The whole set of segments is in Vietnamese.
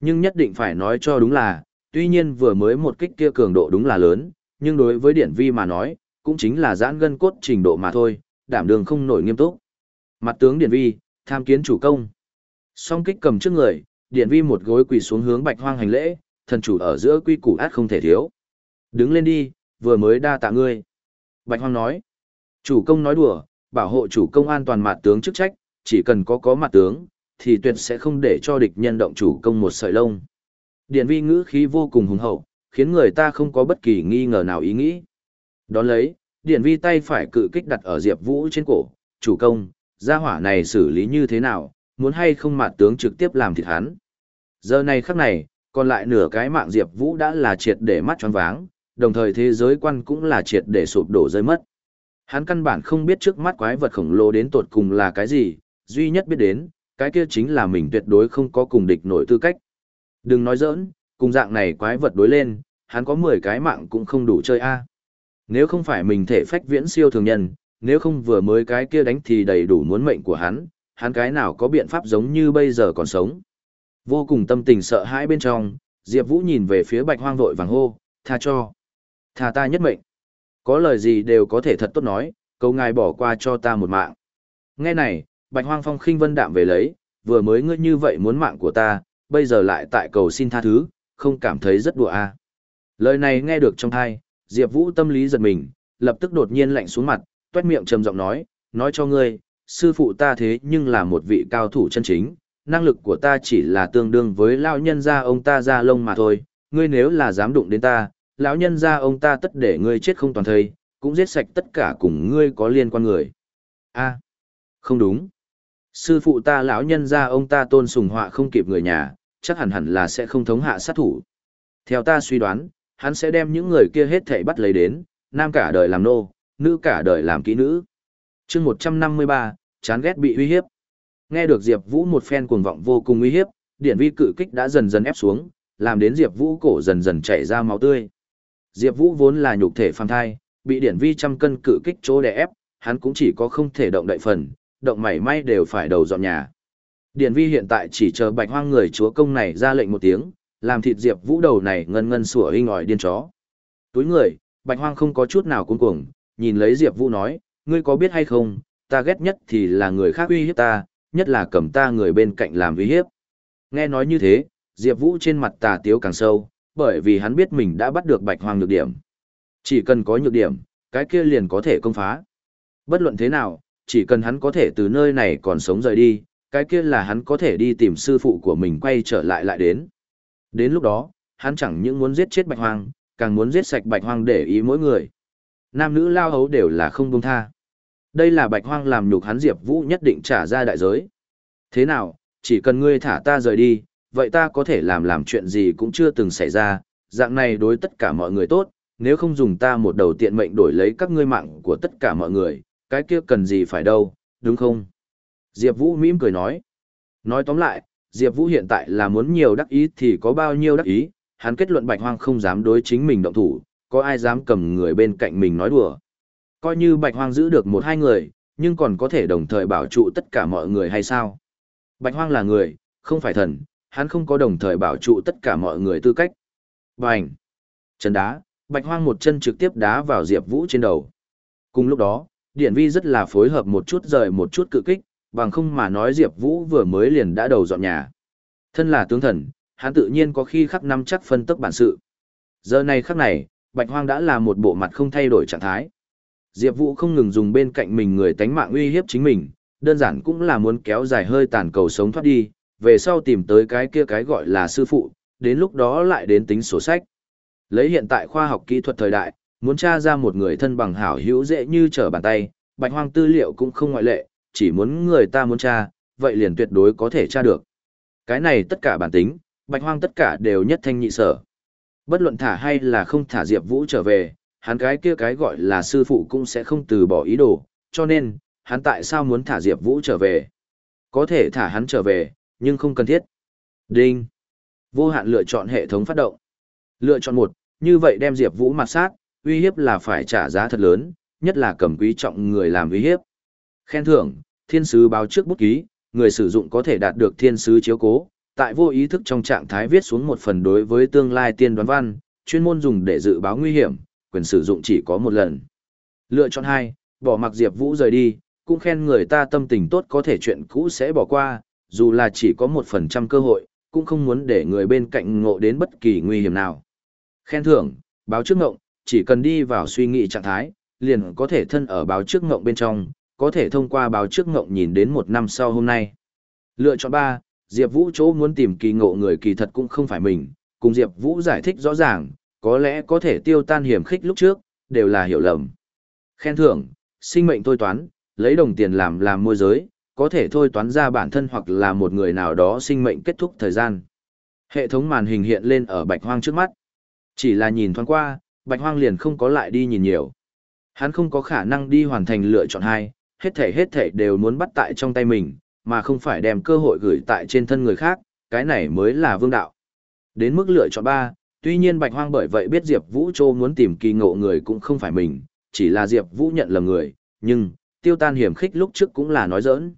Nhưng nhất định phải nói cho đúng là, tuy nhiên vừa mới một kích kia cường độ đúng là lớn, nhưng đối với điển vi mà nói, cũng chính là giãn gân cốt trình độ mà thôi, đảm đường không nổi nghiêm túc. Mặt tướng điển vi, tham kiến chủ công. Song kích cầm trước người, điển vi một gối quỳ xuống hướng bạch hoang hành lễ, thần chủ ở giữa quy củ át không thể thiếu. Đứng lên đi, vừa mới đa tạ ngươi. Bạch hoang nói. Chủ công nói đùa, bảo hộ chủ công an toàn mặt tướng chức trách, chỉ cần có có mặt tướng, thì tuyệt sẽ không để cho địch nhân động chủ công một sợi lông. Điển vi ngữ khí vô cùng hùng hậu, khiến người ta không có bất kỳ nghi ngờ nào ý nghĩ. Đón lấy, điển vi tay phải cự kích đặt ở Diệp Vũ trên cổ, chủ công, gia hỏa này xử lý như thế nào, muốn hay không mặt tướng trực tiếp làm thịt hắn. Giờ này khắc này, còn lại nửa cái mạng Diệp Vũ đã là triệt để mắt tròn váng, đồng thời thế giới quan cũng là triệt để sụp đổ rơi mất. Hắn căn bản không biết trước mắt quái vật khổng lồ đến tột cùng là cái gì, duy nhất biết đến, cái kia chính là mình tuyệt đối không có cùng địch nổi tư cách. Đừng nói giỡn, cùng dạng này quái vật đối lên, hắn có 10 cái mạng cũng không đủ chơi a. Nếu không phải mình thể phách viễn siêu thường nhân, nếu không vừa mới cái kia đánh thì đầy đủ muốn mệnh của hắn, hắn cái nào có biện pháp giống như bây giờ còn sống. Vô cùng tâm tình sợ hãi bên trong, Diệp Vũ nhìn về phía bạch hoang vội vàng hô, tha cho. Tha ta nhất mệnh. Có lời gì đều có thể thật tốt nói, cầu ngài bỏ qua cho ta một mạng. Nghe này, bạch hoang phong khinh vân đạm về lấy, vừa mới ngươi như vậy muốn mạng của ta, bây giờ lại tại cầu xin tha thứ, không cảm thấy rất đùa à. Lời này nghe được trong tai, Diệp Vũ tâm lý giật mình, lập tức đột nhiên lạnh xuống mặt, tuét miệng trầm giọng nói, nói cho ngươi, sư phụ ta thế nhưng là một vị cao thủ chân chính, năng lực của ta chỉ là tương đương với lão nhân gia ông ta ra lông mà thôi, ngươi nếu là dám đụng đến ta, lão nhân gia ông ta tất để ngươi chết không toàn thây, cũng giết sạch tất cả cùng ngươi có liên quan người. A, không đúng. Sư phụ ta lão nhân gia ông ta tôn sùng họa không kịp người nhà, chắc hẳn hẳn là sẽ không thống hạ sát thủ. Theo ta suy đoán, hắn sẽ đem những người kia hết thảy bắt lấy đến, nam cả đời làm nô, nữ cả đời làm kỹ nữ. chương 153, chán ghét bị uy hiếp. Nghe được Diệp Vũ một phen cuồng vọng vô cùng uy hiếp, điển vi cự kích đã dần dần ép xuống, làm đến Diệp Vũ cổ dần dần chảy ra máu tươi. Diệp Vũ vốn là nhục thể phàm thai, bị điển vi trăm cân cự kích chỗ đè ép, hắn cũng chỉ có không thể động đậy phần, động mảy may đều phải đầu dọn nhà. Điển vi hiện tại chỉ chờ bạch hoang người chúa công này ra lệnh một tiếng, làm thịt Diệp Vũ đầu này ngân ngân sủa hinh ỏi điên chó. Túi người, bạch hoang không có chút nào cuống cuồng, nhìn lấy Diệp Vũ nói, ngươi có biết hay không, ta ghét nhất thì là người khác uy hiếp ta, nhất là cầm ta người bên cạnh làm uy hiếp. Nghe nói như thế, Diệp Vũ trên mặt tà tiếu càng sâu, bởi vì hắn biết mình đã bắt được bạch hoang nhược điểm. Chỉ cần có nhược điểm, cái kia liền có thể công phá. Bất luận thế nào, chỉ cần hắn có thể từ nơi này còn sống rời đi, cái kia là hắn có thể đi tìm sư phụ của mình quay trở lại lại đến. Đến lúc đó, hắn chẳng những muốn giết chết bạch hoang, càng muốn giết sạch bạch hoang để ý mỗi người. Nam nữ lao hấu đều là không buông tha. Đây là bạch hoang làm nhục hắn Diệp Vũ nhất định trả ra đại giới. Thế nào, chỉ cần ngươi thả ta rời đi, vậy ta có thể làm làm chuyện gì cũng chưa từng xảy ra, dạng này đối tất cả mọi người tốt, nếu không dùng ta một đầu tiện mệnh đổi lấy các ngươi mạng của tất cả mọi người, cái kia cần gì phải đâu, đúng không? Diệp Vũ mỉm cười nói. Nói tóm lại, Diệp Vũ hiện tại là muốn nhiều đắc ý thì có bao nhiêu đắc ý, hắn kết luận Bạch Hoang không dám đối chính mình động thủ, có ai dám cầm người bên cạnh mình nói đùa. Coi như Bạch Hoang giữ được một hai người, nhưng còn có thể đồng thời bảo trụ tất cả mọi người hay sao? Bạch Hoang là người, không phải thần, hắn không có đồng thời bảo trụ tất cả mọi người tư cách. Bành! Chân đá, Bạch Hoang một chân trực tiếp đá vào Diệp Vũ trên đầu. Cùng lúc đó, Điển Vi rất là phối hợp một chút rời một chút cự kích, bằng không mà nói Diệp Vũ vừa mới liền đã đầu dọn nhà. Thân là tướng thần, hắn tự nhiên có khi khắc năm chắc phân tức bản sự. Giờ này khắc này, Bạch Hoang đã là một bộ mặt không thay đổi trạng thái. Diệp Vũ không ngừng dùng bên cạnh mình người tánh mạng uy hiếp chính mình, đơn giản cũng là muốn kéo dài hơi tàn cầu sống thoát đi, về sau tìm tới cái kia cái gọi là sư phụ, đến lúc đó lại đến tính sổ sách. Lấy hiện tại khoa học kỹ thuật thời đại, muốn tra ra một người thân bằng hảo hữu dễ như trở bàn tay, Bạch Hoang tư liệu cũng không ngoại lệ, chỉ muốn người ta muốn tra, vậy liền tuyệt đối có thể tra được. Cái này tất cả bản tính, bạch hoang tất cả đều nhất thanh nhị sở. Bất luận thả hay là không thả Diệp Vũ trở về, hắn cái kia cái gọi là sư phụ cũng sẽ không từ bỏ ý đồ, cho nên, hắn tại sao muốn thả Diệp Vũ trở về? Có thể thả hắn trở về, nhưng không cần thiết. Đinh. Vô hạn lựa chọn hệ thống phát động. Lựa chọn một, như vậy đem Diệp Vũ mặt sát, uy hiếp là phải trả giá thật lớn, nhất là cầm quý trọng người làm uy hiếp. Khen thưởng, thiên sứ báo trước bút ký, người sử dụng có thể đạt được thiên sứ chiếu cố, tại vô ý thức trong trạng thái viết xuống một phần đối với tương lai tiên đoán văn, chuyên môn dùng để dự báo nguy hiểm, quyền sử dụng chỉ có một lần. Lựa chọn hai, bỏ mặc Diệp Vũ rời đi, cũng khen người ta tâm tình tốt có thể chuyện cũ sẽ bỏ qua, dù là chỉ có một phần trăm cơ hội, cũng không muốn để người bên cạnh ngộ đến bất kỳ nguy hiểm nào. Khen thưởng, báo trước ngộng, chỉ cần đi vào suy nghĩ trạng thái, liền có thể thân ở báo trước ngộng bên trong, có thể thông qua báo trước ngộng nhìn đến một năm sau hôm nay. Lựa chọn 3, Diệp Vũ chỗ muốn tìm kỳ ngộ người kỳ thật cũng không phải mình, cùng Diệp Vũ giải thích rõ ràng, có lẽ có thể tiêu tan hiểm khích lúc trước, đều là hiểu lầm. Khen thưởng, sinh mệnh thôi toán, lấy đồng tiền làm làm môi giới, có thể thôi toán ra bản thân hoặc là một người nào đó sinh mệnh kết thúc thời gian. Hệ thống màn hình hiện lên ở bạch hoang trước mắt. Chỉ là nhìn thoáng qua, bạch hoang liền không có lại đi nhìn nhiều. Hắn không có khả năng đi hoàn thành lựa chọn hai, hết thể hết thể đều muốn bắt tại trong tay mình, mà không phải đem cơ hội gửi tại trên thân người khác, cái này mới là vương đạo. Đến mức lựa chọn ba, tuy nhiên bạch hoang bởi vậy biết Diệp Vũ Châu muốn tìm kỳ ngộ người cũng không phải mình, chỉ là Diệp Vũ nhận lầm người, nhưng, tiêu tan hiểm khích lúc trước cũng là nói giỡn.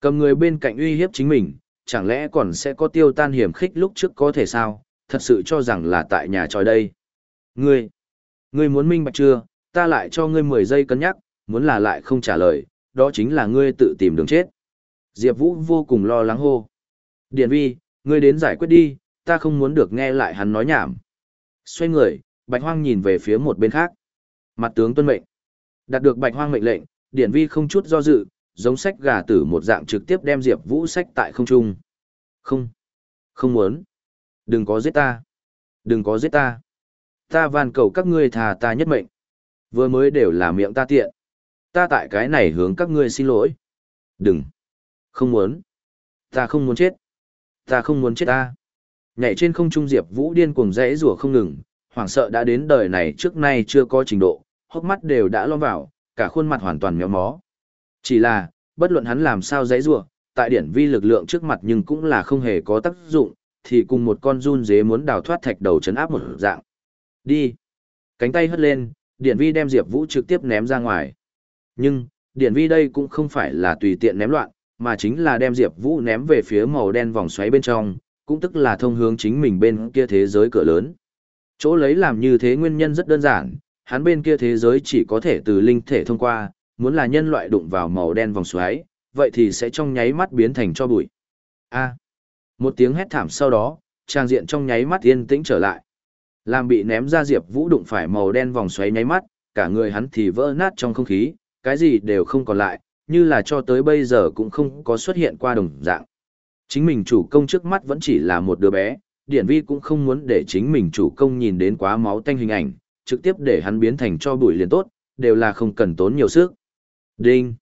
Cầm người bên cạnh uy hiếp chính mình, chẳng lẽ còn sẽ có tiêu tan hiểm khích lúc trước có thể sao, thật sự cho rằng là tại nhà tròi đây. Ngươi, ngươi muốn minh bạch chưa, ta lại cho ngươi 10 giây cân nhắc, muốn là lại không trả lời, đó chính là ngươi tự tìm đường chết. Diệp Vũ vô cùng lo lắng hô. Điền vi, ngươi đến giải quyết đi, ta không muốn được nghe lại hắn nói nhảm. Xoay người, Bạch Hoang nhìn về phía một bên khác. Mặt tướng tuân mệnh. Đạt được Bạch Hoang mệnh lệnh, Điển Vi không chút do dự, giống sách gà tử một dạng trực tiếp đem Diệp Vũ sách tại không trung. Không. Không muốn. Đừng có giết ta. Đừng có giết ta. Ta van cầu các ngươi thà ta nhất mệnh. Vừa mới đều là miệng ta tiện. Ta tại cái này hướng các ngươi xin lỗi. Đừng. Không muốn. Ta không muốn chết. Ta không muốn chết ta. Nhảy trên không trung Diệp Vũ điên cuồng rẽ rủa không ngừng, hoảng sợ đã đến đời này trước nay chưa có trình độ, hốc mắt đều đã lo vào, cả khuôn mặt hoàn toàn méo mó. Chỉ là, bất luận hắn làm sao rẽ rủa, tại điển vi lực lượng trước mặt nhưng cũng là không hề có tác dụng, thì cùng một con run dế muốn đào thoát thạch đầu chấn áp một dạng. Đi. Cánh tay hất lên, điển vi đem Diệp Vũ trực tiếp ném ra ngoài. Nhưng, điển vi đây cũng không phải là tùy tiện ném loạn, mà chính là đem Diệp Vũ ném về phía màu đen vòng xoáy bên trong, cũng tức là thông hướng chính mình bên kia thế giới cửa lớn. Chỗ lấy làm như thế nguyên nhân rất đơn giản, hắn bên kia thế giới chỉ có thể từ linh thể thông qua, muốn là nhân loại đụng vào màu đen vòng xoáy, vậy thì sẽ trong nháy mắt biến thành cho bụi. A. một tiếng hét thảm sau đó, trang diện trong nháy mắt yên tĩnh trở lại. Làm bị ném ra Diệp Vũ đụng phải màu đen vòng xoáy nháy mắt, cả người hắn thì vỡ nát trong không khí, cái gì đều không còn lại, như là cho tới bây giờ cũng không có xuất hiện qua đồng dạng. Chính mình chủ công trước mắt vẫn chỉ là một đứa bé, Điển Vi cũng không muốn để chính mình chủ công nhìn đến quá máu tanh hình ảnh, trực tiếp để hắn biến thành cho bụi liền tốt, đều là không cần tốn nhiều sức. Đinh.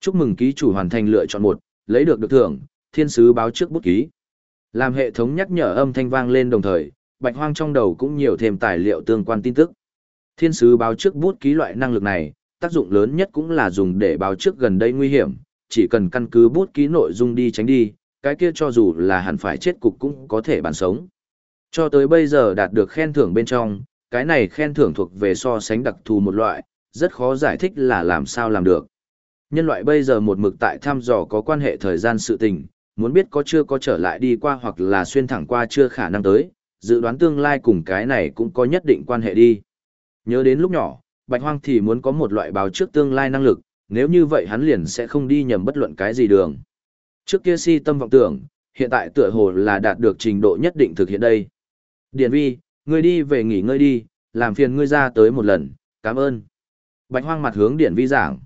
Chúc mừng ký chủ hoàn thành lựa chọn một, lấy được được thưởng, thiên sứ báo trước bút ký. Làm hệ thống nhắc nhở âm thanh vang lên đồng thời, bạch hoang trong đầu cũng nhiều thêm tài liệu tương quan tin tức. Thiên sứ báo trước bút ký loại năng lực này, tác dụng lớn nhất cũng là dùng để báo trước gần đây nguy hiểm, chỉ cần căn cứ bút ký nội dung đi tránh đi, cái kia cho dù là hẳn phải chết cục cũng có thể bàn sống. Cho tới bây giờ đạt được khen thưởng bên trong, cái này khen thưởng thuộc về so sánh đặc thù một loại, rất khó giải thích là làm sao làm được. Nhân loại bây giờ một mực tại thăm dò có quan hệ thời gian sự tình, muốn biết có chưa có trở lại đi qua hoặc là xuyên thẳng qua chưa khả năng tới, dự đoán tương lai cùng cái này cũng có nhất định quan hệ đi. Nhớ đến lúc nhỏ, Bạch Hoang thì muốn có một loại báo trước tương lai năng lực, nếu như vậy hắn liền sẽ không đi nhầm bất luận cái gì đường. Trước kia si tâm vọng tưởng, hiện tại tựa hồ là đạt được trình độ nhất định thực hiện đây. Điền vi, ngươi đi về nghỉ ngơi đi, làm phiền ngươi ra tới một lần, cảm ơn. Bạch hoang mặt hướng điển vi giảng.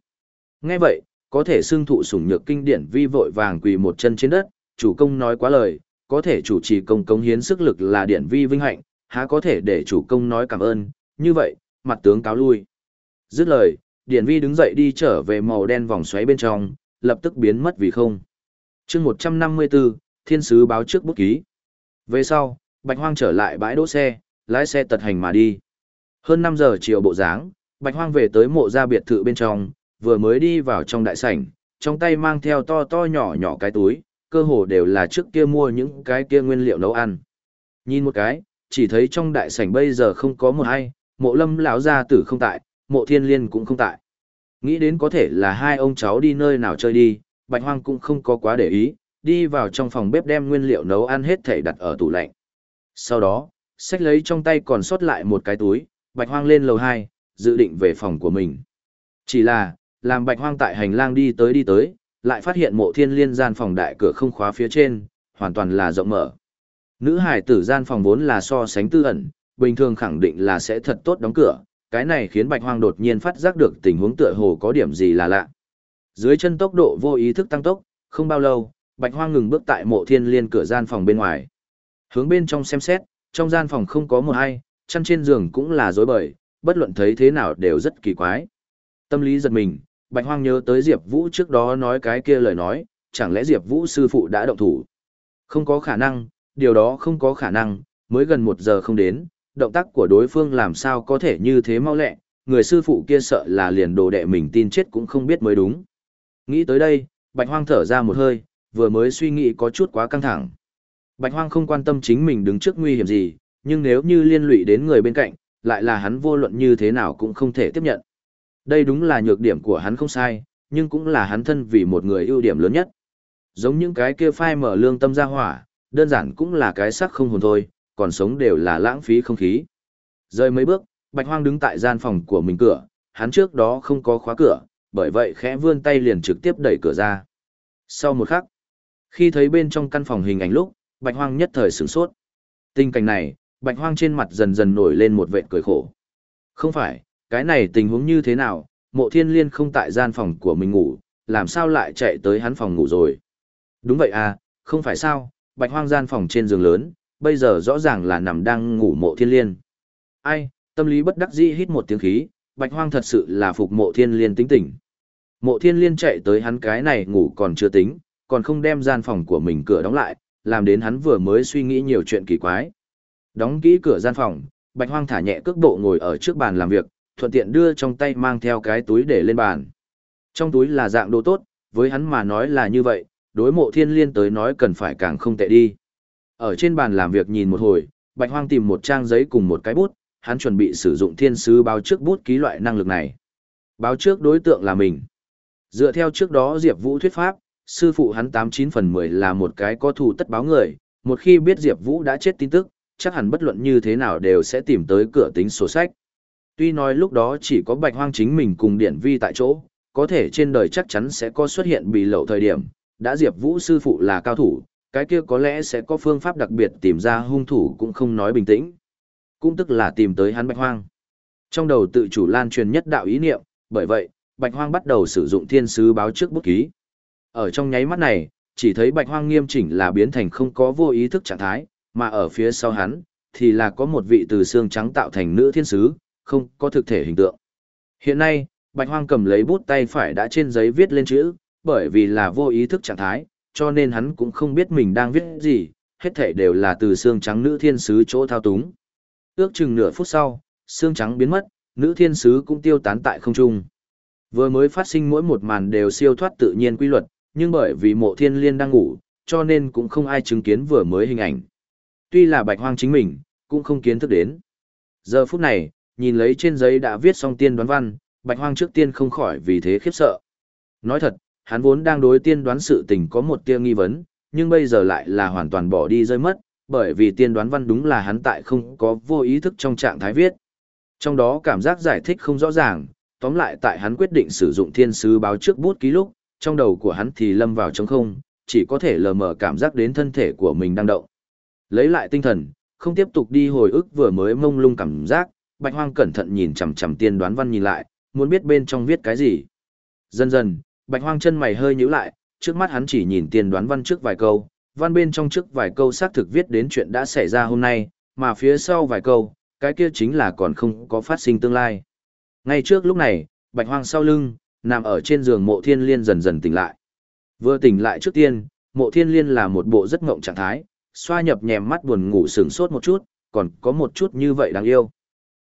Nghe vậy, có thể xưng thụ sủng nhược kinh điển vi vội vàng quỳ một chân trên đất, chủ công nói quá lời, có thể chủ trì công công hiến sức lực là điển vi vinh hạnh, há có thể để chủ công nói cảm ơn, như vậy, mặt tướng cáo lui. Dứt lời, điển vi đứng dậy đi trở về màu đen vòng xoáy bên trong, lập tức biến mất vì không. Chương một trăm năm mươi bốn thiên sứ báo trước bút ký. Về sau bạch hoang trở lại bãi đỗ xe lái xe tật hành mà đi. Hơn năm giờ chiều bộ dáng bạch hoang về tới mộ gia biệt thự bên trong vừa mới đi vào trong đại sảnh trong tay mang theo to to nhỏ nhỏ cái túi cơ hồ đều là trước kia mua những cái kia nguyên liệu nấu ăn nhìn một cái chỉ thấy trong đại sảnh bây giờ không có một ai mộ lâm lão gia tử không tại mộ thiên liên cũng không tại nghĩ đến có thể là hai ông cháu đi nơi nào chơi đi Bạch Hoang cũng không có quá để ý, đi vào trong phòng bếp đem nguyên liệu nấu ăn hết thảy đặt ở tủ lạnh. Sau đó, xách lấy trong tay còn sót lại một cái túi, bạch hoang lên lầu 2, dự định về phòng của mình. Chỉ là, làm bạch hoang tại hành lang đi tới đi tới, lại phát hiện mộ thiên liên gian phòng đại cửa không khóa phía trên, hoàn toàn là rộng mở. Nữ hải tử gian phòng vốn là so sánh tư ẩn, bình thường khẳng định là sẽ thật tốt đóng cửa, cái này khiến bạch hoang đột nhiên phát giác được tình huống tựa hồ có điểm gì là lạ. Dưới chân tốc độ vô ý thức tăng tốc, không bao lâu, bạch hoang ngừng bước tại mộ thiên liên cửa gian phòng bên ngoài. Hướng bên trong xem xét, trong gian phòng không có một ai, chăn trên giường cũng là rối bời, bất luận thấy thế nào đều rất kỳ quái. Tâm lý giật mình, Bạch Hoang nhớ tới Diệp Vũ trước đó nói cái kia lời nói, chẳng lẽ Diệp Vũ sư phụ đã động thủ? Không có khả năng, điều đó không có khả năng, mới gần một giờ không đến, động tác của đối phương làm sao có thể như thế mau lẹ, người sư phụ kia sợ là liền đồ đệ mình tin chết cũng không biết mới đúng. Nghĩ tới đây, Bạch Hoang thở ra một hơi, vừa mới suy nghĩ có chút quá căng thẳng. Bạch Hoang không quan tâm chính mình đứng trước nguy hiểm gì, nhưng nếu như liên lụy đến người bên cạnh, lại là hắn vô luận như thế nào cũng không thể tiếp nhận. Đây đúng là nhược điểm của hắn không sai, nhưng cũng là hắn thân vì một người ưu điểm lớn nhất. Giống những cái kia phai mở lương tâm ra hỏa, đơn giản cũng là cái sắc không hồn thôi, còn sống đều là lãng phí không khí. Rơi mấy bước, Bạch Hoang đứng tại gian phòng của mình cửa, hắn trước đó không có khóa cửa, bởi vậy khẽ vươn tay liền trực tiếp đẩy cửa ra. Sau một khắc, khi thấy bên trong căn phòng hình ảnh lúc, Bạch Hoang nhất thời sửng sốt. Tình cảnh này, Bạch Hoang trên mặt dần dần nổi lên một vệt cười khổ. Không phải, cái này tình huống như thế nào, mộ thiên liên không tại gian phòng của mình ngủ, làm sao lại chạy tới hắn phòng ngủ rồi. Đúng vậy à, không phải sao, Bạch Hoang gian phòng trên giường lớn, bây giờ rõ ràng là nằm đang ngủ mộ thiên liên. Ai, tâm lý bất đắc dĩ hít một tiếng khí, Bạch Hoang thật sự là phục mộ thiên liên tính tỉnh. Mộ thiên liên chạy tới hắn cái này ngủ còn chưa tính, còn không đem gian phòng của mình cửa đóng lại, làm đến hắn vừa mới suy nghĩ nhiều chuyện kỳ quái. Đóng kỹ cửa gian phòng, Bạch Hoang thả nhẹ cước bộ ngồi ở trước bàn làm việc, thuận tiện đưa trong tay mang theo cái túi để lên bàn. Trong túi là dạng đồ tốt, với hắn mà nói là như vậy, đối mộ thiên liên tới nói cần phải càng không tệ đi. Ở trên bàn làm việc nhìn một hồi, Bạch Hoang tìm một trang giấy cùng một cái bút, hắn chuẩn bị sử dụng thiên sứ báo trước bút ký loại năng lực này. Báo trước đối tượng là mình. Dựa theo trước đó Diệp Vũ thuyết pháp, sư phụ hắn 89 phần 10 là một cái có thù tất báo người, một khi biết Diệp Vũ đã chết tin tức, chắc hẳn bất luận như thế nào đều sẽ tìm tới cửa tính sổ sách. Tuy nói lúc đó chỉ có bạch hoang chính mình cùng điển vi tại chỗ, có thể trên đời chắc chắn sẽ có xuất hiện bị lậu thời điểm, đã Diệp Vũ sư phụ là cao thủ, cái kia có lẽ sẽ có phương pháp đặc biệt tìm ra hung thủ cũng không nói bình tĩnh. Cũng tức là tìm tới hắn bạch hoang. Trong đầu tự chủ lan truyền nhất đạo ý niệm, bởi vậy, bạch hoang bắt đầu sử dụng thiên sứ báo trước bút ký. Ở trong nháy mắt này, chỉ thấy bạch hoang nghiêm chỉnh là biến thành không có vô ý thức trạng thái, mà ở phía sau hắn, thì là có một vị từ xương trắng tạo thành nữ thiên sứ, không có thực thể hình tượng. Hiện nay, Bạch Hoang cầm lấy bút tay phải đã trên giấy viết lên chữ, bởi vì là vô ý thức trạng thái, cho nên hắn cũng không biết mình đang viết gì, hết thảy đều là từ xương trắng nữ thiên sứ chỗ thao túng. Ước chừng nửa phút sau, xương trắng biến mất, nữ thiên sứ cũng tiêu tán tại không trung. Vừa mới phát sinh mỗi một màn đều siêu thoát tự nhiên quy luật, nhưng bởi vì mộ thiên liên đang ngủ, cho nên cũng không ai chứng kiến vừa mới hình ảnh. Tuy là bạch hoang chính mình, cũng không kiến thức đến. Giờ phút này, nhìn lấy trên giấy đã viết xong tiên đoán văn, bạch hoang trước tiên không khỏi vì thế khiếp sợ. Nói thật, hắn vốn đang đối tiên đoán sự tình có một tia nghi vấn, nhưng bây giờ lại là hoàn toàn bỏ đi rơi mất, bởi vì tiên đoán văn đúng là hắn tại không có vô ý thức trong trạng thái viết. Trong đó cảm giác giải thích không rõ ràng, tóm lại tại hắn quyết định sử dụng thiên sứ báo trước bút ký lúc, trong đầu của hắn thì lâm vào trống không, chỉ có thể lờ mờ cảm giác đến thân thể của mình đang động. Lấy lại tinh thần, không tiếp tục đi hồi ức vừa mới mông lung cảm giác, Bạch Hoang cẩn thận nhìn chằm chằm tiên đoán văn nhìn lại, muốn biết bên trong viết cái gì. Dần dần, Bạch Hoang chân mày hơi nhíu lại, trước mắt hắn chỉ nhìn tiên đoán văn trước vài câu, văn bên trong trước vài câu xác thực viết đến chuyện đã xảy ra hôm nay, mà phía sau vài câu, cái kia chính là còn không có phát sinh tương lai. Ngay trước lúc này, Bạch Hoang sau lưng, nằm ở trên giường Mộ Thiên Liên dần dần tỉnh lại. Vừa tỉnh lại trước tiên, Mộ Thiên Liên là một bộ rất ngộng trạng thái, xoa nhập nhèm mắt buồn ngủ sướng sốt một chút, còn có một chút như vậy đáng yêu.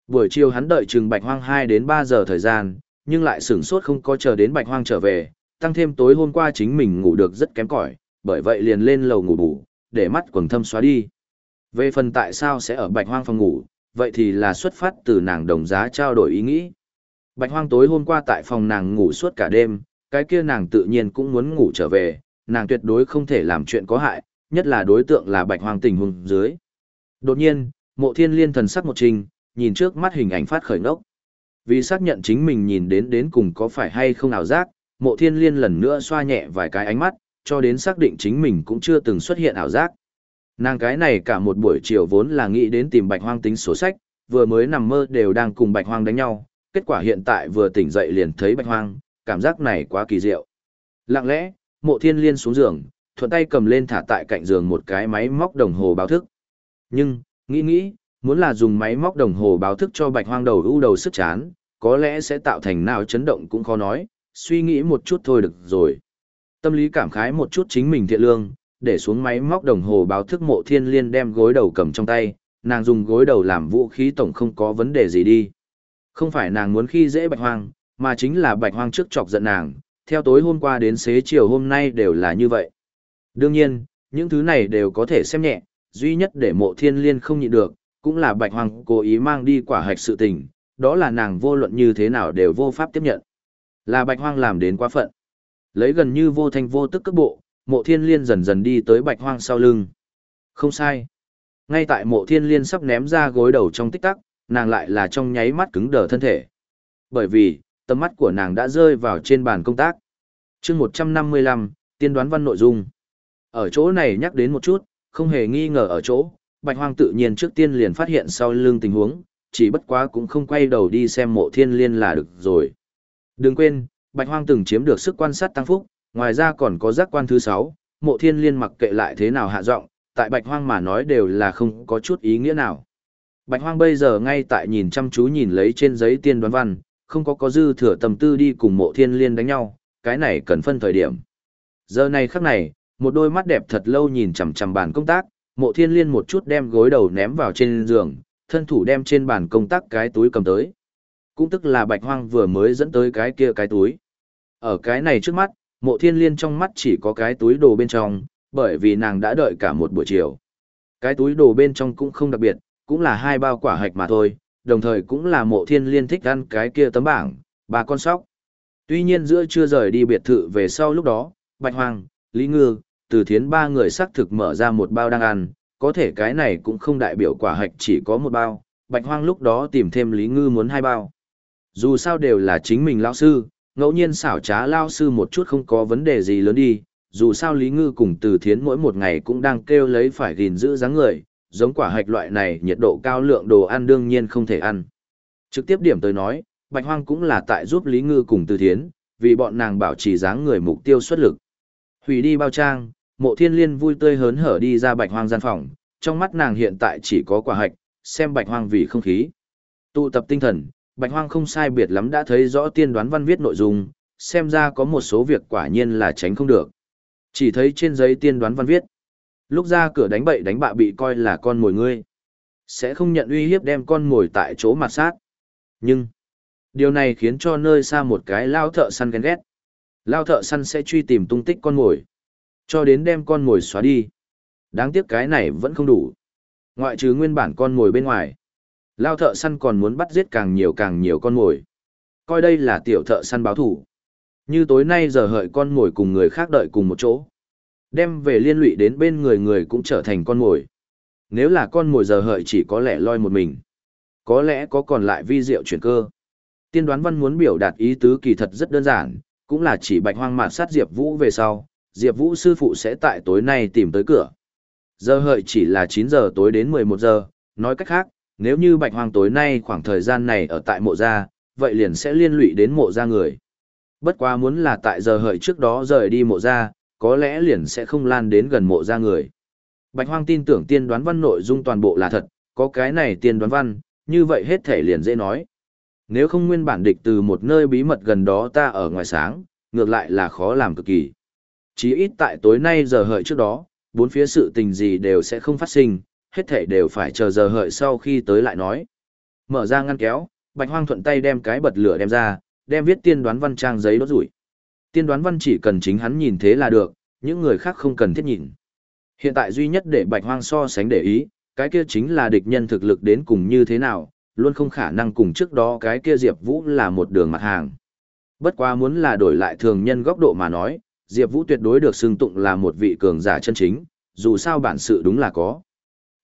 Buổi chiều hắn đợi chừng bạch hoang 2 đến 3 giờ thời gian, nhưng lại sửng sốt không có chờ đến bạch hoang trở về, tăng thêm tối hôm qua chính mình ngủ được rất kém cỏi, bởi vậy liền lên lầu ngủ bù, để mắt quầng thâm xóa đi. Về phần tại sao sẽ ở bạch hoang phòng ngủ, vậy thì là xuất phát từ nàng đồng giá trao đổi ý nghĩ. Bạch hoang tối hôm qua tại phòng nàng ngủ suốt cả đêm, cái kia nàng tự nhiên cũng muốn ngủ trở về, nàng tuyệt đối không thể làm chuyện có hại, nhất là đối tượng là bạch hoang tình huống dưới. Đột nhiên, mộ thiên liên thần sắc một trình, nhìn trước mắt hình ảnh phát khởi ngốc. Vì xác nhận chính mình nhìn đến đến cùng có phải hay không ảo giác, mộ thiên liên lần nữa xoa nhẹ vài cái ánh mắt, cho đến xác định chính mình cũng chưa từng xuất hiện ảo giác. Nàng cái này cả một buổi chiều vốn là nghĩ đến tìm bạch hoang tính sổ sách, vừa mới nằm mơ đều đang cùng bạch hoang đánh nhau, kết quả hiện tại vừa tỉnh dậy liền thấy bạch hoang, cảm giác này quá kỳ diệu. Lặng lẽ, mộ thiên liên xuống giường, thuận tay cầm lên thả tại cạnh giường một cái máy móc đồng hồ báo thức. Nhưng, nghĩ nghĩ, muốn là dùng máy móc đồng hồ báo thức cho bạch hoang đầu ưu đầu sức chán, có lẽ sẽ tạo thành nào chấn động cũng khó nói, suy nghĩ một chút thôi được rồi. Tâm lý cảm khái một chút chính mình thiện lương, để xuống máy móc đồng hồ báo thức mộ thiên liên đem gối đầu cầm trong tay, nàng dùng gối đầu làm vũ khí tổng không có vấn đề gì đi. Không phải nàng muốn khi dễ bạch hoang, mà chính là bạch hoang trước chọc giận nàng, theo tối hôm qua đến xế chiều hôm nay đều là như vậy. Đương nhiên, những thứ này đều có thể xem nhẹ, duy nhất để mộ thiên liên không nhịn được, cũng là bạch hoang cố ý mang đi quả hạch sự tình, đó là nàng vô luận như thế nào đều vô pháp tiếp nhận. Là bạch hoang làm đến quá phận. Lấy gần như vô thanh vô tức cước bộ, mộ thiên liên dần dần đi tới bạch hoang sau lưng. Không sai. Ngay tại mộ thiên liên sắp ném ra gối đầu trong tích tắc, nàng lại là trong nháy mắt cứng đờ thân thể. Bởi vì, tầm mắt của nàng đã rơi vào trên bàn công tác. chương 155, tiên đoán văn nội dung. Ở chỗ này nhắc đến một chút, không hề nghi ngờ ở chỗ, bạch hoang tự nhiên trước tiên liền phát hiện sau lưng tình huống, chỉ bất quá cũng không quay đầu đi xem mộ thiên liên là được rồi. Đừng quên, bạch hoang từng chiếm được sức quan sát tăng phúc, ngoài ra còn có giác quan thứ 6, mộ thiên liên mặc kệ lại thế nào hạ giọng, tại bạch hoang mà nói đều là không có chút ý nghĩa nào. Bạch hoang bây giờ ngay tại nhìn chăm chú nhìn lấy trên giấy tiên đoán văn, không có có dư thừa tầm tư đi cùng mộ thiên liên đánh nhau, cái này cần phân thời điểm. Giờ này khắc này, một đôi mắt đẹp thật lâu nhìn chằm chằm bàn công tác, mộ thiên liên một chút đem gối đầu ném vào trên giường, thân thủ đem trên bàn công tác cái túi cầm tới. Cũng tức là bạch hoang vừa mới dẫn tới cái kia cái túi. Ở cái này trước mắt, mộ thiên liên trong mắt chỉ có cái túi đồ bên trong, bởi vì nàng đã đợi cả một buổi chiều. Cái túi đồ bên trong cũng không đặc biệt, cũng là hai bao quả hạch mà thôi, đồng thời cũng là mộ thiên liên thích ăn cái kia tấm bảng, ba con sóc. Tuy nhiên giữa chưa rời đi biệt thự về sau lúc đó, Bạch Hoàng, Lý Ngư, từ Thiến ba người xác thực mở ra một bao đang ăn, có thể cái này cũng không đại biểu quả hạch chỉ có một bao, Bạch Hoang lúc đó tìm thêm Lý Ngư muốn hai bao. Dù sao đều là chính mình lão sư, ngẫu nhiên xảo trá lao sư một chút không có vấn đề gì lớn đi, dù sao Lý Ngư cùng Từ Thiến mỗi một ngày cũng đang kêu lấy phải gìn giữ dáng người, giống quả hạch loại này nhiệt độ cao lượng đồ ăn đương nhiên không thể ăn. Trực tiếp điểm tới nói, Bạch Hoang cũng là tại giúp Lý Ngư cùng Từ Thiến, vì bọn nàng bảo trì dáng người mục tiêu xuất lực. Hủy đi bao trang, mộ thiên liên vui tươi hớn hở đi ra Bạch Hoang gian phòng, trong mắt nàng hiện tại chỉ có quả hạch, xem Bạch Hoang vì không khí. Tụ tập tinh thần, Bạch Hoang không sai biệt lắm đã thấy rõ tiên đoán văn viết nội dung, xem ra có một số việc quả nhiên là tránh không được. Chỉ thấy trên giấy tiên đoán văn viết. Lúc ra cửa đánh bậy đánh bạ bị coi là con mồi ngươi. Sẽ không nhận uy hiếp đem con mồi tại chỗ mặt sát. Nhưng, điều này khiến cho nơi xa một cái lao thợ săn ghen ghét. Lao thợ săn sẽ truy tìm tung tích con mồi. Cho đến đem con mồi xóa đi. Đáng tiếc cái này vẫn không đủ. Ngoại trừ nguyên bản con mồi bên ngoài. Lao thợ săn còn muốn bắt giết càng nhiều càng nhiều con mồi. Coi đây là tiểu thợ săn báo thủ. Như tối nay giờ hợi con mồi cùng người khác đợi cùng một chỗ. Đem về liên lụy đến bên người người cũng trở thành con mồi. Nếu là con mồi giờ hợi chỉ có lẽ loi một mình. Có lẽ có còn lại vi diệu chuyển cơ. Tiên đoán văn muốn biểu đạt ý tứ kỳ thật rất đơn giản, cũng là chỉ bạch hoang mạt sát Diệp Vũ về sau, Diệp Vũ sư phụ sẽ tại tối nay tìm tới cửa. Giờ hợi chỉ là 9 giờ tối đến 11 giờ, nói cách khác, nếu như bạch hoang tối nay khoảng thời gian này ở tại mộ gia, vậy liền sẽ liên lụy đến mộ gia người. Bất quá muốn là tại giờ hợi trước đó rời đi mộ gia, có lẽ liền sẽ không lan đến gần mộ gia người. Bạch hoang tin tưởng tiên đoán văn nội dung toàn bộ là thật, có cái này tiên đoán văn, như vậy hết thể liền dễ nói. Nếu không nguyên bản địch từ một nơi bí mật gần đó ta ở ngoài sáng, ngược lại là khó làm cực kỳ. Chí ít tại tối nay giờ hợi trước đó, bốn phía sự tình gì đều sẽ không phát sinh, hết thể đều phải chờ giờ hợi sau khi tới lại nói. Mở ra ngăn kéo, Bạch Hoang thuận tay đem cái bật lửa đem ra, đem viết tiên đoán văn trang giấy đốt rủi. Tiên đoán văn chỉ cần chính hắn nhìn thế là được, những người khác không cần thiết nhìn. Hiện tại duy nhất để Bạch Hoang so sánh để ý, cái kia chính là địch nhân thực lực đến cùng như thế nào, luôn không khả năng cùng trước đó cái kia Diệp Vũ là một đường mặt hàng. Bất quá muốn là đổi lại thường nhân góc độ mà nói, Diệp Vũ tuyệt đối được xưng tụng là một vị cường giả chân chính, dù sao bản sự đúng là có.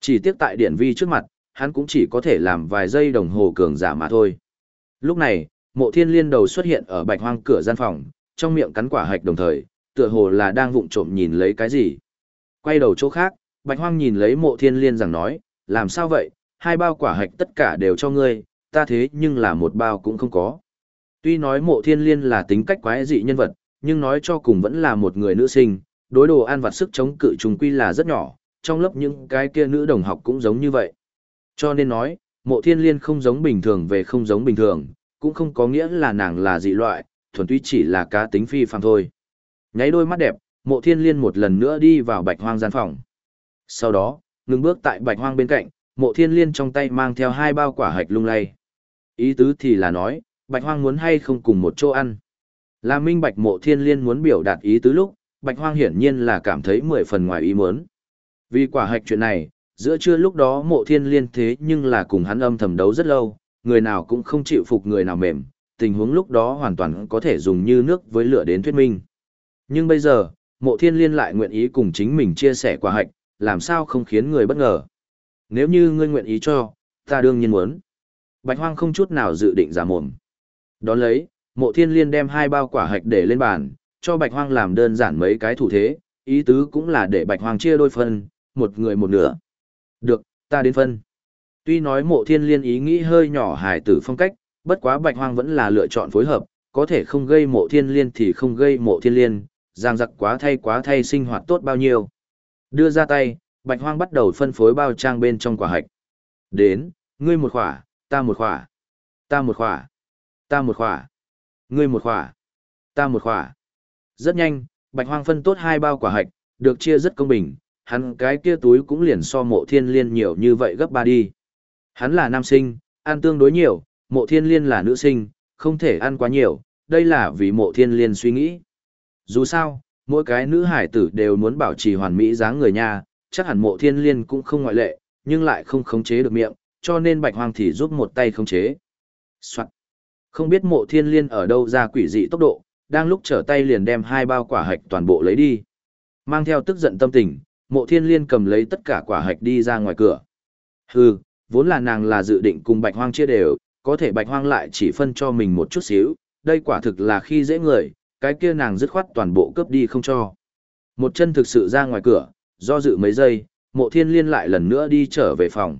Chỉ tiếc tại điển vi trước mặt, hắn cũng chỉ có thể làm vài giây đồng hồ cường giả mà thôi. Lúc này, mộ thiên liên đầu xuất hiện ở bạch hoang cửa gian phòng, trong miệng cắn quả hạch đồng thời, tựa hồ là đang vụng trộm nhìn lấy cái gì. Quay đầu chỗ khác, bạch hoang nhìn lấy mộ thiên liên rằng nói, làm sao vậy, hai bao quả hạch tất cả đều cho ngươi, ta thế nhưng là một bao cũng không có. Tuy nói mộ thiên liên là tính cách quái dị nhân vật, nhưng nói cho cùng vẫn là một người nữ sinh, đối đồ ăn vặt sức chống cự trùng quy là rất nhỏ, trong lớp những cái kia nữ đồng học cũng giống như vậy. Cho nên nói, mộ thiên liên không giống bình thường về không giống bình thường, cũng không có nghĩa là nàng là dị loại, thuần túy chỉ là cá tính phi phàm thôi. Nháy đôi mắt đẹp, mộ thiên liên một lần nữa đi vào bạch hoang gian phòng. Sau đó, ngừng bước tại bạch hoang bên cạnh, mộ thiên liên trong tay mang theo hai bao quả hạch lung lay. Ý tứ thì là nói, bạch hoang muốn hay không cùng một chỗ ăn. Là minh bạch mộ thiên liên muốn biểu đạt ý tứ lúc, bạch hoang hiển nhiên là cảm thấy mười phần ngoài ý muốn. Vì quả hạch chuyện này, giữa trưa lúc đó mộ thiên liên thế nhưng là cùng hắn âm thầm đấu rất lâu, người nào cũng không chịu phục người nào mềm, tình huống lúc đó hoàn toàn có thể dùng như nước với lửa đến thuyết minh. Nhưng bây giờ, mộ thiên liên lại nguyện ý cùng chính mình chia sẻ quả hạch, làm sao không khiến người bất ngờ. Nếu như ngươi nguyện ý cho, ta đương nhiên muốn. Bạch hoang không chút nào dự định giả mồm. Đón lấy, mộ thiên liên đem hai bao quả hạch để lên bàn, cho bạch hoang làm đơn giản mấy cái thủ thế, ý tứ cũng là để bạch hoang chia đôi phân, một người một nửa. Được, ta đến phân. Tuy nói mộ thiên liên ý nghĩ hơi nhỏ hài tử phong cách, bất quá bạch hoang vẫn là lựa chọn phối hợp, có thể không gây mộ thiên liên thì không gây mộ thiên liên, giang giặc quá thay quá thay sinh hoạt tốt bao nhiêu. Đưa ra tay, bạch hoang bắt đầu phân phối bao trang bên trong quả hạch. Đến, ngươi một khỏa, ta một khỏa, ta một khỏa, ta một khỏa, ngươi một khỏa, ta một khỏa. Rất nhanh, bạch hoang phân tốt hai bao quả hạch, được chia rất công bình, hắn cái kia túi cũng liền so mộ thiên liên nhiều như vậy gấp ba đi. Hắn là nam sinh, ăn tương đối nhiều, mộ thiên liên là nữ sinh, không thể ăn quá nhiều, đây là vì mộ thiên liên suy nghĩ. Dù sao, mỗi cái nữ hải tử đều muốn bảo trì hoàn mỹ dáng người nha, chắc hẳn mộ thiên liên cũng không ngoại lệ, nhưng lại không khống chế được miệng, cho nên bạch hoang thì giúp một tay khống chế. Soạn. Không biết mộ thiên liên ở đâu ra quỷ dị tốc độ, đang lúc trở tay liền đem hai bao quả hạch toàn bộ lấy đi. Mang theo tức giận tâm tình, mộ thiên liên cầm lấy tất cả quả hạch đi ra ngoài cửa. Hừ, vốn là nàng là dự định cùng bạch hoang chia đều, có thể bạch hoang lại chỉ phân cho mình một chút xíu, đây quả thực là khi dễ người, cái kia nàng dứt khoát toàn bộ cướp đi không cho. Một chân thực sự ra ngoài cửa, do dự mấy giây, mộ thiên liên lại lần nữa đi trở về phòng.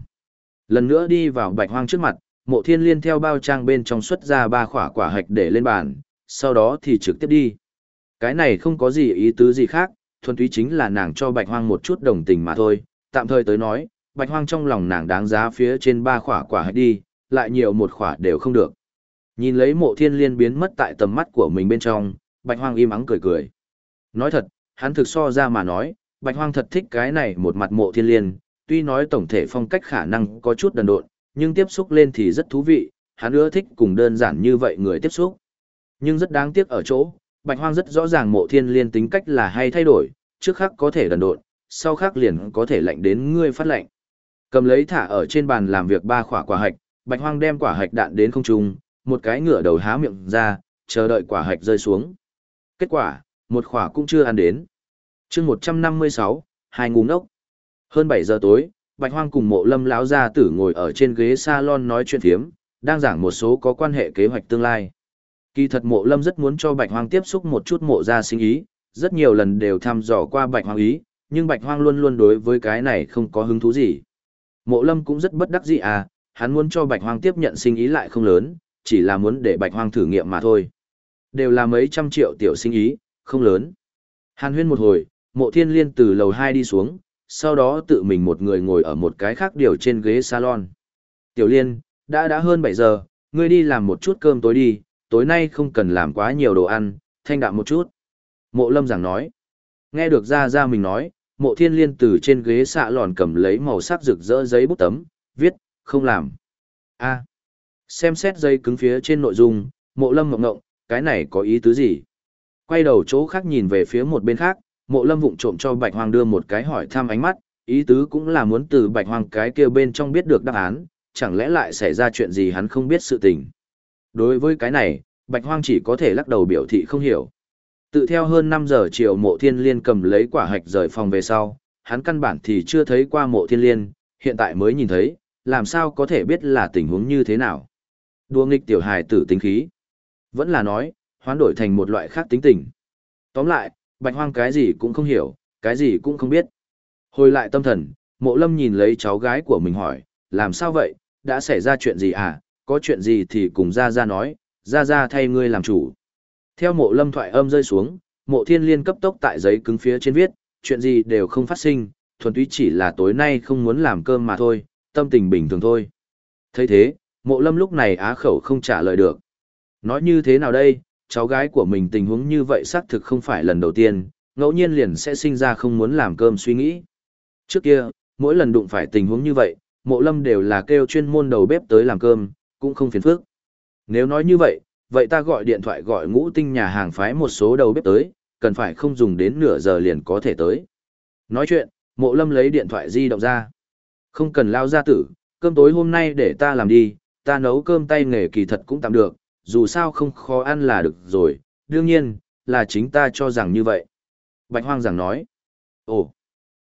Lần nữa đi vào bạch hoang trước mặt, mộ thiên liên theo bao trang bên trong xuất ra ba khỏa quả hạch để lên bàn, sau đó thì trực tiếp đi. Cái này không có gì ý tứ gì khác, thuần túy chính là nàng cho bạch hoang một chút đồng tình mà thôi, tạm thời tới nói, bạch hoang trong lòng nàng đáng giá phía trên ba khỏa quả hạch đi, lại nhiều một khỏa đều không được. Nhìn lấy mộ thiên liên biến mất tại tầm mắt của mình bên trong, bạch hoang im ắng cười cười. Nói thật, hắn thực so ra mà nói, bạch hoang thật thích cái này một mặt mộ thiên liên, tuy nói tổng thể phong cách khả năng có chút đần độn, nhưng tiếp xúc lên thì rất thú vị, hắn ưa thích cùng đơn giản như vậy người tiếp xúc. Nhưng rất đáng tiếc ở chỗ, bạch hoang rất rõ ràng mộ thiên liên tính cách là hay thay đổi, trước khắc có thể đần độn, sau khắc liền có thể lạnh đến ngươi phát lạnh. Cầm lấy thả ở trên bàn làm việc ba khỏa quả hạch, bạch hoang đem quả hạch đạn đến không trung, một cái ngửa đầu há miệng ra, chờ đợi quả hạch rơi xuống. Kết quả, một khỏa cũng chưa ăn đến. Chương 156, hai ngu ngốc. Hơn 7 giờ tối, Bạch Hoang cùng Mộ Lâm lão gia tử ngồi ở trên ghế salon nói chuyện phiếm, đang giảng một số có quan hệ kế hoạch tương lai. Kỳ thật Mộ Lâm rất muốn cho Bạch Hoang tiếp xúc một chút mộ gia sinh ý, rất nhiều lần đều thăm dò qua Bạch Hoang ý, nhưng Bạch Hoang luôn luôn đối với cái này không có hứng thú gì. Mộ Lâm cũng rất bất đắc dĩ à, hắn muốn cho Bạch Hoang tiếp nhận sinh ý lại không lớn, chỉ là muốn để Bạch Hoang thử nghiệm mà thôi. Đều là mấy trăm triệu tiểu sinh ý, không lớn. Hàn huyên một hồi, Mộ Thiên Liên từ lầu 2 đi xuống, sau đó tự mình một người ngồi ở một cái khác điều trên ghế salon. Tiểu Liên, đã đã hơn 7 giờ, ngươi đi làm một chút cơm tối đi, tối nay không cần làm quá nhiều đồ ăn, thanh đạm một chút. Mộ Lâm giảng nói. Nghe được ra ra mình nói, mộ thiên liên từ trên ghế xạ lòn cầm lấy màu sắc rực rỡ giấy bút tấm, viết, không làm. a xem xét dây cứng phía trên nội dung, mộ lâm mộng ngộng, cái này có ý tứ gì? Quay đầu chỗ khác nhìn về phía một bên khác, mộ lâm vụng trộm cho bạch hoang đưa một cái hỏi thăm ánh mắt, ý tứ cũng là muốn từ bạch hoang cái kia bên trong biết được đáp án, chẳng lẽ lại xảy ra chuyện gì hắn không biết sự tình. Đối với cái này, bạch hoang chỉ có thể lắc đầu biểu thị không hiểu. Tự theo hơn 5 giờ chiều mộ thiên liên cầm lấy quả hạch rời phòng về sau, hắn căn bản thì chưa thấy qua mộ thiên liên, hiện tại mới nhìn thấy, làm sao có thể biết là tình huống như thế nào. Đùa nghịch tiểu hài tử tính khí. Vẫn là nói, hoán đổi thành một loại khác tính tình. Tóm lại, bạch hoang cái gì cũng không hiểu, cái gì cũng không biết. Hồi lại tâm thần, mộ lâm nhìn lấy cháu gái của mình hỏi, làm sao vậy, đã xảy ra chuyện gì à, có chuyện gì thì cùng ra ra nói, ra ra thay ngươi làm chủ. Theo mộ lâm thoại âm rơi xuống, mộ thiên liên cấp tốc tại giấy cứng phía trên viết, chuyện gì đều không phát sinh, thuần túy chỉ là tối nay không muốn làm cơm mà thôi, tâm tình bình thường thôi. thấy thế, mộ lâm lúc này á khẩu không trả lời được. Nói như thế nào đây, cháu gái của mình tình huống như vậy xác thực không phải lần đầu tiên, ngẫu nhiên liền sẽ sinh ra không muốn làm cơm suy nghĩ. Trước kia, mỗi lần đụng phải tình huống như vậy, mộ lâm đều là kêu chuyên môn đầu bếp tới làm cơm, cũng không phiền phức. Nếu nói như vậy, vậy ta gọi điện thoại gọi ngũ tinh nhà hàng phái một số đầu bếp tới, cần phải không dùng đến nửa giờ liền có thể tới. Nói chuyện, mộ lâm lấy điện thoại di động ra. Không cần lao ra tử, cơm tối hôm nay để ta làm đi, ta nấu cơm tay nghề kỳ thật cũng tạm được, dù sao không khó ăn là được rồi, đương nhiên, là chính ta cho rằng như vậy. Bạch hoang rằng nói, ồ,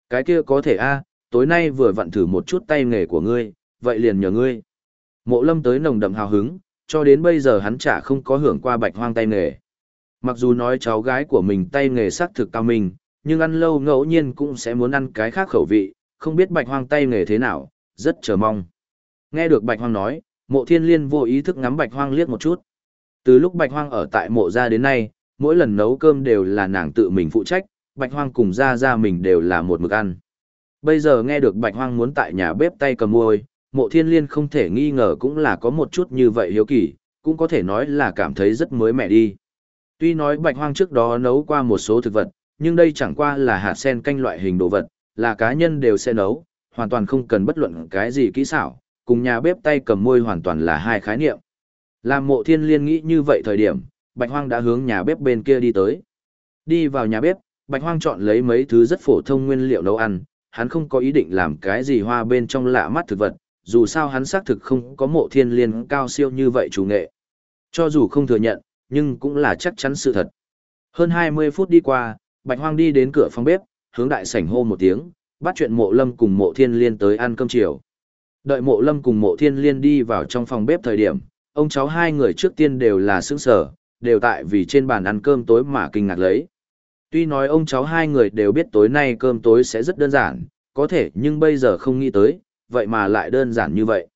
cái kia có thể a, tối nay vừa vặn thử một chút tay nghề của ngươi, vậy liền nhờ ngươi. Mộ lâm tới nồng đậm hào hứng, cho đến bây giờ hắn chả không có hưởng qua bạch hoang tay nghề. Mặc dù nói cháu gái của mình tay nghề sắc thực cao minh, nhưng ăn lâu ngẫu nhiên cũng sẽ muốn ăn cái khác khẩu vị, không biết bạch hoang tay nghề thế nào, rất chờ mong. Nghe được bạch hoang nói, mộ thiên liên vô ý thức ngắm bạch hoang liếc một chút. Từ lúc bạch hoang ở tại mộ gia đến nay, mỗi lần nấu cơm đều là nàng tự mình phụ trách, bạch hoang cùng gia gia mình đều là một mực ăn. Bây giờ nghe được bạch hoang muốn tại nhà bếp tay cầm môi, mộ thiên liên không thể nghi ngờ cũng là có một chút như vậy hiếu kỳ, cũng có thể nói là cảm thấy rất mới mẻ đi. Tuy nói bạch hoang trước đó nấu qua một số thực vật, nhưng đây chẳng qua là hạt sen canh loại hình đồ vật, là cá nhân đều sẽ nấu, hoàn toàn không cần bất luận cái gì kỹ xảo, cùng nhà bếp tay cầm môi hoàn toàn là hai khái niệm. Làm mộ thiên liên nghĩ như vậy thời điểm, bạch hoang đã hướng nhà bếp bên kia đi tới. Đi vào nhà bếp, bạch hoang chọn lấy mấy thứ rất phổ thông nguyên liệu nấu ăn, hắn không có ý định làm cái gì hoa bên trong lạ mắt thực vật, dù sao hắn xác thực không có mộ thiên liên cao siêu như vậy chủ nghệ. Cho dù không thừa nhận, nhưng cũng là chắc chắn sự thật. Hơn 20 phút đi qua, Bạch Hoang đi đến cửa phòng bếp, hướng đại sảnh hô một tiếng, bắt chuyện mộ lâm cùng mộ thiên liên tới ăn cơm chiều. Đợi mộ lâm cùng mộ thiên liên đi vào trong phòng bếp thời điểm, ông cháu hai người trước tiên đều là sững sở, đều tại vì trên bàn ăn cơm tối mà kinh ngạc lấy. Tuy nói ông cháu hai người đều biết tối nay cơm tối sẽ rất đơn giản, có thể nhưng bây giờ không nghĩ tới, vậy mà lại đơn giản như vậy.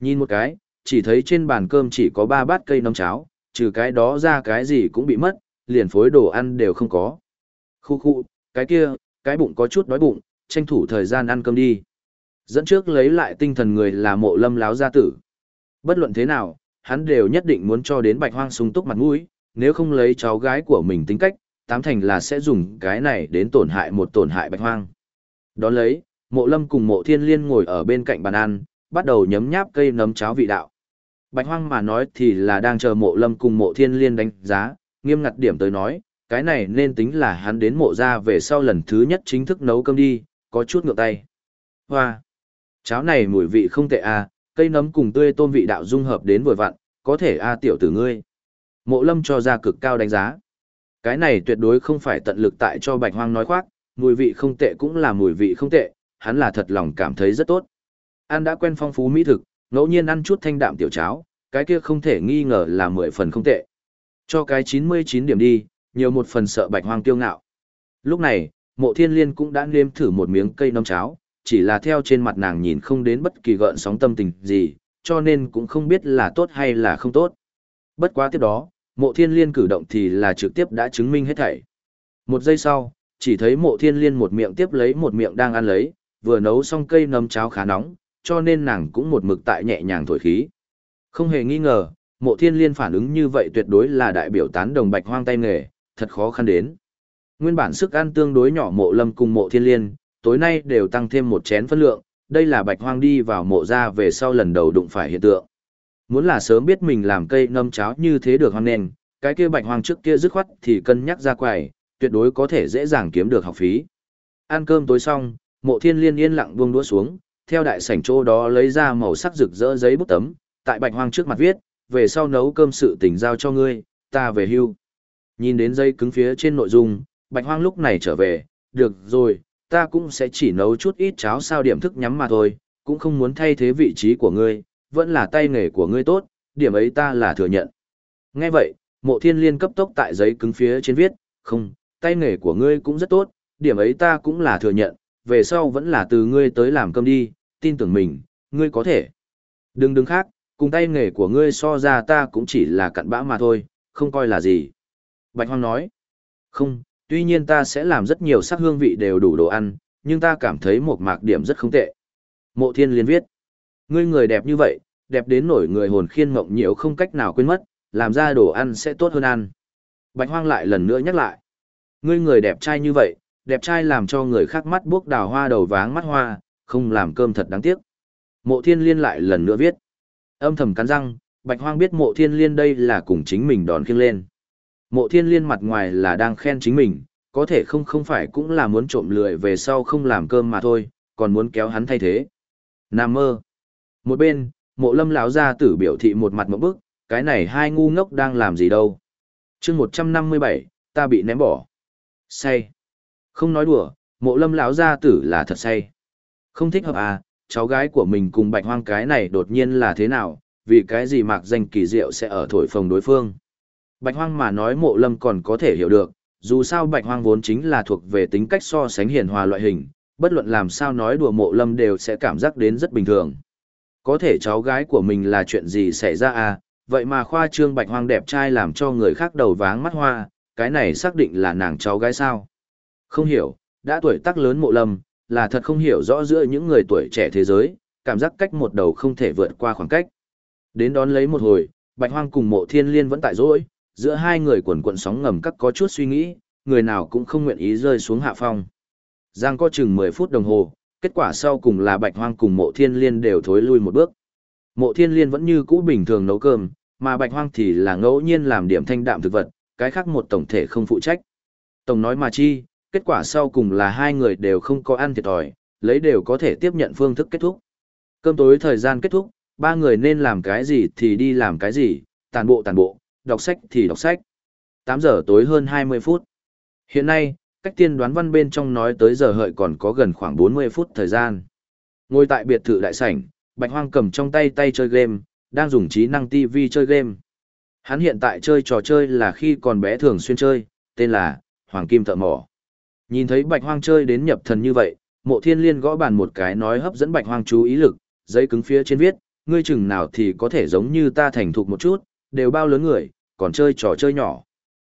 Nhìn một cái, chỉ thấy trên bàn cơm chỉ có ba bát cây nấm cháo, trừ cái đó ra cái gì cũng bị mất, liền phối đồ ăn đều không có. Khu khu, cái kia, cái bụng có chút đói bụng, tranh thủ thời gian ăn cơm đi. Dẫn trước lấy lại tinh thần người là mộ lâm láo gia tử. Bất luận thế nào, hắn đều nhất định muốn cho đến bạch hoang sung túc mặt mũi, nếu không lấy cháu gái của mình tính cách, tám thành là sẽ dùng cái này đến tổn hại một tổn hại bạch hoang. Đón lấy, mộ lâm cùng mộ thiên liên ngồi ở bên cạnh bàn ăn, bắt đầu nhấm nháp cây nấm cháo vị đạo. Bạch hoang mà nói thì là đang chờ mộ lâm cùng mộ thiên liên đánh giá, nghiêm ngặt điểm tới nói, cái này nên tính là hắn đến mộ ra về sau lần thứ nhất chính thức nấu cơm đi, có chút ngược tay. Hoa! Cháo này mùi vị không tệ à, cây nấm cùng tươi tôm vị đạo dung hợp đến vừa vặn, có thể a tiểu tử ngươi. Mộ lâm cho ra cực cao đánh giá. Cái này tuyệt đối không phải tận lực tại cho bạch hoang nói khoác, mùi vị không tệ cũng là mùi vị không tệ, hắn là thật lòng cảm thấy rất tốt. Ăn đã quen phong phú mỹ thực, ngẫu nhiên ăn chút thanh đạm tiểu cháo, cái kia không thể nghi ngờ là mười phần không tệ. Cho cái 99 điểm đi, nhiều một phần sợ bạch hoang tiêu ngạo. Lúc này, mộ thiên liên cũng đã nếm thử một miếng cây nấm cháo, chỉ là theo trên mặt nàng nhìn không đến bất kỳ gợn sóng tâm tình gì, cho nên cũng không biết là tốt hay là không tốt. Bất quá tiếp đó, mộ thiên liên cử động thì là trực tiếp đã chứng minh hết thảy. Một giây sau, chỉ thấy mộ thiên liên một miệng tiếp lấy một miệng đang ăn lấy, vừa nấu xong cây nấm cháo khá nóng, cho nên nàng cũng một mực tại nhẹ nhàng thổi khí. Không hề nghi ngờ, mộ thiên liên phản ứng như vậy tuyệt đối là đại biểu tán đồng bạch hoang tay nghề, thật khó khăn đến. Nguyên bản sức ăn tương đối nhỏ mộ lâm cùng mộ thiên liên, tối nay đều tăng thêm một chén phân lượng, đây là bạch hoang đi vào mộ ra về sau lần đầu đụng phải hiện tượng. Muốn là sớm biết mình làm cây nâm cháo như thế được hoang nền, cái kia bạch hoang trước kia dứt khoát thì cân nhắc ra quầy, tuyệt đối có thể dễ dàng kiếm được học phí. Ăn cơm tối xong, mộ thiên liên yên lặng buông đũa xuống, theo đại sảnh chỗ đó lấy ra màu sắc rực rỡ giấy bút tấm, tại bạch hoang trước mặt viết, về sau nấu cơm sự tình giao cho ngươi, ta về hưu. Nhìn đến dây cứng phía trên nội dung, Bạch Hoang lúc này trở về, được rồi, ta cũng sẽ chỉ nấu chút ít cháo sao điểm thức nhắm mà thôi, cũng không muốn thay thế vị trí của ngươi, vẫn là tay nghề của ngươi tốt, điểm ấy ta là thừa nhận. Nghe vậy, mộ thiên liên cấp tốc tại giấy cứng phía trên viết, không, tay nghề của ngươi cũng rất tốt, điểm ấy ta cũng là thừa nhận, về sau vẫn là từ ngươi tới làm cơm đi, tin tưởng mình, ngươi có thể. Đừng đừng khác, cùng tay nghề của ngươi so ra ta cũng chỉ là cặn bã mà thôi, không coi là gì. Bạch Hoang nói, không, tuy nhiên ta sẽ làm rất nhiều sắc hương vị đều đủ đồ ăn, nhưng ta cảm thấy một mạc điểm rất không tệ. Mộ thiên liên viết, ngươi người đẹp như vậy, đẹp đến nổi người hồn khiên mộng nhiễu không cách nào quên mất, làm ra đồ ăn sẽ tốt hơn ăn. Bạch Hoang lại lần nữa nhắc lại, ngươi người đẹp trai như vậy, đẹp trai làm cho người khác mắt buốc đào hoa đầu váng mắt hoa, không làm cơm thật đáng tiếc. Mộ thiên liên lại lần nữa viết, âm thầm cắn răng, Bạch Hoang biết mộ thiên liên đây là cùng chính mình đòn khiêng lên. Mộ thiên liên mặt ngoài là đang khen chính mình, có thể không không phải cũng là muốn trộm lười về sau không làm cơm mà thôi, còn muốn kéo hắn thay thế. Nam mơ. Một bên, mộ lâm lão gia tử biểu thị một mặt một bức, cái này hai ngu ngốc đang làm gì đâu. chương 157, ta bị ném bỏ. Say. Không nói đùa, mộ lâm lão gia tử là thật say. Không thích hợp à, cháu gái của mình cùng bạch hoang cái này đột nhiên là thế nào, vì cái gì mạc danh kỳ diệu sẽ ở thổi phồng đối phương. Bạch hoang mà nói mộ lâm còn có thể hiểu được, dù sao bạch hoang vốn chính là thuộc về tính cách so sánh hiền hòa loại hình, bất luận làm sao nói đùa mộ lâm đều sẽ cảm giác đến rất bình thường. Có thể cháu gái của mình là chuyện gì xảy ra à, vậy mà khoa trương bạch hoang đẹp trai làm cho người khác đầu váng mắt hoa, cái này xác định là nàng cháu gái sao. Không hiểu, đã tuổi tác lớn mộ lâm, là thật không hiểu rõ giữa những người tuổi trẻ thế giới, cảm giác cách một đầu không thể vượt qua khoảng cách. Đến đón lấy một hồi, bạch hoang cùng mộ thiên liên vẫn tại rỗi, giữa hai người quần quận sóng ngầm các có chút suy nghĩ, người nào cũng không nguyện ý rơi xuống hạ phong. Giang có chừng 10 phút đồng hồ, kết quả sau cùng là Bạch Hoang cùng Mộ Thiên Liên đều thối lui một bước. Mộ Thiên Liên vẫn như cũ bình thường nấu cơm, mà Bạch Hoang thì là ngẫu nhiên làm điểm thanh đạm thực vật, cái khác một tổng thể không phụ trách. Tổng nói mà chi, kết quả sau cùng là hai người đều không có ăn thiệt thòi, lấy đều có thể tiếp nhận phương thức kết thúc. Cơm tối thời gian kết thúc, ba người nên làm cái gì thì đi làm cái gì, tàn bộ tàn bộ, đọc sách thì đọc sách. 8 giờ tối hơn 20 phút. Hiện nay, cách tiên đoán văn bên trong nói tới giờ hợi còn có gần khoảng 40 phút thời gian. Ngồi tại biệt thự đại sảnh, Bạch Hoang cầm trong tay tay chơi game, đang dùng trí năng TV chơi game. Hắn hiện tại chơi trò chơi là khi còn bé thường xuyên chơi, tên là Hoàng Kim Thợ Mỏ. Nhìn thấy Bạch Hoang chơi đến nhập thần như vậy, mộ thiên liên gõ bàn một cái nói hấp dẫn Bạch Hoang chú ý lực, giấy cứng phía trên viết, ngươi chừng nào thì có thể giống như ta thành thục một chút, đều bao lớn người, còn chơi trò chơi nhỏ.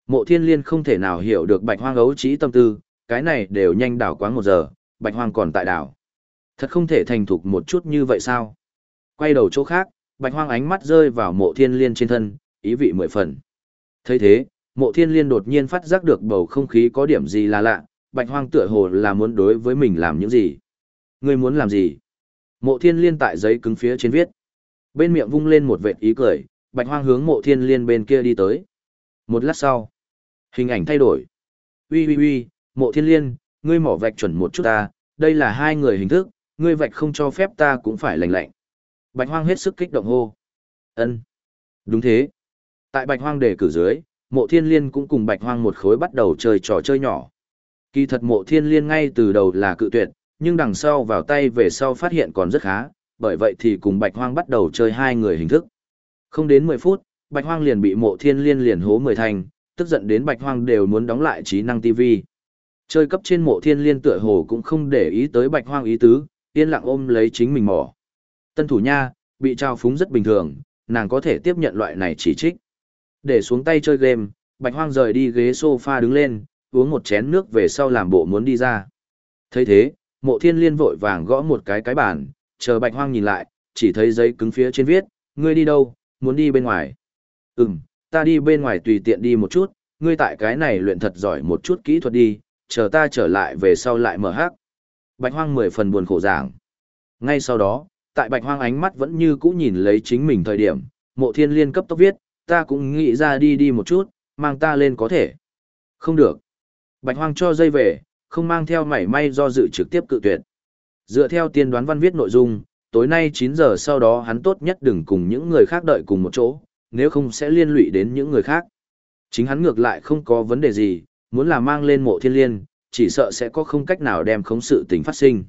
Mộ thiên liên không thể nào hiểu được bạch hoang ấu trí tâm tư, cái này đều nhanh đảo quá một giờ, bạch hoang còn tại đảo. Thật không thể thành thục một chút như vậy sao? Quay đầu chỗ khác, bạch hoang ánh mắt rơi vào mộ thiên liên trên thân, ý vị mười phần. thấy thế, mộ thiên liên đột nhiên phát giác được bầu không khí có điểm gì là lạ, bạch hoang tựa hồ là muốn đối với mình làm những gì. Ngươi muốn làm gì? Mộ thiên liên tại giấy cứng phía trên viết. Bên miệng vung lên một vệt ý cười, bạch hoang hướng mộ thiên liên bên kia đi tới. Một lát sau, hình ảnh thay đổi. Ui ui ui, mộ thiên liên, ngươi mỏ vạch chuẩn một chút ta, đây là hai người hình thức, ngươi vạch không cho phép ta cũng phải lành lạnh. Bạch hoang hết sức kích động hô. ân Đúng thế. Tại bạch hoang đề cử dưới, mộ thiên liên cũng cùng bạch hoang một khối bắt đầu chơi trò chơi nhỏ. Kỳ thật mộ thiên liên ngay từ đầu là cự tuyệt, nhưng đằng sau vào tay về sau phát hiện còn rất khá, bởi vậy thì cùng bạch hoang bắt đầu chơi hai người hình thức. Không đến 10 phút, Bạch Hoang liền bị mộ thiên liên liền hố 10 thành, tức giận đến Bạch Hoang đều muốn đóng lại trí năng TV. Chơi cấp trên mộ thiên liên tựa hồ cũng không để ý tới Bạch Hoang ý tứ, yên lặng ôm lấy chính mình mỏ. Tân thủ nha, bị trao phúng rất bình thường, nàng có thể tiếp nhận loại này chỉ trích. Để xuống tay chơi game, Bạch Hoang rời đi ghế sofa đứng lên, uống một chén nước về sau làm bộ muốn đi ra. thấy thế, mộ thiên liên vội vàng gõ một cái cái bàn, chờ Bạch Hoang nhìn lại, chỉ thấy giấy cứng phía trên viết, ngươi đi đâu, muốn đi bên ngoài. Ừm, ta đi bên ngoài tùy tiện đi một chút, ngươi tại cái này luyện thật giỏi một chút kỹ thuật đi, chờ ta trở lại về sau lại mở hát. Bạch hoang mười phần buồn khổ giảng. Ngay sau đó, tại bạch hoang ánh mắt vẫn như cũ nhìn lấy chính mình thời điểm, mộ thiên liên cấp tốc viết, ta cũng nghĩ ra đi đi một chút, mang ta lên có thể. Không được. Bạch hoang cho dây về, không mang theo mảy may do dự trực tiếp cự tuyệt. Dựa theo tiên đoán văn viết nội dung, tối nay 9 giờ sau đó hắn tốt nhất đừng cùng những người khác đợi cùng một chỗ, nếu không sẽ liên lụy đến những người khác. Chính hắn ngược lại không có vấn đề gì, muốn là mang lên mộ thiên liên, chỉ sợ sẽ có không cách nào đem khống sự tình phát sinh.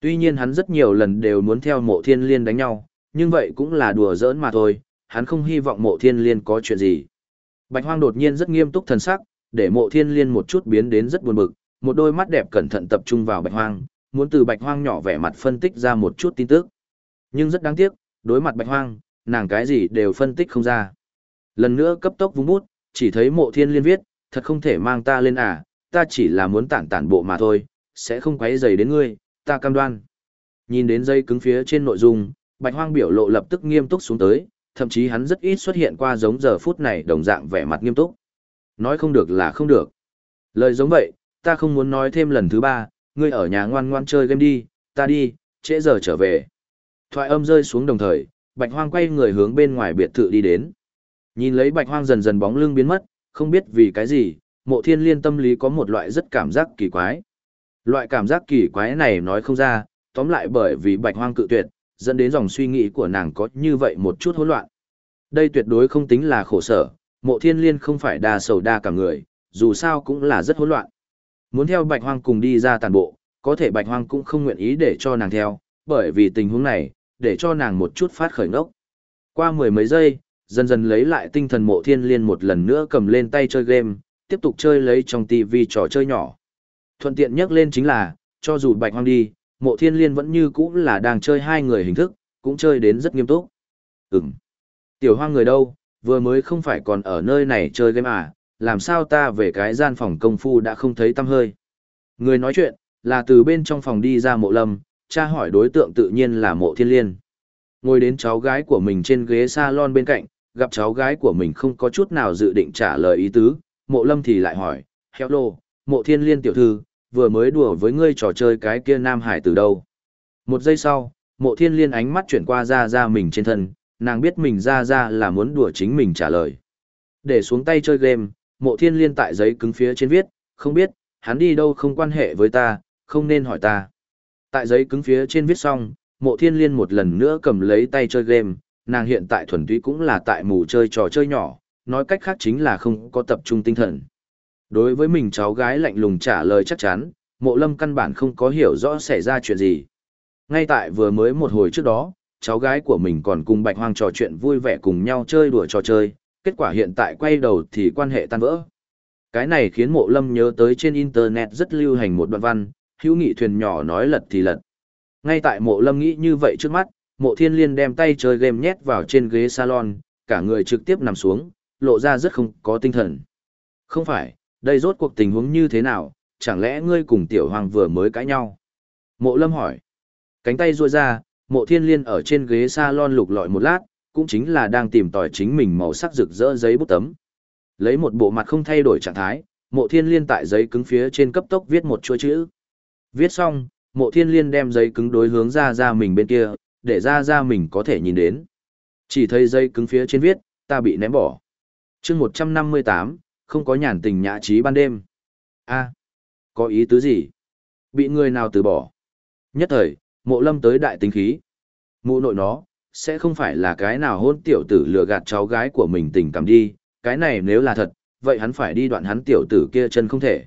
Tuy nhiên hắn rất nhiều lần đều muốn theo mộ thiên liên đánh nhau, nhưng vậy cũng là đùa giỡn mà thôi, hắn không hy vọng mộ thiên liên có chuyện gì. Bạch hoang đột nhiên rất nghiêm túc thần sắc, để mộ thiên liên một chút biến đến rất buồn bực, một đôi mắt đẹp cẩn thận tập trung vào bạch hoang, muốn từ bạch hoang nhỏ vẻ mặt phân tích ra một chút tin tức. Nhưng rất đáng tiếc, đối mặt bạch hoang, nàng cái gì đều phân tích không ra. Lần nữa cấp tốc vung bút, chỉ thấy mộ thiên liên viết, thật không thể mang ta lên à, ta chỉ là muốn tản tản bộ mà thôi, sẽ không quấy rầy đến ngươi, ta cam đoan. Nhìn đến dây cứng phía trên nội dung, bạch hoang biểu lộ lập tức nghiêm túc xuống tới, thậm chí hắn rất ít xuất hiện qua giống giờ phút này đồng dạng vẻ mặt nghiêm túc. Nói không được là không được. Lời giống vậy, ta không muốn nói thêm lần thứ ba, ngươi ở nhà ngoan ngoan chơi game đi, ta đi, trễ giờ trở về. Thoại âm rơi xuống đồng thời, bạch hoang quay người hướng bên ngoài biệt thự đi đến. Nhìn lấy bạch hoang dần dần bóng lưng biến mất, không biết vì cái gì, mộ thiên liên tâm lý có một loại rất cảm giác kỳ quái. Loại cảm giác kỳ quái này nói không ra, tóm lại bởi vì bạch hoang cự tuyệt, dẫn đến dòng suy nghĩ của nàng có như vậy một chút hỗn loạn. Đây tuyệt đối không tính là khổ sở, mộ thiên liên không phải đa sầu đa cả người, dù sao cũng là rất hỗn loạn. Muốn theo bạch hoang cùng đi ra tàn bộ, có thể bạch hoang cũng không nguyện ý để cho nàng theo, bởi vì tình huống này, để cho nàng một chút phát khởi ngốc. Qua mười mấy giây, dần dần lấy lại tinh thần mộ thiên liên một lần nữa cầm lên tay chơi game, tiếp tục chơi lấy trong tivi trò chơi nhỏ. Thuận tiện nhất lên chính là, cho dù bạch hoang đi, mộ thiên liên vẫn như cũ là đang chơi hai người hình thức, cũng chơi đến rất nghiêm túc. Ừm. Tiểu hoang người đâu, vừa mới không phải còn ở nơi này chơi game à, làm sao ta về cái gian phòng công phu đã không thấy tâm hơi. Người nói chuyện, là từ bên trong phòng đi ra mộ lâm, cha hỏi đối tượng tự nhiên là mộ thiên liên. Ngồi đến cháu gái của mình trên ghế salon bên cạnh, gặp cháu gái của mình không có chút nào dự định trả lời ý tứ, mộ lâm thì lại hỏi, hello, mộ thiên liên tiểu thư, vừa mới đùa với ngươi trò chơi cái kia nam hải từ đâu. Một giây sau, mộ thiên liên ánh mắt chuyển qua ra ra mình trên thân, nàng biết mình ra ra là muốn đùa chính mình trả lời. Để xuống tay chơi game, mộ thiên liên tại giấy cứng phía trên viết, không biết, hắn đi đâu không quan hệ với ta, không nên hỏi ta. Tại giấy cứng phía trên viết xong, mộ thiên liên một lần nữa cầm lấy tay chơi game, nàng hiện tại thuần túy cũng là tại mù chơi trò chơi nhỏ, nói cách khác chính là không có tập trung tinh thần. Đối với mình cháu gái lạnh lùng trả lời chắc chắn, mộ lâm căn bản không có hiểu rõ xảy ra chuyện gì. Ngay tại vừa mới một hồi trước đó, cháu gái của mình còn cùng bạch hoang trò chuyện vui vẻ cùng nhau chơi đùa trò chơi, kết quả hiện tại quay đầu thì quan hệ tan vỡ. Cái này khiến mộ lâm nhớ tới trên internet rất lưu hành một đoạn văn, hữu nghị thuyền nhỏ nói lật thì lật. Ngay tại mộ lâm nghĩ như vậy trước mắt, mộ thiên liên đem tay chơi game nhét vào trên ghế salon, cả người trực tiếp nằm xuống, lộ ra rất không có tinh thần. Không phải, đây rốt cuộc tình huống như thế nào, chẳng lẽ ngươi cùng tiểu hoàng vừa mới cãi nhau? Mộ lâm hỏi. Cánh tay ruôi ra, mộ thiên liên ở trên ghế salon lục lọi một lát, cũng chính là đang tìm tòi chính mình màu sắc rực rỡ giấy bút tấm. Lấy một bộ mặt không thay đổi trạng thái, mộ thiên liên tại giấy cứng phía trên cấp tốc viết một chuỗi chữ. Viết xong, mộ thiên liên đem giấy cứng đối hướng ra ra mình bên kia, để ra ra mình có thể nhìn đến. Chỉ thấy giấy cứng phía trên viết, ta bị ném bỏ. chương 158, không có nhàn tình nhã trí ban đêm. a có ý tứ gì? Bị người nào từ bỏ? Nhất thời, mộ lâm tới đại tính khí. Mụ nội nó, sẽ không phải là cái nào hôn tiểu tử lừa gạt cháu gái của mình tình cảm đi, cái này nếu là thật, vậy hắn phải đi đoạn hắn tiểu tử kia chân không thể.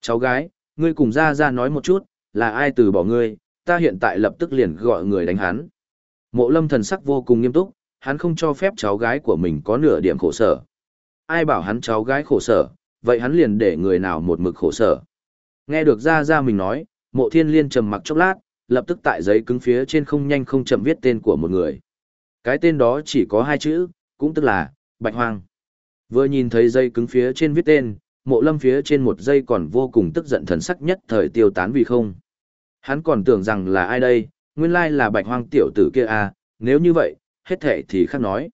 Cháu gái, ngươi cùng ra ra nói một chút, là ai từ bỏ ngươi, ta hiện tại lập tức liền gọi người đánh hắn. Mộ lâm thần sắc vô cùng nghiêm túc, hắn không cho phép cháu gái của mình có nửa điểm khổ sở. Ai bảo hắn cháu gái khổ sở, vậy hắn liền để người nào một mực khổ sở. Nghe được ra ra mình nói, mộ thiên liên trầm mặc chốc lát, lập tức tại giấy cứng phía trên không nhanh không chậm viết tên của một người. Cái tên đó chỉ có hai chữ, cũng tức là, Bạch Hoang. Vừa nhìn thấy dây cứng phía trên viết tên, mộ lâm phía trên một giây còn vô cùng tức giận thần sắc nhất thời tiêu tán vì không. Hắn còn tưởng rằng là ai đây, nguyên lai là Bạch Hoang tiểu tử kia à, nếu như vậy, hết thể thì khác nói.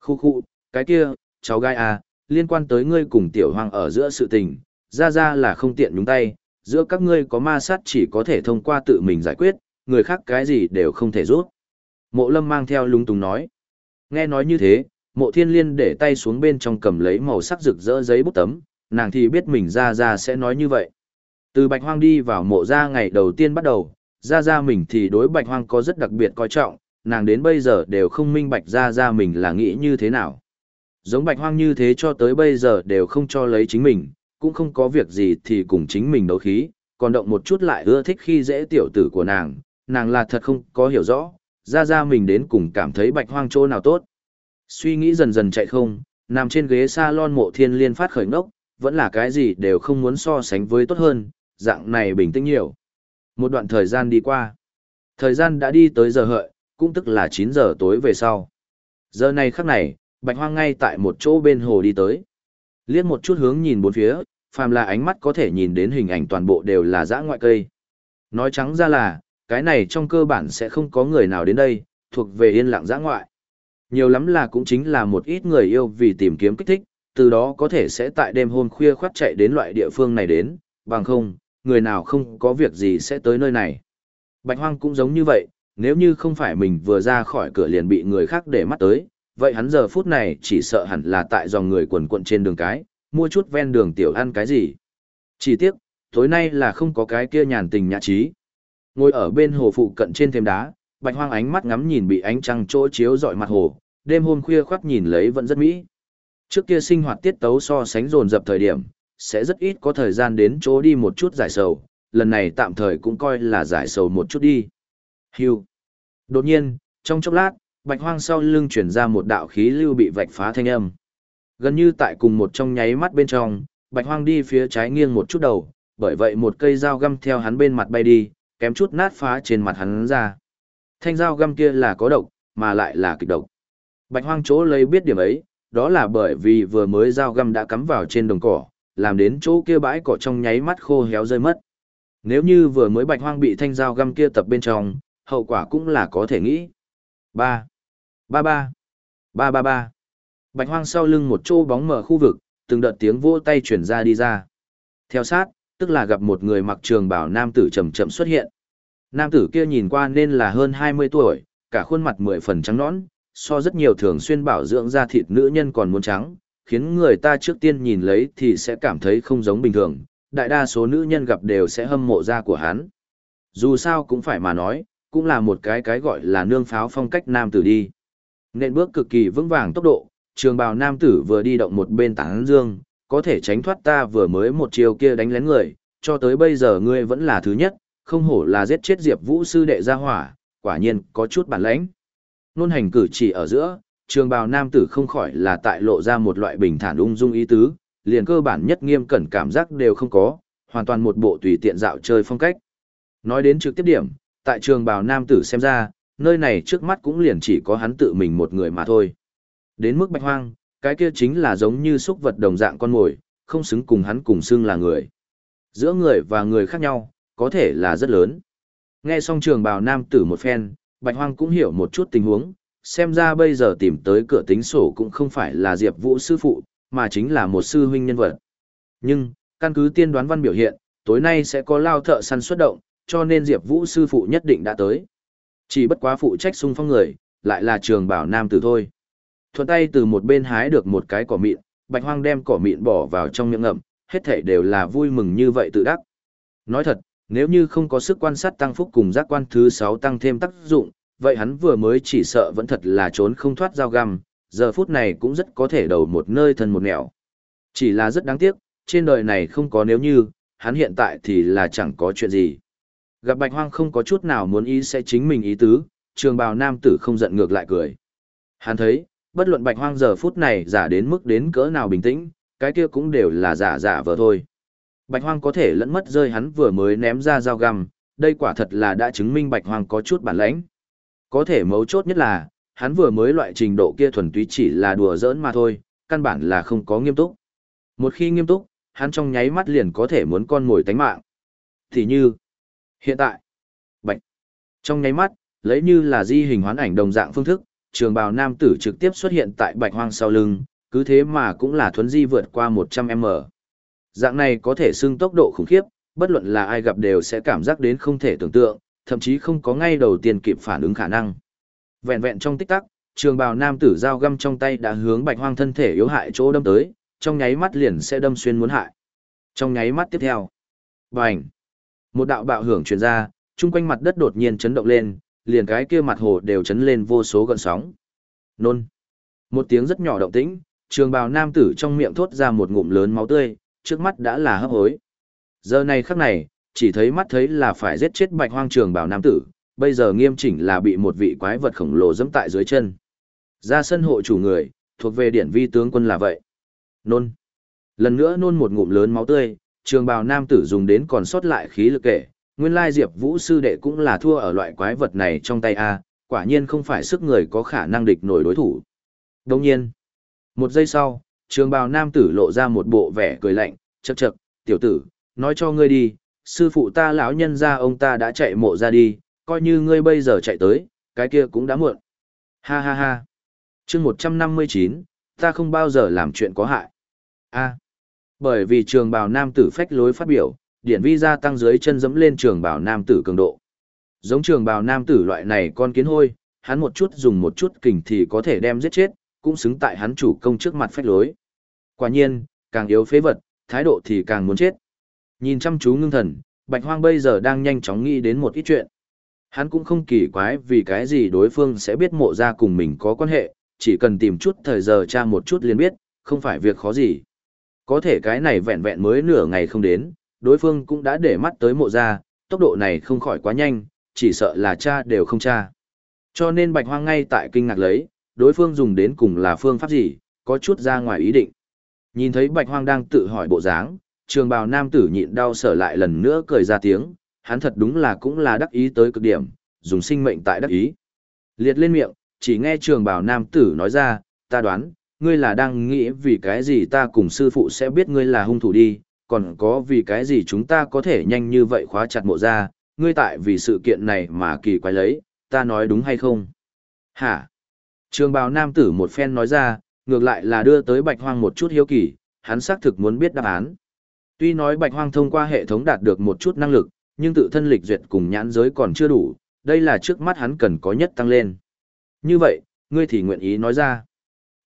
Khu khu, cái kia, cháu gái à, liên quan tới ngươi cùng tiểu hoang ở giữa sự tình, ra ra là không tiện nhúng tay, giữa các ngươi có ma sát chỉ có thể thông qua tự mình giải quyết, người khác cái gì đều không thể giúp. Mộ lâm mang theo lung tung nói. Nghe nói như thế, mộ thiên liên để tay xuống bên trong cầm lấy màu sắc rực rỡ giấy bút tấm, nàng thì biết mình ra ra sẽ nói như vậy. Từ bạch hoang đi vào mộ ra ngày đầu tiên bắt đầu, ra ra mình thì đối bạch hoang có rất đặc biệt coi trọng, nàng đến bây giờ đều không minh bạch ra ra mình là nghĩ như thế nào. Giống bạch hoang như thế cho tới bây giờ đều không cho lấy chính mình, cũng không có việc gì thì cùng chính mình đấu khí, còn động một chút lại ưa thích khi dễ tiểu tử của nàng, nàng là thật không có hiểu rõ, ra ra mình đến cùng cảm thấy bạch hoang chỗ nào tốt. Suy nghĩ dần dần chạy không, nằm trên ghế salon mộ thiên liên phát khởi ngốc, vẫn là cái gì đều không muốn so sánh với tốt hơn, dạng này bình tĩnh nhiều. Một đoạn thời gian đi qua. Thời gian đã đi tới giờ hợi, cũng tức là 9 giờ tối về sau. Giờ này khắc này, bạch hoang ngay tại một chỗ bên hồ đi tới. Liếc một chút hướng nhìn bốn phía, phàm là ánh mắt có thể nhìn đến hình ảnh toàn bộ đều là dã ngoại cây. Nói trắng ra là, cái này trong cơ bản sẽ không có người nào đến đây, thuộc về yên lặng dã ngoại. Nhiều lắm là cũng chính là một ít người yêu vì tìm kiếm kích thích, từ đó có thể sẽ tại đêm hôm khuya khoát chạy đến loại địa phương này đến, bằng không, người nào không có việc gì sẽ tới nơi này. Bạch Hoang cũng giống như vậy, nếu như không phải mình vừa ra khỏi cửa liền bị người khác để mắt tới, vậy hắn giờ phút này chỉ sợ hẳn là tại dòng người quần quận trên đường cái, mua chút ven đường tiểu ăn cái gì. Chỉ tiếc, tối nay là không có cái kia nhàn tình nhã trí. Ngồi ở bên hồ phụ cận trên thềm đá, bạch hoang ánh mắt ngắm nhìn bị ánh trăng chỗ chiếu dọi mặt hồ, đêm hôm khuya khoắt nhìn lấy vẫn rất mỹ. Trước kia sinh hoạt tiết tấu so sánh dồn dập thời điểm, sẽ rất ít có thời gian đến chỗ đi một chút giải sầu, lần này tạm thời cũng coi là giải sầu một chút đi. Hưu. Đột nhiên, trong chốc lát, bạch hoang sau lưng chuyển ra một đạo khí lưu bị vạch phá thanh âm. Gần như tại cùng một trong nháy mắt bên trong, bạch hoang đi phía trái nghiêng một chút đầu, bởi vậy một cây dao găm theo hắn bên mặt bay đi, kém chút nát phá trên mặt hắn ra. Thanh dao găm kia là có độc, mà lại là kịch độc. Bạch hoang chỗ lấy biết điểm ấy, đó là bởi vì vừa mới dao găm đã cắm vào trên đồng cỏ, làm đến chỗ kia bãi cỏ trong nháy mắt khô héo rơi mất. Nếu như vừa mới bạch hoang bị thanh dao găm kia tập bên trong, hậu quả cũng là có thể nghĩ. 3. Ba ba. Ba ba ba. Bạch hoang sau lưng một chỗ bóng mở khu vực, từng đợt tiếng vỗ tay chuyển ra đi ra. Theo sát, tức là gặp một người mặc trường bảo nam tử chậm chậm xuất hiện. Nam tử kia nhìn qua nên là hơn 20 tuổi, cả khuôn mặt mười phần trắng nõn, so rất nhiều thường xuyên bảo dưỡng da thịt nữ nhân còn muốn trắng, khiến người ta trước tiên nhìn lấy thì sẽ cảm thấy không giống bình thường, đại đa số nữ nhân gặp đều sẽ hâm mộ da của hắn. Dù sao cũng phải mà nói, cũng là một cái cái gọi là nương pháo phong cách nam tử đi. Nên bước cực kỳ vững vàng tốc độ, trường bào nam tử vừa đi động một bên tảng dương, có thể tránh thoát ta vừa mới một chiều kia đánh lén người, cho tới bây giờ ngươi vẫn là thứ nhất, không hổ là giết chết Diệp Vũ sư đệ gia hỏa, quả nhiên có chút bản lãnh. Nôn hành cử chỉ ở giữa, trường bào nam tử không khỏi là tại lộ ra một loại bình thản ung dung ý tứ, liền cơ bản nhất nghiêm cẩn cảm giác đều không có, hoàn toàn một bộ tùy tiện dạo chơi phong cách. Nói đến trực tiếp điểm, tại trường bào nam tử xem ra, nơi này trước mắt cũng liền chỉ có hắn tự mình một người mà thôi. Đến mức bạch hoang, cái kia chính là giống như xúc vật đồng dạng con mồi, không xứng cùng hắn cùng xưng là người. Giữa người và người khác nhau, có thể là rất lớn. Nghe xong trường bào nam tử một phen, bạch hoang cũng hiểu một chút tình huống, xem ra bây giờ tìm tới cửa tính sổ cũng không phải là Diệp Vũ sư phụ, mà chính là một sư huynh nhân vật. Nhưng, căn cứ tiên đoán văn biểu hiện, tối nay sẽ có lao thợ săn xuất động, cho nên Diệp Vũ sư phụ nhất định đã tới. Chỉ bất quá phụ trách xung phong người, lại là trường bảo nam tử thôi. Thuận tay từ một bên hái được một cái cỏ mịn, bạch hoang đem cỏ mịn bỏ vào trong miệng ngậm, hết thảy đều là vui mừng như vậy tự đắc. Nói thật, nếu như không có sức quan sát tăng phúc cùng giác quan thứ 6 tăng thêm tác dụng, vậy hắn vừa mới chỉ sợ vẫn thật là trốn không thoát dao găm, giờ phút này cũng rất có thể đầu một nơi thân một nẻo. Chỉ là rất đáng tiếc, trên đời này không có nếu như, hắn hiện tại thì là chẳng có chuyện gì. Gặp bạch hoang không có chút nào muốn ý sẽ chính mình ý tứ, trường bào nam tử không giận ngược lại cười. Hắn thấy, bất luận bạch hoang giờ phút này giả đến mức đến cỡ nào bình tĩnh, cái kia cũng đều là giả giả vờ thôi. Bạch hoang có thể lẫn mất rơi hắn vừa mới ném ra dao găm, đây quả thật là đã chứng minh bạch hoang có chút bản lãnh. Có thể mấu chốt nhất là, hắn vừa mới loại trình độ kia thuần túy chỉ là đùa giỡn mà thôi, căn bản là không có nghiêm túc. Một khi nghiêm túc, hắn trong nháy mắt liền có thể muốn con ngồi tánh mạng. Thì như, Hiện tại, bệnh Trong nháy mắt, lấy như là di hình hoán ảnh đồng dạng phương thức, trường bào nam tử trực tiếp xuất hiện tại Bạch Hoang sau lưng, cứ thế mà cũng là thuấn di vượt qua 100m. Dạng này có thể xưng tốc độ khủng khiếp, bất luận là ai gặp đều sẽ cảm giác đến không thể tưởng tượng, thậm chí không có ngay đầu tiên kịp phản ứng khả năng. Vẹn vẹn trong tích tắc, trường bào nam tử dao găm trong tay đã hướng Bạch Hoang thân thể yếu hại chỗ đâm tới, trong nháy mắt liền sẽ đâm xuyên muốn hại. Trong nháy mắt tiếp theo, bành! Một đạo bạo hưởng truyền ra, chung quanh mặt đất đột nhiên chấn động lên, liền cái kia mặt hồ đều chấn lên vô số gợn sóng. Nôn. Một tiếng rất nhỏ động tĩnh, trường bào nam tử trong miệng thốt ra một ngụm lớn máu tươi, trước mắt đã là hấp hối. Giờ này khắc này, chỉ thấy mắt thấy là phải giết chết bạch hoang trường bào nam tử, bây giờ nghiêm chỉnh là bị một vị quái vật khổng lồ dẫm tại dưới chân. Ra sân hộ chủ người, thuộc về điển vi tướng quân là vậy. Nôn. Lần nữa nôn một ngụm lớn máu tươi, trường bào nam tử dùng đến còn sót lại khí lực kể, nguyên lai diệp vũ sư đệ cũng là thua ở loại quái vật này trong tay a quả nhiên không phải sức người có khả năng địch nổi đối thủ. Đông nhiên một giây sau trường bào nam tử lộ ra một bộ vẻ cười lạnh chật chật tiểu tử nói cho ngươi đi sư phụ ta lão nhân ra ông ta đã chạy mộ ra đi coi như ngươi bây giờ chạy tới cái kia cũng đã muộn. Ha ha ha. Chương một trăm năm mươi chín ta không bao giờ làm chuyện có hại. A bởi vì trường bào nam tử phách lối phát biểu điển vi gia tăng dưới chân dẫm lên trường bào nam tử cường độ. Giống trường bào nam tử loại này con kiến hôi, hắn một chút dùng một chút kình thì có thể đem giết chết, cũng xứng tại hắn chủ công trước mặt phách lối. Quả nhiên, càng yếu phế vật, thái độ thì càng muốn chết. Nhìn chăm chú ngưng thần, Bạch Hoang bây giờ đang nhanh chóng nghĩ đến một ít chuyện. Hắn cũng không kỳ quái vì cái gì đối phương sẽ biết mộ gia cùng mình có quan hệ, chỉ cần tìm chút thời giờ tra một chút liền biết, không phải việc khó gì. Có thể cái này vẹn vẹn mới nửa ngày không đến, đối phương cũng đã để mắt tới mộ ra, tốc độ này không khỏi quá nhanh, chỉ sợ là cha đều không cha. Cho nên bạch hoang ngay tại kinh ngạc lấy, đối phương dùng đến cùng là phương pháp gì, có chút ra ngoài ý định. Nhìn thấy bạch hoang đang tự hỏi bộ dáng, trường bào nam tử nhịn đau sở lại lần nữa cười ra tiếng, hắn thật đúng là cũng là đắc ý tới cực điểm, dùng sinh mệnh tại đắc ý. Liệt lên miệng, chỉ nghe trường bào nam tử nói ra, ta đoán, ngươi là đang nghĩ vì cái gì ta cùng sư phụ sẽ biết ngươi là hung thủ đi, còn có vì cái gì chúng ta có thể nhanh như vậy khóa chặt mộ ra, ngươi tại vì sự kiện này mà kỳ quái lấy, ta nói đúng hay không? Hả? Trường bào nam tử một phen nói ra, ngược lại là đưa tới bạch hoang một chút hiếu kỳ, hắn xác thực muốn biết đáp án. Tuy nói bạch hoang thông qua hệ thống đạt được một chút năng lực, nhưng tự thân lịch duyệt cùng nhãn giới còn chưa đủ, đây là trước mắt hắn cần có nhất tăng lên. Như vậy, ngươi thì nguyện ý nói ra.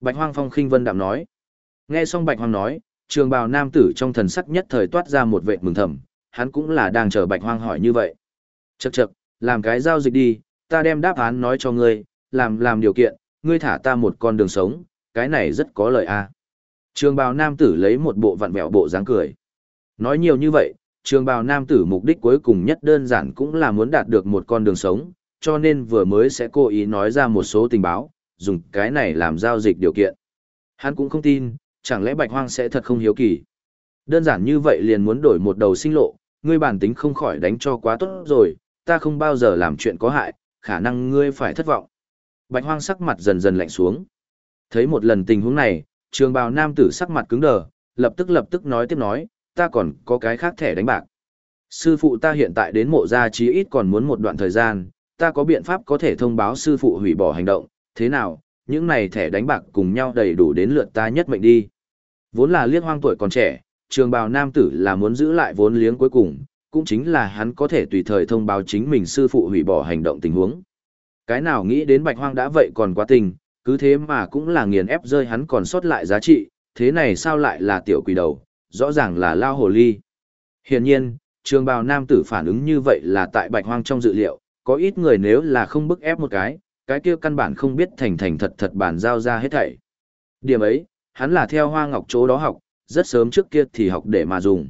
Bạch hoang phong khinh vân đạm nói. Nghe xong bạch hoang nói, trường bào nam tử trong thần sắc nhất thời toát ra một vẻ mừng thầm, hắn cũng là đang chờ bạch hoang hỏi như vậy. Chậc chậc, làm cái giao dịch đi, ta đem đáp án nói cho ngươi, làm làm điều kiện, ngươi thả ta một con đường sống, cái này rất có lợi a. Trường bào nam tử lấy một bộ vặn vẹo bộ dáng cười. Nói nhiều như vậy, trường bào nam tử mục đích cuối cùng nhất đơn giản cũng là muốn đạt được một con đường sống, cho nên vừa mới sẽ cố ý nói ra một số tình báo, dùng cái này làm giao dịch điều kiện. Hắn cũng không tin, chẳng lẽ bạch hoang sẽ thật không hiếu kỳ. Đơn giản như vậy liền muốn đổi một đầu sinh lộ, ngươi bản tính không khỏi đánh cho quá tốt rồi, ta không bao giờ làm chuyện có hại, khả năng ngươi phải thất vọng. Bạch hoang sắc mặt dần dần lạnh xuống. Thấy một lần tình huống này, trường bào nam tử sắc mặt cứng đờ, lập tức lập tức nói tiếp nói, ta còn có cái khác thẻ đánh bạc. Sư phụ ta hiện tại đến mộ gia chí ít còn muốn một đoạn thời gian, ta có biện pháp có thể thông báo sư phụ hủy bỏ hành động, thế nào, những này thẻ đánh bạc cùng nhau đầy đủ đến lượt ta nhất mệnh đi. Vốn là liếc hoang tuổi còn trẻ, trường bào nam tử là muốn giữ lại vốn liếng cuối cùng, cũng chính là hắn có thể tùy thời thông báo chính mình sư phụ hủy bỏ hành động tình huống. Cái nào nghĩ đến bạch hoang đã vậy còn quá tình, cứ thế mà cũng là nghiền ép rơi hắn còn sót lại giá trị, thế này sao lại là tiểu quỷ đầu, rõ ràng là lao hồ ly. Hiển nhiên, trường bào nam tử phản ứng như vậy là tại bạch hoang trong dự liệu, có ít người nếu là không bức ép một cái, cái kia căn bản không biết thành thành thật thật bản giao ra hết thảy. Điểm ấy, hắn là theo hoa ngọc chỗ đó học, rất sớm trước kia thì học để mà dùng.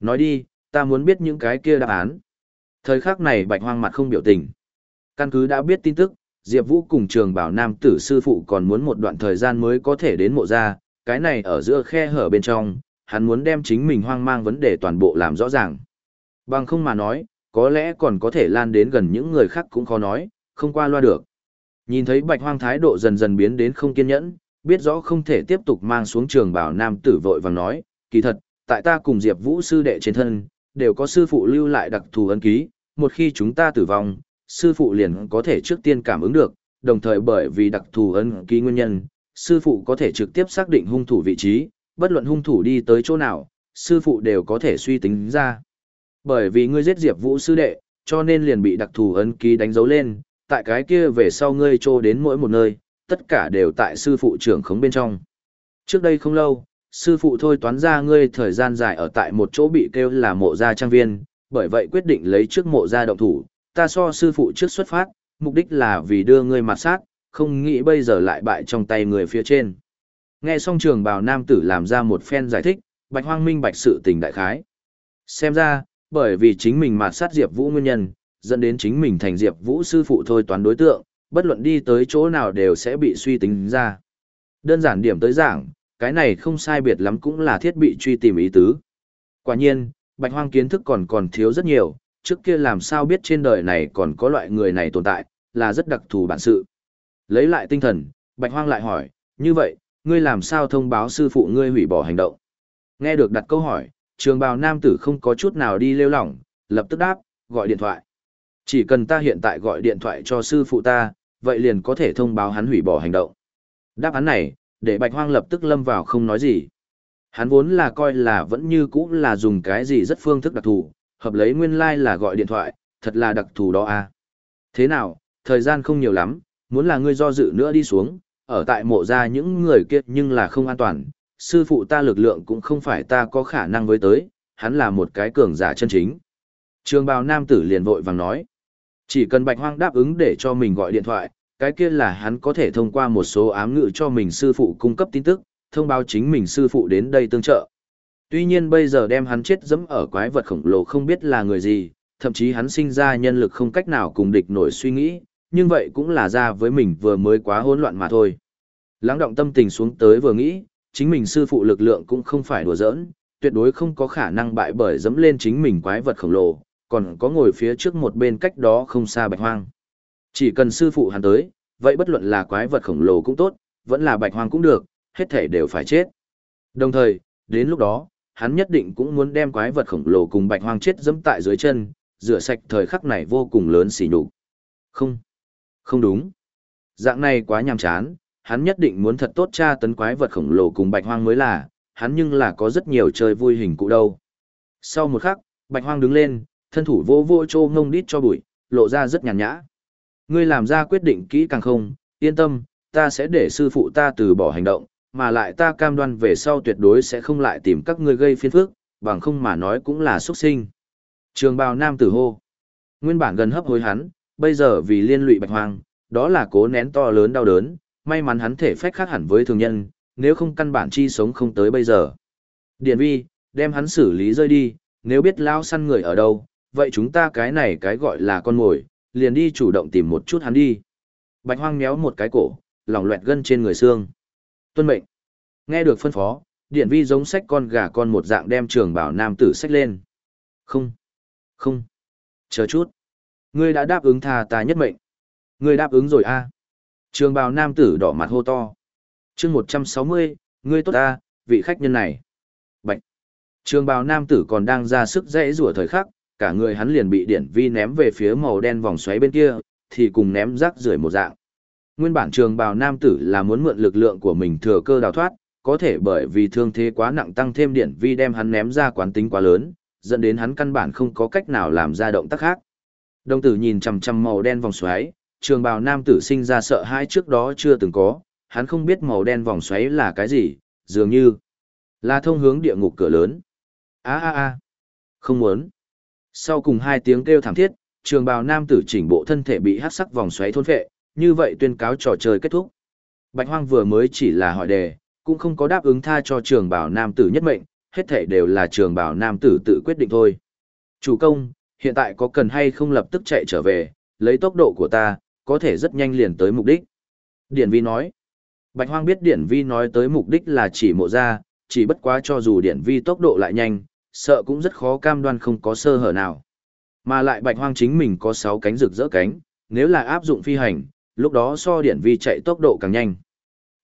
Nói đi, ta muốn biết những cái kia đáp án. Thời khắc này bạch hoang mặt không biểu tình. Căn cứ đã biết tin tức, Diệp Vũ cùng trường bảo nam tử sư phụ còn muốn một đoạn thời gian mới có thể đến mộ ra, cái này ở giữa khe hở bên trong, hắn muốn đem chính mình hoang mang vấn đề toàn bộ làm rõ ràng. Bằng không mà nói, có lẽ còn có thể lan đến gần những người khác cũng khó nói, không qua loa được. Nhìn thấy bạch hoang thái độ dần dần biến đến không kiên nhẫn, biết rõ không thể tiếp tục mang xuống trường bảo nam tử vội vàng nói, kỳ thật, tại ta cùng Diệp Vũ sư đệ trên thân, đều có sư phụ lưu lại đặc thù ấn ký, một khi chúng ta tử vong, sư phụ liền có thể trước tiên cảm ứng được, đồng thời bởi vì đặc thù ấn ký nguyên nhân, sư phụ có thể trực tiếp xác định hung thủ vị trí, bất luận hung thủ đi tới chỗ nào, sư phụ đều có thể suy tính ra. Bởi vì ngươi giết Diệp Vũ sư đệ, cho nên liền bị đặc thù ấn ký đánh dấu lên, tại cái kia về sau ngươi trô đến mỗi một nơi, tất cả đều tại sư phụ trưởng khống bên trong. Trước đây không lâu, sư phụ thôi toán ra ngươi thời gian dài ở tại một chỗ bị kêu là mộ gia trang viên, bởi vậy quyết định lấy trước mộ gia động thủ, ta so sư phụ trước xuất phát, mục đích là vì đưa ngươi mặt sát, không nghĩ bây giờ lại bại trong tay người phía trên. Nghe xong trường bào nam tử làm ra một phen giải thích, bạch hoang minh bạch sự tình đại khái. Xem ra, bởi vì chính mình mặt sát Diệp Vũ nguyên nhân, dẫn đến chính mình thành Diệp Vũ sư phụ thôi toán đối tượng, bất luận đi tới chỗ nào đều sẽ bị suy tính ra. Đơn giản điểm tới giảng, cái này không sai biệt lắm cũng là thiết bị truy tìm ý tứ. Quả nhiên, bạch hoang kiến thức còn còn thiếu rất nhiều, trước kia làm sao biết trên đời này còn có loại người này tồn tại, là rất đặc thù bản sự. Lấy lại tinh thần, bạch hoang lại hỏi, như vậy, ngươi làm sao thông báo sư phụ ngươi hủy bỏ hành động? Nghe được đặt câu hỏi, trường bào nam tử không có chút nào đi lêu lỏng, lập tức đáp, gọi điện thoại. Chỉ cần ta hiện tại gọi điện thoại cho sư phụ ta, vậy liền có thể thông báo hắn hủy bỏ hành động. Đáp án này, để bạch hoang lập tức lâm vào không nói gì. Hắn vốn là coi là vẫn như cũ là dùng cái gì rất phương thức đặc thù, hợp lấy nguyên lai like là gọi điện thoại, thật là đặc thù đó à. Thế nào, thời gian không nhiều lắm, muốn là ngươi do dự nữa đi xuống, ở tại mộ ra những người kia nhưng là không an toàn, sư phụ ta lực lượng cũng không phải ta có khả năng với tới, hắn là một cái cường giả chân chính. Trường bào nam tử liền vội vàng nói, chỉ cần bạch hoang đáp ứng để cho mình gọi điện thoại, cái kia là hắn có thể thông qua một số ám ngữ cho mình sư phụ cung cấp tin tức, thông báo chính mình sư phụ đến đây tương trợ. Tuy nhiên bây giờ đem hắn chết dẫm ở quái vật khổng lồ không biết là người gì, thậm chí hắn sinh ra nhân lực không cách nào cùng địch nổi suy nghĩ, nhưng vậy cũng là ra với mình vừa mới quá hỗn loạn mà thôi. Lắng động tâm tình xuống tới vừa nghĩ, chính mình sư phụ lực lượng cũng không phải đùa giỡn, tuyệt đối không có khả năng bại bởi dẫm lên chính mình quái vật khổng lồ, còn có ngồi phía trước một bên cách đó không xa bạch hoang. Chỉ cần sư phụ hắn tới, vậy bất luận là quái vật khổng lồ cũng tốt, vẫn là bạch hoang cũng được, hết thể đều phải chết. Đồng thời, đến lúc đó, hắn nhất định cũng muốn đem quái vật khổng lồ cùng bạch hoang chết dẫm tại dưới chân, rửa sạch thời khắc này vô cùng lớn xỉ nhục. Không, không đúng. Dạng này quá nhàm chán, hắn nhất định muốn thật tốt tra tấn quái vật khổng lồ cùng bạch hoang mới là, hắn nhưng là có rất nhiều chơi vui hình cụ đâu. Sau một khắc, bạch hoang đứng lên, thân thủ vô vô trô ngông đít cho bụi, lộ ra rất nhàn nhã. Ngươi làm ra quyết định kỹ càng không, yên tâm, ta sẽ để sư phụ ta từ bỏ hành động, mà lại ta cam đoan về sau tuyệt đối sẽ không lại tìm các ngươi gây phiền phức, bằng không mà nói cũng là xuất sinh. Trường bào nam tử hô. Nguyên bản gần hấp hối hắn, bây giờ vì liên lụy bạch hoang, đó là cố nén to lớn đau đớn, may mắn hắn thể phách khác hẳn với thường nhân, nếu không căn bản chi sống không tới bây giờ. Điền vi, đem hắn xử lý rơi đi, nếu biết lao săn người ở đâu, vậy chúng ta cái này cái gọi là con mồi, liền đi chủ động tìm một chút hắn đi. Bạch hoang méo một cái cổ, lòng loẹt gân trên người xương. Tuân mệnh. Nghe được phân phó, điện vi giống sách con gà con một dạng đem trường bảo nam tử sách lên. Không. Không. Chờ chút. Ngươi đã đáp ứng tha ta nhất mệnh. Ngươi đáp ứng rồi a. Trường bào nam tử đỏ mặt hô to. chương 160, ngươi tốt ta, vị khách nhân này. Bạch. Trường bào nam tử còn đang ra sức dễ rủa thời khắc, cả người hắn liền bị điện vi ném về phía màu đen vòng xoáy bên kia, thì cùng ném rác rưởi một dạng. Nguyên bản trường bào nam tử là muốn mượn lực lượng của mình thừa cơ đào thoát, có thể bởi vì thương thế quá nặng tăng thêm điện vi đem hắn ném ra quán tính quá lớn, dẫn đến hắn căn bản không có cách nào làm ra động tác khác. Đồng tử nhìn chằm chằm màu đen vòng xoáy, trường bào nam tử sinh ra sợ hãi trước đó chưa từng có, hắn không biết màu đen vòng xoáy là cái gì, dường như là thông hướng địa ngục cửa lớn. A a a, không muốn. Sau cùng hai tiếng kêu thảm thiết, trường bào nam tử chỉnh bộ thân thể bị hắc sắc vòng xoáy thôn phệ, như vậy tuyên cáo trò chơi kết thúc. Bạch Hoang vừa mới chỉ là hỏi đề, cũng không có đáp ứng tha cho trường bào nam tử nhất mệnh, hết thể đều là trường bào nam tử tự quyết định thôi. Chủ công, hiện tại có cần hay không lập tức chạy trở về, lấy tốc độ của ta, có thể rất nhanh liền tới mục đích. Điển Vi nói, Bạch Hoang biết Điển Vi nói tới mục đích là chỉ mộ ra, chỉ bất quá cho dù Điển Vi tốc độ lại nhanh, sợ cũng rất khó cam đoan không có sơ hở nào. Mà lại Bạch Hoang chính mình có 6 cánh rực rỡ cánh, nếu là áp dụng phi hành, lúc đó so Điển Vi chạy tốc độ càng nhanh.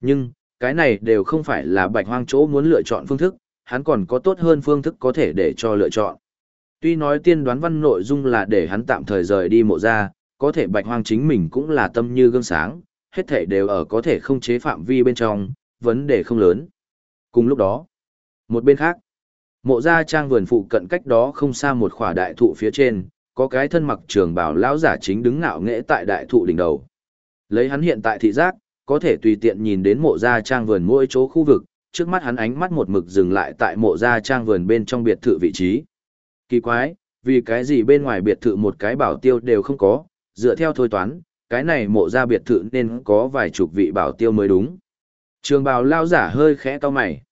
Nhưng, cái này đều không phải là Bạch Hoang chỗ muốn lựa chọn phương thức, hắn còn có tốt hơn phương thức có thể để cho lựa chọn. Tuy nói tiên đoán văn nội dung là để hắn tạm thời rời đi mộ ra, có thể bạch hoang chính mình cũng là tâm như gương sáng, hết thảy đều ở có thể không chế phạm vi bên trong, vấn đề không lớn. Cùng lúc đó, một bên khác, mộ gia trang vườn phụ cận cách đó không xa một khỏa đại thụ phía trên, có cái thân mặc trường bảo lão giả chính đứng ngạo nghễ tại đại thụ đỉnh đầu. Lấy hắn hiện tại thị giác, có thể tùy tiện nhìn đến mộ gia trang vườn mỗi chỗ khu vực, trước mắt hắn ánh mắt một mực dừng lại tại mộ gia trang vườn bên trong biệt thự vị trí. Kỳ quái, vì cái gì bên ngoài biệt thự một cái bảo tiêu đều không có, dựa theo thôi toán, cái này mộ gia biệt thự nên có vài chục vị bảo tiêu mới đúng. Trường bào lao giả hơi khẽ to mày.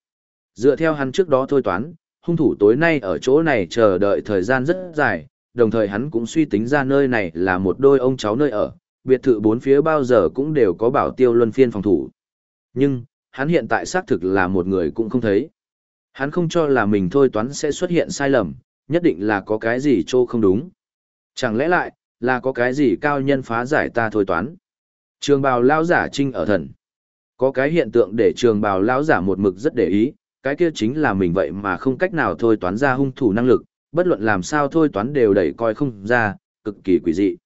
Dựa theo hắn trước đó thôi toán, hung thủ tối nay ở chỗ này chờ đợi thời gian rất dài, đồng thời hắn cũng suy tính ra nơi này là một đôi ông cháu nơi ở, biệt thự bốn phía bao giờ cũng đều có bảo tiêu luân phiên phòng thủ. Nhưng, hắn hiện tại xác thực là một người cũng không thấy. Hắn không cho là mình thôi toán sẽ xuất hiện sai lầm, nhất định là có cái gì trô không đúng. Chẳng lẽ lại, là có cái gì cao nhân phá giải ta thôi toán. Trường bào lao giả trinh ở thần. Có cái hiện tượng để trường bào lão giả một mực rất để ý, cái kia chính là mình vậy mà không cách nào thôi toán ra hung thủ năng lực, bất luận làm sao thôi toán đều đẩy coi không ra, cực kỳ quỷ dị.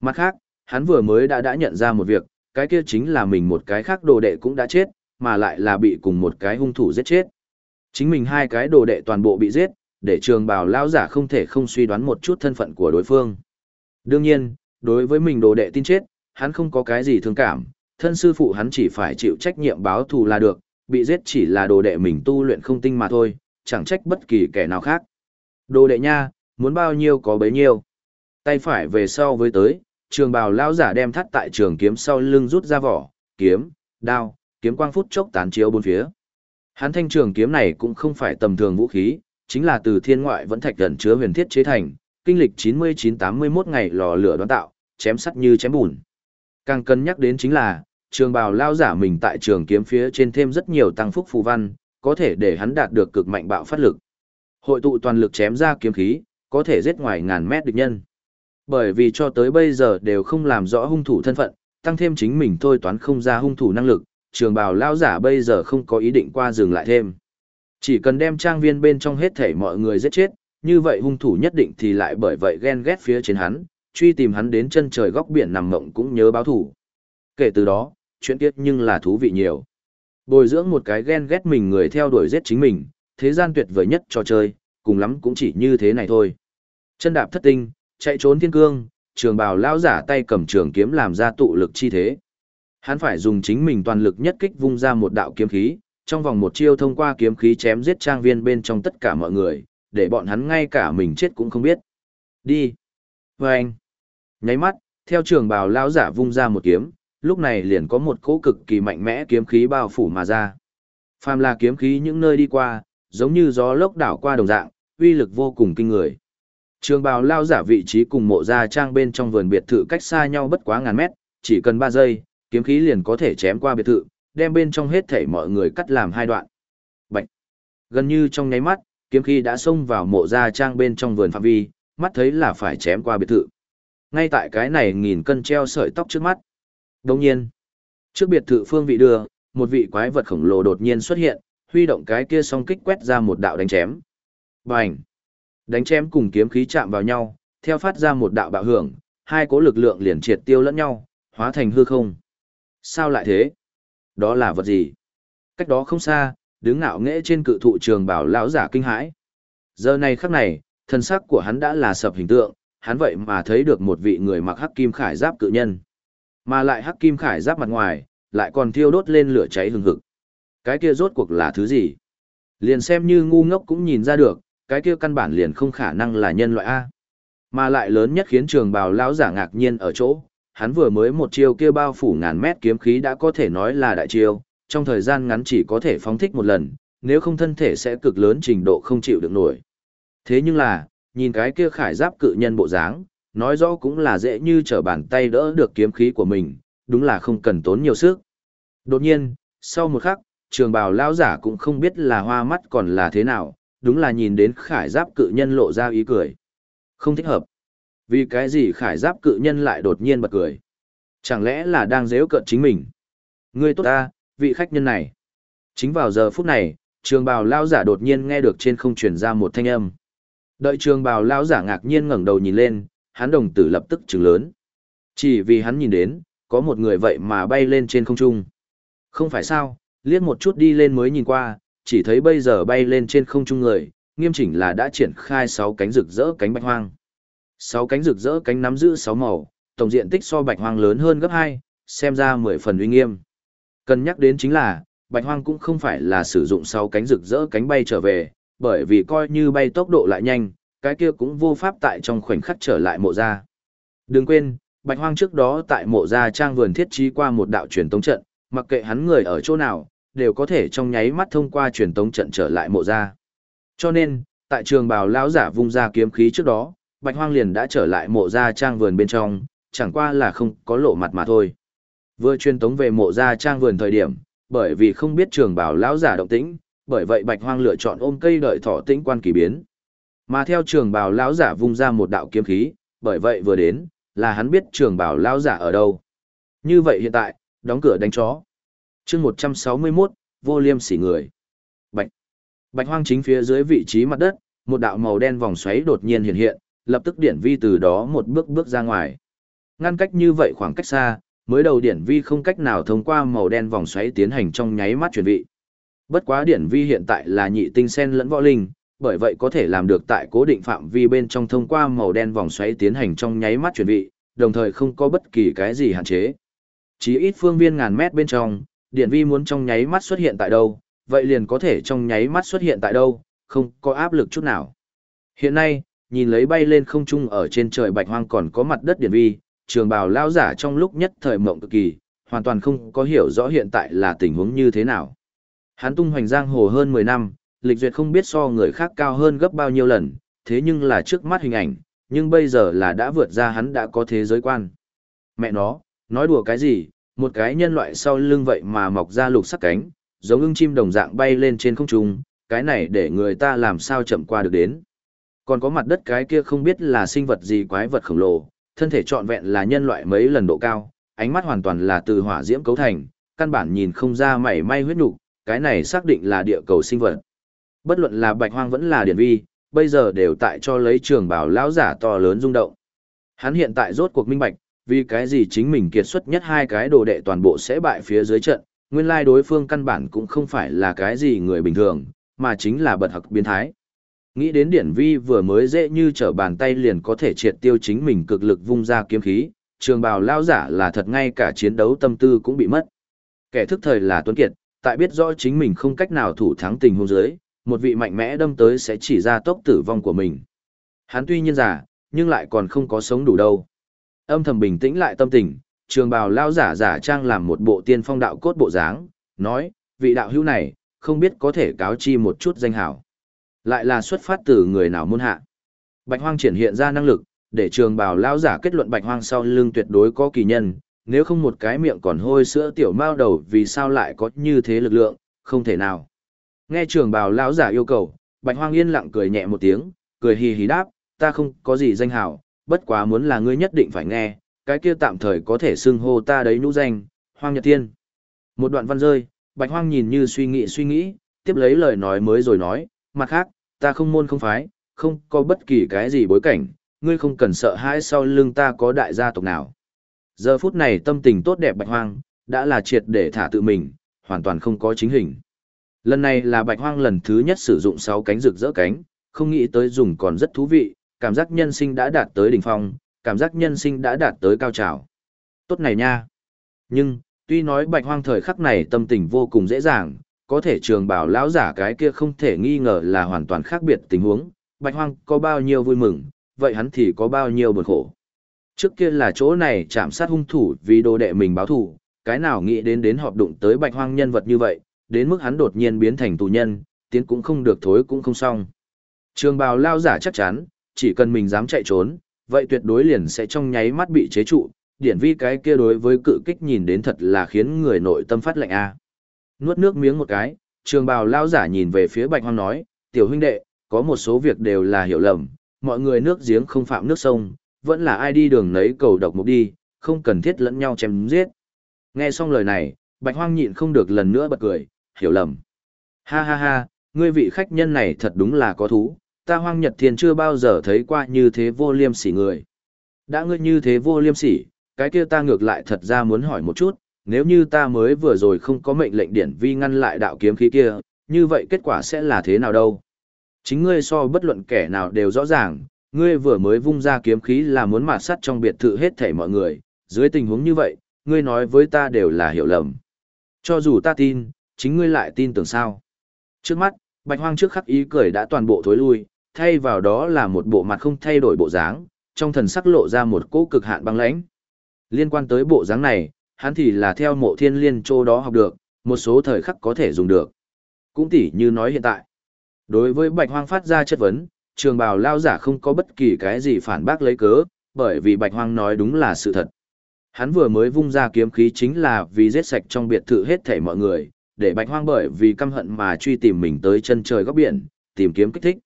Mặt khác, hắn vừa mới đã đã nhận ra một việc, cái kia chính là mình một cái khác đồ đệ cũng đã chết, mà lại là bị cùng một cái hung thủ giết chết. Chính mình hai cái đồ đệ toàn bộ bị giết, để trường bào lao giả không thể không suy đoán một chút thân phận của đối phương. Đương nhiên, đối với mình đồ đệ tin chết, hắn không có cái gì thương cảm, thân sư phụ hắn chỉ phải chịu trách nhiệm báo thù là được, bị giết chỉ là đồ đệ mình tu luyện không tinh mà thôi, chẳng trách bất kỳ kẻ nào khác. Đồ đệ nha, muốn bao nhiêu có bấy nhiêu. Tay phải về sau với tới, trường bào lão giả đem thắt tại trường kiếm sau lưng rút ra vỏ, kiếm, đao, kiếm quang phút chốc tán chiếu bốn phía. Hắn thanh trường kiếm này cũng không phải tầm thường vũ khí, chính là từ thiên ngoại vẫn thạch gần chứa huyền thiết chế thành, kinh lịch 99-81 ngày lò lửa đoán tạo, chém sắt như chém bùn. Càng cân nhắc đến chính là, trường bào lao giả mình tại trường kiếm phía trên thêm rất nhiều tăng phúc phù văn, có thể để hắn đạt được cực mạnh bạo phát lực. Hội tụ toàn lực chém ra kiếm khí, có thể giết ngoài ngàn mét địch nhân. Bởi vì cho tới bây giờ đều không làm rõ hung thủ thân phận, tăng thêm chính mình thôi toán không ra hung thủ năng lực, trường bào lao giả bây giờ không có ý định qua dừng lại thêm. Chỉ cần đem trang viên bên trong hết thể mọi người giết chết, như vậy hung thủ nhất định thì lại bởi vậy ghen ghét phía trên hắn, truy tìm hắn đến chân trời góc biển nằm mộng cũng nhớ báo thủ. Kể từ đó, chuyện tiết nhưng là thú vị nhiều. Bồi dưỡng một cái ghen ghét mình người theo đuổi giết chính mình, thế gian tuyệt vời nhất trò chơi, cùng lắm cũng chỉ như thế này thôi. Chân đạp thất tinh, chạy trốn thiên cương, trường bào lao giả tay cầm trường kiếm làm ra tụ lực chi thế. Hắn phải dùng chính mình toàn lực nhất kích vung ra một đạo kiếm khí, trong vòng một chiêu thông qua kiếm khí chém giết trang viên bên trong tất cả mọi người, để bọn hắn ngay cả mình chết cũng không biết. Đi. Và anh. Nháy mắt, theo trường bào lao giả vung ra một kiếm, lúc này liền có một cỗ cực kỳ mạnh mẽ kiếm khí bao phủ mà ra. Phàm là kiếm khí những nơi đi qua, giống như gió lốc đảo qua đồng dạng, uy lực vô cùng kinh người. Trường bào lao giả vị trí cùng mộ gia trang bên trong vườn biệt thự cách xa nhau bất quá ngàn mét, chỉ cần 3 giây, kiếm khí liền có thể chém qua biệt thự, đem bên trong hết thảy mọi người cắt làm hai đoạn. Bạch! Gần như trong nháy mắt, kiếm khí đã xông vào mộ gia trang bên trong vườn phạm vi, mắt thấy là phải chém qua biệt thự. Ngay tại cái này nghìn cân treo sợi tóc trước mắt. Đồng nhiên, trước biệt thự phương vị đưa, một vị quái vật khổng lồ đột nhiên xuất hiện, huy động cái kia song kích quét ra một đạo đánh chém. Bành! Đánh chém cùng kiếm khí chạm vào nhau, theo phát ra một đạo bạo hưởng, hai cố lực lượng liền triệt tiêu lẫn nhau, hóa thành hư không. Sao lại thế? Đó là vật gì? Cách đó không xa, đứng ngạo nghễ trên cự thụ trường bảo lão giả kinh hãi. Giờ này khắc này, thân sắc của hắn đã là sập hình tượng, hắn vậy mà thấy được một vị người mặc hắc kim khải giáp cự nhân. Mà lại hắc kim khải giáp mặt ngoài, lại còn thiêu đốt lên lửa cháy hừng hực. Cái kia rốt cuộc là thứ gì? Liền xem như ngu ngốc cũng nhìn ra được, cái kia căn bản liền không khả năng là nhân loại A. Mà lại lớn nhất khiến trường bào lão giả ngạc nhiên ở chỗ, hắn vừa mới một chiêu kia bao phủ ngàn mét kiếm khí đã có thể nói là đại chiêu, trong thời gian ngắn chỉ có thể phóng thích một lần, nếu không thân thể sẽ cực lớn trình độ không chịu được nổi. Thế nhưng là, nhìn cái kia khải giáp cự nhân bộ dáng, nói rõ cũng là dễ như trở bàn tay đỡ được kiếm khí của mình, đúng là không cần tốn nhiều sức. Đột nhiên, sau một khắc, trường bào lão giả cũng không biết là hoa mắt còn là thế nào, đúng là nhìn đến khải giáp cự nhân lộ ra ý cười. Không thích hợp. Vì cái gì khải giáp cự nhân lại đột nhiên bật cười? Chẳng lẽ là đang dễ cận chính mình? Ngươi tốt ta, vị khách nhân này. Chính vào giờ phút này, trường bào lao giả đột nhiên nghe được trên không truyền ra một thanh âm. Đợi trường bào lao giả ngạc nhiên ngẩng đầu nhìn lên, hắn đồng tử lập tức trừng lớn. Chỉ vì hắn nhìn đến, có một người vậy mà bay lên trên không trung. Không phải sao, liếc một chút đi lên mới nhìn qua, chỉ thấy bây giờ bay lên trên không trung người, nghiêm chỉnh là đã triển khai 6 cánh rực rỡ cánh bạch hoang. 6 cánh rực rỡ cánh nắm giữ 6 màu, tổng diện tích so bạch hoang lớn hơn gấp 2, xem ra 10 phần uy nghiêm. Cần nhắc đến chính là, bạch hoang cũng không phải là sử dụng 6 cánh rực rỡ cánh bay trở về, bởi vì coi như bay tốc độ lại nhanh, cái kia cũng vô pháp tại trong khoảnh khắc trở lại mộ gia. Đừng quên, bạch hoang trước đó tại mộ gia trang vườn thiết trí qua một đạo truyền tống trận, mặc kệ hắn người ở chỗ nào, đều có thể trong nháy mắt thông qua truyền tống trận trở lại mộ gia. Cho nên, tại trường bào lão giả vung ra kiếm khí trước đó, Bạch Hoang liền đã trở lại mộ gia trang vườn bên trong, chẳng qua là không có lộ mặt mà thôi. Vừa truyền tống về mộ gia trang vườn thời điểm, bởi vì không biết trường bào lão giả động tĩnh, bởi vậy Bạch Hoang lựa chọn ôm cây đợi thọ tĩnh quan kỳ biến. Mà theo trường bào lão giả vung ra một đạo kiếm khí, bởi vậy vừa đến, là hắn biết trường bào lão giả ở đâu. Như vậy hiện tại, đóng cửa đánh chó. Chương 161, vô liêm sỉ người. Bạch. Bạch Hoang chính phía dưới vị trí mặt đất, một đạo màu đen vòng xoáy đột nhiên hiện hiện, lập tức điển vi từ đó một bước bước ra ngoài. Ngăn cách như vậy khoảng cách xa, mới đầu điển vi không cách nào thông qua màu đen vòng xoáy tiến hành trong nháy mắt chuyển vị. Bất quá điển vi hiện tại là nhị tinh sen lẫn võ linh, bởi vậy có thể làm được tại cố định phạm vi bên trong thông qua màu đen vòng xoáy tiến hành trong nháy mắt chuyển vị, đồng thời không có bất kỳ cái gì hạn chế. Chỉ ít phương viên ngàn mét bên trong, điển vi muốn trong nháy mắt xuất hiện tại đâu, vậy liền có thể trong nháy mắt xuất hiện tại đâu, không có áp lực chút nào. Hiện nay, nhìn lấy bay lên không trung ở trên trời bạch hoang còn có mặt đất điển vi, trường bào lao giả trong lúc nhất thời mộng cực kỳ, hoàn toàn không có hiểu rõ hiện tại là tình huống như thế nào. Hắn tung hoành giang hồ hơn 10 năm, lịch duyệt không biết so người khác cao hơn gấp bao nhiêu lần, thế nhưng là trước mắt hình ảnh, nhưng bây giờ là đã vượt ra hắn đã có thế giới quan. Mẹ nó, nói đùa cái gì, một cái nhân loại sau lưng vậy mà mọc ra lục sắc cánh, giống ưng chim đồng dạng bay lên trên không trung, cái này để người ta làm sao chậm qua được đến. Còn có mặt đất cái kia không biết là sinh vật gì quái vật khổng lồ, thân thể trọn vẹn là nhân loại mấy lần độ cao, ánh mắt hoàn toàn là từ hỏa diễm cấu thành, căn bản nhìn không ra mảy may huyết nục, cái này xác định là địa cầu sinh vật. Bất luận là bạch hoang vẫn là điển vi, bây giờ đều tại cho lấy trường bảo lão giả to lớn rung động. Hắn hiện tại rốt cuộc minh bạch, vì cái gì chính mình kiệt xuất nhất hai cái đồ đệ toàn bộ sẽ bại phía dưới trận, nguyên lai đối phương căn bản cũng không phải là cái gì người bình thường, mà chính là bật học biến thái. Nghĩ đến điển vi vừa mới dễ như trở bàn tay liền có thể triệt tiêu chính mình cực lực vung ra kiếm khí, trường bào lao giả là thật ngay cả chiến đấu tâm tư cũng bị mất. Kẻ thức thời là Tuấn Kiệt, tại biết rõ chính mình không cách nào thủ thắng tình huống dưới, một vị mạnh mẽ đâm tới sẽ chỉ ra tốc tử vong của mình. Hắn tuy nhiên giả, nhưng lại còn không có sống đủ đâu. Âm thầm bình tĩnh lại tâm tình, trường bào lao giả giả trang làm một bộ tiên phong đạo cốt bộ dáng, nói, vị đạo hữu này, không biết có thể cáo chi một chút danh hảo. Lại là xuất phát từ người nào môn hạ. Bạch hoang triển hiện ra năng lực, để trường bào lao giả kết luận bạch hoang sau lưng tuyệt đối có kỳ nhân, nếu không một cái miệng còn hôi sữa tiểu mao đầu vì sao lại có như thế lực lượng, không thể nào. Nghe trưởng bào lão giả yêu cầu, bạch hoang yên lặng cười nhẹ một tiếng, cười hì hì đáp, ta không có gì danh hào, bất quá muốn là ngươi nhất định phải nghe, cái kia tạm thời có thể xưng hô ta đấy nhũ danh, hoang nhật tiên. Một đoạn văn rơi, bạch hoang nhìn như suy nghĩ suy nghĩ, tiếp lấy lời nói mới rồi nói, mặt khác, ta không môn không phái, không có bất kỳ cái gì bối cảnh, ngươi không cần sợ hãi sau lưng ta có đại gia tộc nào. Giờ phút này tâm tình tốt đẹp bạch hoang, đã là triệt để thả tự mình, hoàn toàn không có chính hình. Lần này là bạch hoang lần thứ nhất sử dụng 6 cánh rực rỡ cánh, không nghĩ tới dùng còn rất thú vị, cảm giác nhân sinh đã đạt tới đỉnh phong, cảm giác nhân sinh đã đạt tới cao trào. Tốt này nha. Nhưng, tuy nói bạch hoang thời khắc này tâm tình vô cùng dễ dàng, có thể trường bảo lão giả cái kia không thể nghi ngờ là hoàn toàn khác biệt tình huống, bạch hoang có bao nhiêu vui mừng, vậy hắn thì có bao nhiêu buồn khổ. Trước kia là chỗ này chạm sát hung thủ vì đồ đệ mình báo thù, cái nào nghĩ đến đến họp đụng tới bạch hoang nhân vật như vậy, đến mức hắn đột nhiên biến thành tù nhân, tiến cũng không được thối cũng không xong. Trường bào lao giả chắc chắn, chỉ cần mình dám chạy trốn, vậy tuyệt đối liền sẽ trong nháy mắt bị chế trụ, điển vi cái kia đối với cự kích nhìn đến thật là khiến người nội tâm phát lạnh a. Nuốt nước miếng một cái, trường bào lao giả nhìn về phía bạch hoang nói, tiểu huynh đệ, có một số việc đều là hiểu lầm, mọi người nước giếng không phạm nước sông, vẫn là ai đi đường nấy cầu độc mục đi, không cần thiết lẫn nhau chém giết. Nghe xong lời này, bạch hoang nhịn không được lần nữa bật cười, hiểu lầm. Ha ha ha, ngươi vị khách nhân này thật đúng là có thú, ta hoang nhật thiên chưa bao giờ thấy qua như thế vô liêm sỉ người. Đã ngươi như thế vô liêm sỉ, cái kia ta ngược lại thật ra muốn hỏi một chút, nếu như ta mới vừa rồi không có mệnh lệnh điển vi ngăn lại đạo kiếm khí kia, như vậy kết quả sẽ là thế nào đâu? Chính ngươi so bất luận kẻ nào đều rõ ràng, ngươi vừa mới vung ra kiếm khí là muốn mạt sắt trong biệt thự hết thảy mọi người, dưới tình huống như vậy, ngươi nói với ta đều là hiểu lầm. Cho dù ta tin, chính ngươi lại tin tưởng sao. Trước mắt, bạch hoang trước khắc ý cười đã toàn bộ thối lui, thay vào đó là một bộ mặt không thay đổi bộ dáng, trong thần sắc lộ ra một cỗ cực hạn băng lãnh. Liên quan tới bộ dáng này, hắn thì là theo mộ thiên liên châu đó học được, Một số thời khắc có thể dùng được. Cũng tỉ như nói hiện tại. Đối với bạch hoang phát ra chất vấn, trường bào lao giả không có bất kỳ cái gì phản bác lấy cớ, bởi vì bạch hoang nói đúng là sự thật. Hắn vừa mới vung ra kiếm khí chính là vì giết sạch trong biệt thự hết thảy mọi người, để bạch hoang bởi vì căm hận mà truy tìm mình tới chân trời góc biển, tìm kiếm kích thích.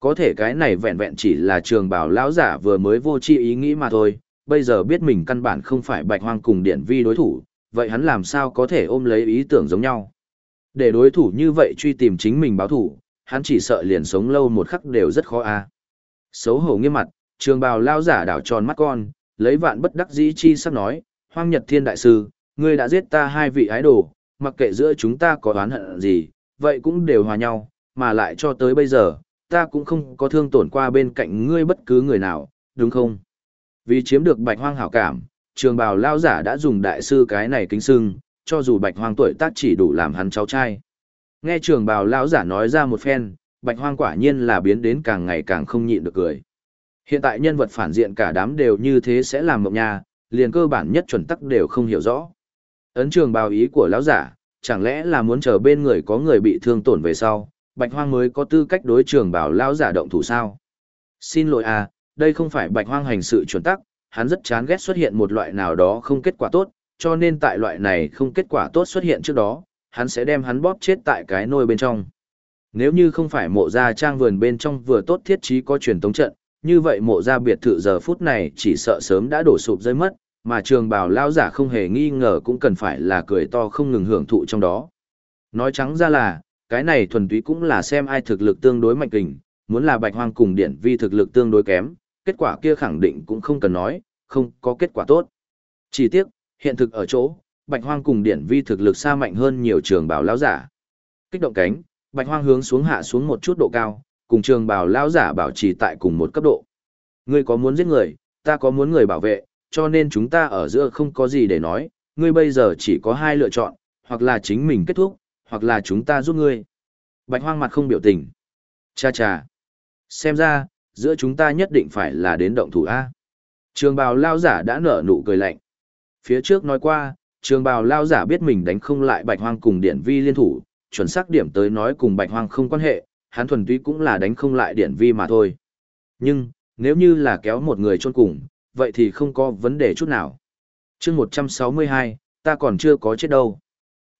Có thể cái này vẹn vẹn chỉ là trường bảo lão giả vừa mới vô chi ý nghĩ mà thôi, bây giờ biết mình căn bản không phải bạch hoang cùng điện vi đối thủ, vậy hắn làm sao có thể ôm lấy ý tưởng giống nhau. Để đối thủ như vậy truy tìm chính mình báo thủ, hắn chỉ sợ liền sống lâu một khắc đều rất khó a. Xấu hổ nghiêm mặt, trường bào lao giả đảo tròn mắt con, lấy vạn bất đắc dĩ chi sắp nói, hoang nhật thiên đại sư, ngươi đã giết ta hai vị ái đồ, mặc kệ giữa chúng ta có oán hận gì, vậy cũng đều hòa nhau, mà lại cho tới bây giờ, ta cũng không có thương tổn qua bên cạnh ngươi bất cứ người nào, đúng không? Vì chiếm được bạch hoang hảo cảm, trường bào lao giả đã dùng đại sư cái này kính sưng, cho dù bạch hoang tuổi tác chỉ đủ làm hắn cháu trai. Nghe trường bào lao giả nói ra một phen, bạch hoang quả nhiên là biến đến càng ngày càng không nhịn được cười. Hiện tại nhân vật phản diện cả đám đều như thế sẽ làm mộng nha, liền cơ bản nhất chuẩn tắc đều không hiểu rõ. Ấn trường bào ý của lão giả, chẳng lẽ là muốn chờ bên người có người bị thương tổn về sau, bạch hoang mới có tư cách đối trường bào lão giả động thủ sao? Xin lỗi à, đây không phải bạch hoang hành sự chuẩn tắc, hắn rất chán ghét xuất hiện một loại nào đó không kết quả tốt, cho nên tại loại này không kết quả tốt xuất hiện trước đó, hắn sẽ đem hắn bóp chết tại cái nôi bên trong. Nếu như không phải mộ gia trang vườn bên trong vừa tốt thiết trí có truyền tống trận, như vậy mộ gia biệt thự giờ phút này chỉ sợ sớm đã đổ sụp rơi mất, mà trường bào lao giả không hề nghi ngờ cũng cần phải là cười to không ngừng hưởng thụ trong đó. Nói trắng ra là, cái này thuần túy cũng là xem ai thực lực tương đối mạnh kình, muốn là bạch hoang cùng điện vi thực lực tương đối kém, kết quả kia khẳng định cũng không cần nói, không có kết quả tốt. Chỉ tiếc, hiện thực ở chỗ, bạch hoang cùng điện vi thực lực xa mạnh hơn nhiều trường bào lão giả. Kích động cánh, bạch hoang hướng xuống hạ xuống một chút độ cao, cùng trường bào lão giả bảo trì tại cùng một cấp độ. Ngươi có muốn giết người, ta có muốn người bảo vệ, cho nên chúng ta ở giữa không có gì để nói, ngươi bây giờ chỉ có hai lựa chọn, hoặc là chính mình kết thúc, hoặc là chúng ta giúp ngươi. Bạch hoang mặt không biểu tình. Cha cha. Xem ra, giữa chúng ta nhất định phải là đến động thủ A. Trường bào lao giả đã nở nụ cười lạnh. Phía trước nói qua, trường bào lao giả biết mình đánh không lại bạch hoang cùng điển vi liên thủ, chuẩn xác điểm tới nói cùng bạch hoang không quan hệ, hắn thuần túy cũng là đánh không lại điển vi mà thôi. Nhưng, nếu như là kéo một người chôn cùng, vậy thì không có vấn đề chút nào. chương 162, ta còn chưa có chết đâu.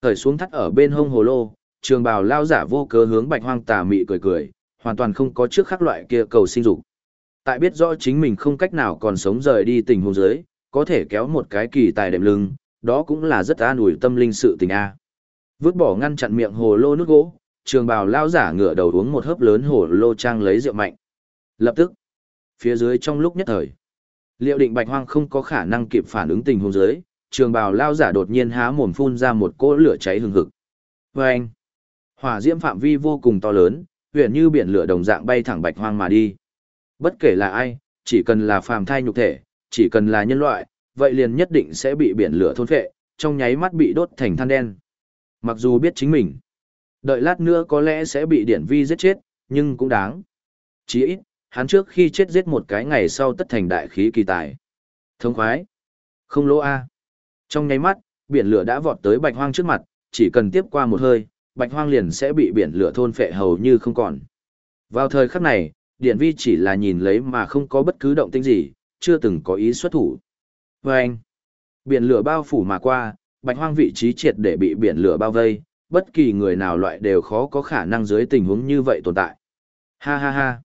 Thời xuống thắt ở bên hông hồ lô, trường bào lao giả vô cớ hướng bạch hoang tà mị cười cười, hoàn toàn không có trước khắc loại kia cầu sinh dục. Tại biết rõ chính mình không cách nào còn sống rời đi tình huống dưới, có thể kéo một cái kỳ tài đệm lưng, đó cũng là rất an ủi tâm linh sự tình a. Vứt bỏ ngăn chặn miệng hồ lô nước gỗ, trường bào lao giả ngửa đầu uống một hớp lớn hồ lô trang lấy rượu mạnh. Lập tức, phía dưới trong lúc nhất thời, liệu định bạch hoang không có khả năng kịp phản ứng tình huống dưới, trường bào lao giả đột nhiên há mồm phun ra một cỗ lửa cháy hừng hực. Vâng! Hỏa diễm phạm vi vô cùng to lớn, huyện như biển lửa đồng dạng bay thẳng bạch hoang mà đi. Bất kể là ai, chỉ cần là phàm thai nhục thể, chỉ cần là nhân loại, vậy liền nhất định sẽ bị biển lửa thôn phệ, trong nháy mắt bị đốt thành than đen. Mặc dù biết chính mình, đợi lát nữa có lẽ sẽ bị điển vi giết chết, nhưng cũng đáng. Chỉ ít, hắn trước khi chết giết một cái ngày sau tất thành đại khí kỳ tài. Thông khoái. Không lỗ A. Trong nháy mắt, biển lửa đã vọt tới bạch hoang trước mặt, chỉ cần tiếp qua một hơi, bạch hoang liền sẽ bị biển lửa thôn phệ hầu như không còn. Vào thời khắc này, điện vi chỉ là nhìn lấy mà không có bất cứ động tĩnh gì, chưa từng có ý xuất thủ. Vâng! biển lửa bao phủ mà qua, bạch hoang vị trí triệt để bị biển lửa bao vây, bất kỳ người nào loại đều khó có khả năng dưới tình huống như vậy tồn tại. Ha ha ha.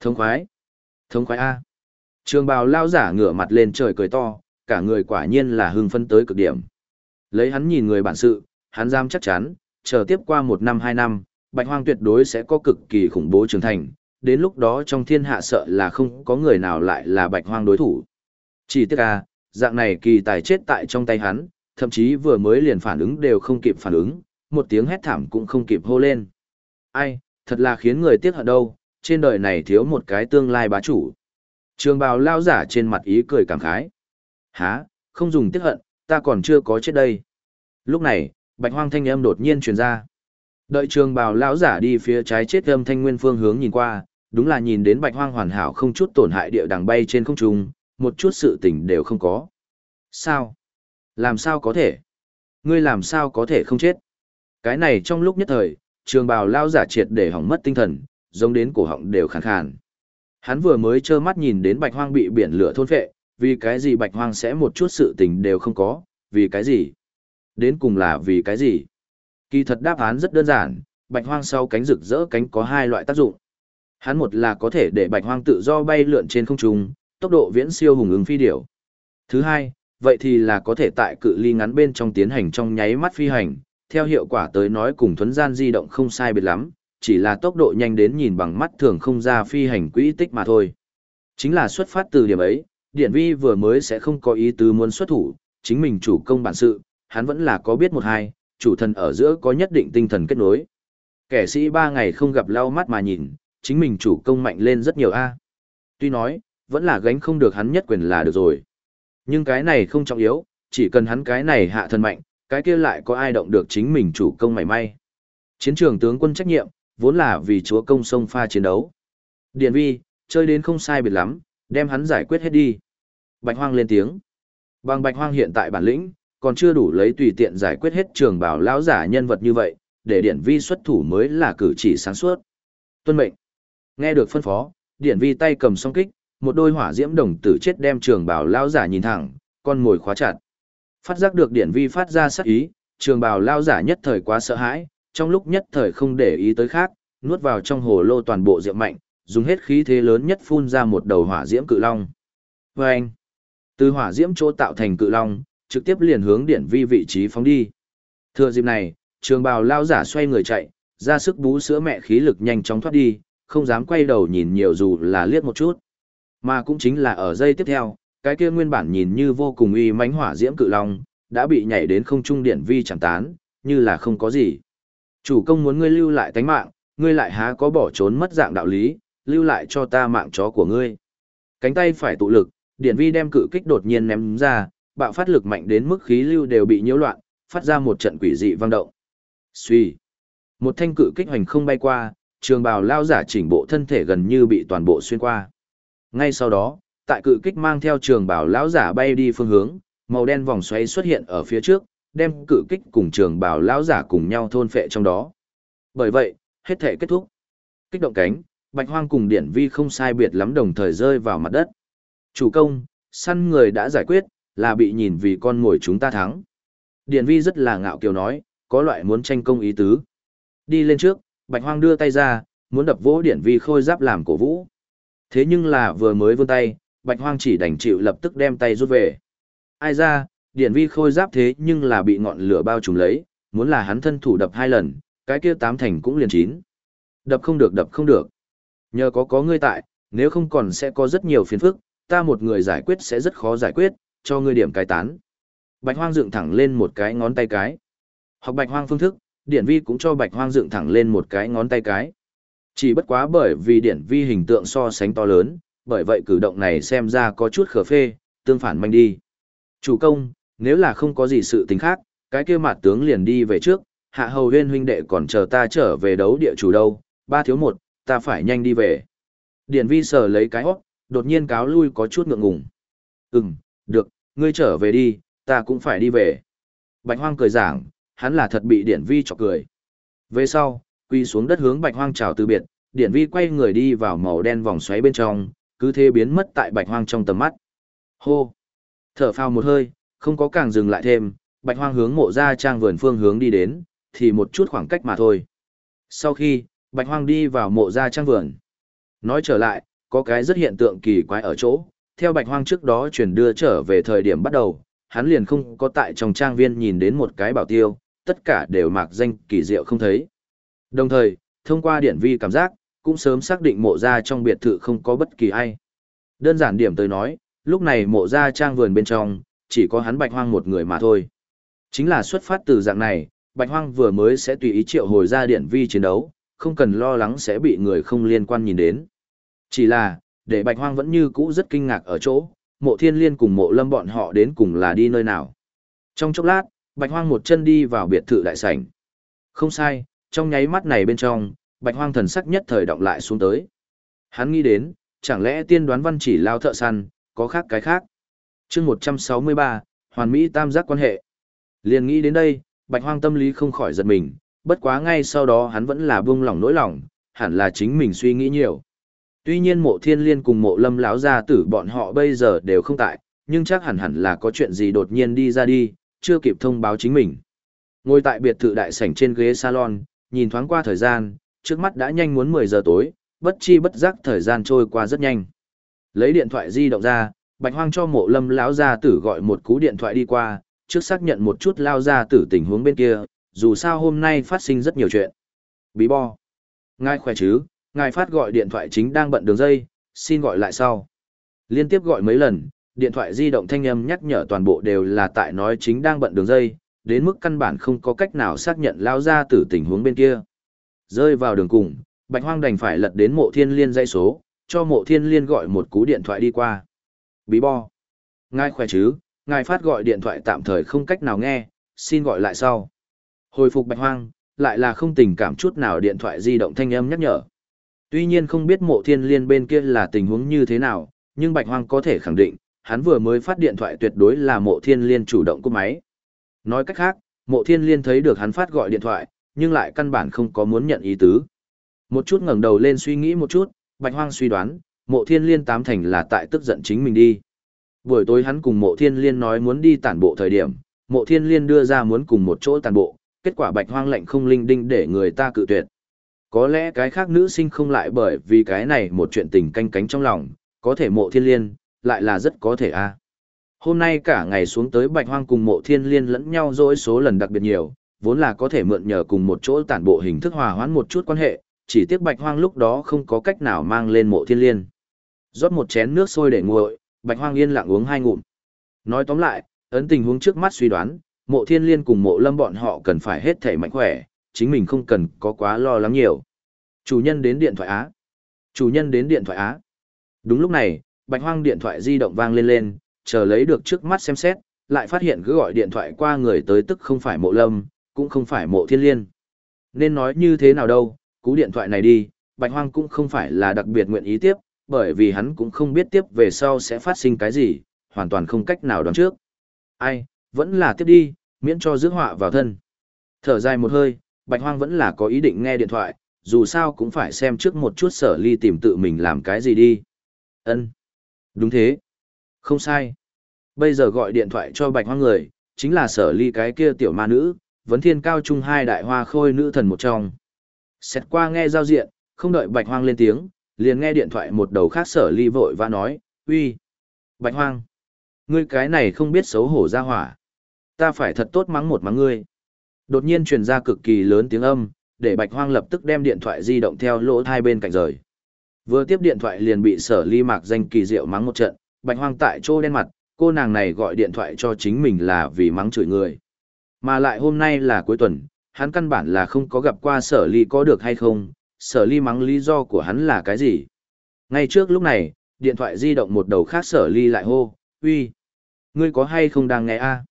Thống khoái. Thống khoái A. Trường bào lao giả ngửa mặt lên trời cười to, cả người quả nhiên là hưng phân tới cực điểm. Lấy hắn nhìn người bản sự, hắn dám chắc chắn, chờ tiếp qua một năm hai năm, bạch hoang tuyệt đối sẽ có cực kỳ khủng bố trưởng thành, đến lúc đó trong thiên hạ sợ là không có người nào lại là bạch hoang đối thủ. Chỉ tiếc à, dạng này kỳ tài chết tại trong tay hắn, thậm chí vừa mới liền phản ứng đều không kịp phản ứng, một tiếng hét thảm cũng không kịp hô lên. Ai, thật là khiến người tiếc hận đâu, trên đời này thiếu một cái tương lai bá chủ. Trường bào lao giả trên mặt ý cười cảm khái. há, không dùng tiếc hận, ta còn chưa có chết đây. Lúc này, bạch hoang thanh âm đột nhiên truyền ra. Đợi trường bào lão giả đi phía trái chết âm thanh nguyên phương hướng nhìn qua, đúng là nhìn đến bạch hoang hoàn hảo không chút tổn hại địa đằng bay trên không trung, một chút sự tình đều không có. Sao? Làm sao có thể? Ngươi làm sao có thể không chết? Cái này trong lúc nhất thời, trường bào lão giả triệt để hỏng mất tinh thần, giống đến cổ họng đều khàn khàn. Hắn vừa mới trơ mắt nhìn đến bạch hoang bị biển lửa thôn phệ, vì cái gì bạch hoang sẽ một chút sự tình đều không có, vì cái gì? Đến cùng là vì cái gì? Kỳ thật đáp án rất đơn giản, bạch hoang sau cánh rực rỡ cánh có hai loại tác dụng. Hắn một là có thể để bạch hoang tự do bay lượn trên không trung, tốc độ viễn siêu hùng ứng phi điểu. Thứ hai, vậy thì là có thể tại cự ly ngắn bên trong tiến hành trong nháy mắt phi hành, theo hiệu quả tới nói cùng thuấn gian di động không sai biệt lắm, chỉ là tốc độ nhanh đến nhìn bằng mắt thường không ra phi hành quỹ tích mà thôi. Chính là xuất phát từ điểm ấy, Điện Vi vừa mới sẽ không có ý tứ muốn xuất thủ, chính mình chủ công bản sự, hắn vẫn là có biết một hai, chủ thần ở giữa có nhất định tinh thần kết nối. Kẻ sĩ ba ngày không gặp lau mắt mà nhìn, chính mình chủ công mạnh lên rất nhiều a. Tuy nói, vẫn là gánh không được hắn nhất quyền là được rồi. Nhưng cái này không trọng yếu, chỉ cần hắn cái này hạ thân mạnh, cái kia lại có ai động được chính mình chủ công mảy may. Chiến trường tướng quân trách nhiệm, vốn là vì chúa công sông pha chiến đấu. Điện vi, chơi đến không sai biệt lắm, đem hắn giải quyết hết đi. Bạch hoang lên tiếng. Bằng bạch hoang hiện tại bản lĩnh, còn chưa đủ lấy tùy tiện giải quyết hết trường bảo lão giả nhân vật như vậy, để điện vi xuất thủ mới là cử chỉ sáng suốt. Tuân mệnh. Nghe được phân phó, điện vi tay cầm song kích, một đôi hỏa diễm đồng tử chết đem trường bảo lão giả nhìn thẳng, con mồi khóa chặt. Phát giác được điện vi phát ra sát ý, trường bảo lão giả nhất thời quá sợ hãi, trong lúc nhất thời không để ý tới khác, nuốt vào trong hồ lô toàn bộ rượu mạnh, dùng hết khí thế lớn nhất phun ra một đầu hỏa diễm cự long. Và anh, từ hỏa diễm chỗ tạo thành cự long, trực tiếp liền hướng điện vi vị trí phóng đi. Thừa dịp này, trường bào lao giả xoay người chạy, ra sức bú sữa mẹ khí lực nhanh chóng thoát đi, không dám quay đầu nhìn nhiều dù là liếc một chút. Mà cũng chính là ở giây tiếp theo, cái kia nguyên bản nhìn như vô cùng uy mãnh hỏa diễm cự long, đã bị nhảy đến không trung điện vi chẳng tán, như là không có gì. Chủ công muốn ngươi lưu lại tánh mạng, ngươi lại há có bỏ trốn mất dạng đạo lý, lưu lại cho ta mạng chó của ngươi. Cánh tay phải tụ lực, Điển vi đem cự kích đột nhiên ném ra, bạo phát lực mạnh đến mức khí lưu đều bị nhiễu loạn, phát ra một trận quỷ dị vang động. Suy. Một thanh cự kích hoành không bay qua, trường bào lao giả chỉnh bộ thân thể gần như bị toàn bộ xuyên qua. Ngay sau đó, tại cự kích mang theo trường bào lão giả bay đi phương hướng, màu đen vòng xoáy xuất hiện ở phía trước, đem cự kích cùng trường bảo lão giả cùng nhau thôn phệ trong đó. Bởi vậy, hết thể kết thúc. Kích động cánh, bạch hoang cùng điển vi không sai biệt lắm đồng thời rơi vào mặt đất. Chủ công, săn người đã giải quyết, là bị nhìn vì con ngồi chúng ta thắng. Điển vi rất là ngạo kiều nói, có loại muốn tranh công ý tứ. Đi lên trước, bạch hoang đưa tay ra, muốn đập vỗ điển vi khôi giáp làm cổ vũ. Thế nhưng là vừa mới vươn tay, bạch hoang chỉ đành chịu lập tức đem tay rút về. Ai ra, điển vi khôi giáp thế nhưng là bị ngọn lửa bao trùm lấy, muốn là hắn thân thủ đập hai lần, cái kia tám thành cũng liền chín. Đập không được đập không được. Nhờ có có ngươi tại, nếu không còn sẽ có rất nhiều phiền phức, ta một người giải quyết sẽ rất khó giải quyết, cho ngươi điểm cái tán. Bạch hoang dựng thẳng lên một cái ngón tay cái. Học bạch hoang phương thức, điển vi cũng cho bạch hoang dựng thẳng lên một cái ngón tay cái. Chỉ bất quá bởi vì điển vi hình tượng so sánh to lớn, bởi vậy cử động này xem ra có chút khờ phê, tương phản manh đi. Chủ công, nếu là không có gì sự tình khác, cái kia mặt tướng liền đi về trước, hạ hầu huyên huynh đệ còn chờ ta trở về đấu địa chủ đâu, ba thiếu một, ta phải nhanh đi về. Điển vi sờ lấy cái hót, đột nhiên cáo lui có chút ngượng ngùng. Ừm, được, ngươi trở về đi, ta cũng phải đi về. Bạch hoang cười giảng, hắn là thật bị điển vi chọc cười. Về sau, quy xuống đất hướng bạch hoang chào từ biệt, điển vi quay người đi vào màu đen vòng xoáy bên trong, cứ thế biến mất tại bạch hoang trong tầm mắt. Hô! Thở phào một hơi, không có càng dừng lại thêm, bạch hoang hướng mộ ra trang vườn phương hướng đi đến, thì một chút khoảng cách mà thôi. Sau khi, bạch hoang đi vào mộ ra trang vườn. Nói trở lại, có cái rất hiện tượng kỳ quái ở chỗ, theo bạch hoang trước đó chuyển đưa trở về thời điểm bắt đầu, hắn liền không có tại trong trang viên nhìn đến một cái bảo tiêu, tất cả đều mạc danh kỳ diệu không thấy. Đồng thời, thông qua điện vi cảm giác, cũng sớm xác định mộ ra trong biệt thự không có bất kỳ ai. Đơn giản điểm tới nói, lúc này mộ ra trang vườn bên trong, chỉ có hắn bạch hoang một người mà thôi. Chính là xuất phát từ dạng này, bạch hoang vừa mới sẽ tùy ý triệu hồi ra điện vi chiến đấu, không cần lo lắng sẽ bị người không liên quan nhìn đến. Chỉ là, để bạch hoang vẫn như cũ rất kinh ngạc ở chỗ, mộ thiên liên cùng mộ lâm bọn họ đến cùng là đi nơi nào. Trong chốc lát, bạch hoang một chân đi vào biệt thự đại sảnh. Không sai, trong nháy mắt này bên trong, bạch hoang thần sắc nhất thời động lại xuống tới. Hắn nghĩ đến, chẳng lẽ tiên đoán văn chỉ lao thợ săn, có khác cái khác. Chương 163, hoàn mỹ tam giác quan hệ. Liền nghĩ đến đây, bạch hoang tâm lý không khỏi giật mình, bất quá ngay sau đó hắn vẫn là buông lỏng nỗi lòng, hẳn là chính mình suy nghĩ nhiều. Tuy nhiên mộ thiên liên cùng mộ lâm lão gia tử bọn họ bây giờ đều không tại, nhưng chắc hẳn hẳn là có chuyện gì đột nhiên đi ra đi, chưa kịp thông báo chính mình. Ngồi tại biệt thự đại sảnh trên ghế salon, nhìn thoáng qua thời gian, trước mắt đã nhanh muốn 10 giờ tối, bất chi bất giác thời gian trôi qua rất nhanh. Lấy điện thoại di động ra, Bạch Hoang cho mộ lâm lão gia tử gọi một cú điện thoại đi qua, trước xác nhận một chút lao gia tử tình huống bên kia, dù sao hôm nay phát sinh rất nhiều chuyện. Bí bo. Ngài khỏe chứ, ngài phát gọi điện thoại chính đang bận đường dây, xin gọi lại sau. Liên tiếp gọi mấy lần, điện thoại di động thanh âm nhắc nhở toàn bộ đều là tại nói chính đang bận đường dây, đến mức căn bản không có cách nào xác nhận lao ra từ tình huống bên kia. Rơi vào đường cùng, Bạch Hoang đành phải lật đến mộ thiên liên dây số, cho mộ thiên liên gọi một cú điện thoại đi qua. Bí bo. Ngài khỏe chứ, ngài phát gọi điện thoại tạm thời không cách nào nghe, xin gọi lại sau. Hồi phục Bạch Hoang, lại là không tình cảm chút nào điện thoại di động thanh âm nhắc nhở. Tuy nhiên không biết mộ thiên liên bên kia là tình huống như thế nào, nhưng Bạch Hoang có thể khẳng định, hắn vừa mới phát điện thoại tuyệt đối là mộ thiên liên chủ động cúp máy. Nói cách khác, mộ thiên liên thấy được hắn phát gọi điện thoại, nhưng lại căn bản không có muốn nhận ý tứ. Một chút ngẩng đầu lên suy nghĩ một chút, Bạch Hoang suy đoán, mộ thiên liên tám thành là tại tức giận chính mình đi. Buổi tối hắn cùng mộ thiên liên nói muốn đi tản bộ thời điểm, mộ thiên liên đưa ra muốn cùng một chỗ tản bộ, kết quả Bạch Hoang lạnh không linh đinh để người ta cự tuyệt. Có lẽ cái khác nữ sinh không lại bởi vì cái này một chuyện tình canh cánh trong lòng, có thể mộ thiên liên, lại là rất có thể a. Hôm nay cả ngày xuống tới bạch hoang cùng mộ thiên liên lẫn nhau dỗi số lần đặc biệt nhiều, vốn là có thể mượn nhờ cùng một chỗ tản bộ hình thức hòa hoãn một chút quan hệ, chỉ tiếc bạch hoang lúc đó không có cách nào mang lên mộ thiên liên. Rót một chén nước sôi để nguội, bạch hoang yên lặng uống hai ngụm. Nói tóm lại, ấn tình huống trước mắt suy đoán, mộ thiên liên cùng mộ lâm bọn họ cần phải hết thể mạnh khỏe, chính mình không cần có quá lo lắng nhiều. Chủ nhân đến điện thoại Á. Chủ nhân đến điện thoại Á. Đúng lúc này, bạch hoang điện thoại di động vang lên lên, chờ lấy được trước mắt xem xét, lại phát hiện cứ gọi điện thoại qua người tới tức không phải mộ lâm, cũng không phải mộ thiên liên. Nên nói như thế nào đâu, cú điện thoại này đi, bạch hoang cũng không phải là đặc biệt nguyện ý tiếp, bởi vì hắn cũng không biết tiếp về sau sẽ phát sinh cái gì, hoàn toàn không cách nào đoán trước. Ai, vẫn là tiếp đi, miễn cho rước họa vào thân. Thở dài một hơi, bạch hoang vẫn là có ý định nghe điện thoại, dù sao cũng phải xem trước một chút sở ly tìm tự mình làm cái gì đi. Ân, Đúng thế. Không sai. Bây giờ gọi điện thoại cho bạch hoang người, chính là sở ly cái kia tiểu ma nữ, vấn thiên cao trung hai đại hoa khôi nữ thần một trong. Xét qua nghe giao diện, không đợi bạch hoang lên tiếng, liền nghe điện thoại một đầu khác sở ly vội và nói, uy, bạch hoang, ngươi cái này không biết xấu hổ ra hỏa. Ta phải thật tốt mắng một mắng ngươi. Đột nhiên truyền ra cực kỳ lớn tiếng âm, để bạch hoang lập tức đem điện thoại di động theo lỗ hai bên cạnh rời. Vừa tiếp điện thoại liền bị sở ly mạc danh kỳ diệu mắng một trận, bạch hoang tại chỗ đen mặt, cô nàng này gọi điện thoại cho chính mình là vì mắng chửi người. Mà lại hôm nay là cuối tuần, hắn căn bản là không có gặp qua sở ly có được hay không, sở ly mắng lý do của hắn là cái gì. Ngay trước lúc này, điện thoại di động một đầu khác sở ly lại hô, uy, ngươi có hay không đang nghe a?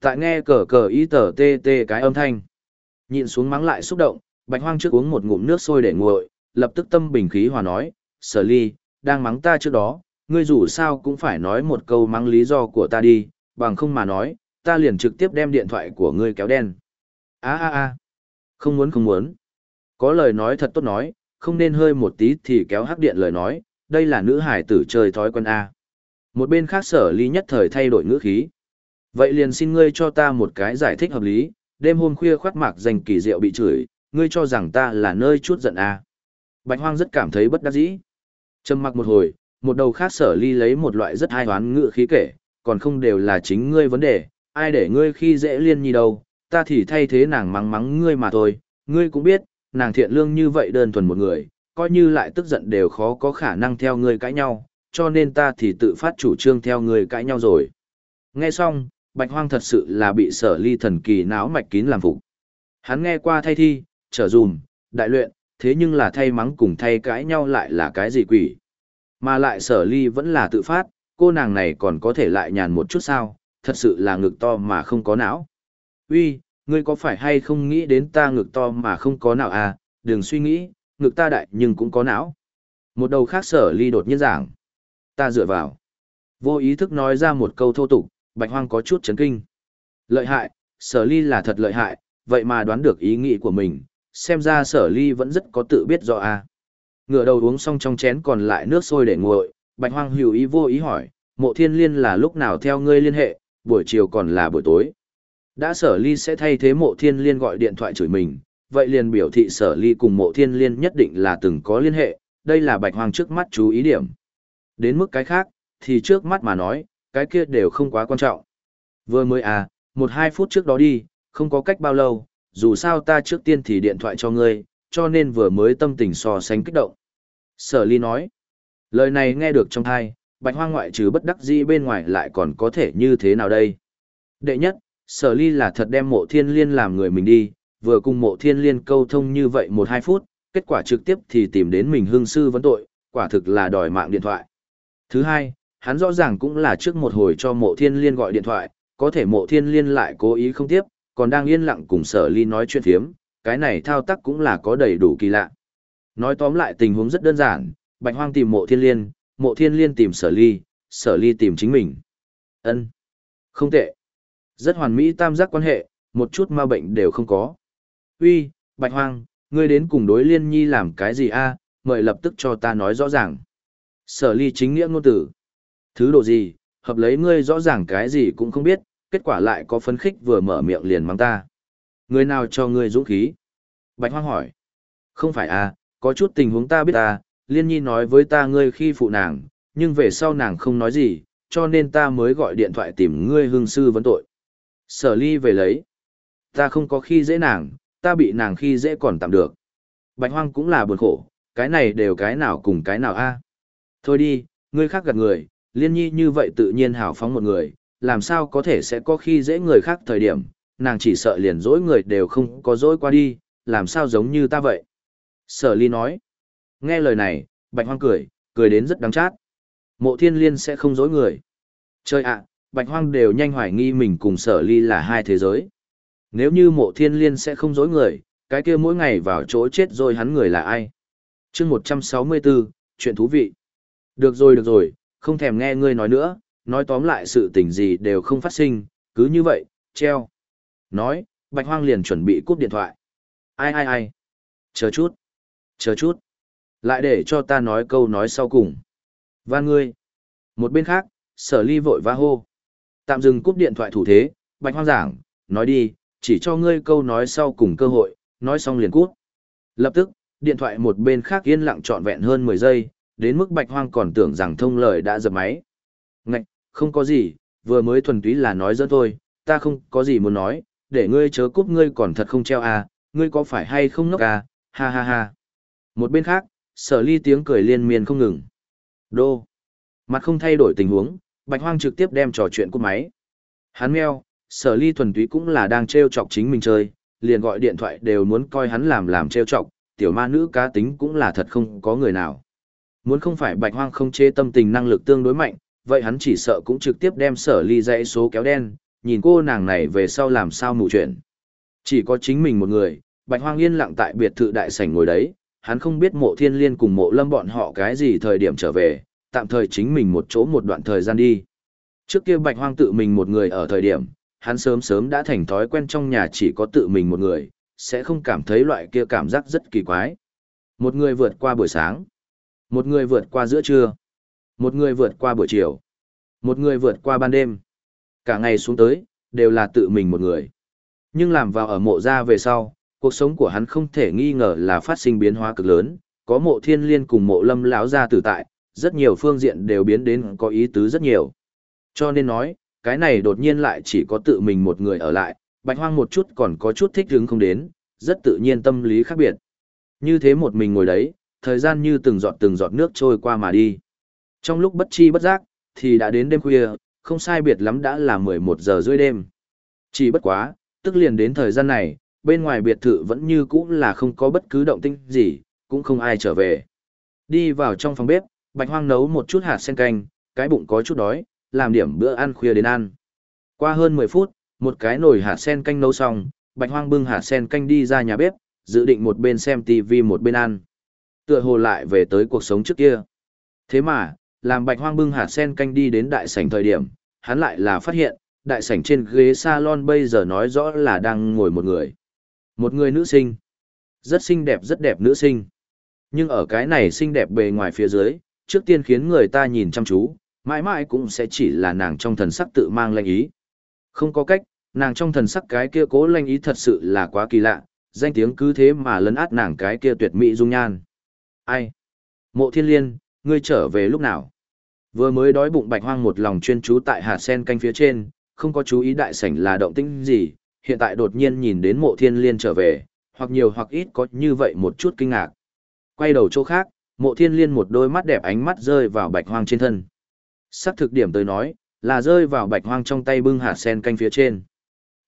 Tại nghe cờ cờ ý tờ tê tê cái âm thanh. Nhìn xuống mắng lại xúc động, bạch hoang trước uống một ngụm nước sôi để nguội, lập tức tâm bình khí hòa nói, sở ly, đang mắng ta trước đó, ngươi dù sao cũng phải nói một câu mắng lý do của ta đi, bằng không mà nói, ta liền trực tiếp đem điện thoại của ngươi kéo đen. a a a không muốn không muốn. Có lời nói thật tốt nói, không nên hơi một tí thì kéo hắc điện lời nói, đây là nữ hải tử chơi thói quen A. Một bên khác sở ly nhất thời thay đổi ngữ khí. Vậy liền xin ngươi cho ta một cái giải thích hợp lý, đêm hôm khuya khoác mạc dành kỳ diệu bị chửi, ngươi cho rằng ta là nơi chút giận A. Bạch hoang rất cảm thấy bất đắc dĩ. Trầm mặc một hồi, một đầu khác sở ly lấy một loại rất hai hoán ngữ khí kể, còn không đều là chính ngươi vấn đề, ai để ngươi khi dễ liên nhi đâu, ta thì thay thế nàng mắng mắng ngươi mà thôi, ngươi cũng biết, nàng thiện lương như vậy đơn thuần một người, coi như lại tức giận đều khó có khả năng theo ngươi cãi nhau, cho nên ta thì tự phát chủ trương theo ngươi cãi nhau rồi. Nghe xong, bạch hoang thật sự là bị sở ly thần kỳ náo mạch kín làm phục. Hắn nghe qua thay thi, trở dùm, đại luyện, thế nhưng là thay mắng cùng thay cãi nhau lại là cái gì quỷ. Mà lại sở ly vẫn là tự phát, cô nàng này còn có thể lại nhàn một chút sao, thật sự là ngực to mà không có não. Uy, ngươi có phải hay không nghĩ đến ta ngực to mà không có não à, đừng suy nghĩ, ngực ta đại nhưng cũng có não. Một đầu khác sở ly đột nhiên giảng. Ta dựa vào. Vô ý thức nói ra một câu thô tục, bạch hoang có chút chấn kinh. Lợi hại, sở ly là thật lợi hại, vậy mà đoán được ý nghĩ của mình, xem ra sở ly vẫn rất có tự biết rõ à? Ngửa đầu uống xong trong chén còn lại nước sôi để nguội, bạch hoang hữu ý vô ý hỏi, mộ thiên liên là lúc nào theo ngươi liên hệ, buổi chiều còn là buổi tối. Đã sở ly sẽ thay thế mộ thiên liên gọi điện thoại chửi mình, vậy liền biểu thị sở ly cùng mộ thiên liên nhất định là từng có liên hệ, đây là bạch hoang trước mắt chú ý điểm. Đến mức cái khác, thì trước mắt mà nói, cái kia đều không quá quan trọng. Vừa mới à, một hai phút trước đó đi, không có cách bao lâu, dù sao ta trước tiên thì điện thoại cho ngươi, cho nên vừa mới tâm tình so sánh kích động. Sở ly nói, lời này nghe được trong thai, bạch hoang ngoại trừ bất đắc dĩ bên ngoài lại còn có thể như thế nào đây? Đệ nhất, sở ly là thật đem mộ thiên liên làm người mình đi, vừa cùng mộ thiên liên câu thông như vậy một hai phút, kết quả trực tiếp thì tìm đến mình hương sư vấn tội, quả thực là đòi mạng điện thoại. Thứ hai, hắn rõ ràng cũng là trước một hồi cho mộ thiên liên gọi điện thoại, có thể mộ thiên liên lại cố ý không tiếp, còn đang yên lặng cùng sở ly nói chuyện phiếm, cái này thao tác cũng là có đầy đủ kỳ lạ. Nói tóm lại tình huống rất đơn giản, bạch hoang tìm mộ thiên liên, mộ thiên liên tìm sở ly, sở ly tìm chính mình. ân Không tệ. Rất hoàn mỹ tam giác quan hệ, một chút ma bệnh đều không có. Uy, bạch hoang, ngươi đến cùng đối liên nhi làm cái gì a? mời lập tức cho ta nói rõ ràng. Sở ly chính nghĩa ngôn tử. Thứ đồ gì, hợp lấy ngươi rõ ràng cái gì cũng không biết, kết quả lại có phấn khích vừa mở miệng liền mang ta. Người nào cho ngươi dũng khí? Bạch hoang hỏi. Không phải à, có chút tình huống ta biết ta, liên nhi nói với ta ngươi khi phụ nàng, nhưng về sau nàng không nói gì, cho nên ta mới gọi điện thoại tìm ngươi hương sư vấn tội. Sở ly về lấy. Ta không có khi dễ nàng, ta bị nàng khi dễ còn tạm được. Bạch hoang cũng là buồn khổ, cái này đều cái nào cùng cái nào a? À? Thôi đi, ngươi khác gạt người, liên nhi như vậy tự nhiên hào phóng một người, làm sao có thể sẽ có khi dễ người khác thời điểm, nàng chỉ sợ liền dỗi người đều không có dỗi qua đi, làm sao giống như ta vậy. Sở ly nói. Nghe lời này, bạch hoang cười, cười đến rất đắng chát. Mộ thiên liên sẽ không dối người. Chơi ạ, bạch hoang đều nhanh hoài nghi mình cùng sở ly là hai thế giới. Nếu như mộ thiên liên sẽ không dối người, cái kia mỗi ngày vào chỗ chết rồi hắn người là ai? chương 164, chuyện thú vị. Được rồi được rồi, không thèm nghe ngươi nói nữa, nói tóm lại sự tình gì đều không phát sinh, cứ như vậy, treo. Nói, bạch hoang liền chuẩn bị cúp điện thoại. Ai ai ai? Chờ chút. Chờ chút. Lại để cho ta nói câu nói sau cùng. Và ngươi. Một bên khác, sở ly vội va hô. Tạm dừng cúp điện thoại thủ thế, bạch hoang giảng, nói đi, chỉ cho ngươi câu nói sau cùng cơ hội, nói xong liền cút. Lập tức, điện thoại một bên khác yên lặng trọn vẹn hơn 10 giây, đến mức bạch hoang còn tưởng rằng thông lời đã dập máy. Ngạch, không có gì, vừa mới thuần túy là nói dỡ thôi, ta không có gì muốn nói, để ngươi chớ cúp ngươi còn thật không treo à, ngươi có phải hay không ngốc à, ha ha ha. Một bên khác, sở ly tiếng cười liên miên không ngừng. Đô. Mặt không thay đổi tình huống, bạch hoang trực tiếp đem trò chuyện của máy. Hắn meo, sở ly thuần túy cũng là đang treo chọc chính mình chơi, liền gọi điện thoại đều muốn coi hắn làm làm treo chọc, tiểu ma nữ cá tính cũng là thật không có người nào. Muốn không phải bạch hoang không chế tâm tình năng lực tương đối mạnh, vậy hắn chỉ sợ cũng trực tiếp đem sở ly dãy số kéo đen, nhìn cô nàng này về sau làm sao mù chuyện. Chỉ có chính mình một người, bạch hoang yên lặng tại biệt thự đại sảnh ngồi đấy, hắn không biết mộ thiên liên cùng mộ lâm bọn họ cái gì thời điểm trở về, tạm thời chính mình một chỗ một đoạn thời gian đi. Trước kia bạch hoang tự mình một người ở thời điểm, hắn sớm sớm đã thành thói quen trong nhà chỉ có tự mình một người, sẽ không cảm thấy loại kia cảm giác rất kỳ quái. Một người vượt qua buổi sáng, một người vượt qua giữa trưa, một người vượt qua buổi chiều, một người vượt qua ban đêm. Cả ngày xuống tới, đều là tự mình một người. Nhưng làm vào ở mộ gia về sau, cuộc sống của hắn không thể nghi ngờ là phát sinh biến hóa cực lớn, có mộ thiên liên cùng mộ lâm lão gia tử tại, rất nhiều phương diện đều biến đến có ý tứ rất nhiều. Cho nên nói, cái này đột nhiên lại chỉ có tự mình một người ở lại, bạch hoang một chút còn có chút thích hứng không đến, rất tự nhiên tâm lý khác biệt. Như thế một mình ngồi đấy, thời gian như từng giọt từng giọt nước trôi qua mà đi. Trong lúc bất chi bất giác, thì đã đến đêm khuya, không sai biệt lắm đã là 11 giờ rưỡi đêm. Chỉ bất quá, tức liền đến thời gian này, bên ngoài biệt thự vẫn như cũ là không có bất cứ động tĩnh gì, cũng không ai trở về. Đi vào trong phòng bếp, Bạch Hoang nấu một chút hạt sen canh, cái bụng có chút đói, làm điểm bữa ăn khuya đến ăn. Qua hơn 10 phút, một cái nồi hạt sen canh nấu xong, Bạch Hoang bưng hạt sen canh đi ra nhà bếp, dự định một bên xem TV một bên ăn. Tựa hồ lại về tới cuộc sống trước kia. Thế mà, làm Bạch Hoang bưng hạt sen canh đi đến đại sảnh thời điểm, hắn lại là phát hiện, đại sảnh trên ghế salon bây giờ nói rõ là đang ngồi một người. Một người nữ sinh. Rất xinh đẹp rất đẹp nữ sinh. Nhưng ở cái này xinh đẹp bề ngoài phía dưới, trước tiên khiến người ta nhìn chăm chú, mãi mãi cũng sẽ chỉ là nàng trong thần sắc tự mang lanh ý. Không có cách, nàng trong thần sắc cái kia cố lanh ý thật sự là quá kỳ lạ, danh tiếng cứ thế mà lấn át nàng cái kia tuyệt mỹ dung nhan. Ai? Mộ thiên liên, ngươi trở về lúc nào? Vừa mới đói bụng bạch hoang một lòng chuyên chú tại hạt sen canh phía trên, không có chú ý đại sảnh là động tĩnh gì, hiện tại đột nhiên nhìn đến mộ thiên liên trở về, hoặc nhiều hoặc ít có như vậy một chút kinh ngạc. Quay đầu chỗ khác, mộ thiên liên một đôi mắt đẹp ánh mắt rơi vào bạch hoang trên thân. Sắc thực điểm tới nói, là rơi vào bạch hoang trong tay bưng hạt sen canh phía trên.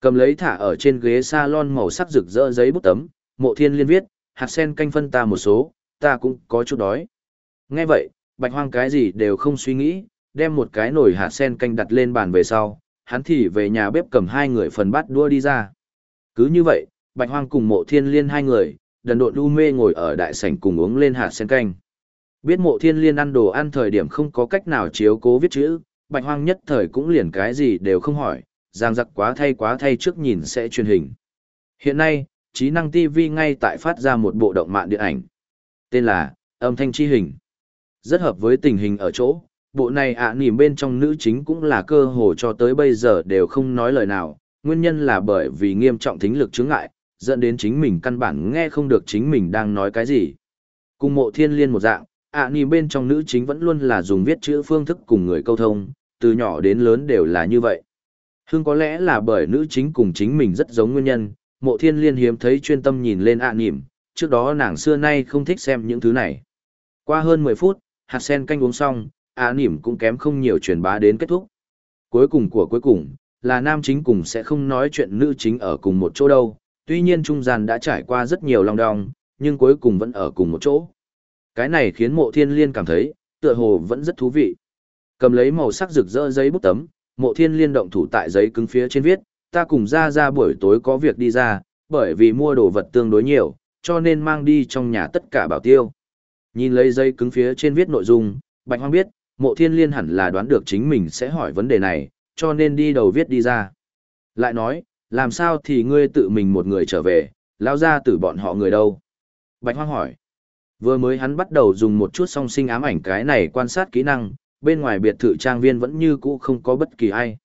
Cầm lấy thả ở trên ghế salon màu sắc rực rỡ giấy bút tấm, mộ thiên liên viết, hạt sen canh phân ta một số, ta cũng có chút đói. Nghe vậy, bạch hoang cái gì đều không suy nghĩ, đem một cái nồi hạt sen canh đặt lên bàn về sau, hắn thì về nhà bếp cầm hai người phần bát đua đi ra. Cứ như vậy, bạch hoang cùng mộ thiên liên hai người, đần độn u mê ngồi ở đại sảnh cùng uống lên hạt sen canh. Biết mộ thiên liên ăn đồ ăn thời điểm không có cách nào chiếu cố viết chữ, bạch hoang nhất thời cũng liền cái gì đều không hỏi, giang giặc quá thay quá thay trước nhìn sẽ truyền hình. Hiện nay, trí năng TV ngay tại phát ra một bộ động mạng điện ảnh. Tên là, âm thanh chi hình. Rất hợp với tình hình ở chỗ, bộ này ạ à, nỉm bên trong nữ chính cũng là cơ hồ cho tới bây giờ đều không nói lời nào, nguyên nhân là bởi vì nghiêm trọng thính lực chứng ngại, dẫn đến chính mình căn bản nghe không được chính mình đang nói cái gì. Cùng mộ thiên liên một dạng, ạ à, bên trong nữ chính vẫn luôn là dùng viết chữ phương thức cùng người câu thông, từ nhỏ đến lớn đều là như vậy. Hương có lẽ là bởi nữ chính cùng chính mình rất giống nguyên nhân, mộ thiên liên hiếm thấy chuyên tâm nhìn lên ạ à, nỉm, trước đó nàng xưa nay không thích xem những thứ này. Qua hơn 10 phút, hạt sen canh uống xong, ạ nỉm cũng kém không nhiều truyền bá đến kết thúc. Cuối cùng của cuối cùng, là nam chính cùng sẽ không nói chuyện nữ chính ở cùng một chỗ đâu, tuy nhiên trung gian đã trải qua rất nhiều long đong, nhưng cuối cùng vẫn ở cùng một chỗ. Cái này khiến mộ thiên liên cảm thấy, tựa hồ vẫn rất thú vị. Cầm lấy màu sắc rực rỡ giấy bút tấm, mộ thiên liên động thủ tại giấy cứng phía trên viết, ta cùng ra ra buổi tối có việc đi ra, bởi vì mua đồ vật tương đối nhiều, cho nên mang đi trong nhà tất cả bảo tiêu. Nhìn lấy giấy cứng phía trên viết nội dung, Bạch Hoang biết, mộ thiên liên hẳn là đoán được chính mình sẽ hỏi vấn đề này, cho nên đi đầu viết đi ra. Lại nói, làm sao thì ngươi tự mình một người trở về, lao ra từ bọn họ người đâu? Bạch Hoang hỏi. Vừa mới hắn bắt đầu dùng một chút song sinh ám ảnh cái này quan sát kỹ năng, bên ngoài biệt thự trang viên vẫn như cũ không có bất kỳ ai.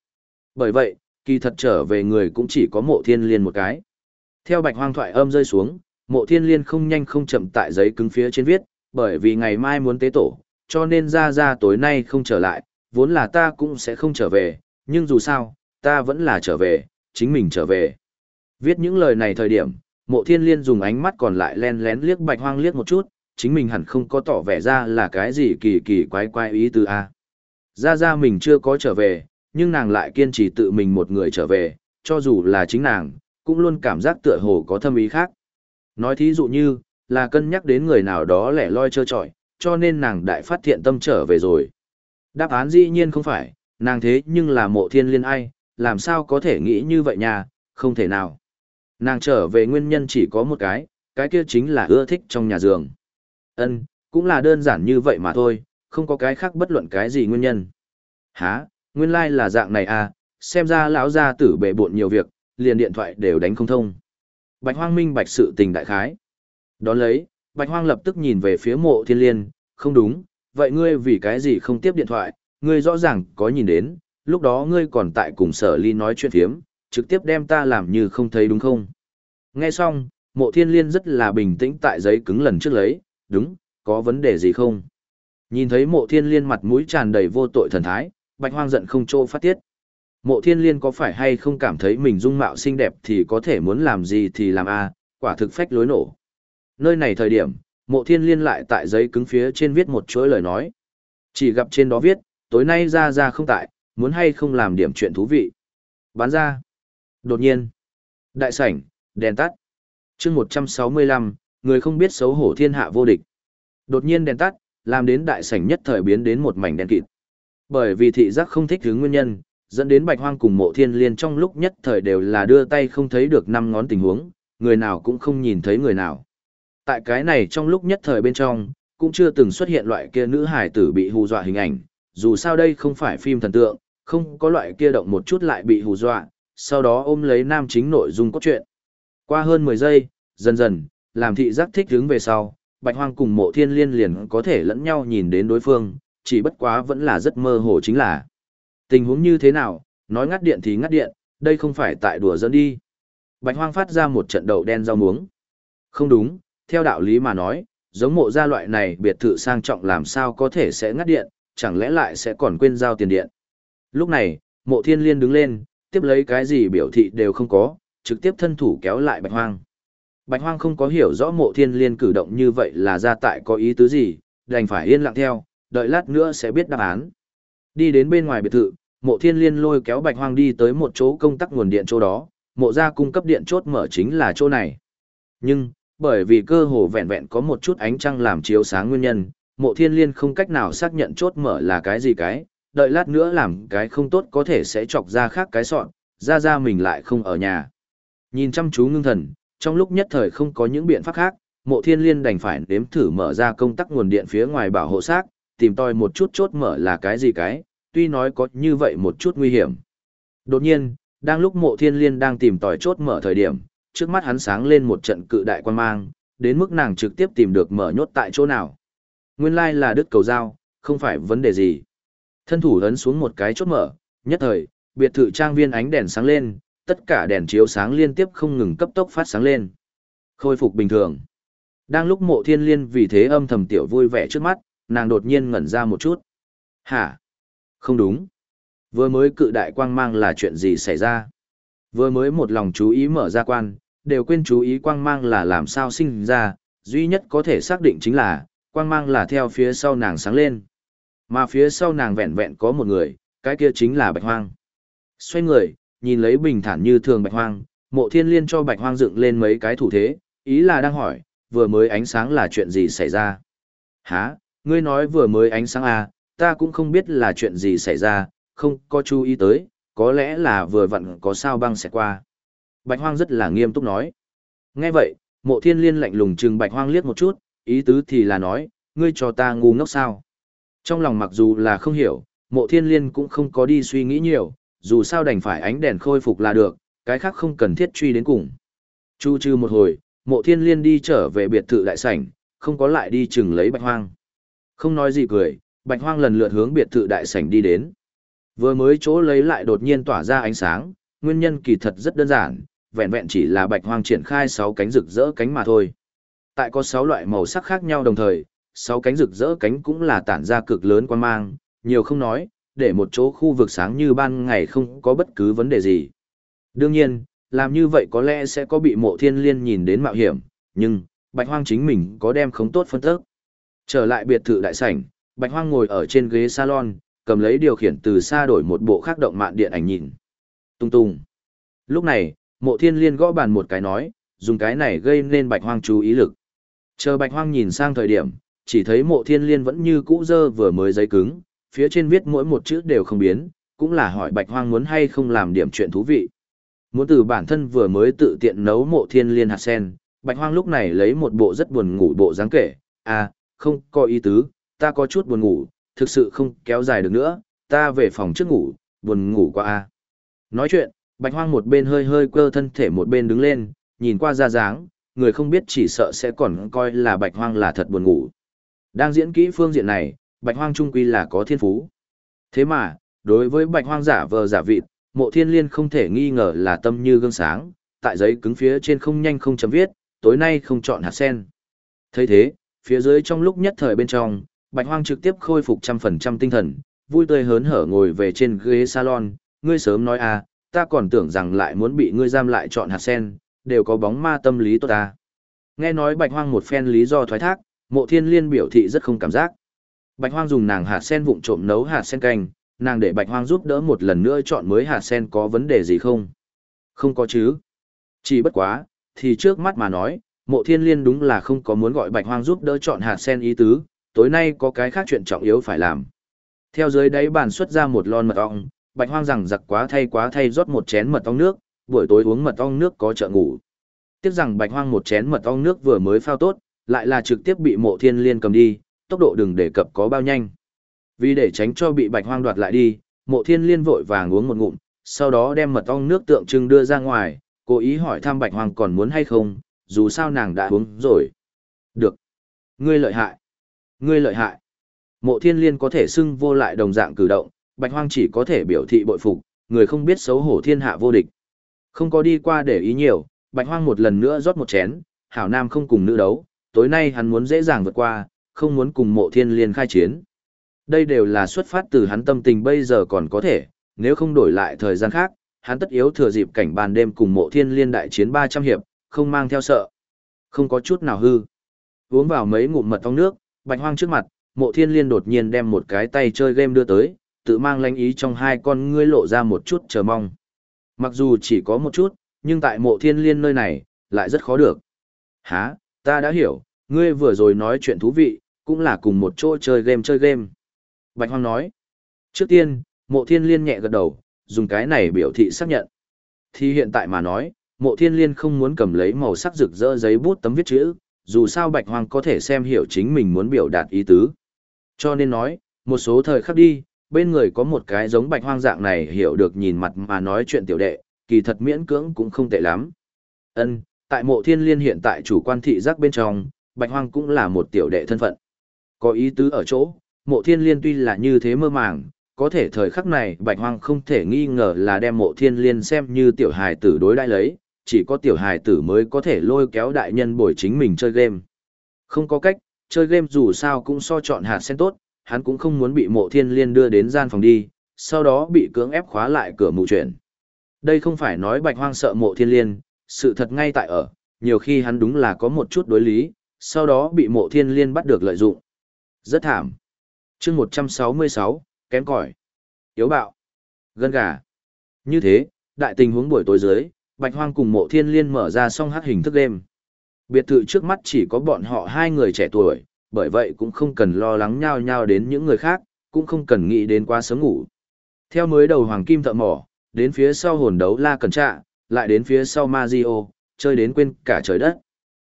Bởi vậy, kỳ thật trở về người cũng chỉ có mộ thiên liên một cái. Theo bạch hoang thoại âm rơi xuống, mộ thiên liên không nhanh không chậm tại giấy cứng phía trên viết, bởi vì ngày mai muốn tế tổ, cho nên ra ra tối nay không trở lại, vốn là ta cũng sẽ không trở về, nhưng dù sao, ta vẫn là trở về, chính mình trở về. Viết những lời này thời điểm, mộ thiên liên dùng ánh mắt còn lại len lén liếc bạch hoang liếc một chút, chính mình hẳn không có tỏ vẻ ra là cái gì kỳ kỳ quái quái ý tứ a. Ra ra mình chưa có trở về, nhưng nàng lại kiên trì tự mình một người trở về, cho dù là chính nàng, cũng luôn cảm giác tựa hồ có thâm ý khác. Nói thí dụ như, là cân nhắc đến người nào đó lẻ loi trơ trọi, cho nên nàng đại phát thiện tâm trở về rồi. Đáp án dĩ nhiên không phải, nàng thế nhưng là mộ thiên liên ai, làm sao có thể nghĩ như vậy nha, không thể nào. Nàng trở về nguyên nhân chỉ có một cái, cái kia chính là ưa thích trong nhà giường. Ân, cũng là đơn giản như vậy mà thôi, không có cái khác bất luận cái gì nguyên nhân. Hả, nguyên lai like là dạng này à, xem ra lão gia tử bệ bộn nhiều việc, liền điện thoại đều đánh không thông. Bạch Hoang minh bạch sự tình đại khái. Đón lấy, Bạch Hoang lập tức nhìn về phía mộ thiên liên, không đúng, vậy ngươi vì cái gì không tiếp điện thoại, ngươi rõ ràng có nhìn đến, lúc đó ngươi còn tại cùng sở ly nói chuyện thiếm, trực tiếp đem ta làm như không thấy đúng không? Nghe xong, mộ thiên liên rất là bình tĩnh tại giấy cứng lần trước lấy, đúng, có vấn đề gì không? Nhìn thấy mộ thiên liên mặt mũi tràn đầy vô tội thần thái, bạch hoang giận không trô phát tiết. Mộ thiên liên có phải hay không cảm thấy mình dung mạo xinh đẹp thì có thể muốn làm gì thì làm a quả thực phách lối nổ. Nơi này thời điểm, mộ thiên liên lại tại giấy cứng phía trên viết một chuỗi lời nói. Chỉ gặp trên đó viết, tối nay ra ra không tại, muốn hay không làm điểm chuyện thú vị. Bán ra. Đột nhiên. Đại sảnh, đèn tắt. chương 165, người không biết xấu hổ thiên hạ vô địch. Đột nhiên đèn tắt, làm đến đại sảnh nhất thời biến đến một mảnh đen kịt. Bởi vì thị giác không thích hướng nguyên nhân, dẫn đến bạch hoang cùng mộ thiên liên trong lúc nhất thời đều là đưa tay không thấy được năm ngón tình huống, người nào cũng không nhìn thấy người nào. Tại cái này trong lúc nhất thời bên trong, cũng chưa từng xuất hiện loại kia nữ hải tử bị hù dọa hình ảnh, dù sao đây không phải phim thần tượng, không có loại kia động một chút lại bị hù dọa, sau đó ôm lấy nam chính nội dung cốt truyện. Qua hơn 10 giây, dần dần, làm thị giác thích hướng về sau, Bạch Hoang cùng mộ thiên liên liền có thể lẫn nhau nhìn đến đối phương, chỉ bất quá vẫn là rất mơ hồ chính là. Tình huống như thế nào, nói ngắt điện thì ngắt điện, đây không phải tại đùa dẫn đi. Bạch Hoang phát ra một trận đầu đen rau muống. Không đúng, theo đạo lý mà nói, giống mộ gia loại này biệt thự sang trọng làm sao có thể sẽ ngắt điện, chẳng lẽ lại sẽ còn quên giao tiền điện. Lúc này, mộ thiên liên đứng lên, tiếp lấy cái gì biểu thị đều không có, trực tiếp thân thủ kéo lại bạch hoang. Bạch hoang không có hiểu rõ mộ thiên liên cử động như vậy là ra tại có ý tứ gì, đành phải yên lặng theo, đợi lát nữa sẽ biết đáp án. Đi đến bên ngoài biệt thự, mộ thiên liên lôi kéo bạch hoang đi tới một chỗ công tắc nguồn điện chỗ đó, mộ gia cung cấp điện chốt mở chính là chỗ này. Nhưng, bởi vì cơ hồ vẹn vẹn có một chút ánh trăng làm chiếu sáng nguyên nhân, mộ thiên liên không cách nào xác nhận chốt mở là cái gì cái, đợi lát nữa làm cái không tốt có thể sẽ chọc ra khác cái sọn, ra ra mình lại không ở nhà. Nhìn chăm chú ngưng thần, trong lúc nhất thời không có những biện pháp khác, mộ thiên liên đành phải đếm thử mở ra công tắc nguồn điện phía ngoài bảo hộ xác, tìm tòi một chút chốt mở là cái gì cái, tuy nói có như vậy một chút nguy hiểm. Đột nhiên, đang lúc mộ thiên liên đang tìm tòi chốt mở thời điểm, trước mắt hắn sáng lên một trận cự đại quan mang, đến mức nàng trực tiếp tìm được mở nhốt tại chỗ nào. Nguyên lai là đứt cầu dao, không phải vấn đề gì. Thân thủ ấn xuống một cái chốt mở, nhất thời, biệt thự trang viên ánh đèn sáng lên, tất cả đèn chiếu sáng liên tiếp không ngừng cấp tốc phát sáng lên. Khôi phục bình thường. Đang lúc mộ thiên liên vì thế âm thầm tiểu vui vẻ trước mắt, nàng đột nhiên ngẩn ra một chút. Hả? Không đúng. Vừa mới cự đại quang mang là chuyện gì xảy ra? Vừa mới một lòng chú ý mở ra quan, đều quên chú ý quang mang là làm sao sinh ra, duy nhất có thể xác định chính là, quang mang là theo phía sau nàng sáng lên. Mà phía sau nàng vẹn vẹn có một người, cái kia chính là bạch hoang. Xoay người, nhìn lấy bình thản như thường bạch hoang, mộ thiên liên cho bạch hoang dựng lên mấy cái thủ thế, ý là đang hỏi, vừa mới ánh sáng là chuyện gì xảy ra. Hả, ngươi nói vừa mới ánh sáng à, ta cũng không biết là chuyện gì xảy ra, không có chú ý tới, có lẽ là vừa vặn có sao băng sẽ qua. Bạch hoang rất là nghiêm túc nói. Nghe vậy, mộ thiên liên lạnh lùng chừng bạch hoang liếc một chút, ý tứ thì là nói, ngươi cho ta ngu ngốc sao. Trong lòng mặc dù là không hiểu, mộ thiên liên cũng không có đi suy nghĩ nhiều, dù sao đành phải ánh đèn khôi phục là được, cái khác không cần thiết truy đến cùng. Chu trừ một hồi, mộ thiên liên đi trở về biệt thự đại sảnh, không có lại đi chừng lấy bạch hoang. Không nói gì cười, bạch hoang lần lượt hướng biệt thự đại sảnh đi đến. Vừa mới chỗ lấy lại đột nhiên tỏa ra ánh sáng, nguyên nhân kỳ thật rất đơn giản, vẹn vẹn chỉ là bạch hoang triển khai 6 cánh rực rỡ cánh mà thôi. Tại có 6 loại màu sắc khác nhau đồng thời, sáu cánh rực rỡ cánh cũng là tản ra cực lớn quan mang, nhiều không nói, để một chỗ khu vực sáng như ban ngày không có bất cứ vấn đề gì. Đương nhiên, làm như vậy có lẽ sẽ có bị mộ thiên liên nhìn đến mạo hiểm, nhưng, bạch hoang chính mình có đem không tốt phân tức. Trở lại biệt thự đại sảnh, bạch hoang ngồi ở trên ghế salon, cầm lấy điều khiển từ xa đổi một bộ khác động mạng điện ảnh nhìn. Tung tung. Lúc này, mộ thiên liên gõ bàn một cái nói, dùng cái này gây nên bạch hoang chú ý lực. Chờ bạch hoang nhìn sang thời điểm, chỉ thấy mộ thiên liên vẫn như cũ dơ vừa mới giấy cứng, phía trên viết mỗi một chữ đều không biến, cũng là hỏi bạch hoang muốn hay không làm điểm chuyện thú vị. Muốn từ bản thân vừa mới tự tiện nấu mộ thiên liên hạt sen, bạch hoang lúc này lấy một bộ rất buồn ngủ bộ dáng kể, à, không có ý tứ, ta có chút buồn ngủ, thực sự không kéo dài được nữa, ta về phòng trước ngủ, buồn ngủ quá a. Nói chuyện, Bạch Hoang một bên hơi hơi cơ thân thể một bên đứng lên, nhìn qua ra dáng, người không biết chỉ sợ sẽ còn coi là Bạch Hoang là thật buồn ngủ. Đang diễn kỹ phương diện này, Bạch Hoang trung quy là có thiên phú. Thế mà, đối với Bạch Hoang giả vờ giả vịt, Mộ Thiên Liên không thể nghi ngờ là tâm như gương sáng, tại giấy cứng phía trên không nhanh không chấm viết, tối nay không chọn hạt sen. thấy thế, phía dưới trong lúc nhất thời bên trong, Bạch Hoang trực tiếp khôi phục trăm phần trăm tinh thần, vui tươi hớn hở ngồi về trên ghế salon, ngươi sớm nói à, ta còn tưởng rằng lại muốn bị ngươi giam lại chọn hạt sen, đều có bóng ma tâm lý tốt ta. Nghe nói Bạch Hoang một phen lý do thoái thác, Mộ Thiên Liên biểu thị rất không cảm giác. Bạch Hoang dùng nàng hạt sen vụng trộm nấu hạt sen canh, nàng để Bạch Hoang giúp đỡ một lần nữa chọn mới hạt sen có vấn đề gì không? Không có chứ. Chỉ bất quá, thì trước mắt mà nói, Mộ Thiên Liên đúng là không có muốn gọi Bạch Hoang giúp đỡ chọn hạt sen ý tứ, tối nay có cái khác chuyện trọng yếu phải làm. Theo dưới đáy bàn xuất ra một lon mật ong, bạch hoang rằng giặc quá thay quá thay rót một chén mật ong nước, buổi tối uống mật ong nước có trợ ngủ. Tiếc rằng bạch hoang một chén mật ong nước vừa mới phao tốt, lại là trực tiếp bị mộ thiên liên cầm đi, tốc độ đừng để cập có bao nhanh. Vì để tránh cho bị bạch hoang đoạt lại đi, mộ thiên liên vội vàng uống một ngụm, sau đó đem mật ong nước tượng trưng đưa ra ngoài, cố ý hỏi thăm bạch hoang còn muốn hay không, dù sao nàng đã uống rồi. Được. Ngươi lợi hại. Ngươi lợi hại. Mộ thiên liên có thể xưng vô lại đồng dạng cử động, bạch hoang chỉ có thể biểu thị bội phục, người không biết xấu hổ thiên hạ vô địch. Không có đi qua để ý nhiều, bạch hoang một lần nữa rót một chén, hảo nam không cùng nữ đấu, tối nay hắn muốn dễ dàng vượt qua, không muốn cùng mộ thiên liên khai chiến. Đây đều là xuất phát từ hắn tâm tình bây giờ còn có thể, nếu không đổi lại thời gian khác, hắn tất yếu thừa dịp cảnh ban đêm cùng mộ thiên liên đại chiến 300 hiệp, không mang theo sợ. Không có chút nào hư. Uống vào mấy ngụm mật ong nước, bạch hoang trước mặt, mộ thiên liên đột nhiên đem một cái tay chơi game đưa tới, tự mang lánh ý trong hai con ngươi lộ ra một chút chờ mong. Mặc dù chỉ có một chút, nhưng tại mộ thiên liên nơi này, lại rất khó được. Hả, ta đã hiểu, ngươi vừa rồi nói chuyện thú vị, cũng là cùng một chỗ chơi game chơi game. Bạch Hoang nói. Trước tiên, mộ thiên liên nhẹ gật đầu, dùng cái này biểu thị xác nhận. Thì hiện tại mà nói, mộ thiên liên không muốn cầm lấy màu sắc rực rỡ giấy bút tấm viết chữ, dù sao Bạch Hoang có thể xem hiểu chính mình muốn biểu đạt ý tứ. Cho nên nói, một số thời khắc đi, bên người có một cái giống Bạch Hoang dạng này hiểu được nhìn mặt mà nói chuyện tiểu đệ, kỳ thật miễn cưỡng cũng không tệ lắm. Ân, tại mộ thiên liên hiện tại chủ quan thị giác bên trong, Bạch Hoang cũng là một tiểu đệ thân phận. Có ý tứ ở chỗ, mộ thiên liên tuy là như thế mơ màng, có thể thời khắc này Bạch Hoang không thể nghi ngờ là đem mộ thiên liên xem như tiểu hài tử đối đãi lấy, chỉ có tiểu hài tử mới có thể lôi kéo đại nhân bồi chính mình chơi game. Không có cách, chơi game dù sao cũng so chọn hạt sen tốt, hắn cũng không muốn bị mộ thiên liên đưa đến gian phòng đi, sau đó bị cưỡng ép khóa lại cửa mù chuyển. Đây không phải nói bạch hoang sợ mộ thiên liên, sự thật ngay tại ở, nhiều khi hắn đúng là có một chút đối lý, sau đó bị mộ thiên liên bắt được lợi dụng. Rất thảm. chương 166, kém cỏi Yếu bạo. Gân gà. Như thế, đại tình huống buổi tối dưới, bạch hoang cùng mộ thiên liên mở ra song hát hình thức đêm. Biệt thự trước mắt chỉ có bọn họ hai người trẻ tuổi, bởi vậy cũng không cần lo lắng nhau nhau đến những người khác, cũng không cần nghĩ đến quá sớm ngủ. Theo mới đầu hoàng kim thợ mỏ, đến phía sau hồn đấu la cần trạ, lại đến phía sau Mazio, chơi đến quên cả trời đất.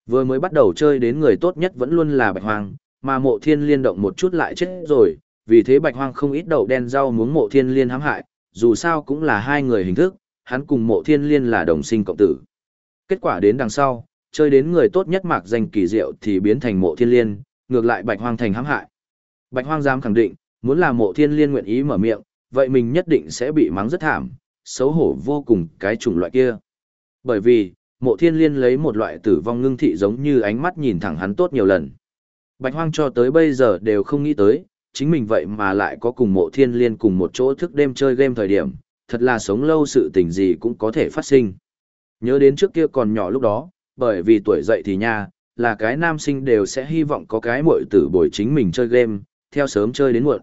Vừa mới bắt đầu chơi đến người tốt nhất vẫn luôn là bạch hoang, mà mộ thiên liên động một chút lại chết rồi, vì thế bạch hoang không ít đậu đen rau muốn mộ thiên liên hãm hại, dù sao cũng là hai người hình thức, hắn cùng mộ thiên liên là đồng sinh cộng tử. Kết quả đến đằng sau, chơi đến người tốt nhất mạc danh kỳ diệu thì biến thành mộ thiên liên, ngược lại bạch hoang thành hãm hại. Bạch hoang dám khẳng định, muốn là mộ thiên liên nguyện ý mở miệng, vậy mình nhất định sẽ bị mắng rất thảm, xấu hổ vô cùng cái chủng loại kia. Bởi vì, mộ thiên liên lấy một loại tử vong ngưng thị giống như ánh mắt nhìn thẳng hắn tốt nhiều lần. Bạch hoang cho tới bây giờ đều không nghĩ tới, chính mình vậy mà lại có cùng mộ thiên liên cùng một chỗ thức đêm chơi game thời điểm, thật là sống lâu sự tình gì cũng có thể phát sinh. Nhớ đến trước kia còn nhỏ lúc đó, bởi vì tuổi dậy thì nha, là cái nam sinh đều sẽ hy vọng có cái muội tử bồi chính mình chơi game, theo sớm chơi đến muộn.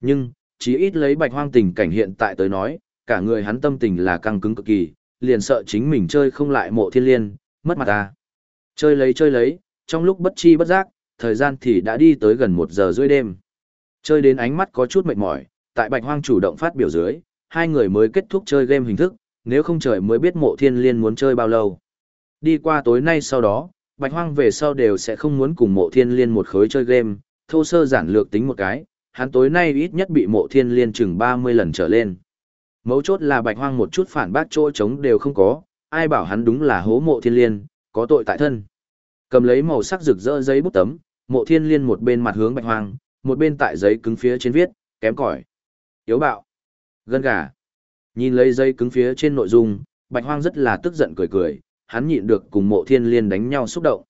Nhưng, chí ít lấy bạch hoang tình cảnh hiện tại tới nói, cả người hắn tâm tình là căng cứng cực kỳ, liền sợ chính mình chơi không lại mộ thiên liên, mất mặt ta. Chơi lấy chơi lấy, trong lúc bất chi bất giác, thời gian thì đã đi tới gần một giờ rưỡi đêm. Chơi đến ánh mắt có chút mệt mỏi, tại bạch hoang chủ động phát biểu dưới, hai người mới kết thúc chơi game hình thức, nếu không trời mới biết mộ thiên liên muốn chơi bao lâu. Đi qua tối nay sau đó, bạch hoang về sau đều sẽ không muốn cùng mộ thiên liên một khối chơi game, thô sơ giản lược tính một cái, hắn tối nay ít nhất bị mộ thiên liên chừng 30 lần trở lên. Mấu chốt là bạch hoang một chút phản bác chỗ chống đều không có, ai bảo hắn đúng là hố mộ thiên liên, có tội tại thân. Cầm lấy màu sắc rực rỡ giấy bút tấm, mộ thiên liên một bên mặt hướng bạch hoang, một bên tại giấy cứng phía trên viết, kém cỏi, yếu bạo, gân gà. Nhìn lấy giấy cứng phía trên nội dung, bạch hoang rất là tức giận cười cười, hắn nhịn được cùng mộ thiên liên đánh nhau xúc động.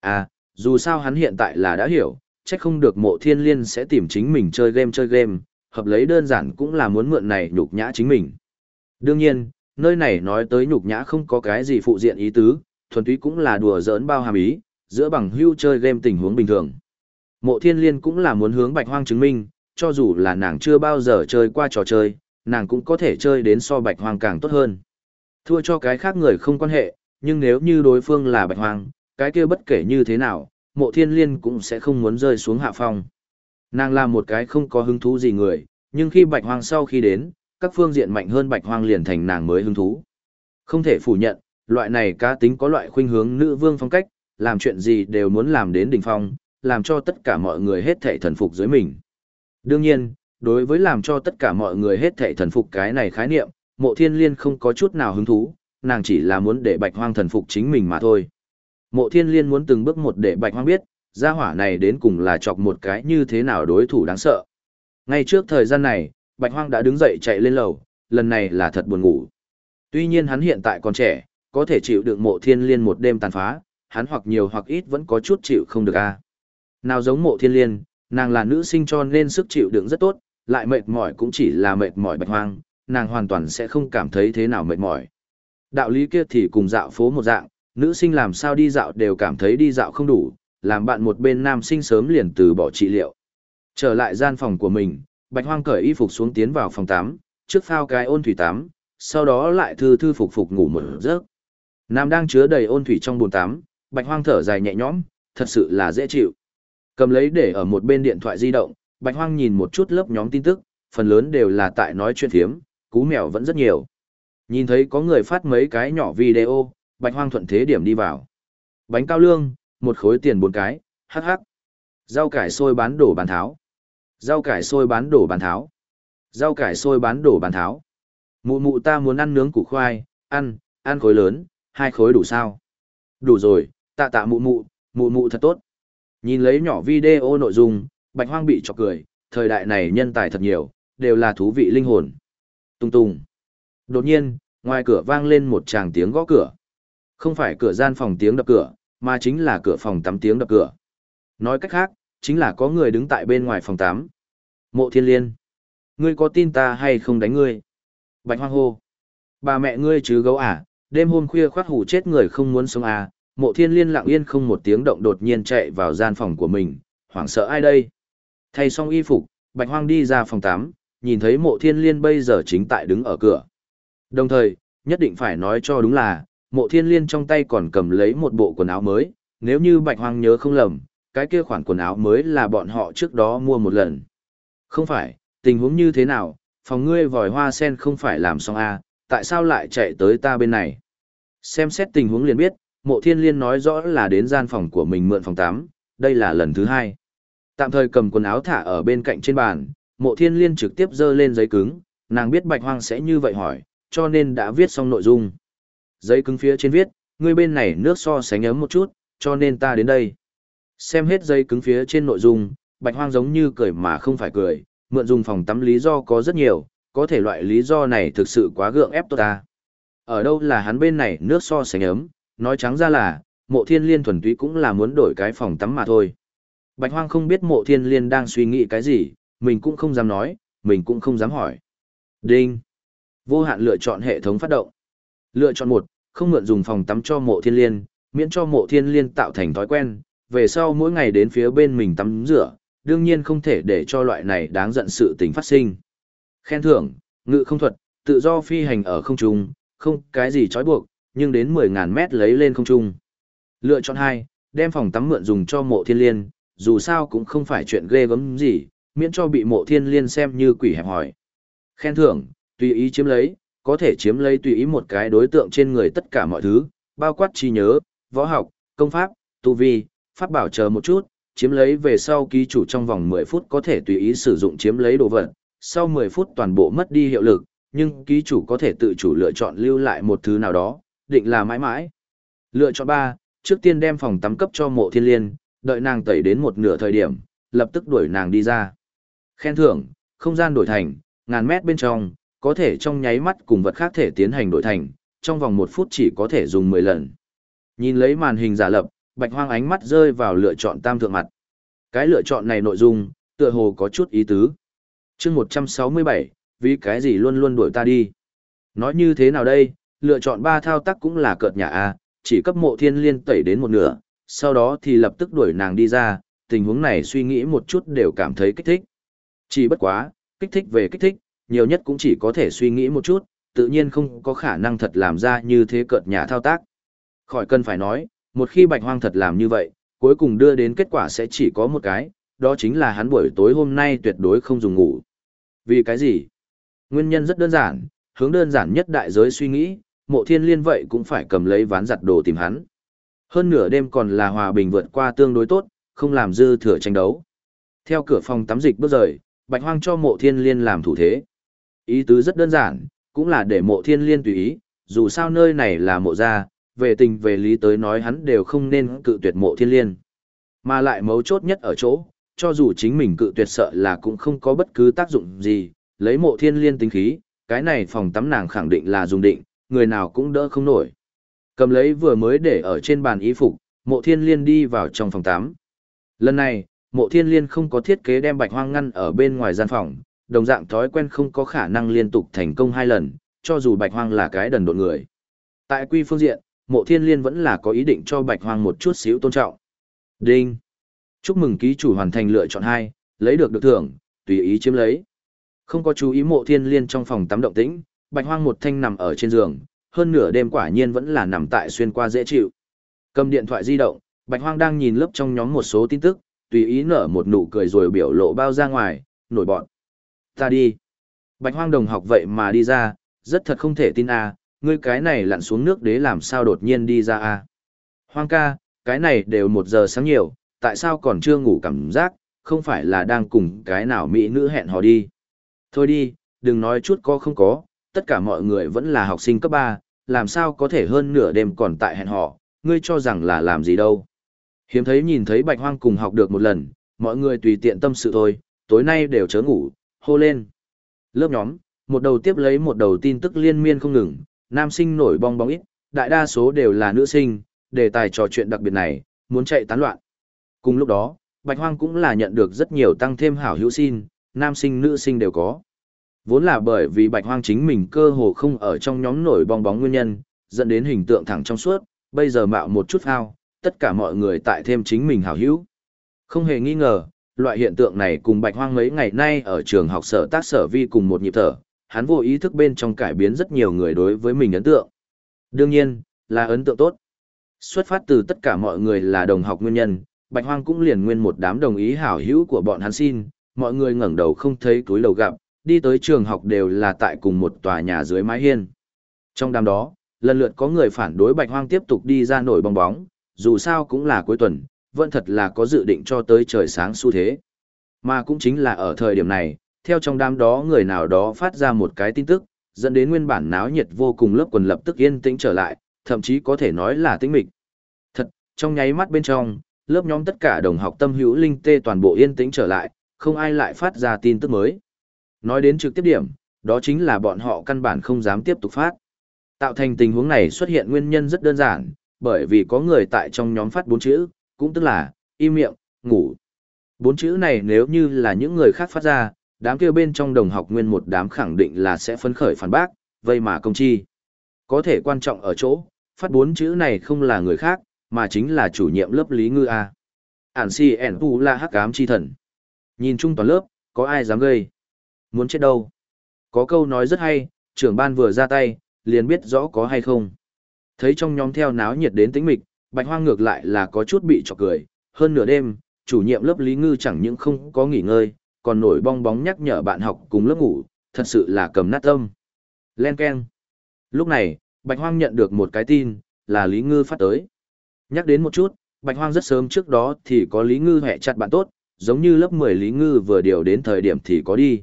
À, dù sao hắn hiện tại là đã hiểu, chắc không được mộ thiên liên sẽ tìm chính mình chơi game chơi game, hợp lấy đơn giản cũng là muốn mượn này nhục nhã chính mình. Đương nhiên, nơi này nói tới nhục nhã không có cái gì phụ diện ý tứ, thuần túy cũng là đùa giỡn bao hàm ý, giữa bằng hưu chơi game tình huống bình thường. Mộ thiên liên cũng là muốn hướng bạch hoang chứng minh, cho dù là nàng chưa bao giờ chơi qua trò chơi, nàng cũng có thể chơi đến so bạch hoang càng tốt hơn. Thua cho cái khác người không quan hệ, nhưng nếu như đối phương là bạch hoang, cái kia bất kể như thế nào, mộ thiên liên cũng sẽ không muốn rơi xuống hạ phong. Nàng là một cái không có hứng thú gì người, nhưng khi bạch hoang sau khi đến, các phương diện mạnh hơn bạch hoang liền thành nàng mới hứng thú. Không thể phủ nhận, loại này cá tính có loại khuynh hướng nữ vương phong cách, làm chuyện gì đều muốn làm đến đỉnh phong, làm cho tất cả mọi người hết thảy thần phục dưới mình. Đương nhiên, đối với làm cho tất cả mọi người hết thảy thần phục cái này khái niệm, mộ thiên liên không có chút nào hứng thú, nàng chỉ là muốn để bạch hoang thần phục chính mình mà thôi. Mộ thiên liên muốn từng bước một để bạch hoang biết, gia hỏa này đến cùng là chọc một cái như thế nào đối thủ đáng sợ. Ngay trước thời gian này, bạch hoang đã đứng dậy chạy lên lầu, lần này là thật buồn ngủ. Tuy nhiên hắn hiện tại còn trẻ, có thể chịu đựng mộ thiên liên một đêm tàn phá, hắn hoặc nhiều hoặc ít vẫn có chút chịu không được a. Nào giống mộ thiên liên, nàng là nữ sinh cho nên sức chịu đựng rất tốt, lại mệt mỏi cũng chỉ là mệt mỏi bạch hoang, nàng hoàn toàn sẽ không cảm thấy thế nào mệt mỏi. Đạo lý kia thì cùng dạo phố một dạng, nữ sinh làm sao đi dạo đều cảm thấy đi dạo không đủ, làm bạn một bên nam sinh sớm liền từ bỏ trị liệu. Trở lại gian phòng của mình, bạch hoang cởi y phục xuống tiến vào phòng tắm, trước phao cái ôn thủy tắm, sau đó lại thư thư phục phục ngủ một giấc. Nam đang chứa đầy ôn thủy trong bồn tắm, bạch hoang thở dài nhẹ nhõm, thật sự là dễ chịu. Cầm lấy để ở một bên điện thoại di động, bạch hoang nhìn một chút lớp nhóm tin tức, phần lớn đều là tại nói chuyện thiếm, cú mèo vẫn rất nhiều. Nhìn thấy có người phát mấy cái nhỏ video, bạch hoang thuận thế điểm đi vào. Bánh cao lương, một khối tiền bốn cái, hắc hắc. Rau cải xôi bán đổ bán tháo. Rau cải xôi bán đổ bán tháo. Rau cải xôi bán đổ bán tháo. Mụ mụ ta muốn ăn nướng củ khoai, ăn, ăn khối lớn, hai khối đủ sao? Đủ rồi, tạ tạ mụ mụ, mụ mụ thật tốt. Nhìn lấy nhỏ video nội dung, bạch hoang bị chọc cười, thời đại này nhân tài thật nhiều, đều là thú vị linh hồn. Tung tung. Đột nhiên, ngoài cửa vang lên một tràng tiếng gõ cửa. Không phải cửa gian phòng tiếng đập cửa, mà chính là cửa phòng tắm tiếng đập cửa. Nói cách khác, chính là có người đứng tại bên ngoài phòng tắm. Mộ thiên liên. Ngươi có tin ta hay không đánh ngươi? Bạch hoang hô. Bà mẹ ngươi chứ gấu à, đêm hôm khuya khoát hủ chết người không muốn sống à, mộ thiên liên lặng yên không một tiếng động đột nhiên chạy vào gian phòng của mình, hoảng sợ ai đây? Thay xong y phục, bạch hoang đi ra phòng tắm, nhìn thấy mộ thiên liên bây giờ chính tại đứng ở cửa. Đồng thời, nhất định phải nói cho đúng là, mộ thiên liên trong tay còn cầm lấy một bộ quần áo mới, nếu như bạch hoang nhớ không lầm, cái kia khoản quần áo mới là bọn họ trước đó mua một lần. Không phải, tình huống như thế nào, phòng ngươi vòi hoa sen không phải làm xong à, tại sao lại chạy tới ta bên này? Xem xét tình huống liền biết, mộ thiên liên nói rõ là đến gian phòng của mình mượn phòng 8, đây là lần thứ hai. Tạm thời cầm quần áo thả ở bên cạnh trên bàn, mộ thiên liên trực tiếp dơ lên giấy cứng, nàng biết bạch hoang sẽ như vậy hỏi, cho nên đã viết xong nội dung. Giấy cứng phía trên viết, ngươi bên này nước so sánh ấm một chút, cho nên ta đến đây. Xem hết giấy cứng phía trên nội dung, bạch hoang giống như cười mà không phải cười, mượn dùng phòng tắm lý do có rất nhiều, có thể loại lý do này thực sự quá gượng ép tôi ta. Ở đâu là hắn bên này nước so sánh ấm, nói trắng ra là, mộ thiên liên thuần túy cũng là muốn đổi cái phòng tắm mà thôi. Bạch hoang không biết mộ thiên liên đang suy nghĩ cái gì, mình cũng không dám nói, mình cũng không dám hỏi. Đinh. Vô hạn lựa chọn hệ thống phát động. Lựa chọn một, không mượn dùng phòng tắm cho mộ thiên liên, miễn cho mộ thiên liên tạo thành thói quen, về sau mỗi ngày đến phía bên mình tắm rửa, đương nhiên không thể để cho loại này đáng giận sự tình phát sinh. Khen thưởng, ngự không thuật, tự do phi hành ở không trung, không cái gì trói buộc, nhưng đến 10.000 mét lấy lên không trung. Lựa chọn hai, đem phòng tắm mượn dùng cho mộ thiên liên, dù sao cũng không phải chuyện ghê gớm gì, miễn cho bị mộ thiên liên xem như quỷ hẹp hỏi. Khen thưởng, tùy ý chiếm lấy, có thể chiếm lấy tùy ý một cái đối tượng trên người tất cả mọi thứ, bao quát trí nhớ, võ học, công pháp, tu vi, pháp bảo chờ một chút, chiếm lấy về sau ký chủ trong vòng 10 phút có thể tùy ý sử dụng chiếm lấy đồ vật, sau 10 phút toàn bộ mất đi hiệu lực, nhưng ký chủ có thể tự chủ lựa chọn lưu lại một thứ nào đó, định là mãi mãi. Lựa chọn 3, trước tiên đem phòng tắm cấp cho mộ thiên liên, đợi nàng tẩy đến một nửa thời điểm, lập tức đuổi nàng đi ra. Khen thưởng, không gian đổi thành, ngàn mét bên trong, có thể trong nháy mắt cùng vật khác thể tiến hành đổi thành, trong vòng một phút chỉ có thể dùng 10 lần. Nhìn lấy màn hình giả lập, bạch hoang ánh mắt rơi vào lựa chọn tam thượng mặt. Cái lựa chọn này nội dung, tựa hồ có chút ý tứ. Chương 167, vì cái gì luôn luôn đuổi ta đi. Nói như thế nào đây, lựa chọn ba thao tác cũng là cợt nhà A, chỉ cấp mộ thiên liên tẩy đến một nửa, sau đó thì lập tức đuổi nàng đi ra, tình huống này suy nghĩ một chút đều cảm thấy kích thích. Chỉ bất quá, kích thích về kích thích, nhiều nhất cũng chỉ có thể suy nghĩ một chút, tự nhiên không có khả năng thật làm ra như thế cợt nhà thao tác. Khỏi cần phải nói, một khi bạch hoang thật làm như vậy, cuối cùng đưa đến kết quả sẽ chỉ có một cái, đó chính là hắn buổi tối hôm nay tuyệt đối không dùng ngủ. Vì cái gì? Nguyên nhân rất đơn giản, hướng đơn giản nhất đại giới suy nghĩ, mộ thiên liên vậy cũng phải cầm lấy ván giặt đồ tìm hắn. Hơn nửa đêm còn là hòa bình vượt qua tương đối tốt, không làm dư thừa tranh đấu. Theo cửa phòng tắm dịch bước rời, bạch hoang cho mộ thiên liên làm thủ thế. Ý tứ rất đơn giản, cũng là để mộ thiên liên tùy ý, dù sao nơi này là mộ gia, về tình về lý tới nói hắn đều không nên cự tuyệt mộ thiên liên. Mà lại mấu chốt nhất ở chỗ, cho dù chính mình cự tuyệt sợ là cũng không có bất cứ tác dụng gì, lấy mộ thiên liên tính khí, cái này phòng tắm nàng khẳng định là dùng định, người nào cũng đỡ không nổi. Cầm lấy vừa mới để ở trên bàn y phục, mộ thiên liên đi vào trong phòng tắm. Lần này, mộ thiên liên không có thiết kế đem bạch hoang ngăn ở bên ngoài gian phòng, đồng dạng thói quen không có khả năng liên tục thành công hai lần, cho dù bạch hoang là cái đần độn người. Tại quy phương diện, mộ thiên liên vẫn là có ý định cho bạch hoang một chút xíu tôn trọng. Đinh! Chúc mừng ký chủ hoàn thành lựa chọn hai, lấy được được thưởng, tùy ý chiếm lấy. Không có chú ý mộ thiên liên trong phòng tắm động tĩnh, bạch hoang một thanh nằm ở trên giường, hơn nửa đêm quả nhiên vẫn là nằm tại xuyên qua dễ chịu. Cầm điện thoại di động, bạch hoang đang nhìn lớp trong nhóm một số tin tức, tùy ý nở một nụ cười rồi biểu lộ bao ra ngoài, nổi bọn. Ta đi. Bạch hoang đồng học vậy mà đi ra, rất thật không thể tin à, ngươi cái này lặn xuống nước đế làm sao đột nhiên đi ra à. Hoang ca, cái này đều một giờ sáng nhiều, tại sao còn chưa ngủ cảm giác, không phải là đang cùng cái nào mỹ nữ hẹn hò đi. Thôi đi, đừng nói chút có không có, tất cả mọi người vẫn là học sinh cấp 3, làm sao có thể hơn nửa đêm còn tại hẹn hò, ngươi cho rằng là làm gì đâu. Hiếm thấy nhìn thấy bạch hoang cùng học được một lần, mọi người tùy tiện tâm sự thôi, tối nay đều chớ ngủ, hô lên. Lớp nhóm, một đầu tiếp lấy một đầu tin tức liên miên không ngừng, nam sinh nổi bong bóng ít, đại đa số đều là nữ sinh, đề tài trò chuyện đặc biệt này, muốn chạy tán loạn. Cùng lúc đó, Bạch Hoang cũng là nhận được rất nhiều tăng thêm hảo hữu xin, nam sinh nữ sinh đều có. Vốn là bởi vì Bạch Hoang chính mình cơ hồ không ở trong nhóm nổi bong bóng nguyên nhân, dẫn đến hình tượng thẳng trong suốt, bây giờ mạo một chút phao, tất cả mọi người tại thêm chính mình hảo hữu. Không hề nghi ngờ, loại hiện tượng này cùng Bạch Hoang mấy ngày nay ở trường học sở tác sở vi cùng một nhịp thở, hắn vô ý thức bên trong cải biến rất nhiều người đối với mình ấn tượng. Đương nhiên, là ấn tượng tốt. Xuất phát từ tất cả mọi người là đồng học nguyên nhân, Bạch Hoang cũng liền nguyên một đám đồng ý hảo hữu của bọn hắn xin, mọi người ngẩng đầu không thấy túi lầu gặp, đi tới trường học đều là tại cùng một tòa nhà dưới mái hiên. Trong đám đó, lần lượt có người phản đối Bạch Hoang tiếp tục đi ra nổi bong bóng, dù sao cũng là cuối tuần, vẫn thật là có dự định cho tới trời sáng xu thế. Mà cũng chính là ở thời điểm này, theo trong đám đó người nào đó phát ra một cái tin tức, dẫn đến nguyên bản náo nhiệt vô cùng lớp quần lập tức yên tĩnh trở lại, thậm chí có thể nói là tĩnh mịch. Thật, trong nháy mắt bên trong, lớp nhóm tất cả đồng học tâm hữu linh tê toàn bộ yên tĩnh trở lại, không ai lại phát ra tin tức mới. Nói đến trực tiếp điểm, đó chính là bọn họ căn bản không dám tiếp tục phát. Tạo thành tình huống này xuất hiện nguyên nhân rất đơn giản, bởi vì có người tại trong nhóm phát bốn chữ, cũng tức là, im miệng, ngủ. Bốn chữ này nếu như là những người khác phát ra, đám kia bên trong đồng học nguyên một đám khẳng định là sẽ phấn khởi phản bác, vây mà công chi. Có thể quan trọng ở chỗ, phát bốn chữ này không là người khác, mà chính là chủ nhiệm lớp Lý Ngư A. Ản si ẻn tu là hắc ám chi thần. Nhìn chung toàn lớp, có ai dám gây? Muốn chết đâu? Có câu nói rất hay, trưởng ban vừa ra tay, liền biết rõ có hay không. Thấy trong nhóm theo náo nhiệt đến tĩnh mịch, bạch hoang ngược lại là có chút bị chọc cười. Hơn nửa đêm, chủ nhiệm lớp Lý Ngư chẳng những không có nghỉ ngơi, còn nổi bong bóng nhắc nhở bạn học cùng lớp ngủ, thật sự là cầm nát tâm. Len Ken. Lúc này, Bạch Hoang nhận được một cái tin, là Lý Ngư phát tới. Nhắc đến một chút, Bạch Hoang rất sớm trước đó thì có Lý Ngư hẹ chặt bạn tốt, giống như lớp 10 Lý Ngư vừa điều đến thời điểm thì có đi.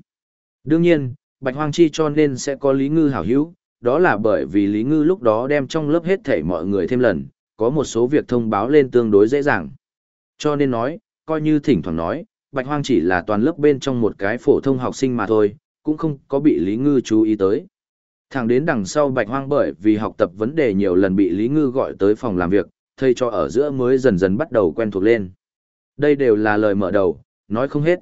Đương nhiên, Bạch Hoang chi cho nên sẽ có Lý Ngư hảo hữu, đó là bởi vì Lý Ngư lúc đó đem trong lớp hết thảy mọi người thêm lần, có một số việc thông báo lên tương đối dễ dàng. Cho nên nói, coi như thỉnh thoảng nói, Bạch Hoang chỉ là toàn lớp bên trong một cái phổ thông học sinh mà thôi, cũng không có bị Lý Ngư chú ý tới. Thẳng đến đằng sau Bạch Hoang bởi vì học tập vấn đề nhiều lần bị Lý Ngư gọi tới phòng làm việc, thầy cho ở giữa mới dần dần bắt đầu quen thuộc lên. Đây đều là lời mở đầu, nói không hết.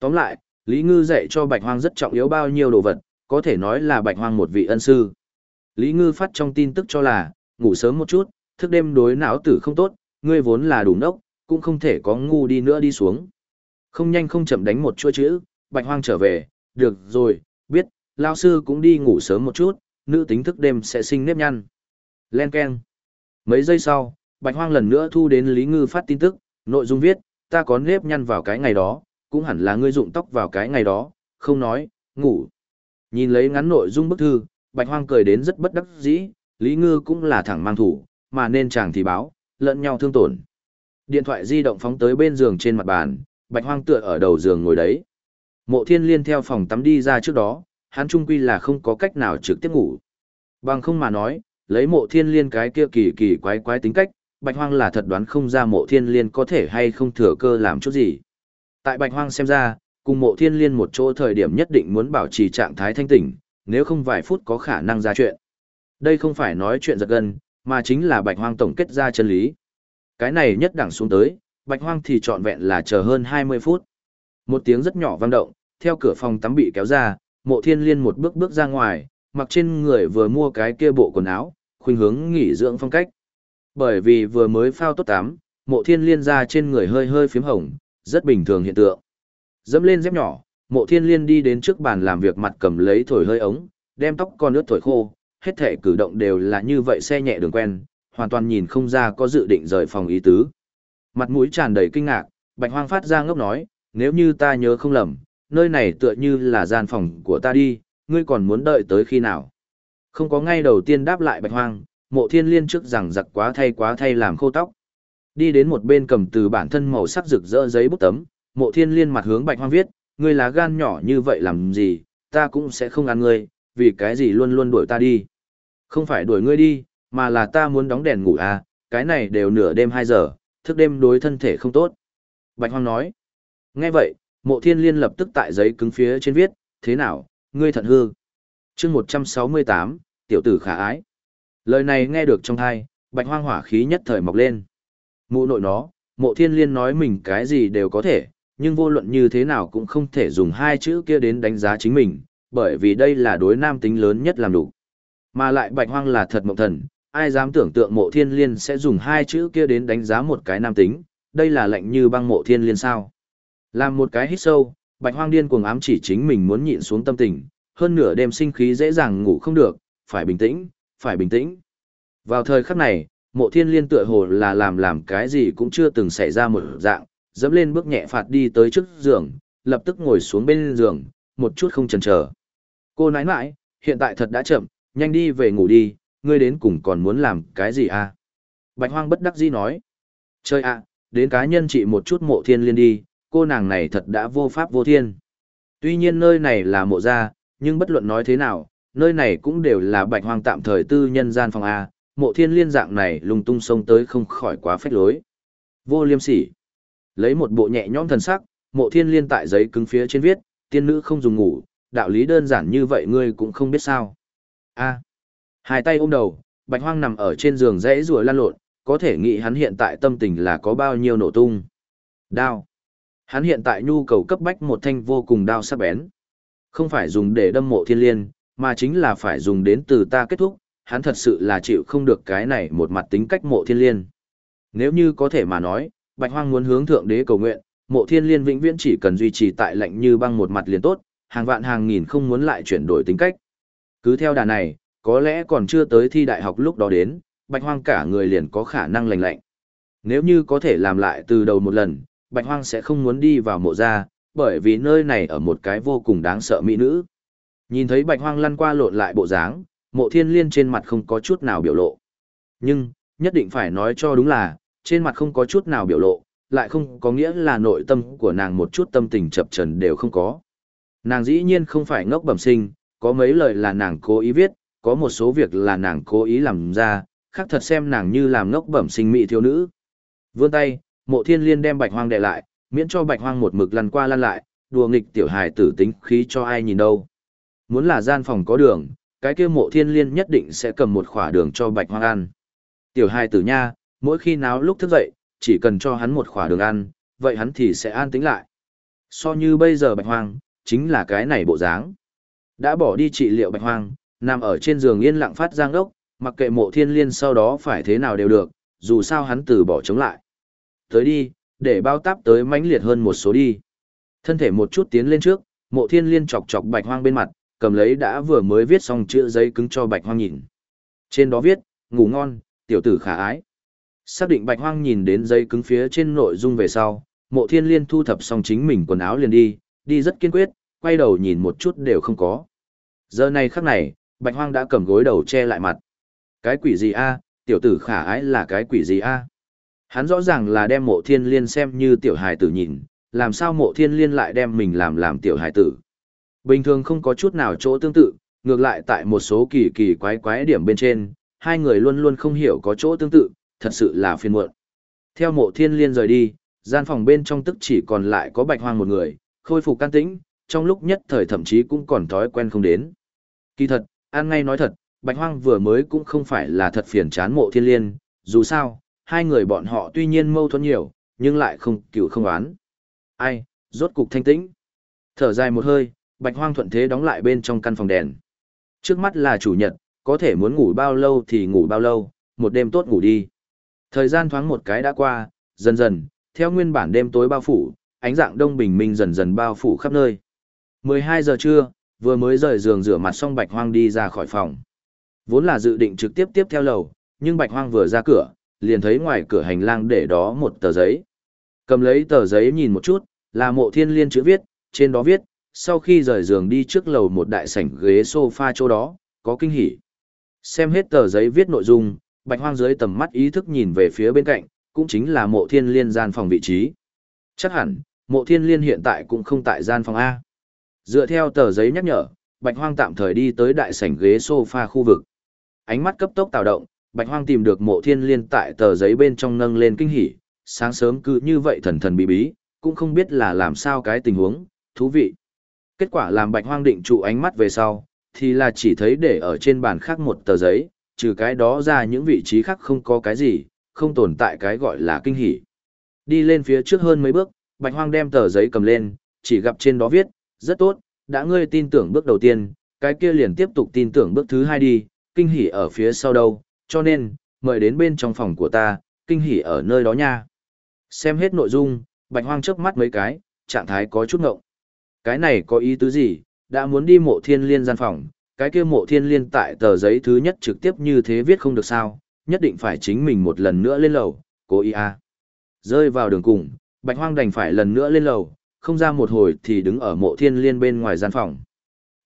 Tóm lại, Lý Ngư dạy cho Bạch Hoang rất trọng yếu bao nhiêu đồ vật, có thể nói là Bạch Hoang một vị ân sư. Lý Ngư phát trong tin tức cho là, ngủ sớm một chút, thức đêm đối não tử không tốt, ngươi vốn là đủ nốc, cũng không thể có ngu đi nữa đi xuống. Không nhanh không chậm đánh một chua chữ, Bạch Hoang trở về, được rồi, biết, lao sư cũng đi ngủ sớm một chút, nữ tính thức đêm sẽ sinh nếp nhăn. Len Ken. Mấy giây sau, Bạch Hoang lần nữa thu đến Lý Ngư phát tin tức, nội dung viết, ta có nếp nhăn vào cái ngày đó, cũng hẳn là ngươi dụng tóc vào cái ngày đó, không nói, ngủ. Nhìn lấy ngắn nội dung bức thư, Bạch Hoang cười đến rất bất đắc dĩ, Lý Ngư cũng là thẳng mang thủ, mà nên chàng thì báo, lẫn nhau thương tổn. Điện thoại di động phóng tới bên giường trên mặt bàn, Bạch Hoang tựa ở đầu giường ngồi đấy. Mộ Thiên Liên theo phòng tắm đi ra trước đó, hắn trung quy là không có cách nào trực tiếp ngủ. Bằng không mà nói, lấy mộ thiên liên cái kia kỳ kỳ quái quái tính cách, bạch hoang là thật đoán không ra mộ thiên liên có thể hay không thừa cơ làm chút gì. Tại bạch hoang xem ra, cùng mộ thiên liên một chỗ thời điểm nhất định muốn bảo trì trạng thái thanh tỉnh, nếu không vài phút có khả năng ra chuyện. Đây không phải nói chuyện giật gân, mà chính là bạch hoang tổng kết ra chân lý. Cái này nhất đẳng xuống tới, bạch hoang thì trọn vẹn là chờ hơn 20 phút. Một tiếng rất nhỏ vang động, theo cửa phòng tắm bị kéo ra, mộ thiên liên một bước bước ra ngoài, mặc trên người vừa mua cái kia bộ quần áo, khuynh hướng nghỉ dưỡng phong cách. Bởi vì vừa mới phao tốt tắm, mộ thiên liên ra trên người hơi hơi phím hồng, rất bình thường hiện tượng. Dẫm lên dép nhỏ, mộ thiên liên đi đến trước bàn làm việc mặt cầm lấy thổi hơi ống, đem tóc con nước thổi khô, hết thể cử động đều là như vậy xe nhẹ đường quen, hoàn toàn nhìn không ra có dự định rời phòng ý tứ. Mặt mũi tràn đầy kinh ngạc, bạch hoang phát ra ngốc nói, nếu như ta nhớ không lầm, nơi này tựa như là gian phòng của ta đi, ngươi còn muốn đợi tới khi nào? Không có ngay đầu tiên đáp lại bạch hoang, mộ thiên liên trước rằng giặc quá thay quá thay làm khô tóc. Đi đến một bên cầm từ bản thân màu sắc rực rỡ giấy bút tấm, mộ thiên liên mặt hướng bạch hoang viết, ngươi lá gan nhỏ như vậy làm gì, ta cũng sẽ không ăn ngươi, vì cái gì luôn luôn đuổi ta đi. Không phải đuổi ngươi đi, mà là ta muốn đóng đèn ngủ à, cái này đều nửa đêm 2 giờ, thức đêm đối thân thể không tốt. Bạch hoang nói. Nghe vậy, mộ thiên liên lập tức tại giấy cứng phía trên viết, thế nào, ngươi thận hư. chương 168, tiểu tử khả ái. Lời này nghe được trong thai, bạch hoang hỏa khí nhất thời mọc lên. Mụ nội nó, mộ thiên liên nói mình cái gì đều có thể, nhưng vô luận như thế nào cũng không thể dùng hai chữ kia đến đánh giá chính mình, bởi vì đây là đối nam tính lớn nhất làm đủ. Mà lại bạch hoang là thật mộng thần, ai dám tưởng tượng mộ thiên liên sẽ dùng hai chữ kia đến đánh giá một cái nam tính, đây là lệnh như băng mộ thiên liên sao. Làm một cái hít sâu, bạch hoang điên cuồng ám chỉ chính mình muốn nhịn xuống tâm tình, hơn nửa đêm sinh khí dễ dàng ngủ không được, phải bình tĩnh, phải bình tĩnh. Vào thời khắc này, mộ thiên liên tựa hồ là làm làm cái gì cũng chưa từng xảy ra một dạng, dẫm lên bước nhẹ phạt đi tới trước giường, lập tức ngồi xuống bên giường, một chút không chần chờ. Cô nãi nãi, hiện tại thật đã chậm, nhanh đi về ngủ đi, ngươi đến cùng còn muốn làm cái gì à? Bạch hoang bất đắc dĩ nói. Chơi ạ, đến cá nhân chị một chút mộ thiên liên đi, cô nàng này thật đã vô pháp vô thiên. Tuy nhiên nơi này là mộ gia, nhưng bất luận nói thế nào, nơi này cũng đều là bạch hoang tạm thời tư nhân gian phòng A, mộ thiên liên dạng này lung tung sông tới không khỏi quá phách lối. Vô liêm sỉ. Lấy một bộ nhẹ nhõm thần sắc, mộ thiên liên tại giấy cứng phía trên viết, tiên nữ không dùng ngủ, đạo lý đơn giản như vậy ngươi cũng không biết sao. A. Hai tay ôm đầu, bạch hoang nằm ở trên giường dãy rùa lan lộn, có thể nghĩ hắn hiện tại tâm tình là có bao nhiêu nổ tung. Đao. Hắn hiện tại nhu cầu cấp bách một thanh vô cùng đao sắc bén. Không phải dùng để đâm mộ thiên liên, mà chính là phải dùng đến từ ta kết thúc, hắn thật sự là chịu không được cái này một mặt tính cách mộ thiên liên. Nếu như có thể mà nói, Bạch Hoang muốn hướng thượng đế cầu nguyện, mộ thiên liên vĩnh viễn chỉ cần duy trì tại lạnh như băng một mặt liền tốt, hàng vạn hàng nghìn không muốn lại chuyển đổi tính cách. Cứ theo đà này, có lẽ còn chưa tới thi đại học lúc đó đến, Bạch Hoang cả người liền có khả năng lành lạnh. Nếu như có thể làm lại từ đầu một lần, Bạch Hoang sẽ không muốn đi vào mộ gia, bởi vì nơi này ở một cái vô cùng đáng sợ mỹ nữ. Nhìn thấy Bạch Hoang lăn qua lộn lại bộ dáng, mộ thiên liên trên mặt không có chút nào biểu lộ. Nhưng, nhất định phải nói cho đúng là, trên mặt không có chút nào biểu lộ, lại không có nghĩa là nội tâm của nàng một chút tâm tình chập trần đều không có. Nàng dĩ nhiên không phải ngốc bẩm sinh, có mấy lời là nàng cố ý viết, có một số việc là nàng cố ý làm ra, khác thật xem nàng như làm ngốc bẩm sinh mỹ thiếu nữ. Vươn tay, mộ thiên liên đem bạch hoang đè lại, miễn cho bạch hoang một mực lăn qua lăn lại, đùa nghịch tiểu hài tử tính khí cho ai nhìn đâu. Muốn là gian phòng có đường, cái kia mộ thiên liên nhất định sẽ cầm một khỏa đường cho bạch hoang ăn. Tiểu hài tử nha, mỗi khi náo lúc thức dậy, chỉ cần cho hắn một khỏa đường ăn, vậy hắn thì sẽ an tĩnh lại. So như bây giờ bạch hoang, chính là cái này bộ dáng. Đã bỏ đi trị liệu bạch hoang, nằm ở trên giường yên lặng phát giang đốc, mặc kệ mộ thiên liên sau đó phải thế nào đều được, dù sao hắn từ bỏ chống lại. Tới đi, để bao táp tới mãnh liệt hơn một số đi. Thân thể một chút tiến lên trước, mộ thiên liên chọc chọc bạch hoang bên mặt, cầm lấy đã vừa mới viết xong chữ giấy cứng cho bạch hoang nhìn. Trên đó viết, ngủ ngon, tiểu tử khả ái. Xác định bạch hoang nhìn đến giấy cứng phía trên nội dung về sau, mộ thiên liên thu thập xong chính mình quần áo liền đi, đi rất kiên quyết, quay đầu nhìn một chút đều không có. Giờ này khắc này, bạch hoang đã cầm gối đầu che lại mặt. Cái quỷ gì a? tiểu tử khả ái là cái quỷ gì a? Hắn rõ ràng là đem mộ thiên liên xem như tiểu hài tử nhìn, làm sao mộ thiên liên lại đem mình làm làm tiểu hài tử. Bình thường không có chút nào chỗ tương tự, Ngược lại tại một số kỳ kỳ quái quái điểm bên trên, hai người luôn luôn không hiểu có chỗ tương tự, thật sự là phiền muộn. Theo mộ thiên liên rời đi, gian phòng bên trong tức chỉ còn lại có bạch hoang một người, khôi phục can tĩnh, trong lúc nhất thời thậm chí cũng còn thói quen không đến. Kỳ thật, an ngay nói thật, bạch hoang vừa mới cũng không phải là thật phiền chán mộ thiên liên, dù sao, hai người bọn họ tuy nhiên mâu thuẫn nhiều, nhưng lại không cựu không oán. Ai, rốt cục thanh tĩnh. Thở dài một hơi, bạch hoang thuận thế đóng lại bên trong căn phòng đèn. Trước mắt là chủ nhật, có thể muốn ngủ bao lâu thì ngủ bao lâu, một đêm tốt ngủ đi. Thời gian thoáng một cái đã qua, dần dần, theo nguyên bản đêm tối bao phủ, ánh dạng đông bình minh dần dần bao phủ khắp nơi. 12 giờ trưa, vừa mới rời giường rửa mặt xong Bạch Hoang đi ra khỏi phòng. Vốn là dự định trực tiếp tiếp theo lầu, nhưng Bạch Hoang vừa ra cửa, liền thấy ngoài cửa hành lang để đó một tờ giấy. Cầm lấy tờ giấy nhìn một chút, là mộ thiên liên chữ viết, trên đó viết, sau khi rời giường đi trước lầu một đại sảnh ghế sofa chỗ đó, có kinh hỉ. Xem hết tờ giấy viết nội dung, bạch hoang dưới tầm mắt ý thức nhìn về phía bên cạnh, cũng chính là mộ thiên liên gian phòng vị trí. Chắc hẳn, mộ thiên liên hiện tại cũng không tại gian phòng A. Dựa theo tờ giấy nhắc nhở, bạch hoang tạm thời đi tới đại sảnh ghế sofa khu vực. Ánh mắt cấp tốc tạo động, bạch hoang tìm được mộ thiên liên tại tờ giấy bên trong nâng lên kinh hỉ, sáng sớm cứ như vậy thần thần bí bí, cũng không biết là làm sao cái tình huống, thú vị. Kết quả làm bạch hoang định trụ ánh mắt về sau, thì là chỉ thấy để ở trên bàn khác một tờ giấy, trừ cái đó ra những vị trí khác không có cái gì, không tồn tại cái gọi là kinh hỉ. Đi lên phía trước hơn mấy bước, bạch hoang đem tờ giấy cầm lên, chỉ gặp trên đó viết, rất tốt, đã ngươi tin tưởng bước đầu tiên, cái kia liền tiếp tục tin tưởng bước thứ hai đi, kinh hỉ ở phía sau đâu, cho nên, mời đến bên trong phòng của ta, kinh hỉ ở nơi đó nha. Xem hết nội dung, bạch hoang chớp mắt mấy cái, trạng thái có chút ngộng. Cái này có ý tứ gì, đã muốn đi mộ thiên liên gian phòng, cái kia mộ thiên liên tại tờ giấy thứ nhất trực tiếp như thế viết không được sao, nhất định phải chính mình một lần nữa lên lầu, cố ý à. Rơi vào đường cùng, bạch hoang đành phải lần nữa lên lầu, không ra một hồi thì đứng ở mộ thiên liên bên ngoài gian phòng.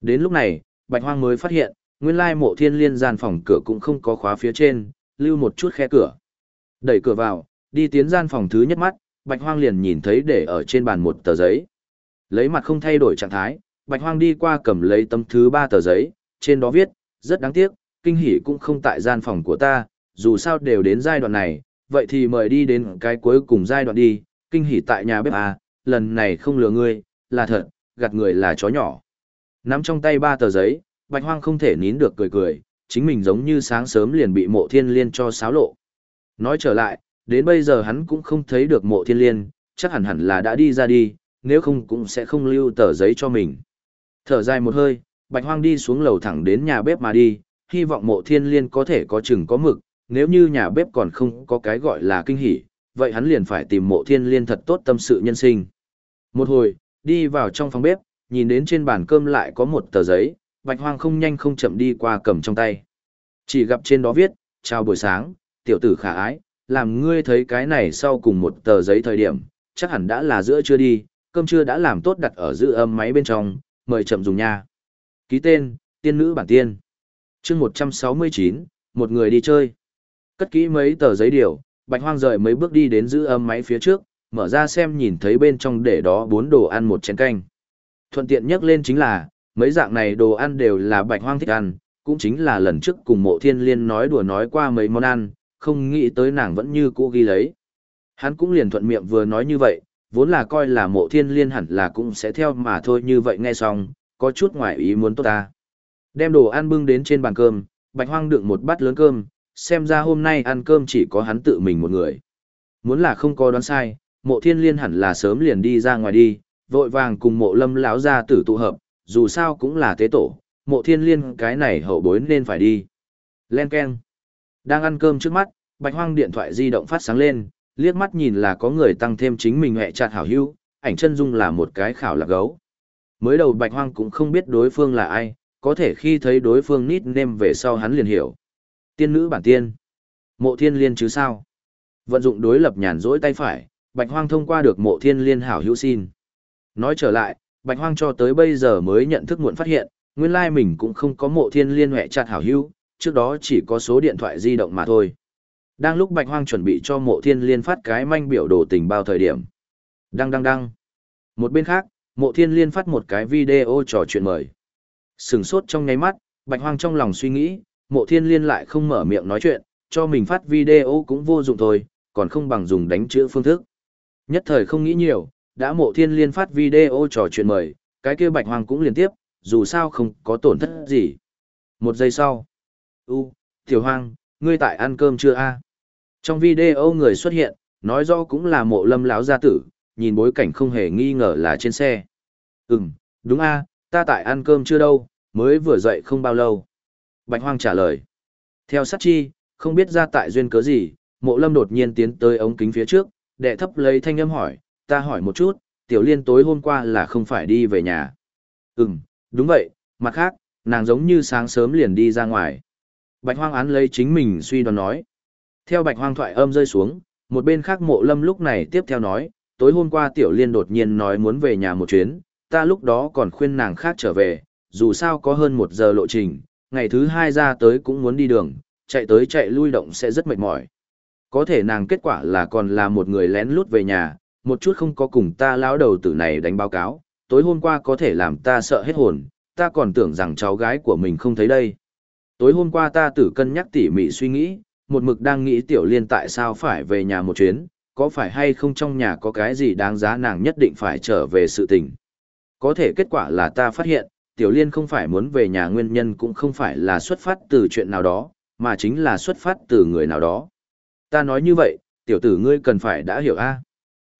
Đến lúc này, bạch hoang mới phát hiện, nguyên lai mộ thiên liên gian phòng cửa cũng không có khóa phía trên, lưu một chút khe cửa. Đẩy cửa vào, đi tiến gian phòng thứ nhất mắt, bạch hoang liền nhìn thấy để ở trên bàn một tờ giấy. Lấy mặt không thay đổi trạng thái, Bạch Hoang đi qua cầm lấy tấm thứ ba tờ giấy, trên đó viết, rất đáng tiếc, kinh hỉ cũng không tại gian phòng của ta, dù sao đều đến giai đoạn này, vậy thì mời đi đến cái cuối cùng giai đoạn đi, kinh hỉ tại nhà bếp à, lần này không lừa ngươi, là thật, gạt người là chó nhỏ. Nắm trong tay ba tờ giấy, Bạch Hoang không thể nín được cười cười, chính mình giống như sáng sớm liền bị mộ thiên liên cho sáo lộ. Nói trở lại, đến bây giờ hắn cũng không thấy được mộ thiên liên, chắc hẳn hẳn là đã đi ra đi, nếu không cũng sẽ không lưu tờ giấy cho mình. Thở dài một hơi, Bạch Hoang đi xuống lầu thẳng đến nhà bếp mà đi, hy vọng mộ thiên liên có thể có chừng có mực, nếu như nhà bếp còn không có cái gọi là kinh hỉ, vậy hắn liền phải tìm mộ thiên liên thật tốt tâm sự nhân sinh. Một hồi, đi vào trong phòng bếp, nhìn đến trên bàn cơm lại có một tờ giấy, Bạch Hoang không nhanh không chậm đi qua cầm trong tay. Chỉ gặp trên đó viết, chào buổi sáng, tiểu tử khả ái, làm ngươi thấy cái này sau cùng một tờ giấy thời điểm, chắc hẳn đã là giữa trưa đi, cơm trưa đã làm tốt đặt ở giữ âm máy bên trong, mời chậm dùng nha. Ký tên, tiên nữ bản tiên. chương 169, một người đi chơi. Cất kỹ mấy tờ giấy điều, bạch hoang rời mấy bước đi đến giữ âm máy phía trước, mở ra xem nhìn thấy bên trong để đó bốn đồ ăn một chén canh. Thuận tiện nhất lên chính là, mấy dạng này đồ ăn đều là bạch hoang thích ăn, cũng chính là lần trước cùng mộ thiên liên nói đùa nói qua mấy món ăn, không nghĩ tới nàng vẫn như cũ ghi lấy. Hắn cũng liền thuận miệng vừa nói như vậy, vốn là coi là mộ thiên liên hẳn là cũng sẽ theo mà thôi như vậy nghe xong, có chút ngoài ý muốn tốt ta. Đem đồ ăn bưng đến trên bàn cơm, bạch hoang đựng một bát lớn cơm, xem ra hôm nay ăn cơm chỉ có hắn tự mình một người. Muốn là không có đoán sai, mộ thiên liên hẳn là sớm liền đi ra ngoài đi, vội vàng cùng mộ lâm lão ra tử tụ hợp, dù sao cũng là tế tổ, mộ thiên liên cái này hậu bối nên phải đi. Len Ken. Đang ăn cơm trước mắt, bạch hoang điện thoại di động phát sáng lên, liếc mắt nhìn là có người tăng thêm chính mình hẹ chặt hảo hữu, ảnh chân dung là một cái khảo lạc gấu. Mới đầu bạch hoang cũng không biết đối phương là ai, có thể khi thấy đối phương nít nêm về sau hắn liền hiểu. Tiên nữ bản tiên. Mộ thiên liên chứ sao? Vận dụng đối lập nhàn rỗi tay phải, bạch hoang thông qua được mộ thiên liên hảo hữu xin. Nói trở lại, bạch hoang cho tới bây giờ mới nhận thức muộn phát hiện, nguyên lai mình cũng không có mộ thiên liên hệ chặt hảo hữu, trước đó chỉ có số điện thoại di động mà thôi. Đang lúc Bạch Hoang chuẩn bị cho mộ thiên liên phát cái manh biểu đồ tình bao thời điểm. Đăng đăng đăng. Một bên khác, mộ thiên liên phát một cái video trò chuyện mời. Sừng sốt trong nháy mắt, Bạch Hoang trong lòng suy nghĩ, mộ thiên liên lại không mở miệng nói chuyện, cho mình phát video cũng vô dụng thôi, còn không bằng dùng đánh chữ phương thức. Nhất thời không nghĩ nhiều, đã mộ thiên liên phát video trò chuyện mời, cái kia Bạch Hoàng cũng liên tiếp, dù sao không có tổn thất gì. Một giây sau. U, Tiểu Hoang, ngươi tại ăn cơm chưa a? Trong video người xuất hiện, nói rõ cũng là mộ lâm lão gia tử, nhìn bối cảnh không hề nghi ngờ là trên xe. Ừm, đúng a, ta tại ăn cơm chưa đâu, mới vừa dậy không bao lâu. Bạch Hoang trả lời. Theo sát chi, không biết ra tại duyên cớ gì, mộ lâm đột nhiên tiến tới ống kính phía trước, đệ thấp lấy thanh âm hỏi, ta hỏi một chút, tiểu liên tối hôm qua là không phải đi về nhà. Ừm, đúng vậy, mặt khác, nàng giống như sáng sớm liền đi ra ngoài. Bạch Hoang án lấy chính mình suy đoán nói. Theo Bạch Hoang thoại âm rơi xuống, một bên khác mộ lâm lúc này tiếp theo nói, tối hôm qua tiểu liên đột nhiên nói muốn về nhà một chuyến, ta lúc đó còn khuyên nàng khác trở về, dù sao có hơn một giờ lộ trình, ngày thứ hai ra tới cũng muốn đi đường, chạy tới chạy lui động sẽ rất mệt mỏi. Có thể nàng kết quả là còn là một người lén lút về nhà, một chút không có cùng ta lão đầu tử này đánh báo cáo, tối hôm qua có thể làm ta sợ hết hồn, ta còn tưởng rằng cháu gái của mình không thấy đây. Tối hôm qua ta tử cân nhắc tỉ mỉ suy nghĩ, một mực đang nghĩ tiểu liên tại sao phải về nhà một chuyến, có phải hay không trong nhà có cái gì đáng giá nàng nhất định phải trở về sự tình. Có thể kết quả là ta phát hiện, tiểu liên không phải muốn về nhà nguyên nhân cũng không phải là xuất phát từ chuyện nào đó, mà chính là xuất phát từ người nào đó. Ta nói như vậy, tiểu tử ngươi cần phải đã hiểu a.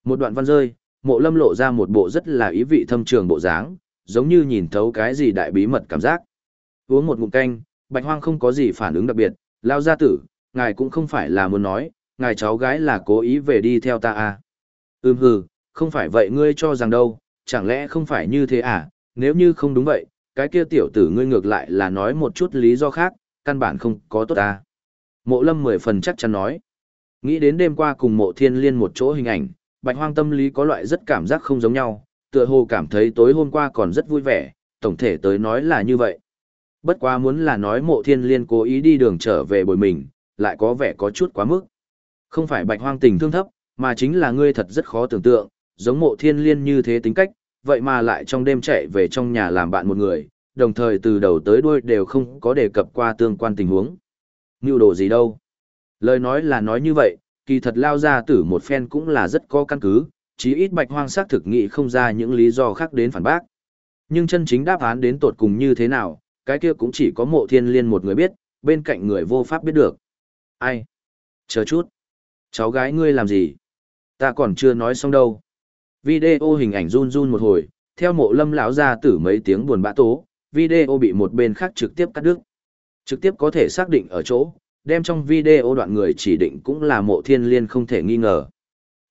Một đoạn văn rơi, mộ lâm lộ ra một bộ rất là ý vị thâm trường bộ dáng, giống như nhìn thấu cái gì đại bí mật cảm giác. Uống một ngụm canh, bạch hoang không có gì phản ứng đặc biệt, lao gia tử, ngài cũng không phải là muốn nói, ngài cháu gái là cố ý về đi theo ta à. Ừm hừ, không phải vậy ngươi cho rằng đâu, chẳng lẽ không phải như thế à, nếu như không đúng vậy, cái kia tiểu tử ngươi ngược lại là nói một chút lý do khác, căn bản không có tốt ta. Mộ lâm mười phần chắc chắn nói. Nghĩ đến đêm qua cùng mộ thiên liên một chỗ hình ảnh, bạch hoang tâm lý có loại rất cảm giác không giống nhau, tựa hồ cảm thấy tối hôm qua còn rất vui vẻ, tổng thể tới nói là như vậy. Bất quá muốn là nói mộ thiên liên cố ý đi đường trở về bồi mình, lại có vẻ có chút quá mức. Không phải bạch hoang tình thương thấp, mà chính là ngươi thật rất khó tưởng tượng, giống mộ thiên liên như thế tính cách, vậy mà lại trong đêm chạy về trong nhà làm bạn một người, đồng thời từ đầu tới đuôi đều không có đề cập qua tương quan tình huống. Ngưu đồ gì đâu. Lời nói là nói như vậy, kỳ thật lao ra tử một phen cũng là rất có căn cứ, chí ít bạch hoang xác thực nghị không ra những lý do khác đến phản bác. Nhưng chân chính đáp án đến tột cùng như thế nào, cái kia cũng chỉ có mộ thiên liên một người biết, bên cạnh người vô pháp biết được. Ai? Chờ chút. Cháu gái ngươi làm gì? Ta còn chưa nói xong đâu. Video hình ảnh run run một hồi, theo mộ lâm lão ra tử mấy tiếng buồn bã tố, video bị một bên khác trực tiếp cắt đứt. Trực tiếp có thể xác định ở chỗ, đem trong video đoạn người chỉ định cũng là mộ thiên liên không thể nghi ngờ.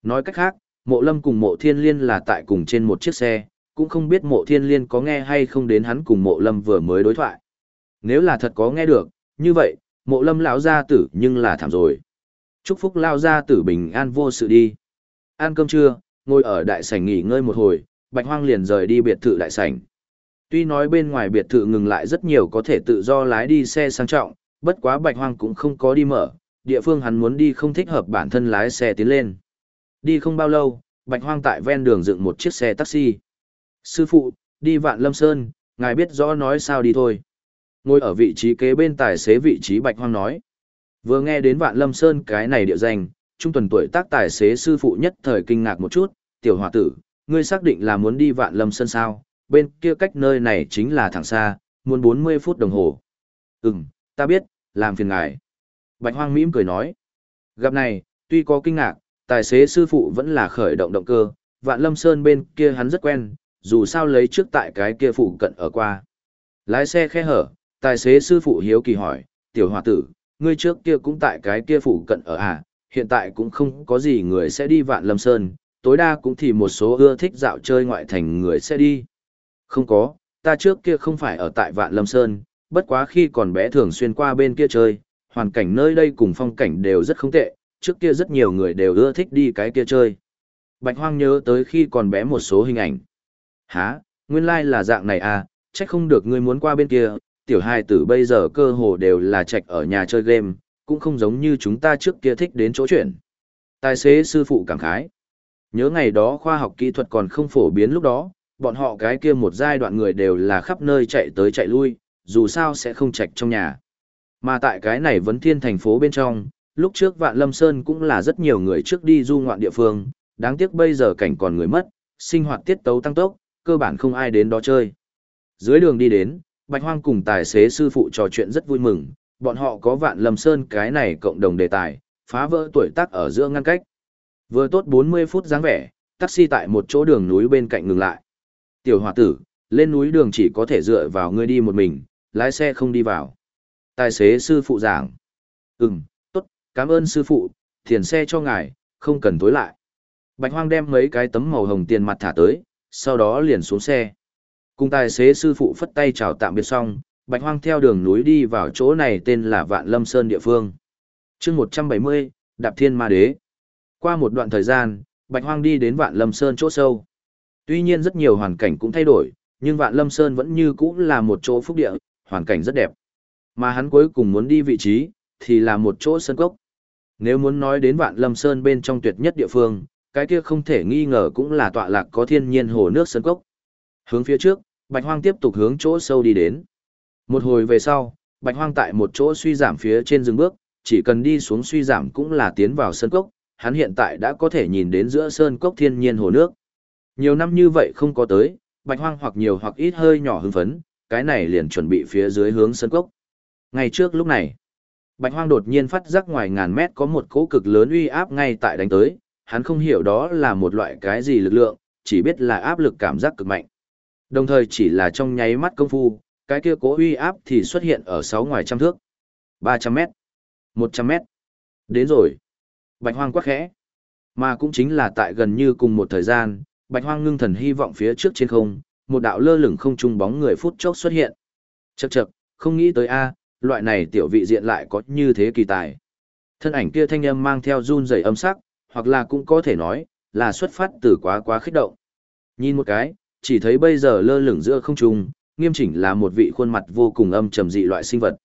Nói cách khác, mộ lâm cùng mộ thiên liên là tại cùng trên một chiếc xe, cũng không biết mộ thiên liên có nghe hay không đến hắn cùng mộ lâm vừa mới đối thoại. Nếu là thật có nghe được, như vậy, mộ lâm lão gia tử nhưng là thảm rồi. Chúc phúc lao gia tử bình an vô sự đi. Ăn cơm trưa, ngồi ở đại sảnh nghỉ ngơi một hồi, bạch hoang liền rời đi biệt thự đại sảnh. Tuy nói bên ngoài biệt thự ngừng lại rất nhiều có thể tự do lái đi xe sang trọng, bất quá bạch hoang cũng không có đi mở, địa phương hắn muốn đi không thích hợp bản thân lái xe tiến lên. Đi không bao lâu, bạch hoang tại ven đường dựng một chiếc xe taxi. Sư phụ, đi vạn lâm sơn, ngài biết rõ nói sao đi thôi. Ngồi ở vị trí kế bên tài xế vị trí bạch hoang nói. Vừa nghe đến vạn lâm sơn cái này địa danh, trung tuần tuổi tác tài xế sư phụ nhất thời kinh ngạc một chút, tiểu hòa tử, ngươi xác định là muốn đi vạn lâm sơn sao, bên kia cách nơi này chính là thẳng xa, muốn 40 phút đồng hồ. Ừm, ta biết, làm phiền ngài. Bạch hoang mỉm cười nói. Gặp này, tuy có kinh ngạc, tài xế sư phụ vẫn là khởi động động cơ, vạn lâm sơn bên kia hắn rất quen, dù sao lấy trước tại cái kia phụ cận ở qua. Lái xe khe hở, tài xế sư phụ hiếu kỳ hỏi, tiểu hòa tử, ngươi trước kia cũng tại cái kia phụ cận ở à, hiện tại cũng không có gì người sẽ đi vạn lâm sơn, tối đa cũng thì một số ưa thích dạo chơi ngoại thành người sẽ đi. Không có, ta trước kia không phải ở tại vạn lâm sơn, bất quá khi còn bé thường xuyên qua bên kia chơi, hoàn cảnh nơi đây cùng phong cảnh đều rất không tệ, trước kia rất nhiều người đều ưa thích đi cái kia chơi. Bạch Hoang nhớ tới khi còn bé một số hình ảnh. Hả, nguyên lai like là dạng này à, chắc không được ngươi muốn qua bên kia, tiểu hài tử bây giờ cơ hồ đều là trạch ở nhà chơi game, cũng không giống như chúng ta trước kia thích đến chỗ chuyển. Tài xế sư phụ cảm khái. Nhớ ngày đó khoa học kỹ thuật còn không phổ biến lúc đó, bọn họ cái kia một giai đoạn người đều là khắp nơi chạy tới chạy lui, dù sao sẽ không chạch trong nhà. Mà tại cái này vấn thiên thành phố bên trong, lúc trước Vạn Lâm Sơn cũng là rất nhiều người trước đi du ngoạn địa phương, đáng tiếc bây giờ cảnh còn người mất, sinh hoạt tiết tấu tăng tốc, cơ bản không ai đến đó chơi. Dưới đường đi đến, Bạch Hoang cùng tài xế sư phụ trò chuyện rất vui mừng, bọn họ có Vạn Lâm Sơn cái này cộng đồng đề tài, phá vỡ tuổi tác ở giữa ngăn cách. Vừa tốt 40 phút dáng vẻ, taxi tại một chỗ đường núi bên cạnh ngừng lại. Tiểu hòa tử, lên núi đường chỉ có thể dựa vào ngươi đi một mình, lái xe không đi vào. Tài xế sư phụ giảng. Ừm, tốt, cảm ơn sư phụ, tiền xe cho ngài, không cần tối lại. Bạch Hoang đem mấy cái tấm màu hồng tiền mặt thả tới, sau đó liền xuống xe. Cùng tài xế sư phụ phất tay chào tạm biệt xong, Bạch Hoang theo đường núi đi vào chỗ này tên là Vạn Lâm Sơn địa phương. Chương 170, Đạp Thiên Ma Đế. Qua một đoạn thời gian, Bạch Hoang đi đến Vạn Lâm Sơn chỗ sâu. Tuy nhiên rất nhiều hoàn cảnh cũng thay đổi, nhưng Vạn Lâm Sơn vẫn như cũ là một chỗ phúc địa, hoàn cảnh rất đẹp. Mà hắn cuối cùng muốn đi vị trí, thì là một chỗ sơn cốc. Nếu muốn nói đến Vạn Lâm Sơn bên trong tuyệt nhất địa phương, cái kia không thể nghi ngờ cũng là tọa lạc có thiên nhiên hồ nước sơn cốc. Hướng phía trước, Bạch Hoang tiếp tục hướng chỗ sâu đi đến. Một hồi về sau, Bạch Hoang tại một chỗ suy giảm phía trên dừng bước, chỉ cần đi xuống suy giảm cũng là tiến vào sơn cốc, hắn hiện tại đã có thể nhìn đến giữa sơn cốc thiên nhiên hồ nước. Nhiều năm như vậy không có tới, Bạch Hoang hoặc nhiều hoặc ít hơi nhỏ hưng phấn, cái này liền chuẩn bị phía dưới hướng sơn cốc. ngày trước lúc này, Bạch Hoang đột nhiên phát giác ngoài ngàn mét có một cỗ cực lớn uy áp ngay tại đánh tới, hắn không hiểu đó là một loại cái gì lực lượng, chỉ biết là áp lực cảm giác cực mạnh. Đồng thời chỉ là trong nháy mắt công phu, cái kia cố uy áp thì xuất hiện ở sáu ngoài trăm thước. 300 mét, 100 mét. Đến rồi. Bạch hoang quắc khẽ. Mà cũng chính là tại gần như cùng một thời gian, bạch hoang ngưng thần hy vọng phía trước trên không, một đạo lơ lửng không trung bóng người phút chốc xuất hiện. Chậc chậc, không nghĩ tới a, loại này tiểu vị diện lại có như thế kỳ tài. Thân ảnh kia thanh âm mang theo run rẩy âm sắc, hoặc là cũng có thể nói, là xuất phát từ quá quá khích động. Nhìn một cái, chỉ thấy bây giờ lơ lửng giữa không trung, nghiêm chỉnh là một vị khuôn mặt vô cùng âm trầm dị loại sinh vật.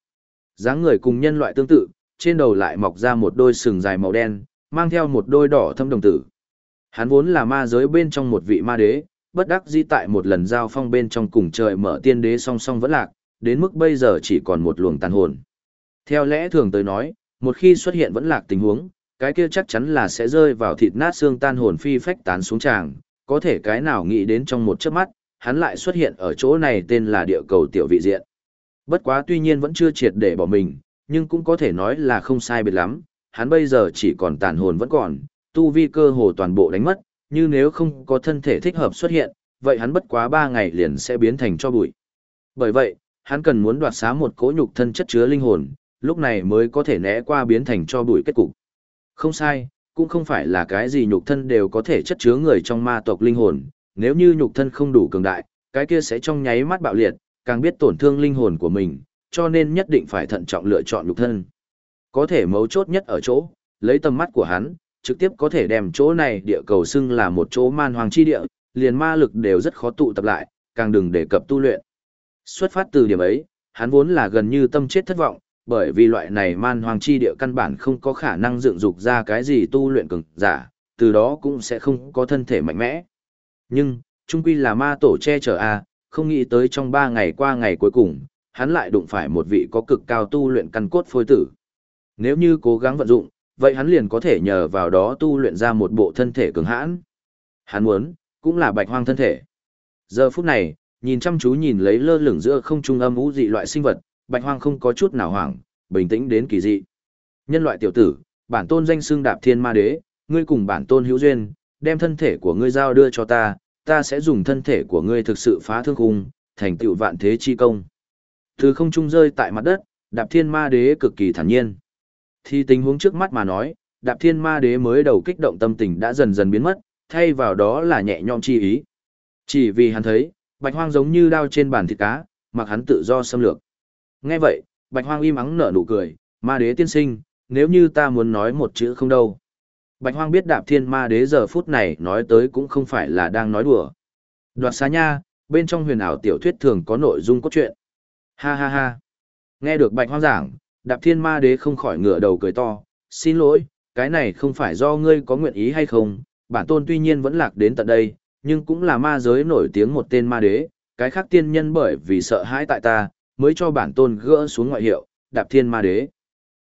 dáng người cùng nhân loại tương tự, trên đầu lại mọc ra một đôi sừng dài màu đen, mang theo một đôi đỏ thâm đồng tử. Hắn vốn là ma giới bên trong một vị ma đế, bất đắc dĩ tại một lần giao phong bên trong cùng trời mở tiên đế song song vẫn lạc, đến mức bây giờ chỉ còn một luồng tàn hồn. Theo lẽ thường tới nói, một khi xuất hiện vẫn lạc tình huống, cái kia chắc chắn là sẽ rơi vào thịt nát xương tan hồn phi phách tán xuống tràng, có thể cái nào nghĩ đến trong một chớp mắt, hắn lại xuất hiện ở chỗ này tên là địa cầu tiểu vị diện. Bất quá tuy nhiên vẫn chưa triệt để bỏ mình, nhưng cũng có thể nói là không sai biệt lắm, hắn bây giờ chỉ còn tàn hồn vẫn còn, tu vi cơ hồ toàn bộ đánh mất, như nếu không có thân thể thích hợp xuất hiện, vậy hắn bất quá 3 ngày liền sẽ biến thành cho bụi. Bởi vậy, hắn cần muốn đoạt xá một cỗ nhục thân chất chứa linh hồn, lúc này mới có thể né qua biến thành cho bụi kết cục. Không sai, cũng không phải là cái gì nhục thân đều có thể chất chứa người trong ma tộc linh hồn, nếu như nhục thân không đủ cường đại, cái kia sẽ trong nháy mắt bạo liệt, càng biết tổn thương linh hồn của mình, cho nên nhất định phải thận trọng lựa chọn nhục thân. Có thể mấu chốt nhất ở chỗ, lấy tầm mắt của hắn, trực tiếp có thể đem chỗ này địa cầu xưng là một chỗ man hoàng chi địa, liền ma lực đều rất khó tụ tập lại, càng đừng đề cập tu luyện. Xuất phát từ điểm ấy, hắn vốn là gần như tâm chết thất vọng, bởi vì loại này man hoàng chi địa căn bản không có khả năng dựng dục ra cái gì tu luyện cường giả, từ đó cũng sẽ không có thân thể mạnh mẽ. Nhưng, trung quy là ma tổ che chở a, không nghĩ tới trong ba ngày qua ngày cuối cùng, hắn lại đụng phải một vị có cực cao tu luyện căn cốt phôi tử. Nếu như cố gắng vận dụng, vậy hắn liền có thể nhờ vào đó tu luyện ra một bộ thân thể cường hãn. Hắn muốn, cũng là bạch hoang thân thể. Giờ phút này, nhìn chăm chú nhìn lấy lơ lửng giữa không trung âm u dị loại sinh vật, bạch hoang không có chút nào hoảng, bình tĩnh đến kỳ dị. Nhân loại tiểu tử, bản tôn danh xưng đạp thiên ma đế, ngươi cùng bản tôn hữu duyên, đem thân thể của ngươi giao đưa cho ta, ta sẽ dùng thân thể của ngươi thực sự phá thương khung, thành tựu vạn thế chi công. Từ không trung rơi tại mặt đất, đạp thiên ma đế cực kỳ thản nhiên. Thì tình huống trước mắt mà nói, đạp thiên ma đế mới đầu kích động tâm tình đã dần dần biến mất, thay vào đó là nhẹ nhõm chi ý. Chỉ vì hắn thấy, bạch hoang giống như đao trên bàn thịt cá, mặc hắn tự do xâm lược. Nghe vậy, bạch hoang im ắng nở nụ cười, ma đế tiên sinh, nếu như ta muốn nói một chữ không đâu. Bạch hoang biết đạp thiên ma đế giờ phút này nói tới cũng không phải là đang nói đùa. Đoạt xá nha, bên trong huyền ảo tiểu thuyết thường có nội dung cốt truyện. Ha ha ha. Nghe được bạch hoang giảng, đạp thiên ma đế không khỏi ngửa đầu cười to. Xin lỗi, cái này không phải do ngươi có nguyện ý hay không, bản tôn tuy nhiên vẫn lạc đến tận đây, nhưng cũng là ma giới nổi tiếng một tên ma đế, cái khác tiên nhân bởi vì sợ hãi tại ta, mới cho bản tôn gỡ xuống ngoại hiệu, đạp thiên ma đế.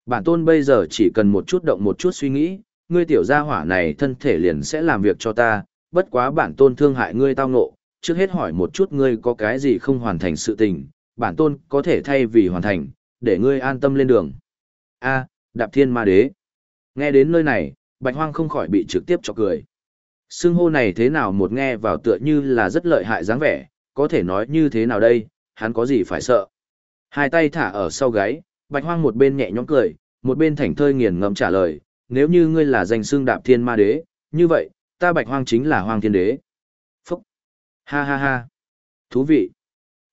Bản tôn bây giờ chỉ cần một chút động một chút suy nghĩ, ngươi tiểu gia hỏa này thân thể liền sẽ làm việc cho ta, bất quá bản tôn thương hại ngươi tao ngộ, trước hết hỏi một chút ngươi có cái gì không hoàn thành sự tình, bản tôn có thể thay vì hoàn thành, để ngươi an tâm lên đường. A, đạp thiên ma đế. Nghe đến nơi này, bạch hoang không khỏi bị trực tiếp cho cười. Sương hô này thế nào một nghe vào tựa như là rất lợi hại dáng vẻ, có thể nói như thế nào đây, hắn có gì phải sợ. Hai tay thả ở sau gáy, bạch hoang một bên nhẹ nhõm cười, một bên thảnh thơi nghiền ngẫm trả lời, nếu như ngươi là danh xương đạp thiên ma đế, như vậy, ta bạch hoang chính là hoang thiên đế. Phúc! Ha ha ha! Thú vị!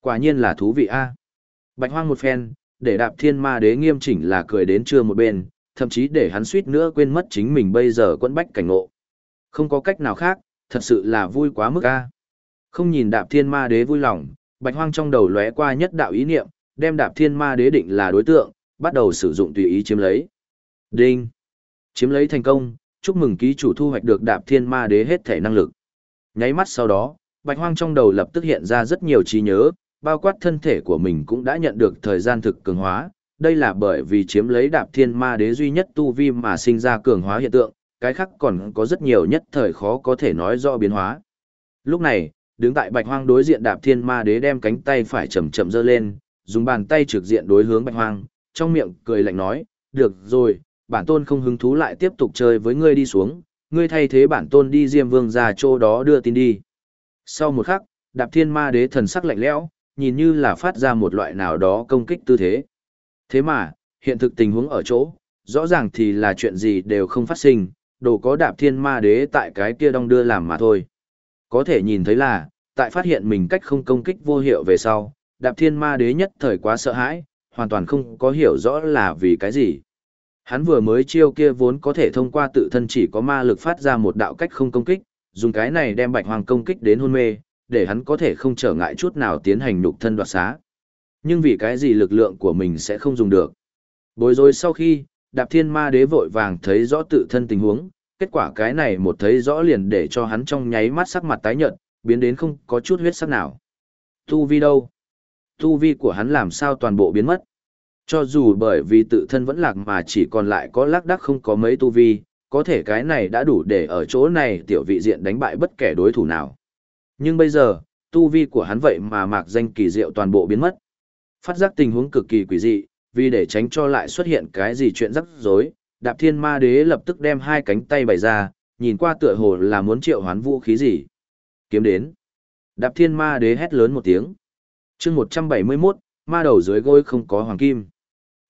Quả nhiên là thú vị a. Bạch hoang một phen, để đạp thiên ma đế nghiêm chỉnh là cười đến trưa một bên, thậm chí để hắn suýt nữa quên mất chính mình bây giờ quẫn bách cảnh ngộ. Không có cách nào khác, thật sự là vui quá mức a. Không nhìn đạp thiên ma đế vui lòng, bạch hoang trong đầu lóe qua nhất đạo ý niệm, đem đạp thiên ma đế định là đối tượng, bắt đầu sử dụng tùy ý chiếm lấy. Đinh! Chiếm lấy thành công, chúc mừng ký chủ thu hoạch được đạp thiên ma đế hết thể năng lực. Nháy mắt sau đó, bạch hoang trong đầu lập tức hiện ra rất nhiều trí nhớ, bao quát thân thể của mình cũng đã nhận được thời gian thực cường hóa. Đây là bởi vì chiếm lấy đạp thiên ma đế duy nhất tu vi mà sinh ra cường hóa hiện tượng, cái khác còn có rất nhiều nhất thời khó có thể nói rõ biến hóa. Lúc này, đứng tại bạch hoang đối diện đạp thiên ma đế đem cánh tay phải chậm chậm giơ lên, dùng bàn tay trực diện đối hướng bạch hoang, trong miệng cười lạnh nói, được rồi, bản tôn không hứng thú lại tiếp tục chơi với ngươi đi xuống, ngươi thay thế bản tôn đi diêm vương ra chỗ đó đưa tin đi. Sau một khắc, đạp thiên ma đế thần sắc lạnh lẽo, nhìn như là phát ra một loại nào đó công kích tư thế. Thế mà, hiện thực tình huống ở chỗ, rõ ràng thì là chuyện gì đều không phát sinh, đồ có đạp thiên ma đế tại cái kia đong đưa làm mà thôi. Có thể nhìn thấy là, tại phát hiện mình cách không công kích vô hiệu về sau, đạp thiên ma đế nhất thời quá sợ hãi, hoàn toàn không có hiểu rõ là vì cái gì. Hắn vừa mới chiêu kia vốn có thể thông qua tự thân chỉ có ma lực phát ra một đạo cách không công kích, dùng cái này đem bạch hoàng công kích đến hôn mê, để hắn có thể không trở ngại chút nào tiến hành nhục thân đoạt xá. Nhưng vì cái gì lực lượng của mình sẽ không dùng được. Bối rối sau khi, đạp thiên ma đế vội vàng thấy rõ tự thân tình huống, kết quả cái này một thấy rõ liền để cho hắn trong nháy mắt sắc mặt tái nhợt, biến đến không có chút huyết sắc nào. Tu vi đâu? Tu vi của hắn làm sao toàn bộ biến mất? Cho dù bởi vì tự thân vẫn lạc mà chỉ còn lại có lác đắc không có mấy tu vi, có thể cái này đã đủ để ở chỗ này tiểu vị diện đánh bại bất kể đối thủ nào. Nhưng bây giờ, tu vi của hắn vậy mà mạc danh kỳ diệu toàn bộ biến mất. Phát giác tình huống cực kỳ quỷ dị, vì để tránh cho lại xuất hiện cái gì chuyện rắc rối, đạp thiên ma đế lập tức đem hai cánh tay bày ra, nhìn qua tựa hồ là muốn triệu hoán vũ khí gì. Kiếm đến. Đạp thiên ma đế hét lớn một tiếng. chương 171, ma đầu dưới gối không có hoàng kim.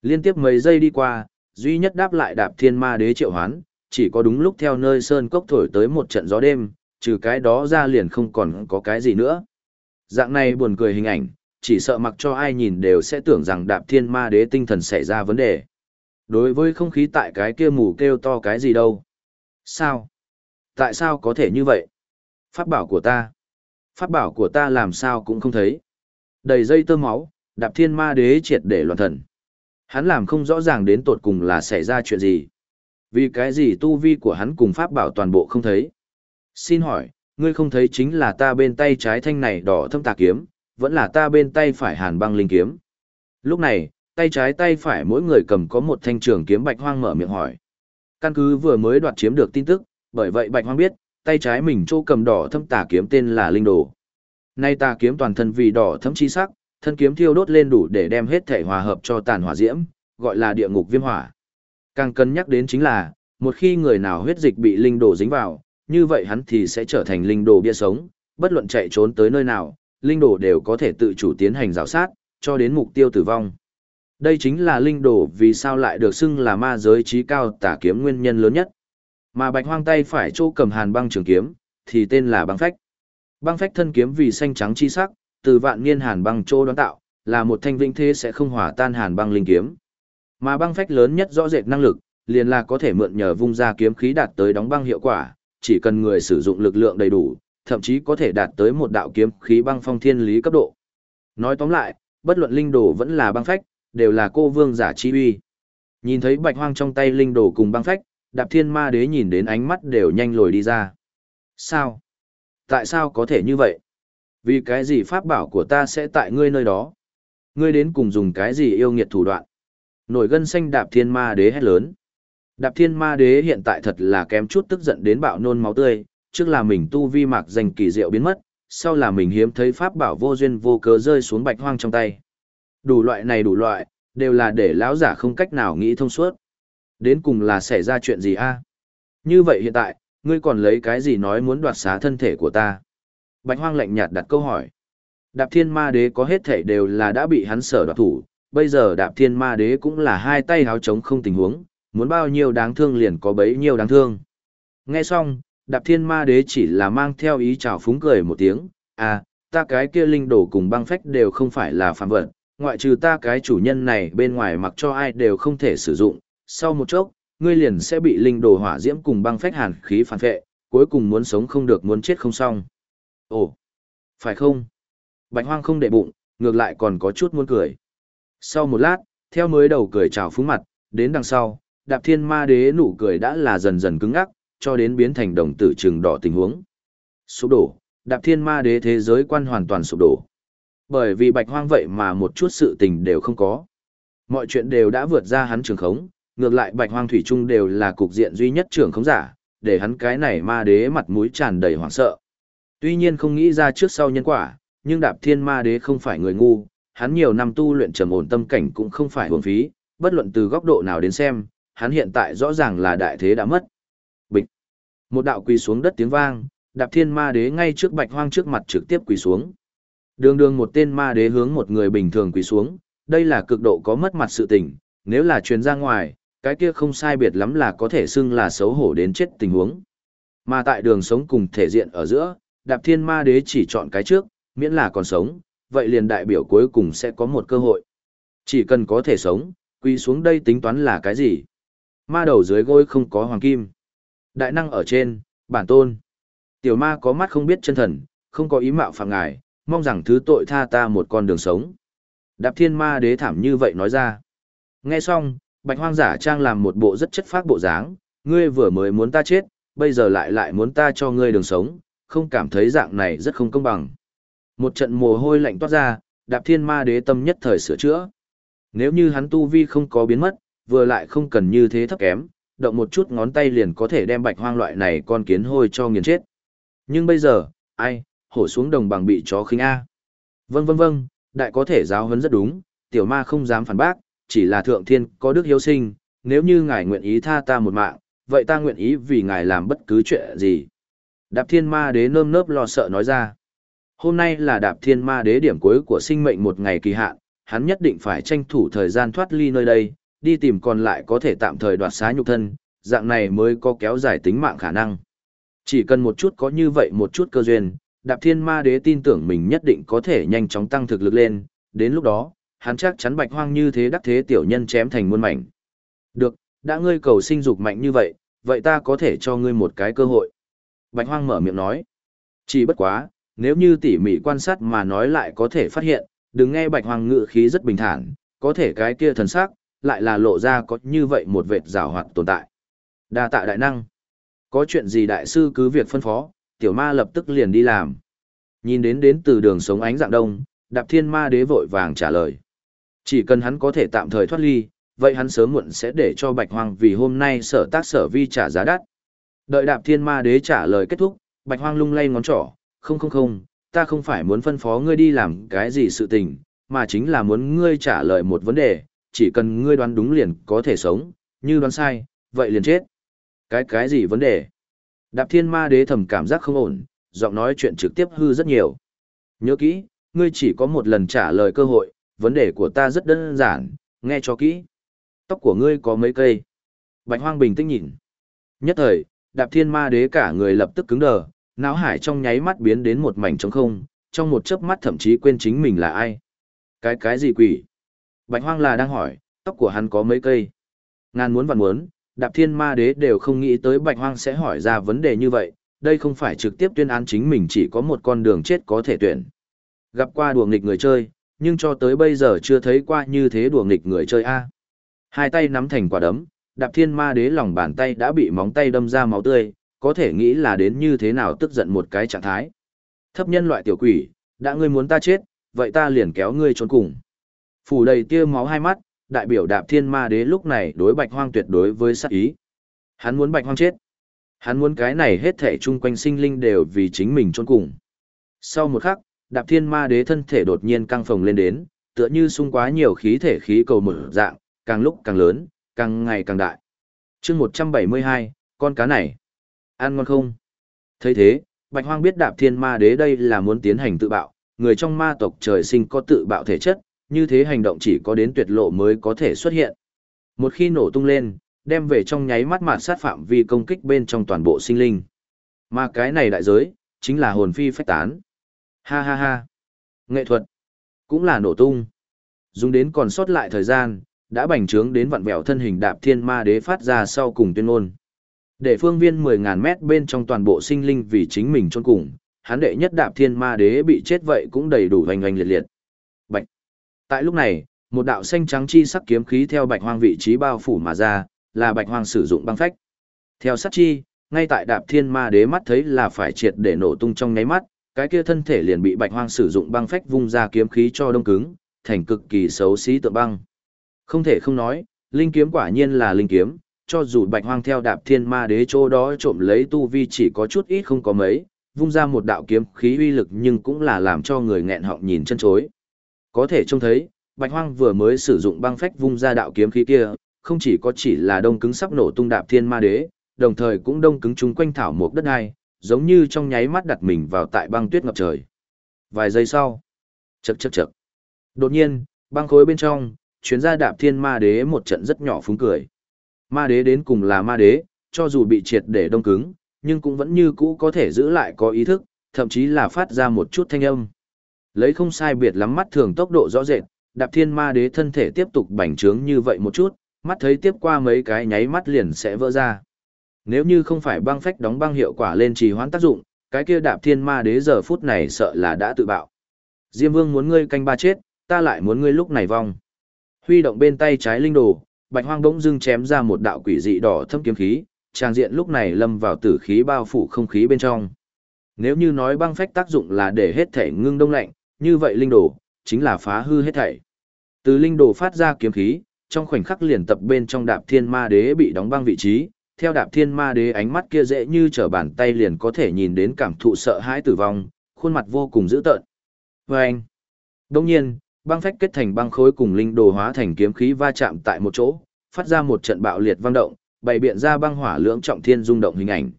Liên tiếp mấy giây đi qua, duy nhất đáp lại đạp thiên ma đế triệu hoán, chỉ có đúng lúc theo nơi sơn cốc thổi tới một trận gió đêm, trừ cái đó ra liền không còn có cái gì nữa. Dạng này buồn cười hình ảnh, chỉ sợ mặc cho ai nhìn đều sẽ tưởng rằng đạp thiên ma đế tinh thần xảy ra vấn đề. Đối với không khí tại cái kia mù kêu to cái gì đâu. Sao? Tại sao có thể như vậy? Pháp bảo của ta. Pháp bảo của ta làm sao cũng không thấy. Đầy dây tơ máu, đạp thiên ma đế triệt để loạn thần. Hắn làm không rõ ràng đến tột cùng là xảy ra chuyện gì. Vì cái gì tu vi của hắn cùng pháp bảo toàn bộ không thấy. Xin hỏi, ngươi không thấy chính là ta bên tay trái thanh này đỏ thâm tà kiếm, vẫn là ta bên tay phải hàn băng linh kiếm. Lúc này, tay trái tay phải mỗi người cầm có một thanh trường kiếm bạch hoang mở miệng hỏi. Căn cứ vừa mới đoạt chiếm được tin tức, bởi vậy bạch hoang biết, tay trái mình chỗ cầm đỏ thâm tà kiếm tên là linh đồ. Nay tà kiếm toàn thân vì đỏ thâm chi sắc, thân kiếm thiêu đốt lên đủ để đem hết thể hòa hợp cho tàn hỏa diễm, gọi là địa ngục viêm hỏa. Càng cân nhắc đến chính là, một khi người nào huyết dịch bị linh đồ dính vào, như vậy hắn thì sẽ trở thành linh đồ bia sống, bất luận chạy trốn tới nơi nào, linh đồ đều có thể tự chủ tiến hành rào sát, cho đến mục tiêu tử vong. Đây chính là linh đồ vì sao lại được xưng là ma giới trí cao tả kiếm nguyên nhân lớn nhất. Mà bạch hoang tay phải chỗ cầm hàn băng trường kiếm, thì tên là băng phách. Băng phách thân kiếm vì xanh trắng chi sắc, từ vạn niên hàn băng chỗ đoán tạo, là một thanh vĩnh thế sẽ không hỏa tan hàn băng linh kiếm. Mà băng phách lớn nhất rõ rệt năng lực, liền là có thể mượn nhờ vung ra kiếm khí đạt tới đóng băng hiệu quả, chỉ cần người sử dụng lực lượng đầy đủ, thậm chí có thể đạt tới một đạo kiếm khí băng phong thiên lý cấp độ. Nói tóm lại, bất luận linh đồ vẫn là băng phách, đều là cô vương giả chi uy. Nhìn thấy bạch hoang trong tay linh đồ cùng băng phách, đạp thiên ma đế nhìn đến ánh mắt đều nhanh lồi đi ra. Sao? Tại sao có thể như vậy? Vì cái gì pháp bảo của ta sẽ tại ngươi nơi đó? Ngươi đến cùng dùng cái gì yêu nghiệt thủ đoạn? Nổi gân xanh đạp thiên ma đế hét lớn. Đạp thiên ma đế hiện tại thật là kém chút tức giận đến bạo nôn máu tươi, trước là mình tu vi mạc dành kỳ diệu biến mất, sau là mình hiếm thấy pháp bảo vô duyên vô cớ rơi xuống bạch hoang trong tay. Đủ loại này đủ loại, đều là để lão giả không cách nào nghĩ thông suốt. Đến cùng là xảy ra chuyện gì a? Như vậy hiện tại, ngươi còn lấy cái gì nói muốn đoạt xá thân thể của ta? Bạch hoang lạnh nhạt đặt câu hỏi. Đạp thiên ma đế có hết thể đều là đã bị hắn sở đoạt thủ, bây giờ đạp thiên ma đế cũng là hai tay háo trống không tình huống, muốn bao nhiêu đáng thương liền có bấy nhiêu đáng thương. Nghe xong, đạp thiên ma đế chỉ là mang theo ý chào phúng cười một tiếng, à, ta cái kia linh đồ cùng băng phách đều không phải là phàm vật, ngoại trừ ta cái chủ nhân này bên ngoài mặc cho ai đều không thể sử dụng, sau một chốc, ngươi liền sẽ bị linh đồ hỏa diễm cùng băng phách hàn khí phản vệ, cuối cùng muốn sống không được muốn chết không xong. Ồ, phải không? Bạch hoang không để bụng, ngược lại còn có chút muốn cười. Sau một lát, theo mới đầu cười chào phúng mặt, đến đằng sau, đạp thiên ma đế nụ cười đã là dần dần cứng ngắc, cho đến biến thành đồng tử trừng đỏ tình huống. Sụp đổ, đạp thiên ma đế thế giới quan hoàn toàn sụp đổ. Bởi vì bạch hoang vậy mà một chút sự tình đều không có. Mọi chuyện đều đã vượt ra hắn trường khống, ngược lại bạch hoang thủy trung đều là cục diện duy nhất trường khống giả, để hắn cái này ma đế mặt mũi tràn đầy hoảng sợ. Tuy nhiên không nghĩ ra trước sau nhân quả, nhưng đạp thiên ma đế không phải người ngu, hắn nhiều năm tu luyện trầm ổn tâm cảnh cũng không phải hưởng phí, bất luận từ góc độ nào đến xem, hắn hiện tại rõ ràng là đại thế đã mất. Bịch. Một đạo quỳ xuống đất tiếng vang, đạp thiên ma đế ngay trước bạch hoang trước mặt trực tiếp quỳ xuống. Đường đường một tên ma đế hướng một người bình thường quỳ xuống, đây là cực độ có mất mặt sự tình, nếu là truyền ra ngoài, cái kia không sai biệt lắm là có thể xưng là xấu hổ đến chết tình huống. Mà tại đường sống cùng thể diện ở giữa, đạp thiên ma đế chỉ chọn cái trước, miễn là còn sống, vậy liền đại biểu cuối cùng sẽ có một cơ hội. Chỉ cần có thể sống, quy xuống đây tính toán là cái gì? Ma đầu dưới gối không có hoàng kim. Đại năng ở trên, bản tôn. Tiểu ma có mắt không biết chân thần, không có ý mạo phạm ngài, mong rằng thứ tội tha ta một con đường sống. Đạp thiên ma đế thảm như vậy nói ra. Nghe xong, bạch hoang giả trang làm một bộ rất chất phác bộ dáng, ngươi vừa mới muốn ta chết, bây giờ lại lại muốn ta cho ngươi đường sống, không cảm thấy dạng này rất không công bằng. Một trận mồ hôi lạnh toát ra, đạp thiên ma đế tâm nhất thời sửa chữa. Nếu như hắn tu vi không có biến mất, vừa lại không cần như thế thấp kém, động một chút ngón tay liền có thể đem bạch hoang loại này con kiến hôi cho nghiền chết. Nhưng bây giờ, ai, hổ xuống đồng bằng bị chó khinh A. Vâng vâng vâng, đại có thể giáo huấn rất đúng, tiểu ma không dám phản bác, chỉ là thượng thiên có đức hiếu sinh, nếu như ngài nguyện ý tha ta một mạng, vậy ta nguyện ý vì ngài làm bất cứ chuyện gì. Đạp thiên ma đế nơm nớp lo sợ nói ra. Hôm nay là đạp thiên ma đế điểm cuối của sinh mệnh một ngày kỳ hạn, hắn nhất định phải tranh thủ thời gian thoát ly nơi đây, đi tìm còn lại có thể tạm thời đoạt xá nhục thân, dạng này mới có kéo dài tính mạng khả năng. Chỉ cần một chút có như vậy một chút cơ duyên, đạp thiên ma đế tin tưởng mình nhất định có thể nhanh chóng tăng thực lực lên, đến lúc đó, hắn chắc chắn bạch hoang như thế đắc thế tiểu nhân chém thành muôn mảnh. Được, đã ngươi cầu sinh dục mạnh như vậy, vậy ta có thể cho ngươi một cái cơ hội. Bạch hoang mở miệng nói. Chỉ bất quá, nếu như tỉ mỉ quan sát mà nói lại có thể phát hiện, đừng nghe bạch hoang ngự khí rất bình thản, có thể cái kia thần sắc, lại là lộ ra có như vậy một vệt rào hoạt tồn tại. Đa tạ đại năng. Có chuyện gì đại sư cứ việc phân phó, tiểu ma lập tức liền đi làm. Nhìn đến đến từ đường sống ánh dạng đông, đạp thiên ma đế vội vàng trả lời. Chỉ cần hắn có thể tạm thời thoát ly, vậy hắn sớm muộn sẽ để cho bạch hoang vì hôm nay sở tác sở vi trả giá đắt. Đợi đạp thiên ma đế trả lời kết thúc, bạch hoang lung lay ngón trỏ, không không không, ta không phải muốn phân phó ngươi đi làm cái gì sự tình, mà chính là muốn ngươi trả lời một vấn đề, chỉ cần ngươi đoán đúng liền có thể sống, như đoán sai, vậy liền chết. Cái cái gì vấn đề? Đạp thiên ma đế thầm cảm giác không ổn, giọng nói chuyện trực tiếp hư rất nhiều. Nhớ kỹ, ngươi chỉ có một lần trả lời cơ hội, vấn đề của ta rất đơn giản, nghe cho kỹ. Tóc của ngươi có mấy cây? Bạch hoang bình tĩnh nhìn. Nhất thời, đạp thiên ma đế cả người lập tức cứng đờ, não hải trong nháy mắt biến đến một mảnh trống không, trong một chớp mắt thậm chí quên chính mình là ai. Cái cái gì quỷ? Bạch hoang là đang hỏi, tóc của hắn có mấy cây? Ngàn muốn vạn muốn, đạp thiên ma đế đều không nghĩ tới bạch hoang sẽ hỏi ra vấn đề như vậy, đây không phải trực tiếp tuyên án chính mình chỉ có một con đường chết có thể tuyển. Gặp qua đùa nghịch người chơi, nhưng cho tới bây giờ chưa thấy qua như thế đùa nghịch người chơi a. Hai tay nắm thành quả đấm, đạp thiên ma đế lòng bàn tay đã bị móng tay đâm ra máu tươi, có thể nghĩ là đến như thế nào tức giận một cái trạng thái. Thấp nhân loại tiểu quỷ, đã ngươi muốn ta chết, vậy ta liền kéo ngươi trốn cùng. Phủ đầy tia máu hai mắt, đại biểu đạp thiên ma đế lúc này đối bạch hoang tuyệt đối với sát ý. Hắn muốn bạch hoang chết. Hắn muốn cái này hết thể chung quanh sinh linh đều vì chính mình trốn cùng. Sau một khắc, đạp thiên ma đế thân thể đột nhiên căng phồng lên đến, tựa như sung quá nhiều khí thể khí cầu mở dạng, càng lúc càng lớn, càng ngày càng đại. chương 172, con cá này, ăn ngon không? thấy thế, Bạch Hoang biết đạp thiên ma đế đây là muốn tiến hành tự bạo, người trong ma tộc trời sinh có tự bạo thể chất, như thế hành động chỉ có đến tuyệt lộ mới có thể xuất hiện. Một khi nổ tung lên, đem về trong nháy mắt mà sát phạm vi công kích bên trong toàn bộ sinh linh. Mà cái này đại giới, chính là hồn phi phách tán. Ha ha ha. Nghệ thuật, cũng là nổ tung. Dùng đến còn sót lại thời gian, đã bành trướng đến vặn vẹo thân hình đạp thiên ma đế phát ra sau cùng tuyên ngôn. Để phương viên 10.000 mét bên trong toàn bộ sinh linh vì chính mình chôn cùng, hắn đệ nhất đạp thiên ma đế bị chết vậy cũng đầy đủ hoành hoành liệt liệt. Bạch. Tại lúc này, một đạo xanh trắng chi sắc kiếm khí theo bạch hoang vị trí bao phủ mà ra, là bạch hoang sử dụng băng phách. Theo sát chi, ngay tại đạp thiên ma đế mắt thấy là phải triệt để nổ tung trong nháy mắt, cái kia thân thể liền bị bạch hoang sử dụng băng phách vung ra kiếm khí cho đông cứng, thành cực kỳ xấu xí tượng băng. Không thể không nói, linh kiếm quả nhiên là linh kiếm, cho dù bạch hoang theo đạp thiên ma đế chỗ đó trộm lấy tu vi chỉ có chút ít không có mấy, vung ra một đạo kiếm khí uy lực nhưng cũng là làm cho người nghẹn họng nhìn chân chối. Có thể trông thấy, bạch hoang vừa mới sử dụng băng phách vung ra đạo kiếm khí kia, không chỉ có chỉ là đông cứng sắp nổ tung đạp thiên ma đế, đồng thời cũng đông cứng chúng quanh thảo một đất ai, giống như trong nháy mắt đặt mình vào tại băng tuyết ngập trời. Vài giây sau, chậc chậc chậc. Đột nhiên, băng khối bên trong, chuyến ra đạp thiên ma đế một trận rất nhỏ phúng cười. Ma đế đến cùng là ma đế, cho dù bị triệt để đông cứng, nhưng cũng vẫn như cũ có thể giữ lại có ý thức, thậm chí là phát ra một chút thanh âm. Lấy không sai biệt lắm mắt thường tốc độ rõ rệt, đạp thiên ma đế thân thể tiếp tục bành trướng như vậy một chút, mắt thấy tiếp qua mấy cái nháy mắt liền sẽ vỡ ra. Nếu như không phải băng phách đóng băng hiệu quả lên trì hoãn tác dụng, cái kia đạp thiên ma đế giờ phút này sợ là đã tự bạo. Diêm vương muốn ngươi canh ba chết, ta lại muốn ngươi lúc này vong. Huy động bên tay trái linh đồ, bạch hoang bỗng dưng chém ra một đạo quỷ dị đỏ thâm kiếm khí, trang diện lúc này lâm vào tử khí bao phủ không khí bên trong. Nếu như nói băng phách tác dụng là để hết thể ngưng đông lạnh, như vậy linh đồ, chính là phá hư hết thảy. Từ linh đồ phát ra kiếm khí, trong khoảnh khắc liền tập bên trong đạp thiên ma đế bị đóng băng vị trí, theo đạp thiên ma đế ánh mắt kia dễ như trở bàn tay liền có thể nhìn đến cảm thụ sợ hãi tử vong, khuôn mặt vô cùng dữ tợn. Và anh, đông nhiên, băng phách kết thành băng khối cùng linh đồ hóa thành kiếm khí va chạm tại một chỗ, phát ra một trận bạo liệt vang động, bày biện ra băng hỏa lưỡng trọng thiên rung động hình ảnh.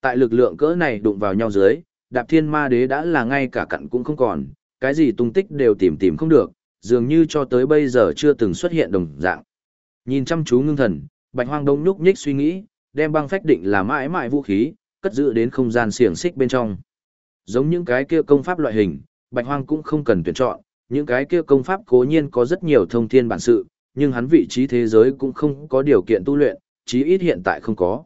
Tại lực lượng cỡ này đụng vào nhau dưới, đạp thiên ma đế đã là ngay cả cặn cũng không còn, cái gì tung tích đều tìm tìm không được, dường như cho tới bây giờ chưa từng xuất hiện đồng dạng. Nhìn chăm chú ngưng thần, bạch hoang đông nhúc nhích suy nghĩ, đem băng phách định là mãi mãi vũ khí, cất giữ đến không gian xiển xích bên trong. Giống những cái kia công pháp loại hình, bạch hoang cũng không cần tuyển chọn, những cái kia công pháp cố nhiên có rất nhiều thông thiên bản sự, nhưng hắn vị trí thế giới cũng không có điều kiện tu luyện, chí ít hiện tại không có.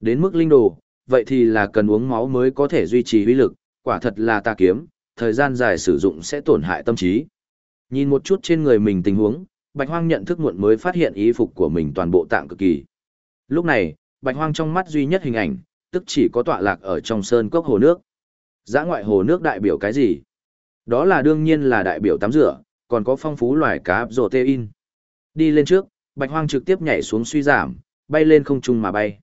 Đến mức linh đồ, vậy thì là cần uống máu mới có thể duy trì uy lực, quả thật là ta kiếm, thời gian dài sử dụng sẽ tổn hại tâm trí. Nhìn một chút trên người mình tình huống, Bạch Hoang nhận thức muộn mới phát hiện ý phục của mình toàn bộ tạng cực kỳ. Lúc này, Bạch Hoang trong mắt duy nhất hình ảnh, tức chỉ có tọa lạc ở trong sơn cốc hồ nước. Giã ngoại hồ nước đại biểu cái gì? Đó là đương nhiên là đại biểu tắm rửa, còn có phong phú loài cá protein. Đi lên trước, Bạch Hoang trực tiếp nhảy xuống suy giảm, bay lên không trung mà bay.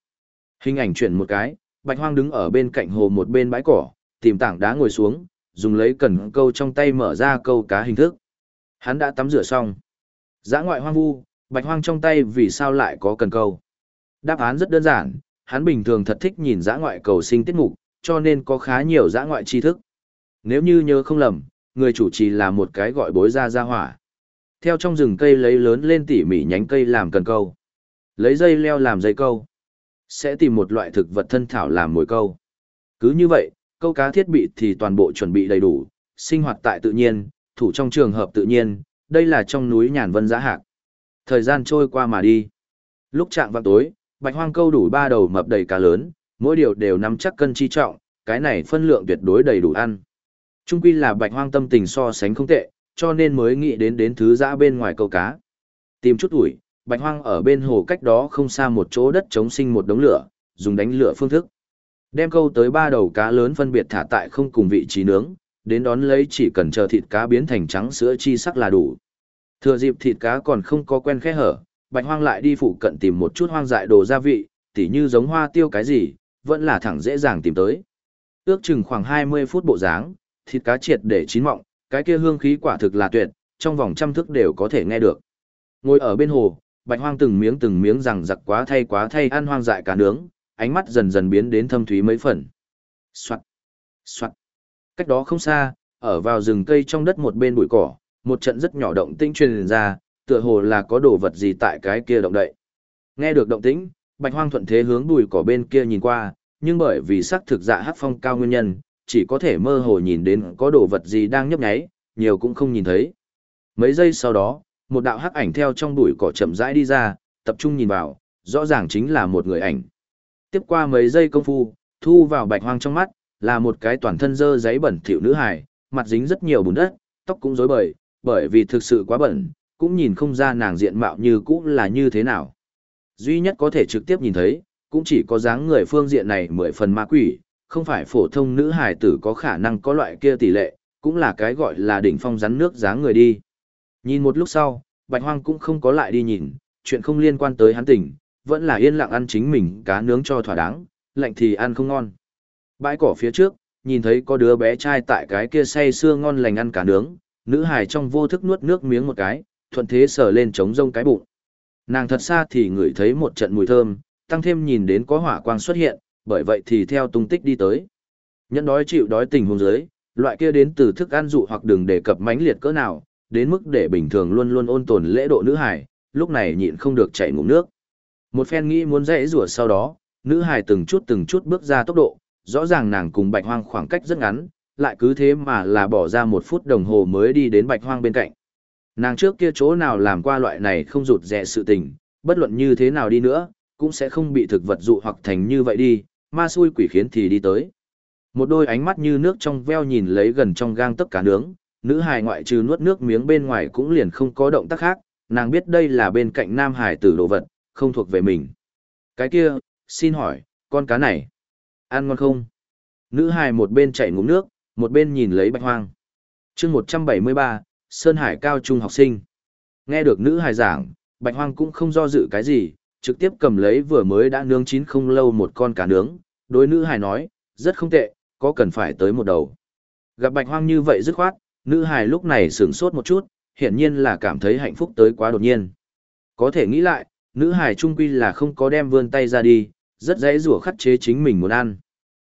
Hình ảnh chuyển một cái, Bạch Hoang đứng ở bên cạnh hồ một bên bãi cỏ, tìm tảng đá ngồi xuống, dùng lấy cần câu trong tay mở ra câu cá hình thức. Hắn đã tắm rửa xong. Giã ngoại hoang vu, Bạch Hoang trong tay vì sao lại có cần câu? Đáp án rất đơn giản, hắn bình thường thật thích nhìn giã ngoại cầu sinh tiết mục, cho nên có khá nhiều giã ngoại tri thức. Nếu như nhớ không lầm, người chủ trì là một cái gọi bối ra ra hỏa. Theo trong rừng cây lấy lớn lên tỉ mỉ nhánh cây làm cần câu. Lấy dây leo làm dây câu. Sẽ tìm một loại thực vật thân thảo làm mồi câu. Cứ như vậy, câu cá thiết bị thì toàn bộ chuẩn bị đầy đủ, sinh hoạt tại tự nhiên, thủ trong trường hợp tự nhiên, đây là trong núi nhàn vân giã hạc. Thời gian trôi qua mà đi. Lúc chạm vào tối, bạch hoang câu đủ ba đầu mập đầy cá lớn, mỗi điều đều nắm chắc cân chi trọng, cái này phân lượng tuyệt đối đầy đủ ăn. Trung quy là bạch hoang tâm tình so sánh không tệ, cho nên mới nghĩ đến đến thứ dã bên ngoài câu cá. Tìm chút ủi, bạch hoang ở bên hồ cách đó không xa một chỗ đất chống sinh một đống lửa, dùng đánh lửa phương thức. Đem câu tới ba đầu cá lớn phân biệt thả tại không cùng vị trí nướng, đến đón lấy chỉ cần chờ thịt cá biến thành trắng sữa chi sắc là đủ. Thừa dịp thịt cá còn không có quen khẽ hở, bạch hoang lại đi phụ cận tìm một chút hoang dại đồ gia vị, tỉ như giống hoa tiêu cái gì, vẫn là thẳng dễ dàng tìm tới. Ước chừng khoảng 20 phút bộ dáng, thịt cá triệt để chín mọng, cái kia hương khí quả thực là tuyệt, trong vòng trăm thước đều có thể nghe được. Ngồi ở bên hồ, bạch hoang từng miếng từng miếng rằng giặc quá thay quá thay ăn hoang dại cá nướng, ánh mắt dần dần biến đến thâm thúy mấy phần. Soạt, soạt. Cách đó không xa, ở vào rừng cây trong đất một bên bụi cỏ, một trận rất nhỏ động tĩnh truyền ra, tựa hồ là có đồ vật gì tại cái kia động đậy. Nghe được động tĩnh, Bạch Hoang thuận thế hướng bụi cỏ bên kia nhìn qua, nhưng bởi vì sắc thực dạ hắc phong cao nguyên nhân, chỉ có thể mơ hồ nhìn đến có đồ vật gì đang nhấp nháy, nhiều cũng không nhìn thấy. Mấy giây sau đó, một đạo hắc ảnh theo trong bụi cỏ chậm rãi đi ra, tập trung nhìn vào, rõ ràng chính là một người ảnh. Tiếp qua mấy giây công phu, thu vào Bạch Hoang trong mắt, là một cái toàn thân dơ giấy bẩn thỉu nữ hài, mặt dính rất nhiều bùn đất, tóc cũng rối bời, bởi vì thực sự quá bẩn, cũng nhìn không ra nàng diện mạo như cũ là như thế nào. Duy nhất có thể trực tiếp nhìn thấy, cũng chỉ có dáng người phương diện này mười phần ma quỷ, không phải phổ thông nữ hài tử có khả năng có loại kia tỷ lệ, cũng là cái gọi là đỉnh phong rắn nước dáng người đi. Nhìn một lúc sau, Bạch Hoang cũng không có lại đi nhìn, chuyện không liên quan tới hắn tỉnh, vẫn là yên lặng ăn chính mình cá nướng cho thỏa đáng, lạnh thì ăn không ngon. Bãi cỏ phía trước, nhìn thấy có đứa bé trai tại cái kia say sưa ngon lành ăn cá nướng, nữ hài trong vô thức nuốt nước miếng một cái, thuận thế sờ lên trống rông cái bụng. Nàng thật xa thì ngửi thấy một trận mùi thơm, tăng thêm nhìn đến có hỏa quang xuất hiện, bởi vậy thì theo tung tích đi tới. Nhẫn đói chịu đói tình huống dưới, loại kia đến từ thức ăn dụ hoặc đừng đề cập mãnh liệt cỡ nào, đến mức để bình thường luôn luôn ôn tồn lễ độ nữ hải, lúc này nhịn không được chảy ngụm nước. Một phen nghĩ muốn dãy rủa sau đó, nữ hải từng chút từng chút bước ra tốc độ, rõ ràng nàng cùng bạch hoang khoảng cách rất ngắn, lại cứ thế mà là bỏ ra một phút đồng hồ mới đi đến bạch hoang bên cạnh. Nàng trước kia chỗ nào làm qua loại này không rụt rẻ sự tình, bất luận như thế nào đi nữa, cũng sẽ không bị thực vật dụ hoặc thành như vậy đi, ma xui quỷ khiến thì đi tới. Một đôi ánh mắt như nước trong veo nhìn lấy gần trong gang tấc cá nướng, nữ hài ngoại trừ nuốt nước miếng bên ngoài cũng liền không có động tác khác, nàng biết đây là bên cạnh nam hải tử đồ vật, không thuộc về mình. Cái kia, xin hỏi, con cá này, ăn ngon không? Nữ hài một bên chạy ngụm nước, một bên nhìn lấy bạch hoang. chương 173, Sơn Hải cao trung học sinh. Nghe được nữ hài giảng, bạch hoang cũng không do dự cái gì, trực tiếp cầm lấy vừa mới đã nướng chín không lâu một con cá nướng, đối nữ hài nói, rất không tệ, có cần phải tới một đầu. Gặp bạch hoang như vậy dứt khoát, nữ hài lúc này sướng sốt một chút, hiển nhiên là cảm thấy hạnh phúc tới quá đột nhiên. Có thể nghĩ lại, nữ hài trung quy là không có đem vươn tay ra đi, rất dễ rủa khắc chế chính mình muốn ăn.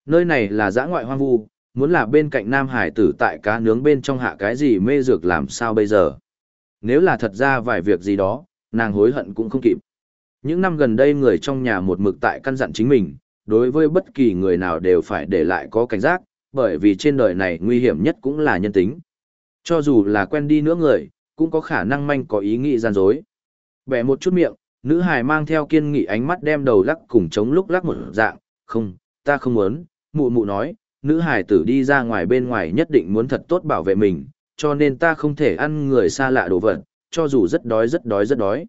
Nơi này là giã ngoại hoang vu, muốn là bên cạnh nam hải tử tại cá nướng bên trong hạ cái gì mê dược làm sao bây giờ. Nếu là thật ra vài việc gì đó, nàng hối hận cũng không kịp. Những năm gần đây người trong nhà một mực tại căn dặn chính mình, đối với bất kỳ người nào đều phải để lại có cảnh giác, bởi vì trên đời này nguy hiểm nhất cũng là nhân tính. Cho dù là quen đi nữa người, cũng có khả năng manh có ý nghĩ gian dối. Bẻ một chút miệng, nữ hài mang theo kiên nghị ánh mắt đem đầu lắc cùng chống lúc lắc một dạng, không, ta không muốn, mụ mụ nói, nữ hài tử đi ra ngoài bên ngoài nhất định muốn thật tốt bảo vệ mình, cho nên ta không thể ăn người xa lạ đồ vật, cho dù rất đói rất đói rất đói.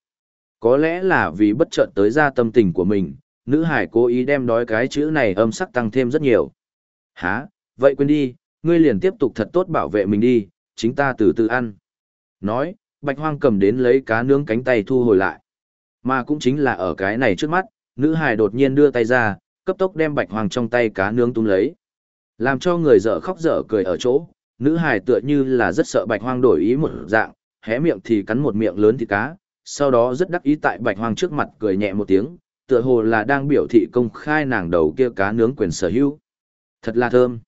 Có lẽ là vì bất chợt tới ra tâm tình của mình, nữ hải cố ý đem đói cái chữ này âm sắc tăng thêm rất nhiều. Hả, vậy quên đi, ngươi liền tiếp tục thật tốt bảo vệ mình đi, chính ta từ từ ăn. Nói, bạch hoang cầm đến lấy cá nướng cánh tay thu hồi lại. Mà cũng chính là ở cái này trước mắt, nữ hải đột nhiên đưa tay ra, cấp tốc đem bạch hoang trong tay cá nướng túm lấy. Làm cho người dở khóc dở cười ở chỗ, nữ hải tựa như là rất sợ bạch hoang đổi ý một dạng, hé miệng thì cắn một miệng lớn thịt cá, sau đó rất đắc ý tại bạch hoang trước mặt cười nhẹ một tiếng, tựa hồ là đang biểu thị công khai nàng đầu kia cá nướng quyền sở hữu. Thật là thơm.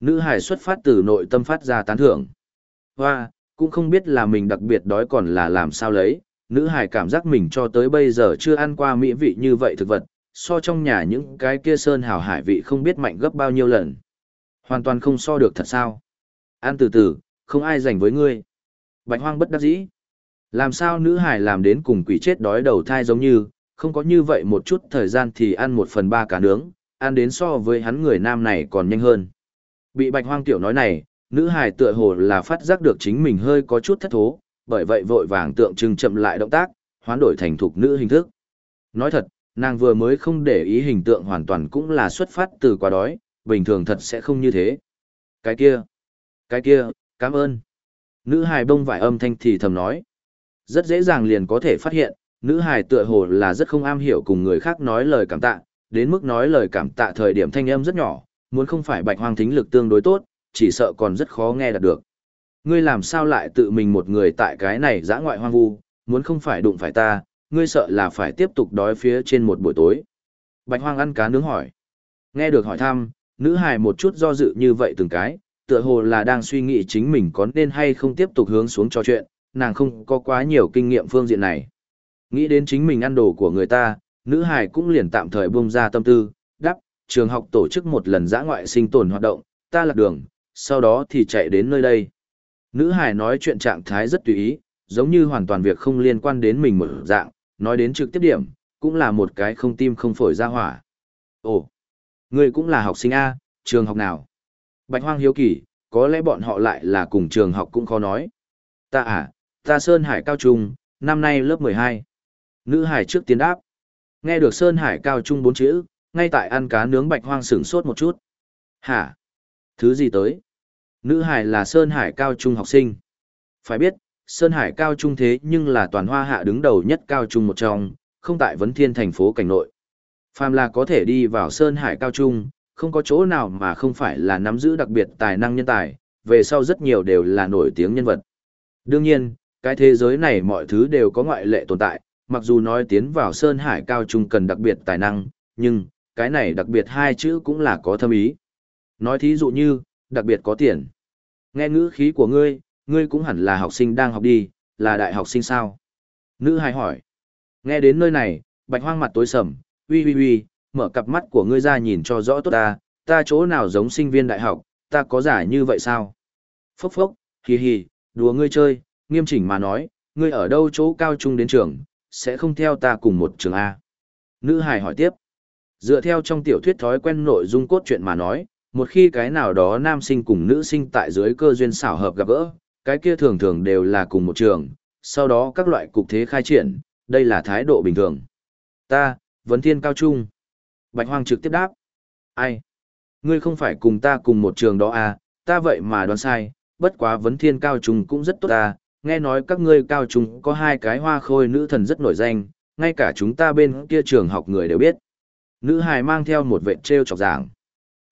Nữ hải xuất phát từ nội tâm phát ra tán thưởng. Hoa, cũng không biết là mình đặc biệt đói còn là làm sao lấy, nữ hải cảm giác mình cho tới bây giờ chưa ăn qua mỹ vị như vậy thực vật, so trong nhà những cái kia sơn hào hải vị không biết mạnh gấp bao nhiêu lần. Hoàn toàn không so được thật sao. Ăn từ từ, không ai dành với ngươi. Bạch hoang bất đắc dĩ. Làm sao nữ hải làm đến cùng quỷ chết đói đầu thai giống như, không có như vậy một chút thời gian thì ăn một phần ba cả nướng, ăn đến so với hắn người nam này còn nhanh hơn. Bị bạch hoang tiểu nói này, nữ hải tựa hồ là phát giác được chính mình hơi có chút thất thố, bởi vậy vội vàng tượng trưng chậm lại động tác, hoán đổi thành thục nữ hình thức. Nói thật, nàng vừa mới không để ý hình tượng hoàn toàn cũng là xuất phát từ quá đói, bình thường thật sẽ không như thế. Cái kia, cái kia, cảm ơn. Nữ hài bông vải âm thanh thì thầm nói. Rất dễ dàng liền có thể phát hiện, nữ hài tựa hồ là rất không am hiểu cùng người khác nói lời cảm tạ, đến mức nói lời cảm tạ thời điểm thanh âm rất nhỏ, muốn không phải bạch hoang thính lực tương đối tốt, chỉ sợ còn rất khó nghe đạt được. Ngươi làm sao lại tự mình một người tại cái này dã ngoại hoang vu, muốn không phải đụng phải ta, ngươi sợ là phải tiếp tục đói phía trên một buổi tối. Bạch hoang ăn cá nướng hỏi. Nghe được hỏi thăm, nữ hài một chút do dự như vậy từng cái, tựa hồ là đang suy nghĩ chính mình có nên hay không tiếp tục hướng xuống trò chuyện, nàng không có quá nhiều kinh nghiệm phương diện này. Nghĩ đến chính mình ăn đồ của người ta, nữ hài cũng liền tạm thời buông ra tâm tư, đáp, trường học tổ chức một lần giã ngoại sinh tồn hoạt động, ta lạc đường, sau đó thì chạy đến nơi đây. Nữ hài nói chuyện trạng thái rất tùy ý, giống như hoàn toàn việc không liên quan đến mình một dạng, nói đến trực tiếp điểm, cũng là một cái không tim không phổi ra hỏa. Ồ, ngươi cũng là học sinh A, trường học nào? Bạch Hoang hiếu kỳ, có lẽ bọn họ lại là cùng trường học cũng khó nói. Ta à, ta Sơn Hải Cao Trung, năm nay lớp 12. Nữ hải trước tiến đáp. Nghe được Sơn Hải Cao Trung bốn chữ, ngay tại ăn cá nướng Bạch Hoang sửng sốt một chút. Hả? Thứ gì tới? Nữ hải là Sơn Hải Cao Trung học sinh. Phải biết, Sơn Hải Cao Trung thế nhưng là toàn hoa hạ đứng đầu nhất Cao Trung một trong, không tại vấn thiên thành phố cảnh nội. Phàm là có thể đi vào Sơn Hải Cao Trung, không có chỗ nào mà không phải là nắm giữ đặc biệt tài năng nhân tài, về sau rất nhiều đều là nổi tiếng nhân vật. Đương nhiên, cái thế giới này mọi thứ đều có ngoại lệ tồn tại, mặc dù nói tiến vào Sơn Hải Cao Trung cần đặc biệt tài năng, nhưng, cái này đặc biệt hai chữ cũng là có thâm ý. Nói thí dụ như, đặc biệt có tiền. Nghe ngữ khí của ngươi, ngươi cũng hẳn là học sinh đang học đi, là đại học sinh sao? Nữ hài hỏi. Nghe đến nơi này, bạch hoang mặt tối sầm, uy uy uy, mở cặp mắt của ngươi ra nhìn cho rõ tốt ta, ta chỗ nào giống sinh viên đại học, ta có giả như vậy sao? Phốc phốc, hì hì, đùa ngươi chơi, nghiêm chỉnh mà nói, ngươi ở đâu chỗ cao trung đến trường, sẽ không theo ta cùng một trường A. Nữ hài hỏi tiếp. Dựa theo trong tiểu thuyết thói quen nội dung cốt truyện mà nói, một khi cái nào đó nam sinh cùng nữ sinh tại dưới cơ duyên xảo hợp gặp gỡ, cái kia thường thường đều là cùng một trường, sau đó các loại cục thế khai triển, đây là thái độ bình thường. Ta, vấn thiên cao trung. Bạch Hoang trực tiếp đáp. Ai? Ngươi không phải cùng ta cùng một trường đó à, ta vậy mà đoán sai, bất quá vấn thiên cao trung cũng rất tốt à, nghe nói các ngươi cao trung có hai cái hoa khôi nữ thần rất nổi danh, ngay cả chúng ta bên kia trường học người đều biết. Nữ hài mang theo một vệ treo chọc giảng.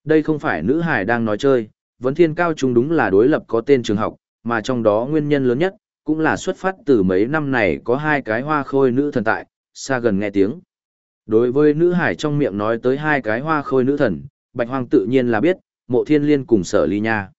Đây không phải nữ hài đang nói chơi, vấn thiên cao trung đúng là đối lập có tên trường học, mà trong đó nguyên nhân lớn nhất, cũng là xuất phát từ mấy năm này có hai cái hoa khôi nữ thần tại, xa gần nghe tiếng. Đối với nữ hải trong miệng nói tới hai cái hoa khôi nữ thần, Bạch Hoang tự nhiên là biết, mộ thiên liên cùng sở ly nha.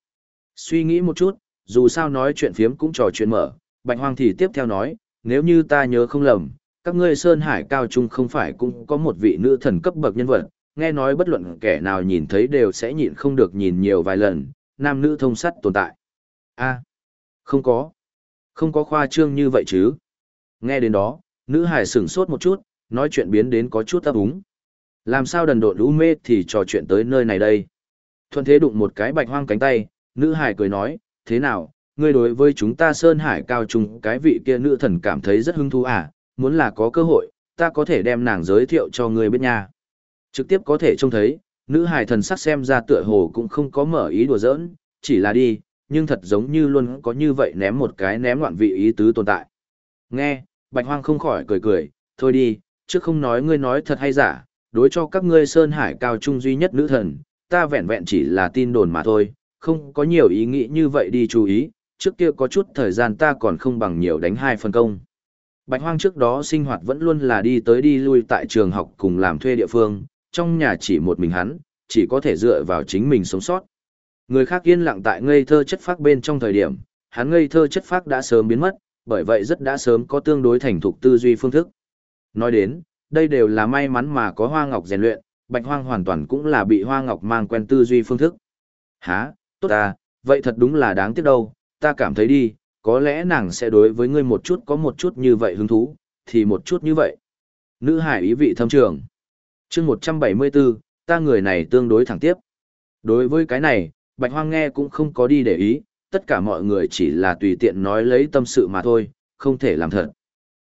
Suy nghĩ một chút, dù sao nói chuyện phiếm cũng trò chuyện mở, Bạch Hoang thì tiếp theo nói, nếu như ta nhớ không lầm, các ngươi Sơn Hải Cao Trung không phải cũng có một vị nữ thần cấp bậc nhân vật, nghe nói bất luận kẻ nào nhìn thấy đều sẽ nhịn không được nhìn nhiều vài lần, nam nữ thông sắt tồn tại. a không có. Không có khoa trương như vậy chứ. Nghe đến đó, nữ hải sửng sốt một chút, nói chuyện biến đến có chút ấp úng. Làm sao đần độn lũ mê thì trò chuyện tới nơi này đây. Thuận thế đụng một cái bạch hoang cánh tay, nữ hải cười nói, thế nào, ngươi đối với chúng ta Sơn Hải cao trung cái vị kia nữ thần cảm thấy rất hứng thú à, muốn là có cơ hội, ta có thể đem nàng giới thiệu cho ngươi biết nha. Trực tiếp có thể trông thấy, nữ hải thần sắc xem ra tựa hồ cũng không có mở ý đùa giỡn, chỉ là đi, nhưng thật giống như luôn có như vậy ném một cái ném loạn vị ý tứ tồn tại. Nghe, Bạch Hoang không khỏi cười cười, thôi đi, trước không nói ngươi nói thật hay giả, đối cho các ngươi Sơn Hải cao trung duy nhất nữ thần, ta vẹn vẹn chỉ là tin đồn mà thôi, không có nhiều ý nghĩ như vậy đi chú ý, trước kia có chút thời gian ta còn không bằng nhiều đánh hai phần công. Bạch Hoang trước đó sinh hoạt vẫn luôn là đi tới đi lui tại trường học cùng làm thuê địa phương, trong nhà chỉ một mình hắn, chỉ có thể dựa vào chính mình sống sót. Người khác yên lặng tại ngây thơ chất phác bên trong thời điểm, hắn ngây thơ chất phác đã sớm biến mất, bởi vậy rất đã sớm có tương đối thành thục tư duy phương thức. Nói đến, đây đều là may mắn mà có Hoa Ngọc rèn luyện, Bạch Hoang hoàn toàn cũng là bị Hoa Ngọc mang quen tư duy phương thức. Hả, tốt à, vậy thật đúng là đáng tiếc đâu, ta cảm thấy đi, có lẽ nàng sẽ đối với ngươi một chút có một chút như vậy hứng thú, thì một chút như vậy. Nữ hải ý vị thâm trường. Chương 174, ta người này tương đối thẳng tiếp. Đối với cái này, Bạch Hoang nghe cũng không có đi để ý, tất cả mọi người chỉ là tùy tiện nói lấy tâm sự mà thôi, không thể làm thật.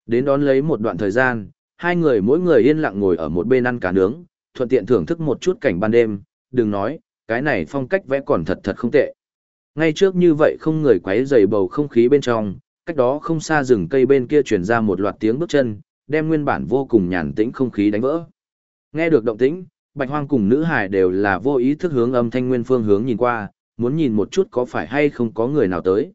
Đến đón lấy một đoạn thời gian, hai người mỗi người yên lặng ngồi ở một bên ăn cá nướng, thuận tiện thưởng thức một chút cảnh ban đêm, đừng nói, cái này phong cách vẽ còn thật thật không tệ. Ngay trước như vậy không người quấy rầy bầu không khí bên trong, cách đó không xa rừng cây bên kia truyền ra một loạt tiếng bước chân, đem nguyên bản vô cùng nhàn tĩnh không khí đánh vỡ. Nghe được động tĩnh, Bạch Hoang cùng nữ hải đều là vô ý thức hướng âm thanh nguyên phương hướng nhìn qua, muốn nhìn một chút có phải hay không có người nào tới.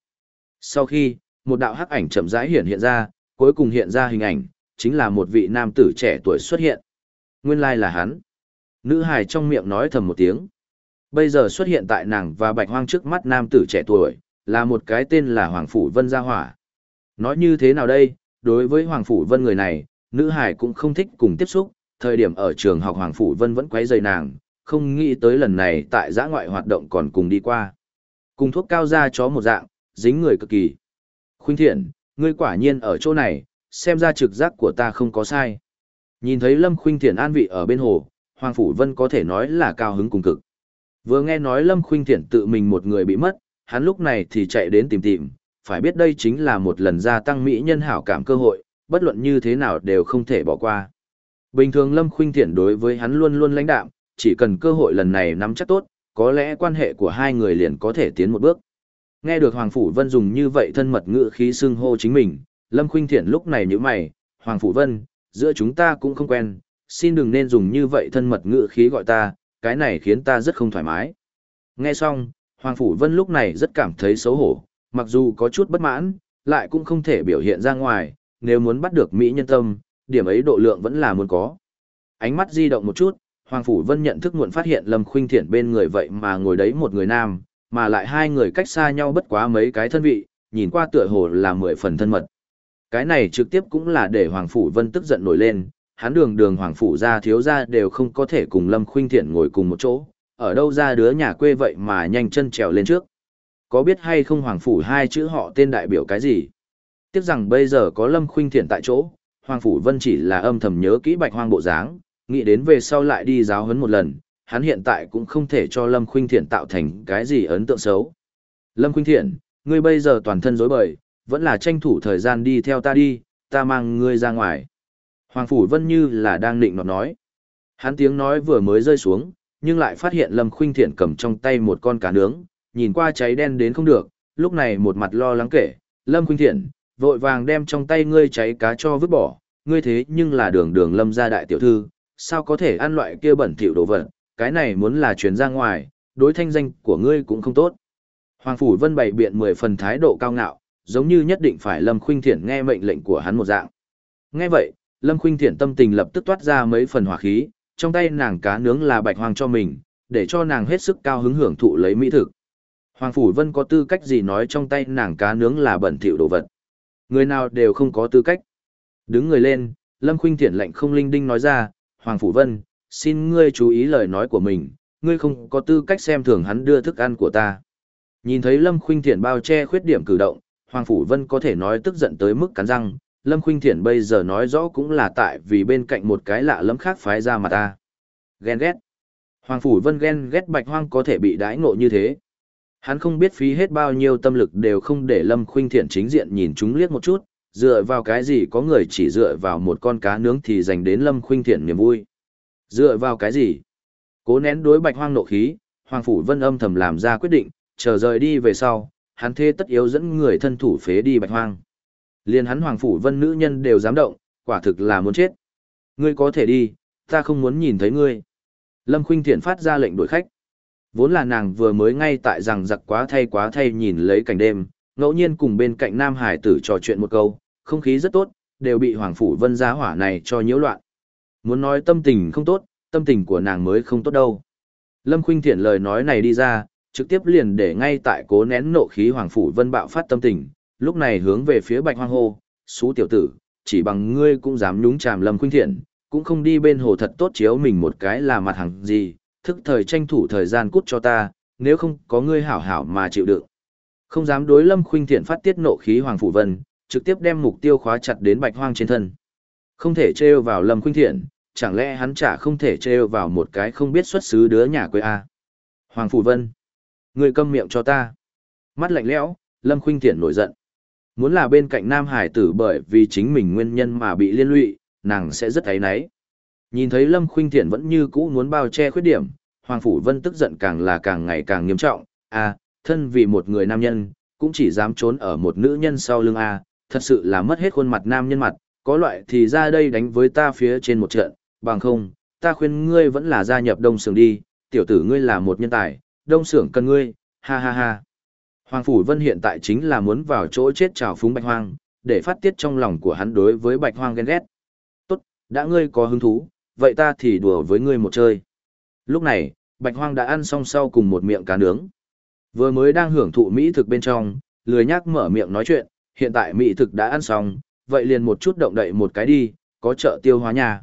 Sau khi, một đạo hắc ảnh chậm rãi hiện hiện ra, cuối cùng hiện ra hình ảnh, chính là một vị nam tử trẻ tuổi xuất hiện. Nguyên lai là hắn. Nữ hài trong miệng nói thầm một tiếng. Bây giờ xuất hiện tại nàng và bạch hoang trước mắt nam tử trẻ tuổi, là một cái tên là Hoàng Phủ Vân Gia Hỏa. Nói như thế nào đây, đối với Hoàng Phủ Vân người này, nữ hài cũng không thích cùng tiếp xúc, thời điểm ở trường học Hoàng Phủ Vân vẫn quấy rầy nàng, không nghĩ tới lần này tại giã ngoại hoạt động còn cùng đi qua. Cùng thuốc cao da chó một dạng, dính người cực kỳ. Khuynh thiện, ngươi quả nhiên ở chỗ này, xem ra trực giác của ta không có sai. Nhìn thấy Lâm Khuynh Thiện an vị ở bên hồ, Hoàng Phủ Vân có thể nói là cao hứng cùng cực. Vừa nghe nói Lâm Khuynh Thiện tự mình một người bị mất, hắn lúc này thì chạy đến tìm tìm, phải biết đây chính là một lần gia tăng mỹ nhân hảo cảm cơ hội, bất luận như thế nào đều không thể bỏ qua. Bình thường Lâm Khuynh Thiện đối với hắn luôn luôn lãnh đạm, chỉ cần cơ hội lần này nắm chắc tốt, có lẽ quan hệ của hai người liền có thể tiến một bước. Nghe được Hoàng Phủ Vân dùng như vậy thân mật ngữ khí xưng hô chính mình, Lâm Khuynh Thiện lúc này nhíu mày, Hoàng Phủ Vân, giữa chúng ta cũng không quen, xin đừng nên dùng như vậy thân mật ngữ khí gọi ta, cái này khiến ta rất không thoải mái. Nghe xong, Hoàng Phủ Vân lúc này rất cảm thấy xấu hổ, mặc dù có chút bất mãn, lại cũng không thể biểu hiện ra ngoài, nếu muốn bắt được Mỹ nhân tâm, điểm ấy độ lượng vẫn là muốn có. Ánh mắt di động một chút, Hoàng Phủ Vân nhận thức muộn phát hiện Lâm Khuynh Thiện bên người vậy mà ngồi đấy một người nam, mà lại hai người cách xa nhau bất quá mấy cái thân vị, nhìn qua tựa hồ là mười phần thân mật. Cái này trực tiếp cũng là để Hoàng Phủ Vân tức giận nổi lên, hắn đường đường Hoàng Phủ gia thiếu gia đều không có thể cùng Lâm Khuynh Thiện ngồi cùng một chỗ, ở đâu ra đứa nhà quê vậy mà nhanh chân trèo lên trước. Có biết hay không Hoàng Phủ hai chữ họ tên đại biểu cái gì? Tiếc rằng bây giờ có Lâm Khuynh Thiện tại chỗ, Hoàng Phủ Vân chỉ là âm thầm nhớ kỹ bạch hoang bộ dáng, nghĩ đến về sau lại đi giáo huấn một lần, hắn hiện tại cũng không thể cho Lâm Khuynh Thiện tạo thành cái gì ấn tượng xấu. Lâm Khuynh Thiện, ngươi bây giờ toàn thân rối bời, vẫn là tranh thủ thời gian đi theo ta đi, ta mang ngươi ra ngoài. Hoàng Phủ Vân như là đang định nọt nói. Hắn tiếng nói vừa mới rơi xuống, nhưng lại phát hiện Lâm Khuynh Thiện cầm trong tay một con cá nướng, nhìn qua cháy đen đến không được, lúc này một mặt lo lắng kể, Lâm Khuynh Thiện, vội vàng đem trong tay ngươi cháy cá cho vứt bỏ, ngươi thế nhưng là đường đường Lâm gia đại tiểu thư, sao có thể ăn loại kia bẩn thỉu đồ vật, cái này muốn là truyền ra ngoài, đối thanh danh của ngươi cũng không tốt. Hoàng Phủ Vân bày biện mười phần thái độ cao ngạo, giống như nhất định phải Lâm Khuynh Thiện nghe mệnh lệnh của hắn một dạng. Nghe vậy, Lâm Khuynh Thiện tâm tình lập tức toát ra mấy phần hỏa khí, trong tay nàng cá nướng là bạch hoàng cho mình, để cho nàng hết sức cao hứng hưởng thụ lấy mỹ thực. Hoàng Phủ Vân có tư cách gì nói trong tay nàng cá nướng là bẩn thỉu đồ vật. Người nào đều không có tư cách. Đứng người lên, Lâm Khuynh Thiện lạnh không linh đinh nói ra, Hoàng Phủ Vân, xin ngươi chú ý lời nói của mình, ngươi không có tư cách xem thường hắn đưa thức ăn của ta. Nhìn thấy Lâm Khuynh Thiện bao che khuyết điểm cử động, Hoàng Phủ Vân có thể nói tức giận tới mức cắn răng, Lâm Khuynh Thiển bây giờ nói rõ cũng là tại vì bên cạnh một cái lạ lẫm khác phái ra mà ta. Ghen ghét. Hoàng Phủ Vân ghen ghét bạch hoang có thể bị đãi ngộ như thế. Hắn không biết phí hết bao nhiêu tâm lực đều không để Lâm Khuynh Thiển chính diện nhìn chúng liếc một chút, dựa vào cái gì có người chỉ dựa vào một con cá nướng thì dành đến Lâm Khuynh Thiển niềm vui. Dựa vào cái gì? Cố nén đối bạch hoang nộ khí, Hoàng Phủ Vân âm thầm làm ra quyết định, chờ rời đi về sau, hắn thế tất yếu dẫn người thân thủ phế đi bạch hoang. Liên hắn Hoàng Phủ Vân nữ nhân đều dám động, quả thực là muốn chết. Ngươi có thể đi, ta không muốn nhìn thấy ngươi. Lâm Khuynh Thiện phát ra lệnh đuổi khách. Vốn là nàng vừa mới ngay tại rằng giặc quá thay quá thay nhìn lấy cảnh đêm, ngẫu nhiên cùng bên cạnh Nam Hải tử trò chuyện một câu, không khí rất tốt, đều bị Hoàng Phủ Vân giá hỏa này cho nhiễu loạn. Muốn nói tâm tình không tốt, tâm tình của nàng mới không tốt đâu. Lâm Khuynh Thiện lời nói này đi ra, trực tiếp liền để ngay tại cố nén nộ khí Hoàng Phủ Vân bạo phát tâm tình, lúc này hướng về phía Bạch Hoang hô, xú tiểu tử, chỉ bằng ngươi cũng dám nhúng chàm Lâm Khuynh Thiện, cũng không đi bên hồ thật tốt chiếu mình một cái là mặt hàng gì, thức thời tranh thủ thời gian cút cho ta, nếu không có ngươi hảo hảo mà chịu đựng. Không dám đối Lâm Khuynh Thiện phát tiết nộ khí Hoàng Phủ Vân, trực tiếp đem mục tiêu khóa chặt đến Bạch Hoang trên thân. Không thể trêu vào Lâm Khuynh Thiện, chẳng lẽ hắn chả không thể trêu vào một cái không biết xuất xứ đứa nhà quê a? Hoàng Phủ Vân, ngươi câm miệng cho ta. Mắt lạnh lẽo, Lâm Khuynh Thiện nổi giận. Muốn là bên cạnh Nam Hải tử bởi vì chính mình nguyên nhân mà bị liên lụy, nàng sẽ rất ấy náy. Nhìn thấy Lâm Khuynh Thiện vẫn như cũ muốn bao che khuyết điểm, Hoàng Phủ Vân tức giận càng là càng ngày càng nghiêm trọng, à, thân vì một người nam nhân, cũng chỉ dám trốn ở một nữ nhân sau lưng A, thật sự là mất hết khuôn mặt nam nhân mặt, có loại thì ra đây đánh với ta phía trên một trận, bằng không, ta khuyên ngươi vẫn là gia nhập đông sưởng đi, tiểu tử ngươi là một nhân tài, đông sưởng cần ngươi, ha ha ha. Hoàng Phủ Vân hiện tại chính là muốn vào chỗ chết trào phúng bạch hoang, để phát tiết trong lòng của hắn đối với bạch hoang ghen ghét. Tốt, đã ngươi có hứng thú, vậy ta thì đùa với ngươi một chơi. Lúc này, bạch hoang đã ăn xong sau cùng một miệng cá nướng. Vừa mới đang hưởng thụ mỹ thực bên trong, lười nhác mở miệng nói chuyện, hiện tại mỹ thực đã ăn xong, vậy liền một chút động đậy một cái đi, có trợ tiêu hóa nhà.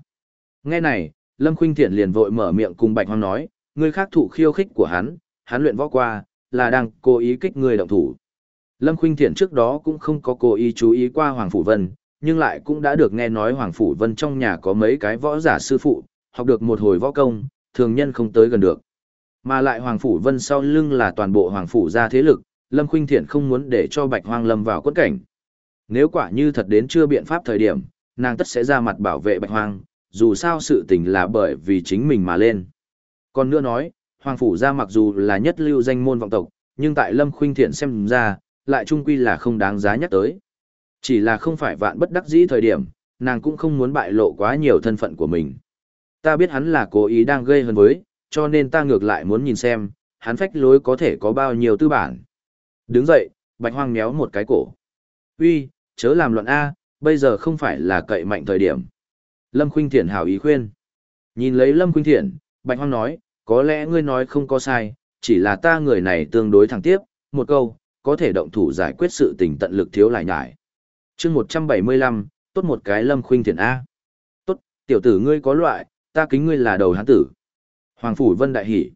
Nghe này, Lâm Khuynh Thiện liền vội mở miệng cùng Bạch Hoang nói, ngươi khác thụ khiêu khích của hắn, hắn luyện võ qua, là đang cố ý kích người động thủ. Lâm Khuynh Thiện trước đó cũng không có cố ý chú ý qua Hoàng Phủ Vân, nhưng lại cũng đã được nghe nói Hoàng Phủ Vân trong nhà có mấy cái võ giả sư phụ, học được một hồi võ công, thường nhân không tới gần được. Mà lại Hoàng Phủ Vân sau lưng là toàn bộ Hoàng Phủ gia thế lực, Lâm Khuynh Thiện không muốn để cho Bạch Hoang lâm vào quẫn cảnh. Nếu quả như thật đến chưa biện pháp thời điểm, nàng tất sẽ ra mặt bảo vệ Bạch Hoang, dù sao sự tình là bởi vì chính mình mà lên. Còn nữa nói, Hoàng Phủ gia mặc dù là nhất lưu danh môn vọng tộc, nhưng tại Lâm Khuynh Thiện xem ra, lại trung quy là không đáng giá nhắc tới. Chỉ là không phải vạn bất đắc dĩ thời điểm, nàng cũng không muốn bại lộ quá nhiều thân phận của mình. Ta biết hắn là cố ý đang gây hấn với, cho nên ta ngược lại muốn nhìn xem, hắn phách lối có thể có bao nhiêu tư bản. Đứng dậy, Bạch Hoang méo một cái cổ. Uy, chớ làm loạn A, bây giờ không phải là cậy mạnh thời điểm. Lâm Khuynh Thiện hảo ý khuyên. Nhìn lấy Lâm Khuynh Thiện, Bạch Hoang nói, có lẽ ngươi nói không có sai, chỉ là ta người này tương đối thẳng tiếp, một câu, có thể động thủ giải quyết sự tình tận lực thiếu lại nhải. Chương 175, tốt một cái Lâm Khuynh Thiện A. Tốt, tiểu tử ngươi có loại, ta kính ngươi là đầu hán tử. Hoàng Phủ Vân đại hỉ.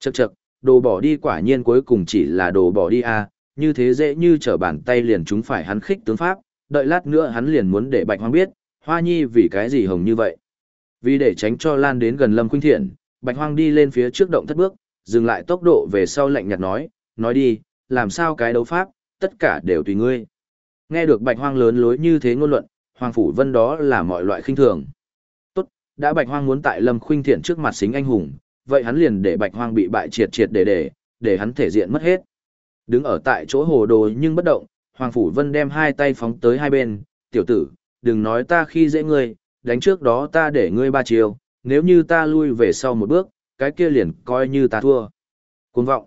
Chậc chậc, đồ bỏ đi quả nhiên cuối cùng chỉ là đồ bỏ đi A, như thế dễ như trở bàn tay liền chúng phải hắn khích tướng pháp, đợi lát nữa hắn liền muốn để Bạch Hoang biết, Hoa Nhi vì cái gì hồng như vậy. Vì để tránh cho lan đến gần Lâm Khuynh Thiện, Bạch Hoang đi lên phía trước động thất bước, dừng lại tốc độ về sau lạnh nhạt nói, nói đi, làm sao cái đấu pháp, tất cả đều tùy ngươi. Nghe được Bạch Hoang lớn lối như thế ngôn luận, Hoàng Phủ Vân đó là mọi loại khinh thường. Tốt, đã Bạch Hoang muốn tại Lâm Khuynh Thiện trước mặt xính anh hùng, vậy hắn liền để Bạch Hoang bị bại triệt triệt để để, để hắn thể diện mất hết. Đứng ở tại chỗ hồ đồ nhưng bất động, Hoàng Phủ Vân đem hai tay phóng tới hai bên, tiểu tử, đừng nói ta khi dễ ngươi, đánh trước đó ta để ngươi ba chiều, nếu như ta lui về sau một bước, cái kia liền coi như ta thua. Cuồng vọng.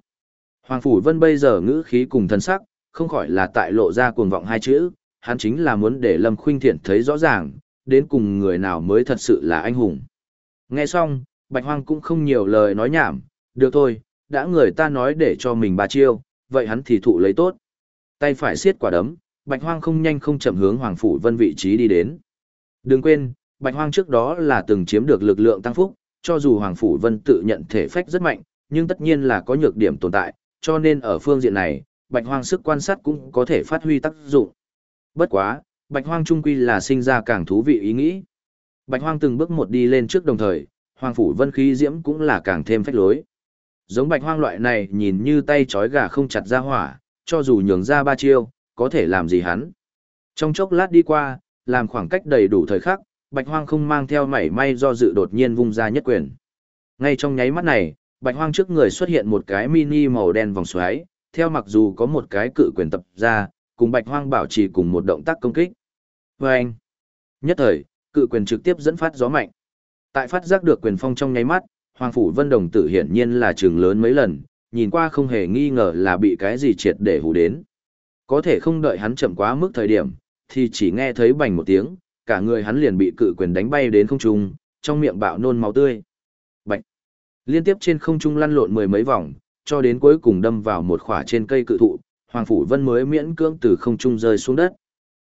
Hoàng Phủ Vân bây giờ ngữ khí cùng thân sắc, không khỏi là tại lộ ra cuồng vọng hai chữ, hắn chính là muốn để Lâm Khuynh Thiện thấy rõ ràng, đến cùng người nào mới thật sự là anh hùng. Nghe xong, Bạch Hoang cũng không nhiều lời nói nhảm, được thôi, đã người ta nói để cho mình ba chiêu, vậy hắn thì thụ lấy tốt. Tay phải siết quả đấm, Bạch Hoang không nhanh không chậm hướng Hoàng Phủ Vân vị trí đi đến. Đừng quên, Bạch Hoang trước đó là từng chiếm được lực lượng tăng phúc, cho dù Hoàng Phủ Vân tự nhận thể phách rất mạnh, nhưng tất nhiên là có nhược điểm tồn tại, cho nên ở phương diện này, Bạch Hoang sức quan sát cũng có thể phát huy tác dụng. Bất quá, Bạch Hoang trung quy là sinh ra càng thú vị ý nghĩ. Bạch Hoang từng bước một đi lên trước đồng thời, Hoàng Phủ Vân khí diễm cũng là càng thêm phách lối. Giống Bạch Hoang loại này nhìn như tay chói gà không chặt ra hỏa, cho dù nhường ra ba chiêu, có thể làm gì hắn. Trong chốc lát đi qua, làm khoảng cách đầy đủ thời khắc, Bạch Hoang không mang theo mảy may do dự đột nhiên vung ra nhất quyền. Ngay trong nháy mắt này, Bạch Hoang trước người xuất hiện một cái mini màu đen vòng xoáy, theo mặc dù có một cái cự quyền tập ra, cùng Bạch Hoang bảo trì cùng một động tác công kích. Vâng! anh, nhất thời, cự quyền trực tiếp dẫn phát gió mạnh. Tại phát giác được quyền phong trong nháy mắt, Hoàng Phủ Vân Đồng tử hiển nhiên là trường lớn mấy lần, nhìn qua không hề nghi ngờ là bị cái gì triệt để hù đến. Có thể không đợi hắn chậm quá mức thời điểm, thì chỉ nghe thấy bành một tiếng, cả người hắn liền bị cự quyền đánh bay đến không trung, trong miệng bạo nôn máu tươi. Bạch! Liên tiếp trên không trung lăn lộn mười mấy vòng, cho đến cuối cùng đâm vào một khỏa trên cây cự thụ, Hoàng Phủ Vân mới miễn cưỡng từ không trung rơi xuống đất.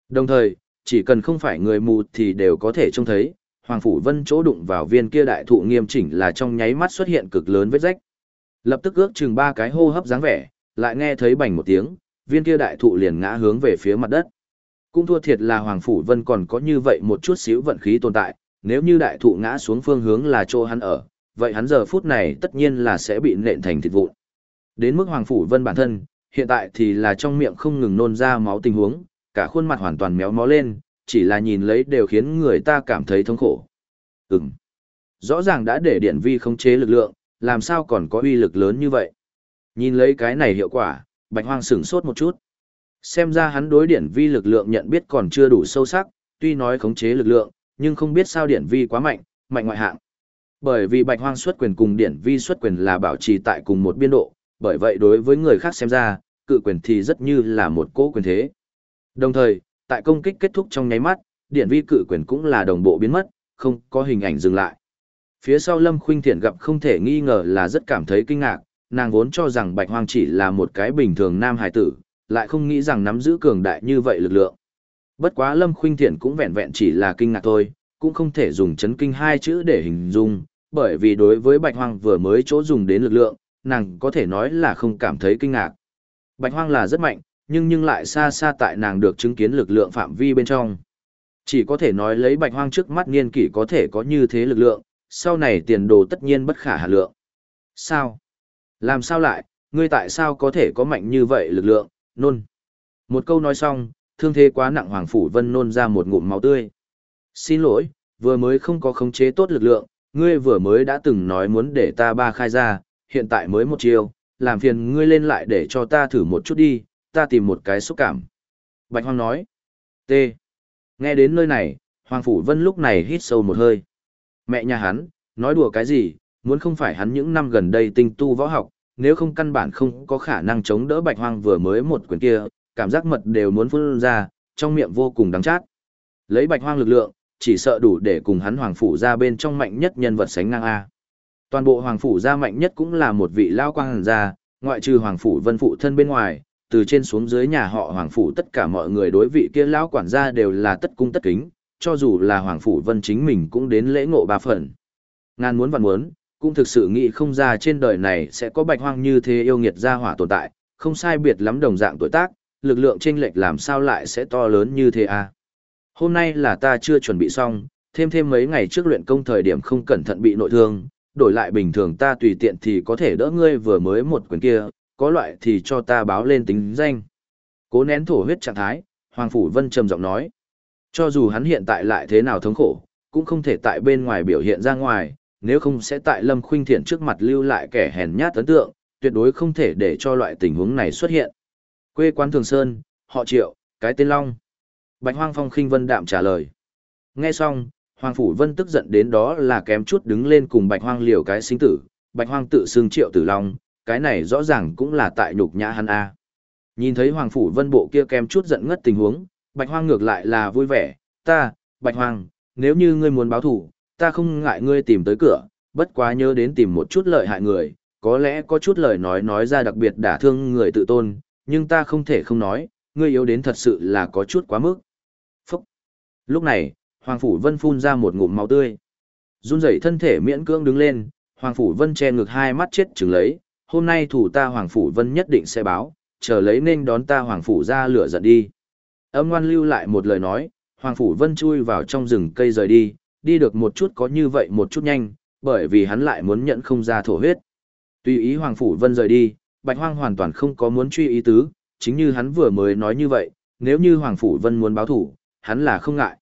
Đồng thời, chỉ cần không phải người mù thì đều có thể trông thấy, Hoàng Phủ Vân chỗ đụng vào viên kia đại thụ nghiêm chỉnh là trong nháy mắt xuất hiện cực lớn vết rách. Lập tức ước chừng ba cái hô hấp dáng vẻ, lại nghe thấy bành một tiếng, viên kia đại thụ liền ngã hướng về phía mặt đất. Cũng thua thiệt là Hoàng Phủ Vân còn có như vậy một chút xíu vận khí tồn tại, nếu như đại thụ ngã xuống phương hướng là chỗ hắn ở, vậy hắn giờ phút này tất nhiên là sẽ bị nện thành thịt vụn. Đến mức Hoàng Phủ Vân bản thân, hiện tại thì là trong miệng không ngừng nôn ra máu tình huống, cả khuôn mặt hoàn toàn méo mó lên, chỉ là nhìn lấy đều khiến người ta cảm thấy thống khổ. Ừm. Rõ ràng đã để điện vi khống chế lực lượng, làm sao còn có uy lực lớn như vậy? Nhìn lấy cái này hiệu quả, Bạch Hoang sửng sốt một chút. Xem ra hắn đối điển vi lực lượng nhận biết còn chưa đủ sâu sắc, tuy nói khống chế lực lượng, nhưng không biết sao điển vi quá mạnh, mạnh ngoại hạng. Bởi vì bạch hoang xuất quyền cùng điển vi xuất quyền là bảo trì tại cùng một biên độ, bởi vậy đối với người khác xem ra, cự quyền thì rất như là một cỗ quyền thế. Đồng thời, tại công kích kết thúc trong nháy mắt, điển vi cự quyền cũng là đồng bộ biến mất, không có hình ảnh dừng lại. Phía sau Lâm Khuynh Thiện gặp không thể nghi ngờ là rất cảm thấy kinh ngạc, nàng vốn cho rằng Bạch Hoang chỉ là một cái bình thường nam hải tử, lại không nghĩ rằng nắm giữ cường đại như vậy lực lượng. Bất quá Lâm Khuynh Thiện cũng vẹn vẹn chỉ là kinh ngạc thôi, cũng không thể dùng chấn kinh hai chữ để hình dung, bởi vì đối với Bạch Hoang vừa mới chỗ dùng đến lực lượng, nàng có thể nói là không cảm thấy kinh ngạc. Bạch Hoang là rất mạnh, nhưng nhưng lại xa xa tại nàng được chứng kiến lực lượng phạm vi bên trong. Chỉ có thể nói lấy Bạch Hoang trước mắt niên kỷ có thể có như thế lực lượng, sau này tiền đồ tất nhiên bất khả hà lượng. Sao? Làm sao lại, ngươi tại sao có thể có mạnh như vậy lực lượng, nôn. Một câu nói xong, thương thế quá nặng Hoàng Phủ Vân nôn ra một ngụm máu tươi. Xin lỗi, vừa mới không có khống chế tốt lực lượng, ngươi vừa mới đã từng nói muốn để ta ba khai ra, hiện tại mới một chiều làm phiền ngươi lên lại để cho ta thử một chút đi, ta tìm một cái xúc cảm. Bạch Hoang nói. T. Nghe đến nơi này, Hoàng Phủ Vân lúc này hít sâu một hơi. Mẹ nhà hắn, nói đùa cái gì, muốn không phải hắn những năm gần đây tinh tu võ học, nếu không căn bản không có khả năng chống đỡ Bạch Hoang vừa mới một quyền kia, cảm giác mật đều muốn phun ra, trong miệng vô cùng đắng chát. Lấy Bạch Hoang lực lượng, chỉ sợ đủ để cùng hắn Hoàng Phủ ra bên trong mạnh nhất nhân vật sánh ngang A. Toàn bộ Hoàng Phủ gia mạnh nhất cũng là một vị lao quang hàn gia, ngoại trừ Hoàng Phủ vân phụ thân bên ngoài, từ trên xuống dưới nhà họ Hoàng Phủ tất cả mọi người đối vị kia lão quản gia đều là tất cung tất kính, cho dù là Hoàng Phủ vân chính mình cũng đến lễ ngộ ba phần. Ngàn muốn vạn muốn, cũng thực sự nghĩ không ra trên đời này sẽ có bạch hoang như thế yêu nghiệt gia hỏa tồn tại, không sai biệt lắm đồng dạng tuổi tác, lực lượng chênh lệch làm sao lại sẽ to lớn như thế à. Hôm nay là ta chưa chuẩn bị xong, thêm thêm mấy ngày trước luyện công thời điểm không cẩn thận bị nội thương, đổi lại bình thường ta tùy tiện thì có thể đỡ ngươi vừa mới một quyền kia, có loại thì cho ta báo lên tính danh. Cố nén thổ huyết trạng thái, Hoàng Phủ Vân trầm giọng nói. Cho dù hắn hiện tại lại thế nào thống khổ, cũng không thể tại bên ngoài biểu hiện ra ngoài, nếu không sẽ tại Lâm Khuynh Thiện trước mặt lưu lại kẻ hèn nhát ấn tượng, tuyệt đối không thể để cho loại tình huống này xuất hiện. Quê quán Thường Sơn, họ Triệu, cái tên Long. Bạch Hoang Phong khinh vân đạm trả lời. Nghe xong, Hoàng Phủ Vân tức giận đến đó là kém chút đứng lên cùng Bạch Hoang liều cái sinh tử, Bạch Hoang tự xưng Triệu Tử Long, cái này rõ ràng cũng là tại nhục nhã hắn a. Nhìn thấy Hoàng Phủ Vân bộ kia kém chút giận ngất tình huống, Bạch Hoang ngược lại là vui vẻ, ta, Bạch Hoang, nếu như ngươi muốn báo thù, ta không ngại ngươi tìm tới cửa, bất quá nhớ đến tìm một chút lợi hại người, có lẽ có chút lời nói nói ra đặc biệt đả thương người tự tôn, nhưng ta không thể không nói, ngươi yếu đến thật sự là có chút quá mức. Phúc! Lúc này, Hoàng Phủ Vân phun ra một ngụm máu tươi. Run rẩy thân thể miễn cưỡng đứng lên, Hoàng Phủ Vân che ngực hai mắt chết chừng lấy, hôm nay thủ ta Hoàng Phủ Vân nhất định sẽ báo, chờ lấy nên đón ta Hoàng Phủ ra lửa giận đi. Âm ngoan lưu lại một lời nói, Hoàng Phủ Vân chui vào trong rừng cây rời đi, đi được một chút có như vậy một chút nhanh, bởi vì hắn lại muốn nhận không ra thổ huyết. Tùy ý Hoàng Phủ Vân rời đi, Bạch Hoang hoàn toàn không có muốn truy ý tứ, chính như hắn vừa mới nói như vậy, nếu như Hoàng Phủ Vân muốn báo thủ, hắn là không ngại.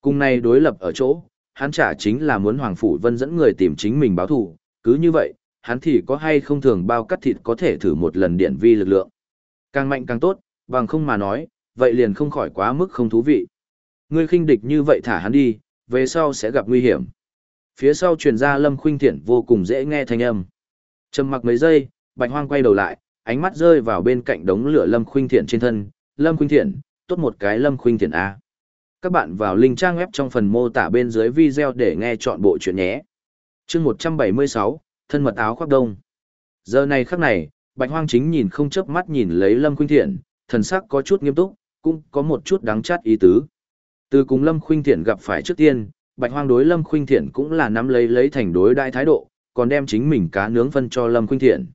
Cùng này đối lập ở chỗ, hắn chả chính là muốn Hoàng Phủ Vân dẫn người tìm chính mình báo thủ, cứ như vậy, hắn thì có hay không thường bao cắt thịt có thể thử một lần điện vi lực lượng. Càng mạnh càng tốt, bằng không mà nói, vậy liền không khỏi quá mức không thú vị. Ngươi khinh địch như vậy thả hắn đi, về sau sẽ gặp nguy hiểm. Phía sau truyền ra Lâm Khuynh Thiện vô cùng dễ nghe thanh âm. Trầm mặc mấy giây, Bạch Hoang quay đầu lại, ánh mắt rơi vào bên cạnh đống lửa Lâm Khuynh Thiện trên thân. Lâm Khuynh Thiện, tốt một cái Lâm Khuynh Thiện A. Các bạn vào link trang web trong phần mô tả bên dưới video để nghe chọn bộ chuyện nhé. Chương 176, thân mật áo khoác đông. Giờ này khắc này, Bạch Hoang chính nhìn không chớp mắt nhìn lấy Lâm Khuynh Thiện, thần sắc có chút nghiêm túc, cũng có một chút đáng chát ý tứ. Từ cùng Lâm Khuynh Thiện gặp phải trước tiên, Bạch Hoang đối Lâm Khuynh Thiện cũng là nắm lấy lấy thành đối đại thái độ, còn đem chính mình cá nướng phân cho Lâm Khuynh Thiện.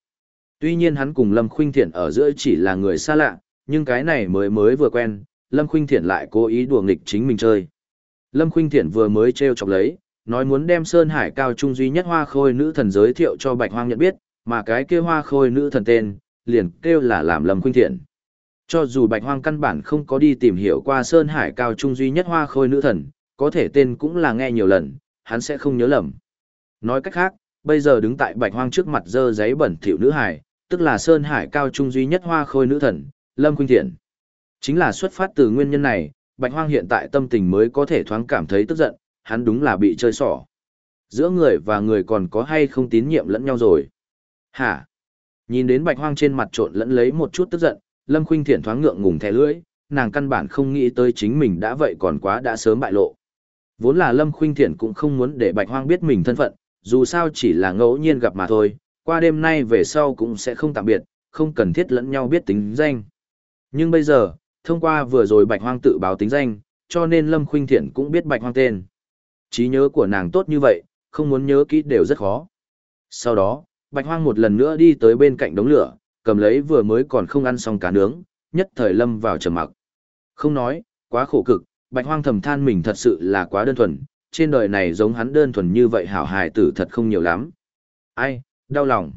Tuy nhiên hắn cùng Lâm Khuynh Thiện ở giữa chỉ là người xa lạ, nhưng cái này mới mới vừa quen, Lâm Khuynh Thiện lại cố ý đùa nghịch chính mình chơi. Lâm Khuynh Thiện vừa mới treo chọc lấy, nói muốn đem Sơn Hải cao trung duy nhất hoa khôi nữ thần giới thiệu cho Bạch Hoang nhận biết, mà cái kia hoa khôi nữ thần tên, liền kêu là làm Lâm Khuynh Thiện. Cho dù Bạch Hoang căn bản không có đi tìm hiểu qua Sơn Hải cao trung duy nhất hoa khôi nữ thần, có thể tên cũng là nghe nhiều lần, hắn sẽ không nhớ lầm. Nói cách khác, bây giờ đứng tại Bạch Hoang trước mặt dơ giấy bẩn thỉu nữ hải, tức là Sơn Hải cao trung duy nhất hoa khôi nữ thần, Lâm Khuynh Thiện. Chính là xuất phát từ nguyên nhân này, Bạch Hoang hiện tại tâm tình mới có thể thoáng cảm thấy tức giận, hắn đúng là bị chơi xỏ. Giữa người và người còn có hay không tín nhiệm lẫn nhau rồi. Hả? Nhìn đến Bạch Hoang trên mặt trộn lẫn lấy một chút tức giận, Lâm Khuynh Thiện thoáng ngượng ngùng thè lưỡi, nàng căn bản không nghĩ tới chính mình đã vậy còn quá đã sớm bại lộ. Vốn là Lâm Khuynh Thiện cũng không muốn để Bạch Hoang biết mình thân phận, dù sao chỉ là ngẫu nhiên gặp mà thôi, qua đêm nay về sau cũng sẽ không tạm biệt, không cần thiết lẫn nhau biết tính danh. Nhưng bây giờ, thông qua vừa rồi Bạch Hoang tự báo tính danh, cho nên Lâm Khuynh Thiện cũng biết Bạch Hoang tên. Trí nhớ của nàng tốt như vậy, không muốn nhớ kỹ đều rất khó. Sau đó, Bạch Hoang một lần nữa đi tới bên cạnh đống lửa, cầm lấy vừa mới còn không ăn xong cá nướng, nhất thời lâm vào trầm mặc. Không nói, quá khổ cực, Bạch Hoang thầm than mình thật sự là quá đơn thuần, trên đời này giống hắn đơn thuần như vậy hảo hài tử thật không nhiều lắm. Ai, đau lòng,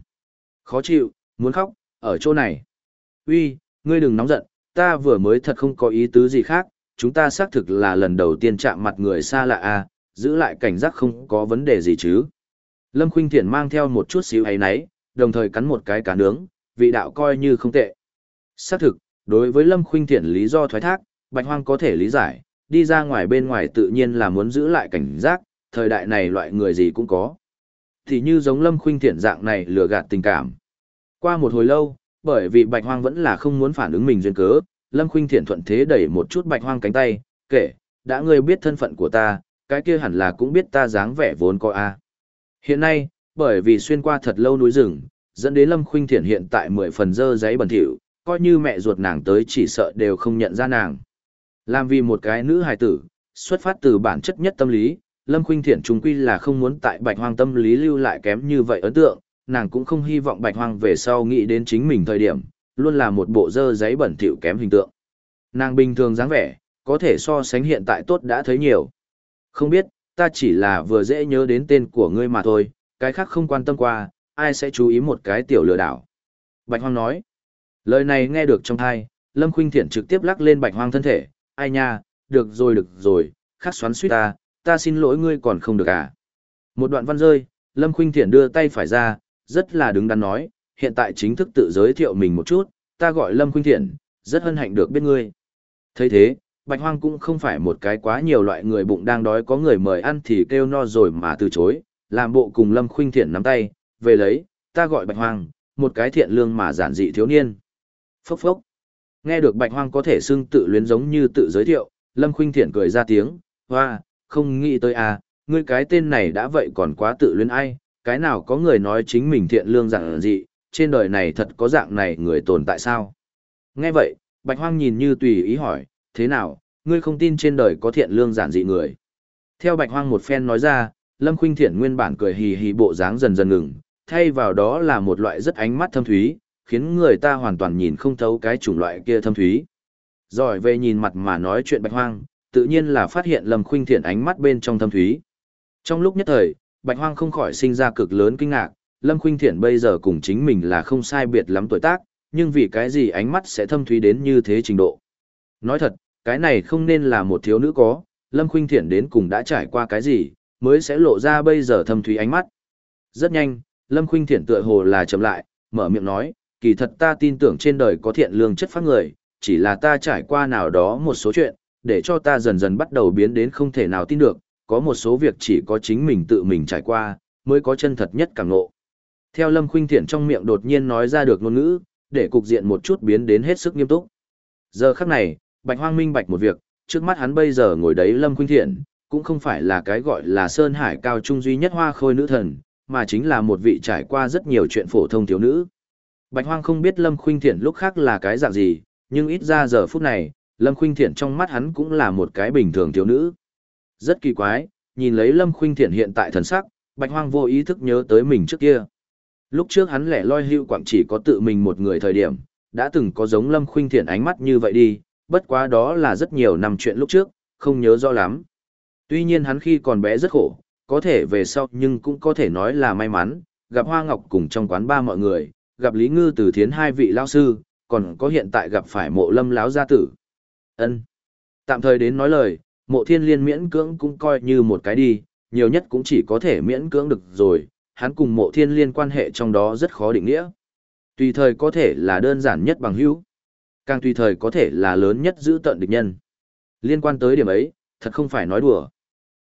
khó chịu, muốn khóc, ở chỗ này. Uy, ngươi đừng nóng giận, ta vừa mới thật không có ý tứ gì khác, chúng ta xác thực là lần đầu tiên chạm mặt người xa lạ à, giữ lại cảnh giác không có vấn đề gì chứ. Lâm Khuynh Thiển mang theo một chút xíu ấy náy, đồng thời cắn một cái cá nướng, vị đạo coi như không tệ. Xác thực, đối với Lâm Khuynh Thiện lý do thoái thác, Bạch Hoang có thể lý giải, đi ra ngoài bên ngoài tự nhiên là muốn giữ lại cảnh giác, thời đại này loại người gì cũng có. Thì như giống Lâm Khuynh Thiện dạng này lừa gạt tình cảm. Qua một hồi lâu, bởi vì Bạch Hoang vẫn là không muốn phản ứng mình duyên cớ, Lâm Khuynh Thiện thuận thế đẩy một chút Bạch Hoang cánh tay, kể, đã ngươi biết thân phận của ta, cái kia hẳn là cũng biết ta dáng vẻ vốn có a. Hiện nay, bởi vì xuyên qua thật lâu núi rừng, dẫn đến Lâm Khuynh Thiển hiện tại mười phần dơ giấy bẩn thỉu, coi như mẹ ruột nàng tới chỉ sợ đều không nhận ra nàng. Làm vì một cái nữ hài tử, xuất phát từ bản chất nhất tâm lý, Lâm Khuynh Thiển trung quy là không muốn tại Bạch Hoang tâm lý lưu lại kém như vậy ấn tượng, nàng cũng không hy vọng Bạch Hoang về sau nghĩ đến chính mình thời điểm, luôn là một bộ dơ giấy bẩn thỉu kém hình tượng. Nàng bình thường dáng vẻ, có thể so sánh hiện tại tốt đã thấy nhiều. Không biết, ta chỉ là vừa dễ nhớ đến tên của ngươi mà thôi, cái khác không quan tâm qua, ai sẽ chú ý một cái tiểu lừa đảo. Bạch Hoang nói. Lời này nghe được trong thai, Lâm Khuynh Thiện trực tiếp lắc lên Bạch Hoang thân thể, ai nha, được rồi được rồi, khắc xoắn suýt ta, ta xin lỗi ngươi còn không được à. Một đoạn văn rơi, Lâm Khuynh Thiện đưa tay phải ra, rất là đứng đắn nói, hiện tại chính thức tự giới thiệu mình một chút, ta gọi Lâm Khuynh Thiện, rất hân hạnh được biết ngươi. thấy thế, Bạch Hoang cũng không phải một cái quá nhiều loại người bụng đang đói có người mời ăn thì kêu no rồi mà từ chối, làm bộ cùng Lâm Khuynh Thiện nắm tay, về lấy, ta gọi Bạch Hoang, một cái thiện lương mà giản dị thiếu niên. Phốc phốc. Nghe được Bạch Hoang có thể xưng tự luyến giống như tự giới thiệu, Lâm Khuynh Thiện cười ra tiếng, hoa, không nghĩ tới à, ngươi cái tên này đã vậy còn quá tự luyến ai, cái nào có người nói chính mình thiện lương giản dị, trên đời này thật có dạng này người tồn tại sao? Nghe vậy, Bạch Hoang nhìn như tùy ý hỏi, thế nào, ngươi không tin trên đời có thiện lương giản dị người. Theo Bạch Hoang một phen nói ra, Lâm Khuynh Thiện nguyên bản cười hì hì bộ dáng dần dần ngừng, thay vào đó là một loại rất ánh mắt thâm thúy, khiến người ta hoàn toàn nhìn không thấu cái chủng loại kia thâm thúy. Rồi về nhìn mặt mà nói chuyện Bạch Hoang, tự nhiên là phát hiện Lâm Khuynh Thiện ánh mắt bên trong thâm thúy. Trong lúc nhất thời, Bạch Hoang không khỏi sinh ra cực lớn kinh ngạc, Lâm Khuynh Thiện bây giờ cùng chính mình là không sai biệt lắm tuổi tác, nhưng vì cái gì ánh mắt sẽ thâm thúy đến như thế trình độ. Nói thật, cái này không nên là một thiếu nữ có, Lâm Khuynh Thiển đến cùng đã trải qua cái gì, mới sẽ lộ ra bây giờ thâm thúy ánh mắt. Rất nhanh, Lâm Khuynh Thiển tựa hồ là chậm lại, mở miệng nói, kỳ thật ta tin tưởng trên đời có thiện lương chất phát người, chỉ là ta trải qua nào đó một số chuyện, để cho ta dần dần bắt đầu biến đến không thể nào tin được, có một số việc chỉ có chính mình tự mình trải qua, mới có chân thật nhất cảm ngộ. Theo Lâm Khuynh Thiển trong miệng đột nhiên nói ra được ngôn ngữ, để cục diện một chút biến đến hết sức nghiêm túc. Giờ khắc này, Bạch Hoang minh bạch một việc, trước mắt hắn bây giờ ngồi đấy Lâm Khuynh Thiện, cũng không phải là cái gọi là Sơn Hải cao trung duy nhất hoa khôi nữ thần, mà chính là một vị trải qua rất nhiều chuyện phổ thông thiếu nữ. Bạch Hoang không biết Lâm Khuynh Thiện lúc khác là cái dạng gì, nhưng ít ra giờ phút này, Lâm Khuynh Thiện trong mắt hắn cũng là một cái bình thường thiếu nữ. Rất kỳ quái, nhìn lấy Lâm Khuynh Thiện hiện tại thần sắc, Bạch Hoang vô ý thức nhớ tới mình trước kia. Lúc trước hắn lẻ loi hưu quảng chỉ có tự mình một người thời điểm, đã từng có giống Lâm Khuynh Thiện ánh mắt như vậy đi, bất quá đó là rất nhiều năm chuyện lúc trước, không nhớ rõ lắm. Tuy nhiên hắn khi còn bé rất khổ, có thể về sau nhưng cũng có thể nói là may mắn, gặp Hoa Ngọc cùng trong quán ba mọi người, gặp Lý Ngư từ thiến hai vị lao sư, còn có hiện tại gặp phải mộ lâm láo gia tử. ân Tạm thời đến nói lời, mộ thiên liên miễn cưỡng cũng coi như một cái đi, nhiều nhất cũng chỉ có thể miễn cưỡng được rồi, hắn cùng mộ thiên liên quan hệ trong đó rất khó định nghĩa. Tùy thời có thể là đơn giản nhất bằng hữu. Càng tùy thời có thể là lớn nhất giữ tận địch nhân. Liên quan tới điểm ấy, thật không phải nói đùa.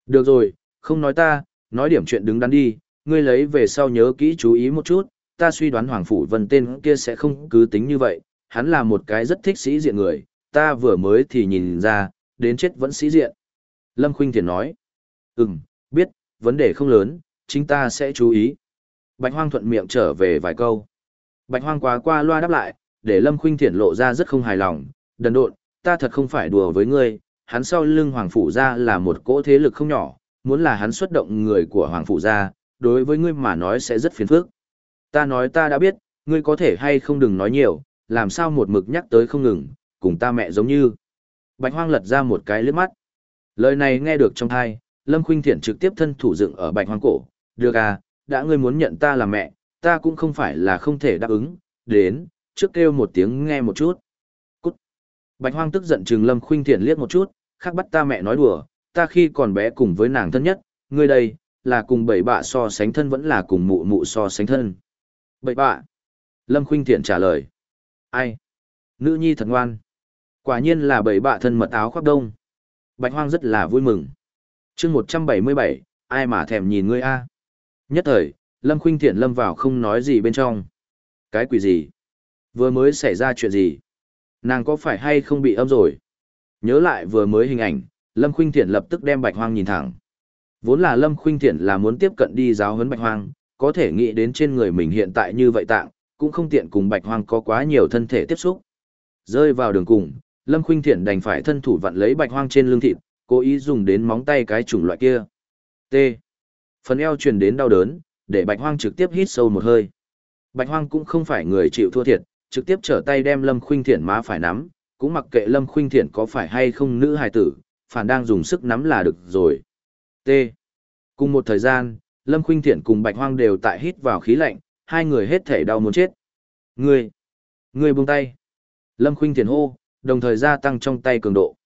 Được rồi, không nói ta, nói điểm chuyện đứng đắn đi, ngươi lấy về sau nhớ kỹ chú ý một chút, ta suy đoán Hoàng Phủ Vân tên kia sẽ không cứ tính như vậy, hắn là một cái rất thích sĩ diện người, ta vừa mới thì nhìn ra, đến chết vẫn sĩ diện. Lâm Khuynh Thiền nói, ừm, biết, vấn đề không lớn, chính ta sẽ chú ý. Bạch Hoang thuận miệng trở về vài câu. Bạch Hoang quá qua loa đáp lại, để Lâm Khuynh Thiển lộ ra rất không hài lòng, đần độn, ta thật không phải đùa với ngươi, hắn sau lưng Hoàng Phủ gia là một cỗ thế lực không nhỏ, muốn là hắn xuất động người của Hoàng phụ gia, đối với ngươi mà nói sẽ rất phiền phức. Ta nói ta đã biết, ngươi có thể hay không đừng nói nhiều, làm sao một mực nhắc tới không ngừng, cùng ta mẹ giống như. Bạch Hoang lật ra một cái liếc mắt. Lời này nghe được trong tai, Lâm Khuynh Thiển trực tiếp thân thủ dựng ở Bạch Hoang cổ, được à, đã ngươi muốn nhận ta làm mẹ, ta cũng không phải là không thể đáp ứng, đến, trước kêu một tiếng nghe một chút. Cút. Bạch Hoang tức giận trừng Lâm Khuynh Thiển liếc một chút, khác bắt ta mẹ nói đùa, ta khi còn bé cùng với nàng thân nhất, ngươi đây, là cùng bảy bạ so sánh thân vẫn là cùng mụ mụ so sánh thân. Bảy bạ. Lâm Khuynh Thiện trả lời. Ai? Nữ nhi thật ngoan. Quả nhiên là bảy bạ thân mật áo khoác đông. Bạch Hoang rất là vui mừng. Chương 177, ai mà thèm nhìn ngươi a? Nhất thời, Lâm Khuynh Thiện lâm vào không nói gì bên trong. Cái quỷ gì? Vừa mới xảy ra chuyện gì? Nàng có phải hay không bị âm rồi? Nhớ lại vừa mới hình ảnh, Lâm Khuynh Thiện lập tức đem Bạch Hoang nhìn thẳng. Vốn là Lâm Khuynh Thiện là muốn tiếp cận đi giáo huấn Bạch Hoang, có thể nghĩ đến trên người mình hiện tại như vậy tạng, cũng không tiện cùng Bạch Hoang có quá nhiều thân thể tiếp xúc. Rơi vào đường cùng, Lâm Khuynh Thiện đành phải thân thủ vặn lấy Bạch Hoang trên lưng thịt, cố ý dùng đến móng tay cái chủng loại kia. T. Phần eo truyền đến đau đớn, để Bạch Hoang trực tiếp hít sâu một hơi. Bạch Hoang cũng không phải người chịu thua thiệt, trực tiếp trở tay đem Lâm Khuynh Thiện má phải nắm, cũng mặc kệ Lâm Khuynh Thiện có phải hay không nữ hài tử, phản đang dùng sức nắm là được rồi. T. Cùng một thời gian, Lâm Khuynh Thiện cùng Bạch Hoang đều tại hít vào khí lạnh, hai người hết thể đau muốn chết. Ngươi, ngươi buông tay. Lâm Khuynh Thiện hô, đồng thời gia tăng trong tay cường độ.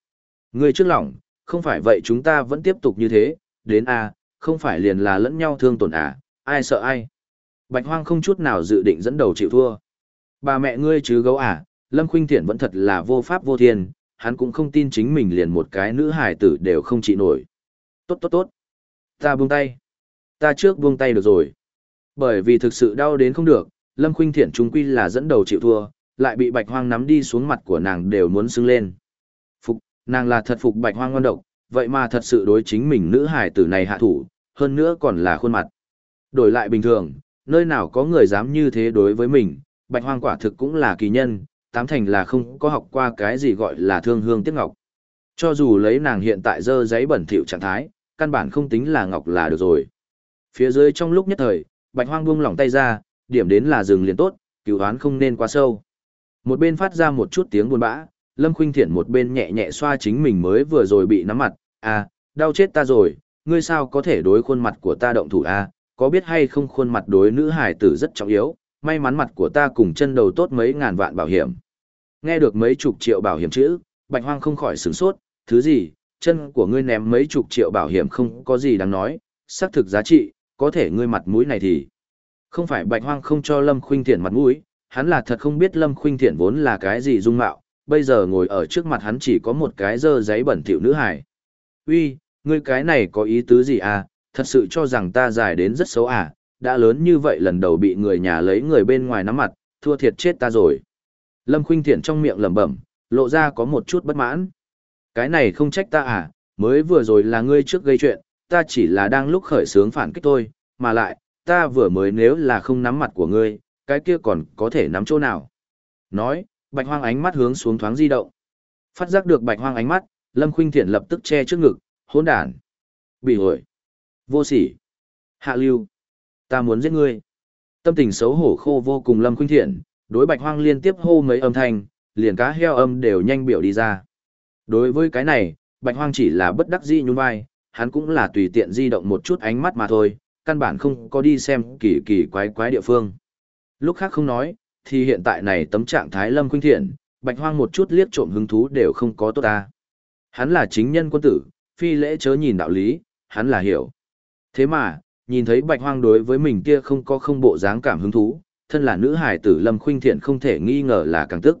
Ngươi trước lỏng, không phải vậy chúng ta vẫn tiếp tục như thế, đến a, không phải liền là lẫn nhau thương tổn à, ai sợ ai. Bạch Hoang không chút nào dự định dẫn đầu chịu thua. Bà mẹ ngươi chứ gấu à, Lâm Khuynh Thiện vẫn thật là vô pháp vô thiên, hắn cũng không tin chính mình liền một cái nữ hải tử đều không trị nổi. Tốt tốt tốt. Ta buông tay. Ta trước buông tay được rồi. Bởi vì thực sự đau đến không được, Lâm Khuynh Thiện trung quy là dẫn đầu chịu thua, lại bị Bạch Hoang nắm đi xuống mặt của nàng đều muốn sưng lên. Phục, nàng là thật phục Bạch Hoang ngon độc, vậy mà thật sự đối chính mình nữ hải tử này hạ thủ, hơn nữa còn là khuôn mặt. Đổi lại bình thường, nơi nào có người dám như thế đối với mình, Bạch Hoang quả thực cũng là kỳ nhân, tám thành là không có học qua cái gì gọi là thương hương tiếc ngọc. Cho dù lấy nàng hiện tại dơ giấy bẩn thỉu trạng thái, căn bản không tính là ngọc là được rồi. Phía dưới trong lúc nhất thời, Bạch Hoang buông lỏng tay ra, điểm đến là dừng liền tốt, cứu hoán không nên quá sâu. Một bên phát ra một chút tiếng buồn bã, Lâm Khuynh Thiển một bên nhẹ nhẹ xoa chính mình mới vừa rồi bị nắm mặt, à, đau chết ta rồi, ngươi sao có thể đối khuôn mặt của ta động thủ à, có biết hay không khuôn mặt đối nữ hải tử rất trọng yếu, may mắn mặt của ta cùng chân đầu tốt mấy ngàn vạn bảo hiểm. Nghe được mấy chục triệu bảo hiểm chữ, Bạch Hoang không khỏi sửng sốt, thứ gì, chân của ngươi ném mấy chục triệu bảo hiểm không có gì đáng nói, xác thực giá trị, có thể ngươi mặt mũi này thì. Không phải Bạch Hoang không cho Lâm Khuynh Thiện mặt mũi, hắn là thật không biết Lâm Khuynh Thiện vốn là cái gì dung mạo, bây giờ ngồi ở trước mặt hắn chỉ có một cái dơ giấy bẩn thỉu nữ hài. Uy, ngươi cái này có ý tứ gì à, thật sự cho rằng ta dài đến rất xấu à, đã lớn như vậy lần đầu bị người nhà lấy người bên ngoài nắm mặt, thua thiệt chết ta rồi. Lâm Khuynh Thiện trong miệng lẩm bẩm, lộ ra có một chút bất mãn. Cái này không trách ta à, mới vừa rồi là ngươi trước gây chuyện, ta chỉ là đang lúc khởi sướng phản kích thôi, mà lại, ta vừa mới nếu là không nắm mặt của ngươi, cái kia còn có thể nắm chỗ nào. Nói, bạch hoang ánh mắt hướng xuống thoáng di động. Phát giác được bạch hoang ánh mắt, Lâm Khuynh Thiện lập tức che trước ngực, hỗn đản. Bị hội. Vô sỉ. Hạ lưu. Ta muốn giết ngươi. Tâm tình xấu hổ khô vô cùng Lâm Khuynh Thiện, đối bạch hoang liên tiếp hô mấy âm thanh, liền cá heo âm đều nhanh biểu đi ra. Đối với cái này, bạch hoang chỉ là bất đắc dĩ nhún vai, hắn cũng là tùy tiện di động một chút ánh mắt mà thôi, căn bản không có đi xem kỳ kỳ quái quái địa phương. Lúc khác không nói, thì hiện tại này tấm trạng thái lâm khuynh thiện, bạch hoang một chút liếc trộm hứng thú đều không có tốt ta. Hắn là chính nhân quân tử, phi lễ chớ nhìn đạo lý, hắn là hiểu. Thế mà, nhìn thấy bạch hoang đối với mình kia không có không bộ dáng cảm hứng thú, thân là nữ hải tử lâm khuynh thiện không thể nghi ngờ là càng tức.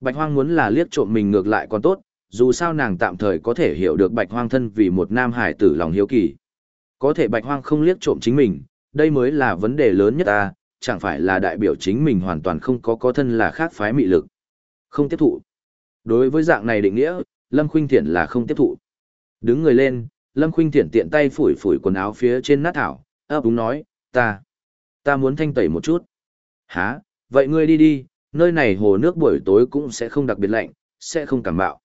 Bạch Hoang muốn là liếc trộm mình ngược lại còn tốt, dù sao nàng tạm thời có thể hiểu được Bạch Hoang thân vì một nam hải tử lòng hiếu kỳ. Có thể Bạch Hoang không liếc trộm chính mình, đây mới là vấn đề lớn nhất ta, chẳng phải là đại biểu chính mình hoàn toàn không có có thân là khác phái mị lực. Không tiếp thụ. Đối với dạng này định nghĩa, Lâm Khuynh Thiện là không tiếp thụ. Đứng người lên, Lâm Khuynh Thiện tiện tay phủi phủi quần áo phía trên nát thảo, ấp úng nói, ta, ta muốn thanh tẩy một chút. Hả, vậy ngươi đi đi, nơi này hồ nước buổi tối cũng sẽ không đặc biệt lạnh, sẽ không cảm bạo.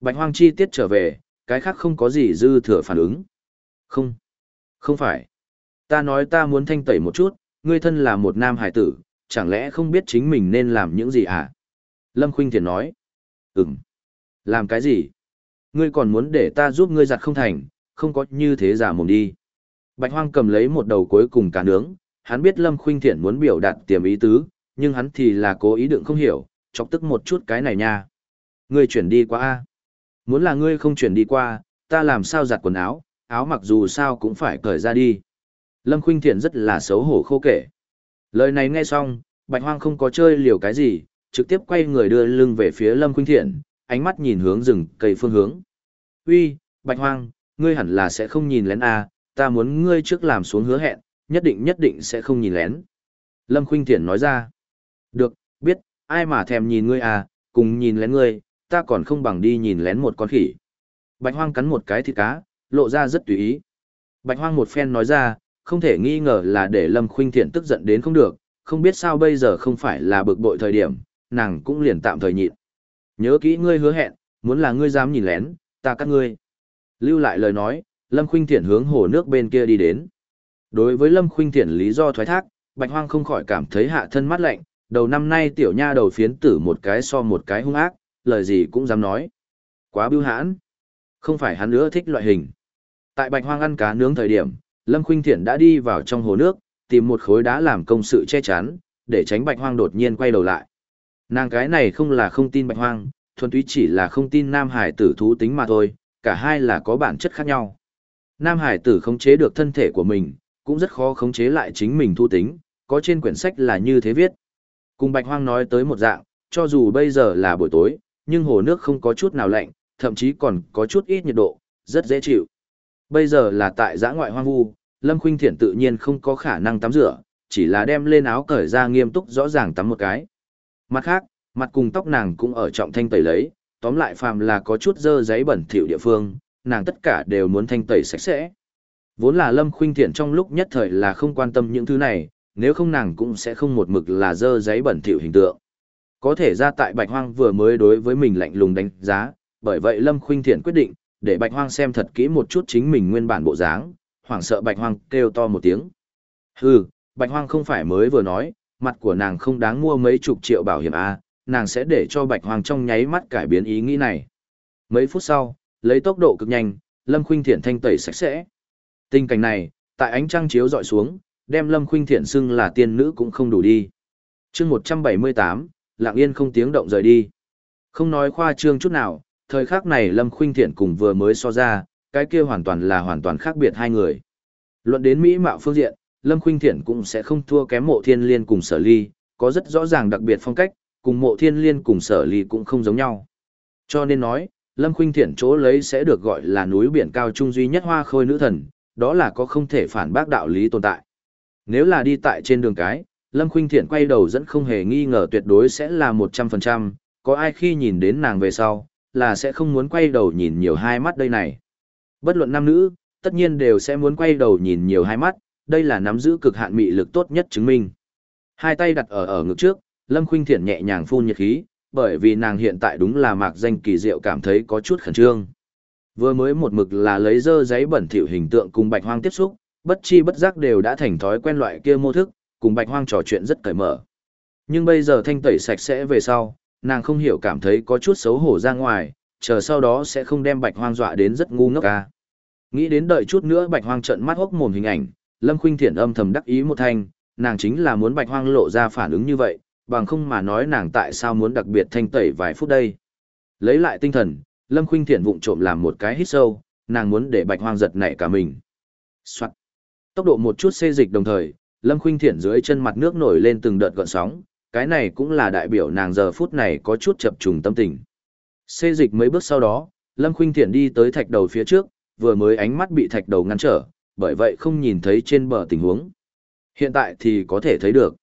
Bạch Hoang chi tiết trở về, cái khác không có gì dư thừa phản ứng. Không, không phải. Ta nói ta muốn thanh tẩy một chút, ngươi thân là một nam hải tử, chẳng lẽ không biết chính mình nên làm những gì à? Lâm Khuynh Thiện nói. Ừm. Làm cái gì? Ngươi còn muốn để ta giúp ngươi giặt không thành, không có như thế giả mồm đi. Bạch Hoang cầm lấy một đầu cuối cùng cá nướng, hắn biết Lâm Khuynh Thiện muốn biểu đạt tiềm ý tứ, nhưng hắn thì là cố ý đựng không hiểu, chọc tức một chút cái này nha. Ngươi chuyển đi qua a? Muốn là ngươi không chuyển đi qua, ta làm sao giặt quần áo, áo mặc dù sao cũng phải cởi ra đi. Lâm Khuynh Thiện rất là xấu hổ khô kể. Lời này nghe xong, Bạch Hoang không có chơi liều cái gì, trực tiếp quay người đưa lưng về phía Lâm Khuynh Thiện, ánh mắt nhìn hướng rừng cây phương hướng. Uy, Bạch Hoang, ngươi hẳn là sẽ không nhìn lén à, ta muốn ngươi trước làm xuống hứa hẹn, nhất định nhất định sẽ không nhìn lén. Lâm Khuynh Thiển nói ra. Được, biết, ai mà thèm nhìn ngươi à, cùng nhìn lén ngươi, ta còn không bằng đi nhìn lén một con khỉ. Bạch Hoang cắn một cái thịt cá, lộ ra rất tùy ý. Bạch Hoang một phen nói ra, không thể nghi ngờ là để Lâm Khuynh Thiện tức giận đến không được, không biết sao bây giờ không phải là bực bội thời điểm, nàng cũng liền tạm thời nhịn. Nhớ kỹ ngươi hứa hẹn, muốn là ngươi dám nhìn lén, ta cắt ngươi. Lưu lại lời nói, Lâm Khuynh Thiện hướng hồ nước bên kia đi đến. Đối với Lâm Khuynh Thiện lý do thoái thác, Bạch Hoang không khỏi cảm thấy hạ thân mát lạnh, đầu năm nay tiểu nha đầu phiến tử một cái so một cái hung ác, lời gì cũng dám nói. Quá bưu hãn. Không phải hắn nữa thích loại hình. Tại Bạch Hoang ăn cá nướng thời điểm, Lâm Khuynh Thiện đã đi vào trong hồ nước, tìm một khối đá làm công sự che chắn, để tránh Bạch Hoang đột nhiên quay đầu lại. Nàng cái này không là không tin Bạch Hoang, thuần túy chỉ là không tin Nam Hải tử thú tính mà thôi, cả hai là có bản chất khác nhau. Nam Hải tử khống chế được thân thể của mình, cũng rất khó khống chế lại chính mình thu tính, có trên quyển sách là như thế viết. Cùng Bạch Hoang nói tới một dạng, cho dù bây giờ là buổi tối, nhưng hồ nước không có chút nào lạnh, thậm chí còn có chút ít nhiệt độ, rất dễ chịu. Bây giờ là tại giã ngoại hoang vu, Lâm Khuynh Thiện tự nhiên không có khả năng tắm rửa, chỉ là đem lên áo cởi ra nghiêm túc rõ ràng tắm một cái. Mặt khác, mặt cùng tóc nàng cũng ở trọng thanh tẩy lấy, tóm lại phàm là có chút dơ giấy bẩn thỉu địa phương, nàng tất cả đều muốn thanh tẩy sạch sẽ. Vốn là Lâm Khuynh Thiện trong lúc nhất thời là không quan tâm những thứ này, nếu không nàng cũng sẽ không một mực là dơ giấy bẩn thỉu hình tượng. Có thể ra tại Bạch Hoang vừa mới đối với mình lạnh lùng đánh giá, bởi vậy Lâm Khuynh Thiện quyết định, để Bạch Hoang xem thật kỹ một chút chính mình nguyên bản bộ dáng, hoảng sợ Bạch Hoang kêu to một tiếng. Hừ, Bạch Hoang không phải mới vừa nói, mặt của nàng không đáng mua mấy chục triệu bảo hiểm A, nàng sẽ để cho Bạch hoàng trong nháy mắt cải biến ý nghĩ này. Mấy phút sau, lấy tốc độ cực nhanh, Lâm Khuynh Thiện thanh tẩy sạch sẽ. Tình cảnh này, tại ánh trăng chiếu dọi xuống, đem Lâm Khuynh Thiện xưng là tiên nữ cũng không đủ đi. Chương 178, Lặng Yên không tiếng động rời đi. Không nói khoa trương chút nào, thời khắc này Lâm Khuynh Thiện cùng vừa mới so ra, cái kia hoàn toàn là hoàn toàn khác biệt hai người. Luận đến mỹ mạo phương diện, Lâm Khuynh Thiện cũng sẽ không thua kém Mộ Thiên Liên cùng Sở Ly, có rất rõ ràng đặc biệt phong cách, cùng Mộ Thiên Liên cùng Sở Ly cũng không giống nhau. Cho nên nói, Lâm Khuynh thiển chỗ lấy sẽ được gọi là núi biển cao trung duy nhất hoa khôi nữ thần, đó là có không thể phản bác đạo lý tồn tại. Nếu là đi tại trên đường cái, Lâm Khuynh thiển quay đầu dẫn không hề nghi ngờ tuyệt đối sẽ là 100%, có ai khi nhìn đến nàng về sau, là sẽ không muốn quay đầu nhìn nhiều hai mắt đây này. Bất luận nam nữ, tất nhiên đều sẽ muốn quay đầu nhìn nhiều hai mắt, đây là nắm giữ cực hạn mị lực tốt nhất chứng minh. Hai tay đặt ở ở ngực trước, Lâm Khuynh Thiện nhẹ nhàng phun nhiệt khí, bởi vì nàng hiện tại đúng là mạc danh kỳ diệu cảm thấy có chút khẩn trương. Vừa mới một mực là lấy dơ giấy bẩn thỉu hình tượng cùng Bạch Hoang tiếp xúc, bất chi bất giác đều đã thành thói quen loại kia mô thức, cùng Bạch Hoang trò chuyện rất cởi mở. Nhưng bây giờ thanh tẩy sạch sẽ về sau, nàng không hiểu cảm thấy có chút xấu hổ ra ngoài, chờ sau đó sẽ không đem bạch hoang dọa đến rất ngu ngốc ca. Nghĩ đến đợi chút nữa bạch hoang trợn mắt hốc mồm hình ảnh, Lâm Khuynh Thiện âm thầm đắc ý một thanh, nàng chính là muốn bạch hoang lộ ra phản ứng như vậy, bằng không mà nói nàng tại sao muốn đặc biệt thanh tẩy vài phút đây. Lấy lại tinh thần, Lâm Khuynh Thiện vụng trộm làm một cái hít sâu, nàng muốn để bạch hoang giật nảy cả mình. Soạt. Tốc độ một chút xê dịch đồng thời, Lâm Khuynh Thiện dưới chân mặt nước nổi lên từng đợt gợn sóng, cái này cũng là đại biểu nàng giờ phút này có chút chập trùng tâm tình. Xê dịch mấy bước sau đó, Lâm Khuynh Thiện đi tới thạch đầu phía trước, vừa mới ánh mắt bị thạch đầu ngăn trở, bởi vậy không nhìn thấy trên bờ tình huống. Hiện tại thì có thể thấy được.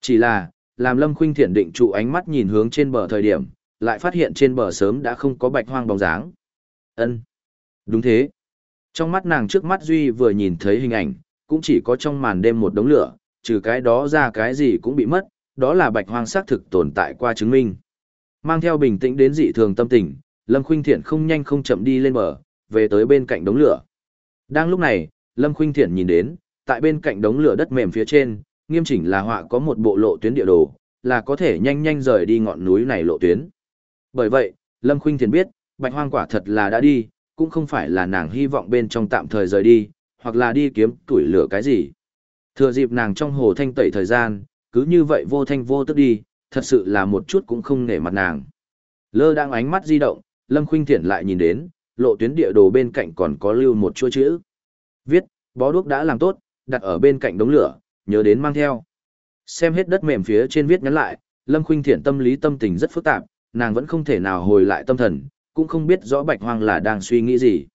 Chỉ là, làm Lâm Khuynh Thiện định trụ ánh mắt nhìn hướng trên bờ thời điểm, lại phát hiện trên bờ sớm đã không có bạch hoang bóng dáng. Ân, Đúng thế. Trong mắt nàng trước mắt Duy vừa nhìn thấy hình ảnh, cũng chỉ có trong màn đêm một đống lửa, trừ cái đó ra cái gì cũng bị mất, đó là bạch hoang xác thực tồn tại qua chứng minh. Mang theo bình tĩnh đến dị thường tâm tình, Lâm Khuynh Thiện không nhanh không chậm đi lên bờ, về tới bên cạnh đống lửa. Đang lúc này, Lâm Khuynh Thiện nhìn đến, tại bên cạnh đống lửa đất mềm phía trên, nghiêm chỉnh là họa có một bộ lộ tuyến địa đồ, là có thể nhanh nhanh rời đi ngọn núi này lộ tuyến. Bởi vậy, Lâm Khuynh Thiện biết, Bạch Hoang quả thật là đã đi, cũng không phải là nàng hy vọng bên trong tạm thời rời đi, hoặc là đi kiếm tuổi lửa cái gì. Thừa dịp nàng trong hồ thanh tẩy thời gian, cứ như vậy vô thanh vô tức đi, thật sự là một chút cũng không nể mặt nàng. Lơ đang ánh mắt di động, Lâm Khuynh Thiển lại nhìn đến, lộ tuyến địa đồ bên cạnh còn có lưu một chuỗi chữ. Viết, bó đuốc đã làm tốt, đặt ở bên cạnh đống lửa, nhớ đến mang theo. Xem hết đất mềm phía trên viết nhắn lại, Lâm Khuynh thiện tâm lý tâm tình rất phức tạp, nàng vẫn không thể nào hồi lại tâm thần, cũng không biết rõ Bạch Hoang là đang suy nghĩ gì.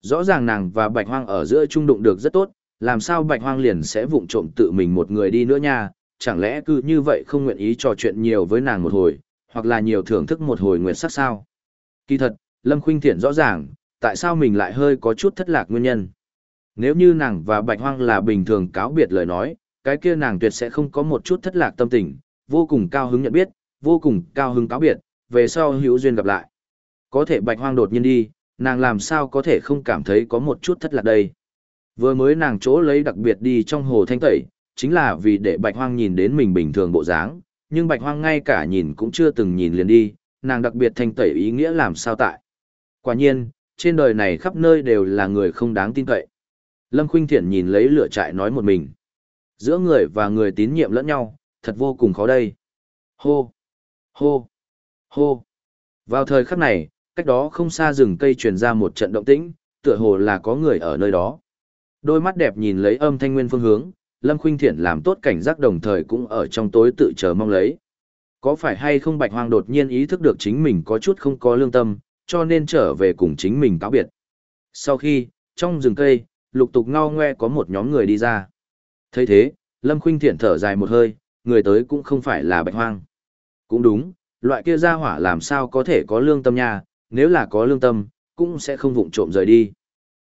Rõ ràng nàng và Bạch Hoang ở giữa trung đụng được rất tốt, làm sao Bạch Hoang liền sẽ vụng trộm tự mình một người đi nữa nha, chẳng lẽ cứ như vậy không nguyện ý trò chuyện nhiều với nàng một hồi, hoặc là nhiều thưởng thức một hồi nguyện sắc sao. Kỳ thật, Lâm Khuynh Thiện rõ ràng, tại sao mình lại hơi có chút thất lạc nguyên nhân. Nếu như nàng và Bạch Hoang là bình thường cáo biệt lời nói, cái kia nàng tuyệt sẽ không có một chút thất lạc tâm tình, vô cùng cao hứng nhận biết, vô cùng cao hứng cáo biệt, về sau hữu duyên gặp lại. Có thể Bạch Hoang đột nhiên đi, nàng làm sao có thể không cảm thấy có một chút thất lạc đây. Vừa mới nàng chỗ lấy đặc biệt đi trong hồ thanh tẩy, chính là vì để Bạch Hoang nhìn đến mình bình thường bộ dáng, nhưng Bạch Hoang ngay cả nhìn cũng chưa từng nhìn liền đi, nàng đặc biệt thanh tẩy ý nghĩa làm sao tại. Quả nhiên, trên đời này khắp nơi đều là người không đáng tin cậy. Lâm Khuynh Thiển nhìn lấy lửa trại nói một mình. Giữa người và người tín nhiệm lẫn nhau, thật vô cùng khó đây. Hô! Hô! Hô! Vào thời khắc này, cách đó không xa rừng cây truyền ra một trận động tĩnh, tựa hồ là có người ở nơi đó. Đôi mắt đẹp nhìn lấy âm thanh nguyên phương hướng, Lâm Khuynh thiện làm tốt cảnh giác đồng thời cũng ở trong tối tự chờ mong lấy. Có phải hay không Bạch Hoang đột nhiên ý thức được chính mình có chút không có lương tâm, cho nên trở về cùng chính mình cáo biệt. Sau khi, trong rừng cây, lục tục ngao ngoe có một nhóm người đi ra thấy thế, Lâm Khuynh thiện thở dài một hơi, người tới cũng không phải là Bạch Hoang. Cũng đúng, loại kia ra hỏa làm sao có thể có lương tâm nha, nếu là có lương tâm, cũng sẽ không vụng trộm rời đi.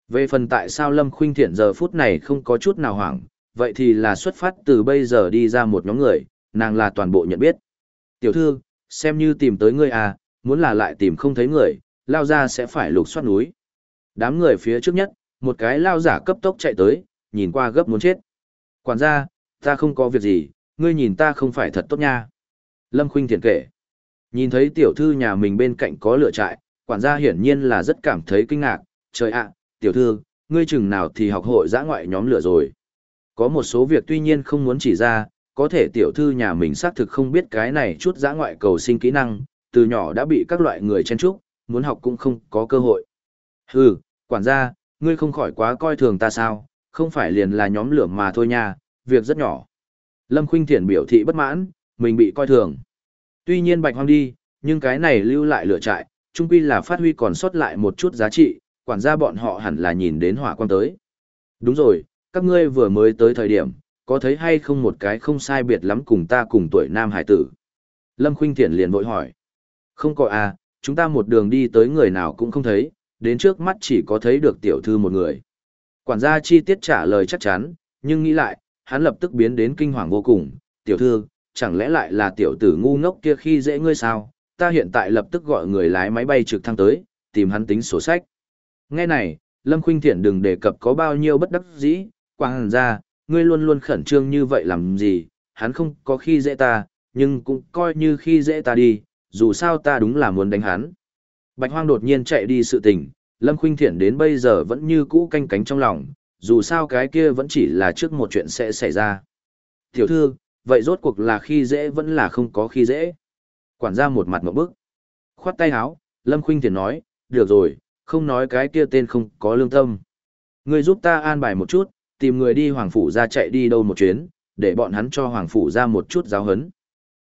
Về phần tại sao Lâm Khuynh Thiện giờ phút này không có chút nào hoảng, vậy thì là xuất phát từ bây giờ đi ra một nhóm người, nàng là toàn bộ nhận biết. Tiểu thư, xem như tìm tới ngươi à, muốn là lại tìm không thấy người, lao ra sẽ phải lục soát núi. Đám người phía trước nhất, một cái lao giả cấp tốc chạy tới, nhìn qua gấp muốn chết. Quản gia, ta không có việc gì, ngươi nhìn ta không phải thật tốt nha. Lâm Khuynh Thiện kể. Nhìn thấy tiểu thư nhà mình bên cạnh có lửa trại, quản gia hiển nhiên là rất cảm thấy kinh ngạc, trời ạ, tiểu thư, ngươi chừng nào thì học hội giã ngoại nhóm lửa rồi. Có một số việc tuy nhiên không muốn chỉ ra, có thể tiểu thư nhà mình xác thực không biết cái này chút giã ngoại cầu sinh kỹ năng, từ nhỏ đã bị các loại người chen trúc, muốn học cũng không có cơ hội. Hừ, quản gia, ngươi không khỏi quá coi thường ta sao, không phải liền là nhóm lửa mà thôi nha, việc rất nhỏ. Lâm Khuynh Thiển biểu thị bất mãn, mình bị coi thường. Tuy nhiên bạch hoang đi, nhưng cái này lưu lại lửa trại, chung quy là phát huy còn sót lại một chút giá trị, quản gia bọn họ hẳn là nhìn đến hỏa quang tới. Đúng rồi, các ngươi vừa mới tới thời điểm, có thấy hay không một cái không sai biệt lắm cùng ta cùng tuổi nam hải tử. Lâm Khuynh Thiển liền vội hỏi. Không có à, chúng ta một đường đi tới người nào cũng không thấy, đến trước mắt chỉ có thấy được tiểu thư một người. Quản gia chi tiết trả lời chắc chắn, nhưng nghĩ lại, hắn lập tức biến đến kinh hoàng vô cùng. Tiểu thư, chẳng lẽ lại là tiểu tử ngu ngốc kia khi dễ ngươi sao? Ta hiện tại lập tức gọi người lái máy bay trực thăng tới, tìm hắn tính sổ sách. Nghe này, Lâm Khuynh Thiện đừng đề cập có bao nhiêu bất đắc dĩ, quang ra, ngươi luôn luôn khẩn trương như vậy làm gì, hắn không có khi dễ ta, nhưng cũng coi như khi dễ ta đi, dù sao ta đúng là muốn đánh hắn. Bạch Hoang đột nhiên chạy đi sự tình, Lâm Khuynh Thiện đến bây giờ vẫn như cũ canh cánh trong lòng, dù sao cái kia vẫn chỉ là trước một chuyện sẽ xảy ra. Tiểu thư, vậy rốt cuộc là khi dễ vẫn là không có khi dễ. Quản gia một mặt một bức. Khoát tay áo, Lâm Khuynh Thiện nói, được rồi, không nói cái kia tên không có lương tâm. Người giúp ta an bài một chút, tìm người đi Hoàng Phủ ra chạy đi đâu một chuyến, để bọn hắn cho Hoàng Phủ ra một chút giáo hấn.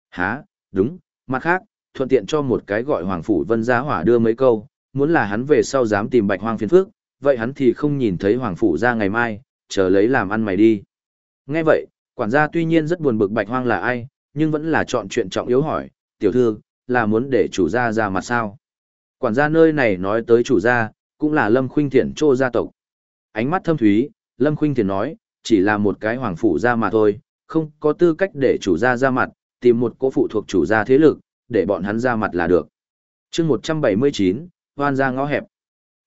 Hả, đúng, mặt khác, thuận tiện cho một cái gọi Hoàng Phủ Vân Gia Hỏa đưa mấy câu, muốn là hắn về sau dám tìm bạch hoang phiền phước, vậy hắn thì không nhìn thấy Hoàng Phủ ra ngày mai, chờ lấy làm ăn mày đi. Nghe vậy, quản gia tuy nhiên rất buồn bực bạch hoang là ai, nhưng vẫn là chọn chuyện trọng yếu hỏi, tiểu thư, là muốn để chủ gia ra mặt sao? Quản gia nơi này nói tới chủ gia, cũng là Lâm Khuynh Thiển trô gia tộc. Ánh mắt thâm thúy, Lâm Khuynh Thiển nói, chỉ là một cái hoàng phủ gia mà thôi, không có tư cách để chủ gia ra mặt, tìm một cố phụ thuộc chủ gia thế lực, để bọn hắn ra mặt là được. chương 179, hoan ra ngõ hẹp.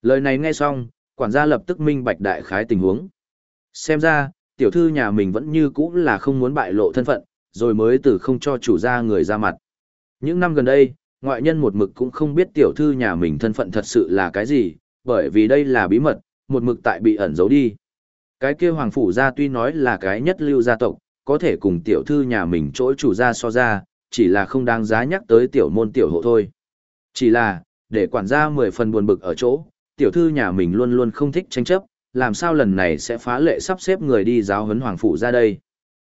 Lời này nghe xong, quản gia lập tức minh bạch đại khái tình huống. Xem ra, tiểu thư nhà mình vẫn như cũ là không muốn bại lộ thân phận, rồi mới từ không cho chủ gia người ra mặt. Những năm gần đây, ngoại nhân một mực cũng không biết tiểu thư nhà mình thân phận thật sự là cái gì, bởi vì đây là bí mật, một mực tại bị ẩn giấu đi. Cái kia hoàng phủ gia tuy nói là cái nhất lưu gia tộc, có thể cùng tiểu thư nhà mình chỗ chủ gia so ra, chỉ là không đáng giá nhắc tới tiểu môn tiểu hộ thôi. Chỉ là, để quản gia mười phần buồn bực ở chỗ, tiểu thư nhà mình luôn luôn không thích tranh chấp, làm sao lần này sẽ phá lệ sắp xếp người đi giáo huấn hoàng phủ ra đây.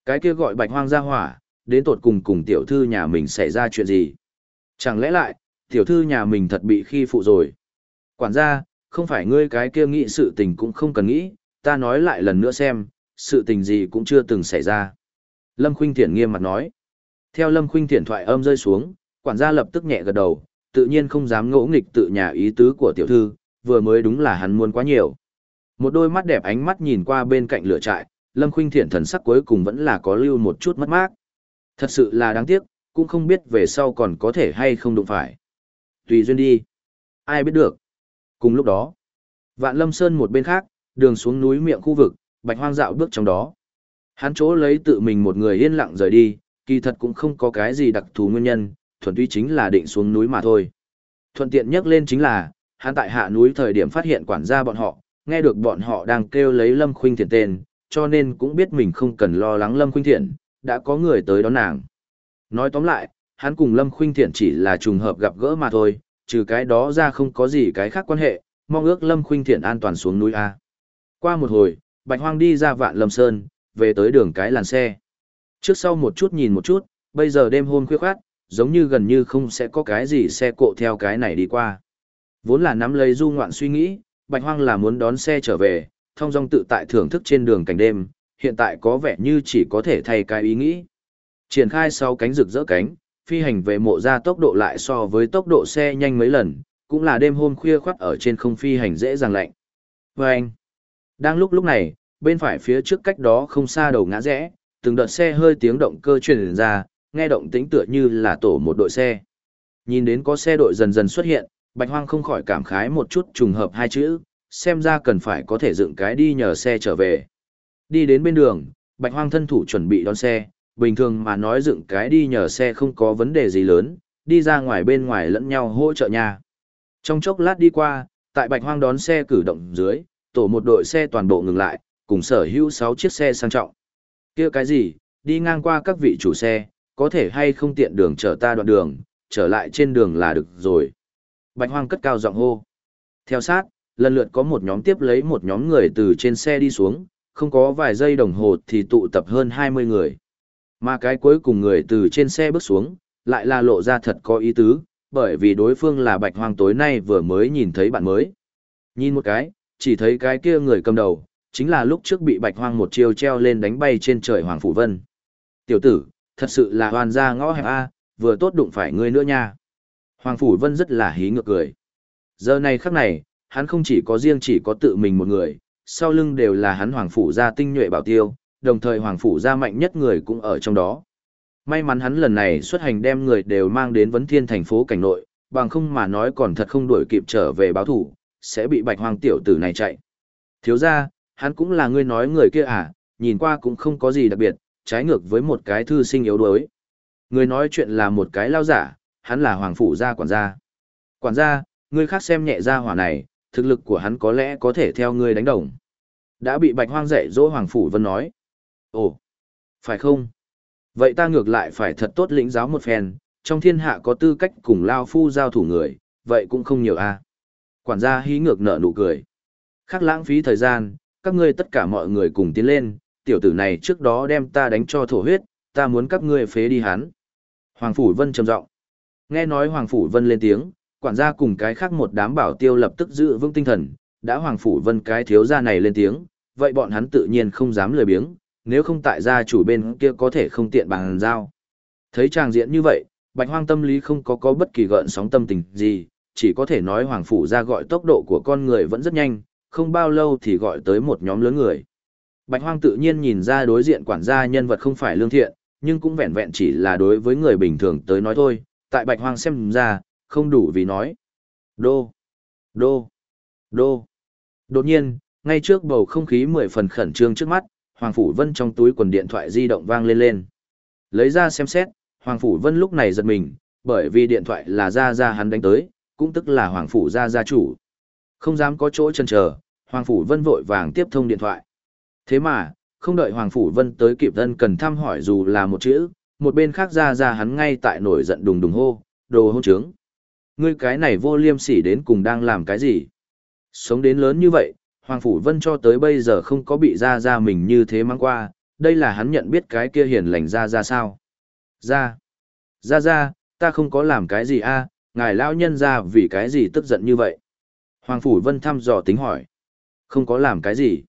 Cái kia gọi bạch hoang gia hỏa, đến tột cùng cùng tiểu thư nhà mình xảy ra chuyện gì. Chẳng lẽ lại, tiểu thư nhà mình thật bị khi phụ rồi. Quản gia, không phải ngươi cái kia nghĩ sự tình cũng không cần nghĩ, ta nói lại lần nữa xem, sự tình gì cũng chưa từng xảy ra. Lâm Khuynh Thiển nghiêm mặt nói. Theo Lâm Khuynh Thiển thoại âm rơi xuống, quản gia lập tức nhẹ gật đầu, tự nhiên không dám ngỗ nghịch tự nhà ý tứ của tiểu thư, vừa mới đúng là hắn muốn quá nhiều. Một đôi mắt đẹp ánh mắt nhìn qua bên cạnh lửa trại, Lâm Khuynh Thiện thần sắc cuối cùng vẫn là có lưu một chút mất mát. Thật sự là đáng tiếc, cũng không biết về sau còn có thể hay không đụng phải. Tùy duyên đi. Ai biết được. Cùng lúc đó, Vạn Lâm Sơn một bên khác, đường xuống núi miệng khu vực, Bạch Hoang dạo bước trong đó. Hắn chỗ lấy tự mình một người yên lặng rời đi, kỳ thật cũng không có cái gì đặc thù nguyên nhân, thuần túy chính là định xuống núi mà thôi. Thuận tiện nhất lên chính là, hắn tại hạ núi thời điểm phát hiện quản gia bọn họ, nghe được bọn họ đang kêu lấy Lâm Khuynh Thiện tên, cho nên cũng biết mình không cần lo lắng Lâm Khuynh Thiện, đã có người tới đón nàng. Nói tóm lại, hắn cùng Lâm Khuynh Thiện chỉ là trùng hợp gặp gỡ mà thôi, trừ cái đó ra không có gì cái khác quan hệ, mong ước Lâm Khuynh Thiện an toàn xuống núi A. Qua một hồi, Bạch Hoang đi ra vạn Lâm Sơn, về tới đường cái làn xe. Trước sau một chút nhìn một chút, bây giờ đêm hôm khuya khoát, giống như gần như không sẽ có cái gì xe cộ theo cái này đi qua. Vốn là nắm lấy du ngoạn suy nghĩ, Bạch Hoang là muốn đón xe trở về, thông dong tự tại thưởng thức trên đường cảnh đêm, hiện tại có vẻ như chỉ có thể thay cái ý nghĩ. Triển khai sau cánh rực rỡ cánh, phi hành về mộ ra tốc độ lại so với tốc độ xe nhanh mấy lần, cũng là đêm hôm khuya khoắt ở trên không phi hành dễ dàng lạnh. Vâng! anh, đang lúc lúc này, bên phải phía trước cách đó không xa đầu ngã rẽ, từng đợt xe hơi tiếng động cơ truyền ra, nghe động tính tựa như là tổ một đội xe. Nhìn đến có xe đội dần dần xuất hiện, Bạch Hoang không khỏi cảm khái một chút trùng hợp hai chữ, xem ra cần phải có thể dựng cái đi nhờ xe trở về. Đi đến bên đường, Bạch Hoang thân thủ chuẩn bị đón xe, bình thường mà nói dựng cái đi nhờ xe không có vấn đề gì lớn, đi ra ngoài bên ngoài lẫn nhau hỗ trợ nhà. Trong chốc lát đi qua, tại Bạch Hoang đón xe cử động dưới, tổ một đội xe toàn bộ ngừng lại, cùng sở hữu 6 chiếc xe sang trọng. kia cái gì, đi ngang qua các vị chủ xe, có thể hay không tiện đường chở ta đoạn đường, trở lại trên đường là được rồi. Bạch Hoang cất cao giọng hô. Theo sát, lần lượt có một nhóm tiếp lấy một nhóm người từ trên xe đi xuống, không có vài giây đồng hồ thì tụ tập hơn 20 người. Mà cái cuối cùng người từ trên xe bước xuống, lại là lộ ra thật có ý tứ, bởi vì đối phương là Bạch Hoang tối nay vừa mới nhìn thấy bạn mới. Nhìn một cái, chỉ thấy cái kia người cầm đầu, chính là lúc trước bị Bạch Hoang một chiêu treo lên đánh bay trên trời Hoàng Phủ Vân. Tiểu tử, thật sự là hoàn gia ngõ hẹp A, vừa tốt đụng phải ngươi nữa nha. Hoàng Phủ Vân rất là hí ngược cười. Giờ này khắc này, hắn không chỉ có riêng chỉ có tự mình một người, sau lưng đều là hắn Hoàng Phủ gia tinh nhuệ bảo tiêu, đồng thời Hoàng Phủ gia mạnh nhất người cũng ở trong đó. May mắn hắn lần này xuất hành đem người đều mang đến vấn thiên thành phố cảnh nội, bằng không mà nói còn thật không đuổi kịp trở về báo thủ, sẽ bị bạch hoàng tiểu tử này chạy. Thiếu ra, hắn cũng là người nói người kia à, nhìn qua cũng không có gì đặc biệt, trái ngược với một cái thư sinh yếu đuối. Người nói chuyện là một cái lao giả, hắn là hoàng phủ gia quản gia. Quản gia, người khác xem nhẹ gia hỏa này, thực lực của hắn có lẽ có thể theo ngươi đánh đồng. Đã bị bạch hoang dạy dỗ hoàng phủ vân nói. Ồ, phải không? Vậy ta ngược lại phải thật tốt lĩnh giáo một phen, trong thiên hạ có tư cách cùng lao phu giao thủ người, vậy cũng không nhiều a. Quản gia hí ngược nở nụ cười. Khác lãng phí thời gian, các ngươi tất cả mọi người cùng tiến lên, tiểu tử này trước đó đem ta đánh cho thổ huyết, ta muốn các ngươi phế đi hắn. Hoàng Phủ Vân trầm giọng Nghe nói Hoàng Phủ Vân lên tiếng, quản gia cùng cái khác một đám bảo tiêu lập tức giữ vững tinh thần, đã Hoàng Phủ Vân cái thiếu gia này lên tiếng, vậy bọn hắn tự nhiên không dám lười biếng, nếu không tại gia chủ bên kia có thể không tiện bằng giao. Thấy tràng diện như vậy, Bạch Hoang tâm lý không có có bất kỳ gợn sóng tâm tình gì, chỉ có thể nói Hoàng Phủ ra gọi tốc độ của con người vẫn rất nhanh, không bao lâu thì gọi tới một nhóm lớn người. Bạch Hoang tự nhiên nhìn ra đối diện quản gia nhân vật không phải lương thiện, nhưng cũng vẹn vẹn chỉ là đối với người bình thường tới nói thôi, tại Bạch Hoang xem ra, không đủ vì nói. Đô, đô, đô. Đột nhiên, ngay trước bầu không khí mười phần khẩn trương trước mắt, Hoàng Phủ Vân trong túi quần điện thoại di động vang lên lên. Lấy ra xem xét, Hoàng Phủ Vân lúc này giật mình, bởi vì điện thoại là ra ra hắn đánh tới, cũng tức là Hoàng Phủ Ra gia chủ. Không dám có chỗ chần chờ, Hoàng Phủ Vân vội vàng tiếp thông điện thoại. Thế mà, không đợi Hoàng Phủ Vân tới kịp thân cần thăm hỏi dù là một chữ, một bên khác ra ra hắn ngay tại nổi giận đùng đùng hô, đồ hôn trướng. Ngươi cái này vô liêm sỉ đến cùng đang làm cái gì? Sống đến lớn như vậy, Hoàng Phủ Vân cho tới bây giờ không có bị ra ra mình như thế mang qua, đây là hắn nhận biết cái kia hiền lành ra ra sao. Ra, ra ra, ta không có làm cái gì a ngài lão nhân ra vì cái gì tức giận như vậy. Hoàng Phủ Vân thăm dò tính hỏi. Không có làm cái gì.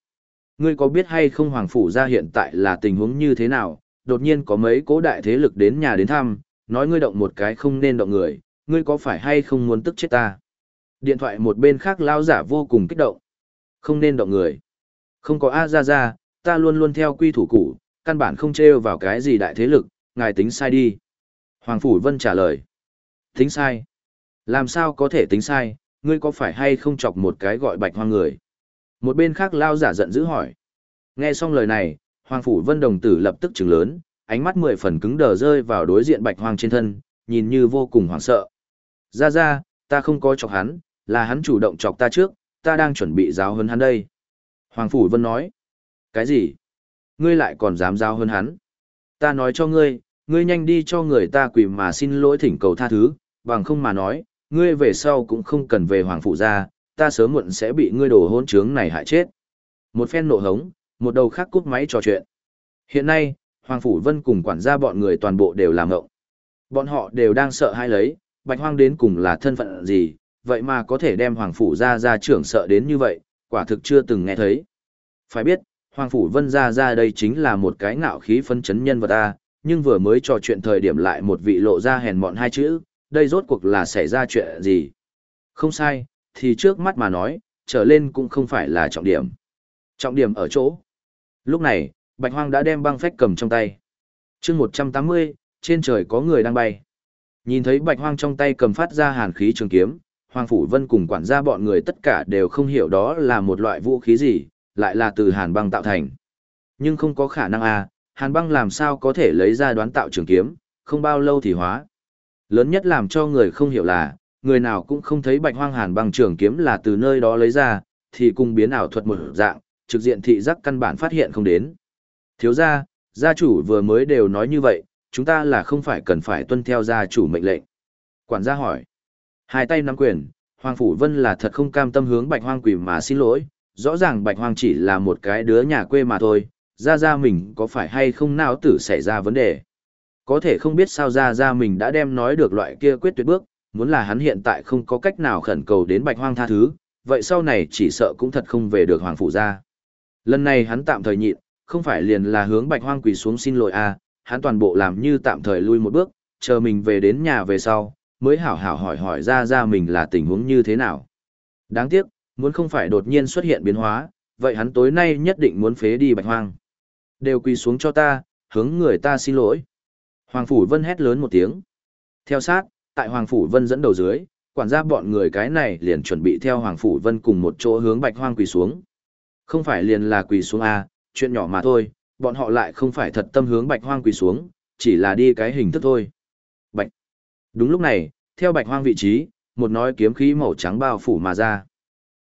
Ngươi có biết hay không Hoàng Phủ ra hiện tại là tình huống như thế nào, đột nhiên có mấy cố đại thế lực đến nhà đến thăm, nói ngươi động một cái không nên động người, ngươi có phải hay không muốn tức chết ta. Điện thoại một bên khác lao giả vô cùng kích động. Không nên động người. Không có A ra ra, ta luôn luôn theo quy thủ cũ, căn bản không trêu vào cái gì đại thế lực, ngài tính sai đi. Hoàng Phủ Vân trả lời. Tính sai. Làm sao có thể tính sai, ngươi có phải hay không chọc một cái gọi bạch hoang người? Một bên khác lao giả giận dữ hỏi. Nghe xong lời này, Hoàng Phủ Vân đồng tử lập tức trừng lớn, ánh mắt mười phần cứng đờ rơi vào đối diện bạch hoang trên thân, nhìn như vô cùng hoảng sợ. Ra ra, ta không có chọc hắn, là hắn chủ động chọc ta trước, ta đang chuẩn bị giáo hơn hắn đây. Hoàng Phủ Vân nói. Cái gì? Ngươi lại còn dám giáo hơn hắn? Ta nói cho ngươi, ngươi nhanh đi cho người ta quỳ mà xin lỗi thỉnh cầu tha thứ, bằng không mà nói, ngươi về sau cũng không cần về Hoàng Phủ ra, ta sớm muộn sẽ bị ngươi đổ hôn trướng này hại chết. Một phen nộ hống, một đầu khác cút máy trò chuyện. Hiện nay, Hoàng Phủ Vân cùng quản gia bọn người toàn bộ đều làm ngộng. Bọn họ đều đang sợ hai lấy, Bạch Hoang đến cùng là thân phận gì, vậy mà có thể đem Hoàng Phủ ra ra trưởng sợ đến như vậy, quả thực chưa từng nghe thấy. Phải biết, Hoàng Phủ Vân ra ra đây chính là một cái ngạo khí phân chấn nhân vật ta, nhưng vừa mới trò chuyện thời điểm lại một vị lộ ra hèn mọn hai chữ, đây rốt cuộc là xảy ra chuyện gì. Không sai, thì trước mắt mà nói, trở lên cũng không phải là trọng điểm. Trọng điểm ở chỗ. Lúc này, Bạch Hoang đã đem băng phách cầm trong tay. chương 180, trên trời có người đang bay. Nhìn thấy Bạch Hoang trong tay cầm phát ra hàn khí trường kiếm, Hoàng Phủ Vân cùng quản gia bọn người tất cả đều không hiểu đó là một loại vũ khí gì, lại là từ hàn băng tạo thành. Nhưng không có khả năng à, hàn băng làm sao có thể lấy ra đoán tạo trường kiếm, không bao lâu thì hóa. Lớn nhất làm cho người không hiểu là, người nào cũng không thấy bạch hoang hàn băng trường kiếm là từ nơi đó lấy ra, thì cùng biến ảo thuật một dạng, trực diện thị giác căn bản phát hiện không đến. Thiếu gia, gia chủ vừa mới đều nói như vậy, chúng ta là không phải cần phải tuân theo gia chủ mệnh lệnh. Quản gia hỏi. Hai tay nắm quyền, Hoàng Phủ Vân là thật không cam tâm hướng bạch hoang quỷ mà xin lỗi, rõ ràng bạch hoang chỉ là một cái đứa nhà quê mà thôi, gia gia mình có phải hay không nào tử xảy ra vấn đề. Có thể không biết sao ra ra mình đã đem nói được loại kia quyết tuyệt bước, muốn là hắn hiện tại không có cách nào khẩn cầu đến bạch hoang tha thứ, vậy sau này chỉ sợ cũng thật không về được hoàng phủ ra. Lần này hắn tạm thời nhịn, không phải liền là hướng bạch hoang quỳ xuống xin lỗi à, hắn toàn bộ làm như tạm thời lui một bước, chờ mình về đến nhà về sau, mới hảo hảo hỏi hỏi ra ra mình là tình huống như thế nào. Đáng tiếc, muốn không phải đột nhiên xuất hiện biến hóa, vậy hắn tối nay nhất định muốn phế đi bạch hoang. Đều quỳ xuống cho ta, hướng người ta xin lỗi. Hoàng Phủ Vân hét lớn một tiếng. Theo sát, tại Hoàng Phủ Vân dẫn đầu dưới, quản gia bọn người cái này liền chuẩn bị theo Hoàng Phủ Vân cùng một chỗ hướng Bạch Hoang quỳ xuống. Không phải liền là quỳ xuống A, chuyện nhỏ mà thôi, bọn họ lại không phải thật tâm hướng Bạch Hoang quỳ xuống, chỉ là đi cái hình thức thôi. Bạch. Đúng lúc này, theo Bạch Hoang vị trí, một nói kiếm khí màu trắng bao phủ mà ra.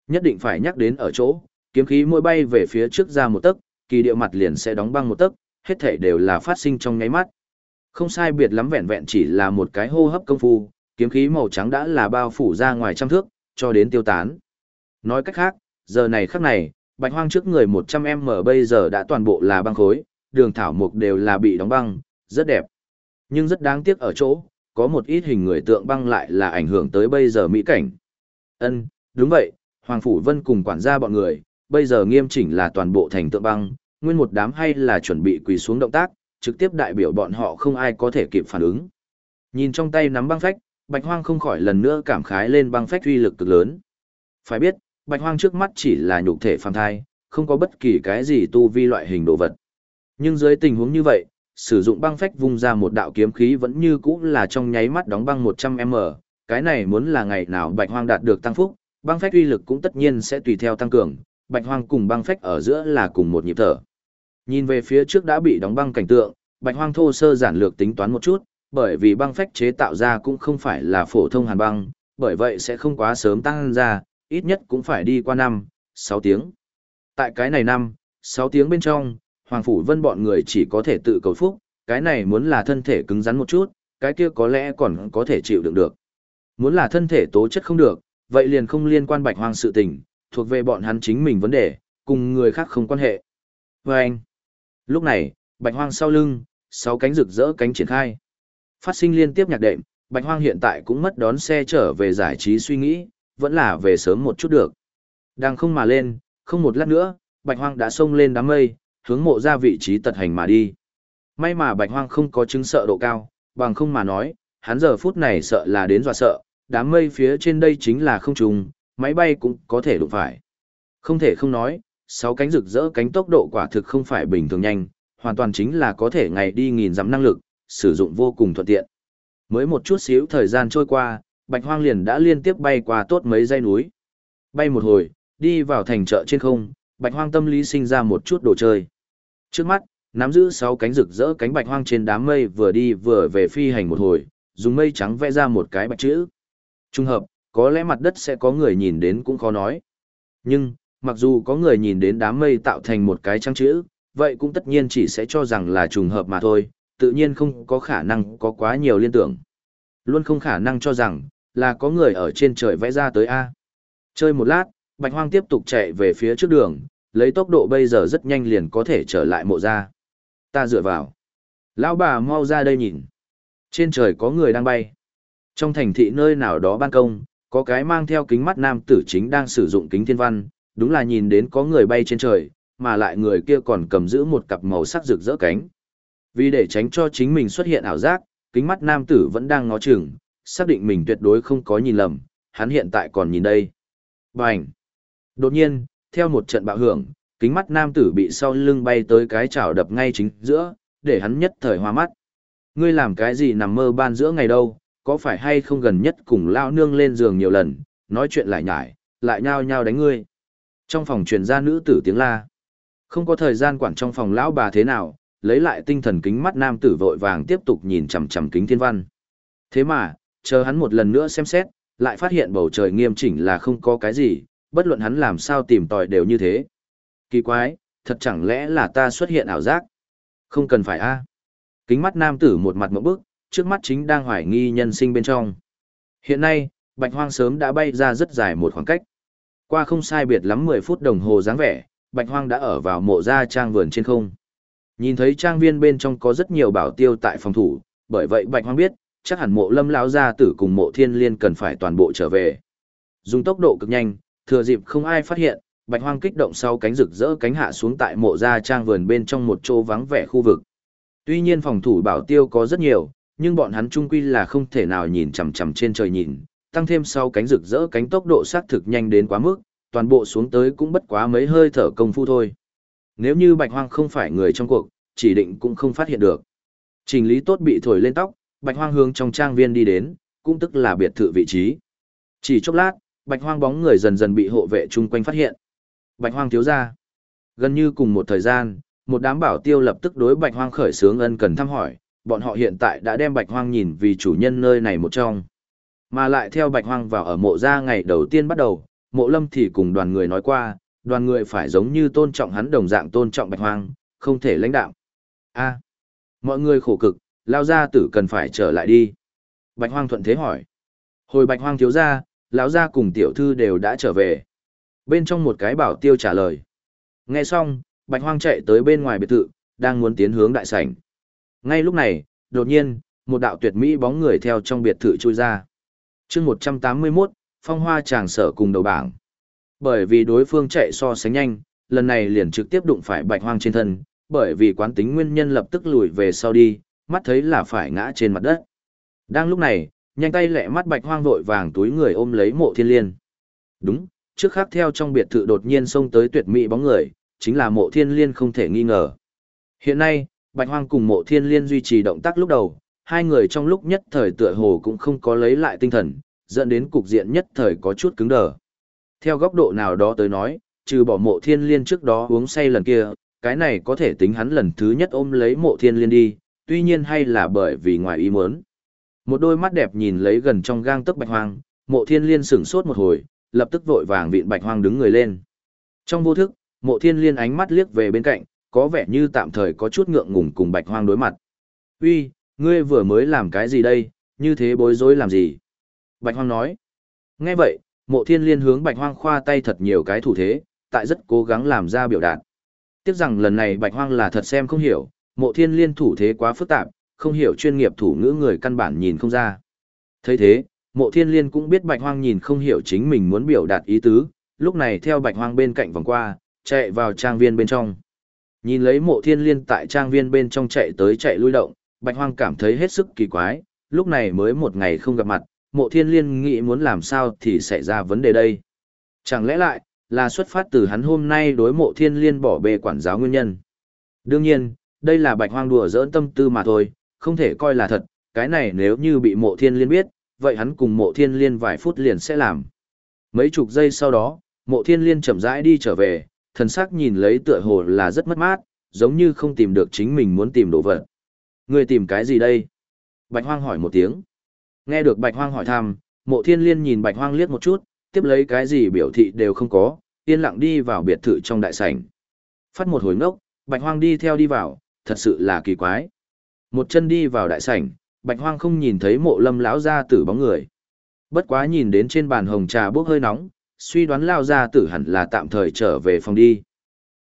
Nhất định phải nhắc đến ở chỗ, kiếm khí mỗi bay về phía trước ra một tấc, kỳ điệu mặt liền sẽ đóng băng một tấc, hết thể đều là phát sinh trong nháy mắt. Không sai biệt lắm vẹn vẹn chỉ là một cái hô hấp công phu, kiếm khí màu trắng đã là bao phủ ra ngoài trăm thước, cho đến tiêu tán. Nói cách khác, giờ này khắc này, bạch hoang trước người 100m bây giờ đã toàn bộ là băng khối, đường thảo mục đều là bị đóng băng, rất đẹp. Nhưng rất đáng tiếc ở chỗ, có một ít hình người tượng băng lại là ảnh hưởng tới bây giờ mỹ cảnh. Ân, đúng vậy, Hoàng Phủ Vân cùng quản gia bọn người, bây giờ nghiêm chỉnh là toàn bộ thành tượng băng, nguyên một đám hay là chuẩn bị quỳ xuống động tác, trực tiếp đại biểu bọn họ không ai có thể kịp phản ứng. Nhìn trong tay nắm băng phách, Bạch Hoang không khỏi lần nữa cảm khái lên băng phách uy lực cực lớn. Phải biết, Bạch Hoang trước mắt chỉ là nhục thể phàm thai, không có bất kỳ cái gì tu vi loại hình đồ vật. Nhưng dưới tình huống như vậy, sử dụng băng phách vung ra một đạo kiếm khí vẫn như cũ là trong nháy mắt đóng băng 100m, cái này muốn là ngày nào Bạch Hoang đạt được tăng phúc, băng phách uy lực cũng tất nhiên sẽ tùy theo tăng cường, Bạch Hoang cùng băng phách ở giữa là cùng một nhịp thở. Nhìn về phía trước đã bị đóng băng cảnh tượng, Bạch Hoang thô sơ giản lược tính toán một chút, bởi vì băng phách chế tạo ra cũng không phải là phổ thông hàn băng, bởi vậy sẽ không quá sớm tăng ra, ít nhất cũng phải đi qua 5, 6 tiếng. Tại cái này năm, 6 tiếng bên trong, Hoàng Phủ Vân bọn người chỉ có thể tự cầu phúc, cái này muốn là thân thể cứng rắn một chút, cái kia có lẽ còn có thể chịu đựng được. Muốn là thân thể tố chất không được, vậy liền không liên quan bạch hoang sự tình, thuộc về bọn hắn chính mình vấn đề, cùng người khác không quan hệ. Và anh, lúc này, bạch hoang sau lưng, sáu cánh rực rỡ cánh triển khai. Phát sinh liên tiếp nhạc đệm, bạch hoang hiện tại cũng mất đón xe trở về giải trí suy nghĩ, vẫn là về sớm một chút được. Đang không mà lên, không một lát nữa, bạch hoang đã xông lên đám mây, hướng mộ ra vị trí tật hành mà đi. May mà bạch hoang không có chứng sợ độ cao, bằng không mà nói, hắn giờ phút này sợ là đến dọa sợ, đám mây phía trên đây chính là không trùng, máy bay cũng có thể đụng phải. Không thể không nói, sáu cánh rực rỡ cánh tốc độ quả thực không phải bình thường nhanh, hoàn toàn chính là có thể ngày đi nghìn dặm năng lực, sử dụng vô cùng thuận tiện. Mới một chút xíu thời gian trôi qua, Bạch Hoang liền đã liên tiếp bay qua tốt mấy dãy núi. Bay một hồi, đi vào thành chợ trên không, Bạch Hoang tâm lý sinh ra một chút đồ chơi. Trước mắt, nắm giữ sáu cánh rực rỡ cánh Bạch Hoang trên đám mây vừa đi vừa về phi hành một hồi, dùng mây trắng vẽ ra một cái bạch chữ. Trung hợp, có lẽ mặt đất sẽ có người nhìn đến cũng khó nói. Nhưng, mặc dù có người nhìn đến đám mây tạo thành một cái trăng chữ, vậy cũng tất nhiên chỉ sẽ cho rằng là trùng hợp mà thôi, tự nhiên không có khả năng có quá nhiều liên tưởng. Luôn không khả năng cho rằng, là có người ở trên trời vẽ ra tới A. Chơi một lát, Bạch Hoang tiếp tục chạy về phía trước đường, lấy tốc độ bây giờ rất nhanh liền có thể trở lại mộ ra. Ta dựa vào. Lão bà mau ra đây nhìn. Trên trời có người đang bay. Trong thành thị nơi nào đó ban công, có cái mang theo kính mắt nam tử chính đang sử dụng kính thiên văn, đúng là nhìn đến có người bay trên trời, mà lại người kia còn cầm giữ một cặp màu sắc rực rỡ cánh. Vì để tránh cho chính mình xuất hiện ảo giác, kính mắt nam tử vẫn đang ngó chừng, xác định mình tuyệt đối không có nhìn lầm, hắn hiện tại còn nhìn đây. Bành! Đột nhiên, theo một trận bạo hưởng, kính mắt nam tử bị sau lưng bay tới cái chảo đập ngay chính giữa, để hắn nhất thời hoa mắt. Ngươi làm cái gì nằm mơ ban giữa ngày đâu, có phải hay không gần nhất cùng lao nương lên giường nhiều lần, nói chuyện lại nhải, lại nhao nhao đánh ngươi. Trong phòng truyền ra nữ tử tiếng la. Không có thời gian quản trong phòng lão bà thế nào, lấy lại tinh thần kính mắt nam tử vội vàng tiếp tục nhìn chằm chằm kính thiên văn. Thế mà, chờ hắn một lần nữa xem xét, lại phát hiện bầu trời nghiêm chỉnh là không có cái gì, bất luận hắn làm sao tìm tòi đều như thế. Kỳ quái, thật chẳng lẽ là ta xuất hiện ảo giác? Không cần phải a. Kính mắt nam tử một mặt ngộp bức, trước mắt chính đang hoài nghi nhân sinh bên trong. Hiện nay, bạch hoang sớm đã bay ra rất dài một khoảng cách. Qua không sai biệt lắm 10 phút đồng hồ dáng vẻ, bạch hoang đã ở vào mộ gia trang vườn trên không. Nhìn thấy trang viên bên trong có rất nhiều bảo tiêu tại phòng thủ, bởi vậy bạch hoang biết, chắc hẳn mộ lâm lão gia tử cùng mộ thiên liên cần phải toàn bộ trở về. Dùng tốc độ cực nhanh, thừa dịp không ai phát hiện, bạch hoang kích động sau cánh rực rỡ cánh hạ xuống tại mộ gia trang vườn bên trong một chỗ vắng vẻ khu vực. Tuy nhiên phòng thủ bảo tiêu có rất nhiều, nhưng bọn hắn trung quy là không thể nào nhìn chằm chằm trên trời nhìn, tăng thêm sau cánh rực rỡ cánh tốc độ xác thực nhanh đến quá mức, toàn bộ xuống tới cũng bất quá mấy hơi thở công phu thôi. Nếu như bạch hoang không phải người trong cuộc, chỉ định cũng không phát hiện được. Trình lý tốt bị thổi lên tóc, bạch hoang hướng trong trang viên đi đến, cũng tức là biệt thự vị trí. Chỉ chốc lát, bạch hoang bóng người dần dần bị hộ vệ chung quanh phát hiện. Bạch hoang thiếu gia. Gần như cùng một thời gian, một đám bảo tiêu lập tức đối bạch hoang khởi sướng ân cần thăm hỏi, bọn họ hiện tại đã đem bạch hoang nhìn vì chủ nhân nơi này một trong. Mà lại theo bạch hoang vào ở mộ gia ngày đầu tiên bắt đầu, mộ lâm thì cùng đoàn người nói qua, đoàn người phải giống như tôn trọng hắn đồng dạng tôn trọng bạch hoang, không thể lãnh đạo. A, mọi người khổ cực, lao gia tử cần phải trở lại đi. Bạch hoang thuận thế hỏi. Hồi bạch hoang thiếu gia, lão gia cùng tiểu thư đều đã trở về. Bên trong một cái bảo tiêu trả lời. Nghe xong, bạch hoang chạy tới bên ngoài biệt thự, đang muốn tiến hướng đại sảnh. Ngay lúc này, đột nhiên, một đạo tuyệt mỹ bóng người theo trong biệt thự chui ra chương 181, phong hoa tràng sở cùng đầu bảng. Bởi vì đối phương chạy so sánh nhanh, lần này liền trực tiếp đụng phải bạch hoang trên thân, bởi vì quán tính nguyên nhân lập tức lùi về sau đi, mắt thấy là phải ngã trên mặt đất. Đang lúc này, nhanh tay lẹ mắt bạch hoang vội vàng túi người ôm lấy mộ thiên liên. Đúng, trước khác theo trong biệt thự đột nhiên xông tới tuyệt mỹ bóng người, chính là mộ thiên liên không thể nghi ngờ. Hiện nay, bạch hoang cùng mộ thiên liên duy trì động tác lúc đầu, hai người trong lúc nhất thời tựa hồ cũng không có lấy lại tinh thần, dẫn đến cục diện nhất thời có chút cứng đờ. Theo góc độ nào đó tới nói, trừ bỏ mộ thiên liên trước đó uống say lần kia, cái này có thể tính hắn lần thứ nhất ôm lấy mộ thiên liên đi, tuy nhiên hay là bởi vì ngoài ý muốn. Một đôi mắt đẹp nhìn lấy gần trong gang tấc bạch hoang, mộ thiên liên sửng sốt một hồi, lập tức vội vàng vịn bạch hoang đứng người lên. Trong vô thức, mộ thiên liên ánh mắt liếc về bên cạnh, có vẻ như tạm thời có chút ngượng ngùng cùng bạch hoang đối mặt. Uy, ngươi vừa mới làm cái gì đây, như thế bối rối làm gì? Bạch hoang nói. Nghe vậy, mộ thiên liên hướng bạch hoang khoa tay thật nhiều cái thủ thế, tại rất cố gắng làm ra biểu đạt. Tiếc rằng lần này bạch hoang là thật xem không hiểu, mộ thiên liên thủ thế quá phức tạp, không hiểu chuyên nghiệp thủ ngữ người căn bản nhìn không ra. thấy thế, mộ thiên liên cũng biết bạch hoang nhìn không hiểu chính mình muốn biểu đạt ý tứ, lúc này theo bạch hoang bên cạnh vòng qua, chạy vào trang viên bên trong. Nhìn lấy mộ thiên liên tại trang viên bên trong chạy tới chạy lui động, bạch hoang cảm thấy hết sức kỳ quái, lúc này mới một ngày không gặp mặt, mộ thiên liên nghĩ muốn làm sao thì xảy ra vấn đề đây. Chẳng lẽ lại, là xuất phát từ hắn hôm nay đối mộ thiên liên bỏ bê quản giáo nguyên nhân. Đương nhiên, đây là bạch hoang đùa giỡn tâm tư mà thôi, không thể coi là thật, cái này nếu như bị mộ thiên liên biết, vậy hắn cùng mộ thiên liên vài phút liền sẽ làm. Mấy chục giây sau đó, mộ thiên liên chậm rãi đi trở về, thần sắc nhìn lấy tựa hồ là rất mất mát, giống như không tìm được chính mình muốn tìm đồ vật. Người tìm cái gì đây? Bạch hoang hỏi một tiếng. Nghe được bạch hoang hỏi thăm, mộ thiên liên nhìn bạch hoang liếc một chút, tiếp lấy cái gì biểu thị đều không có, yên lặng đi vào biệt thự trong đại sảnh. Phát một hồi ngốc, bạch hoang đi theo đi vào, thật sự là kỳ quái. Một chân đi vào đại sảnh, Bạch Hoang không nhìn thấy mộ lâm lão gia tử bóng người. Bất quá nhìn đến trên bàn hồng trà bốc hơi nóng, suy đoán lão gia tử hẳn là tạm thời trở về phòng đi.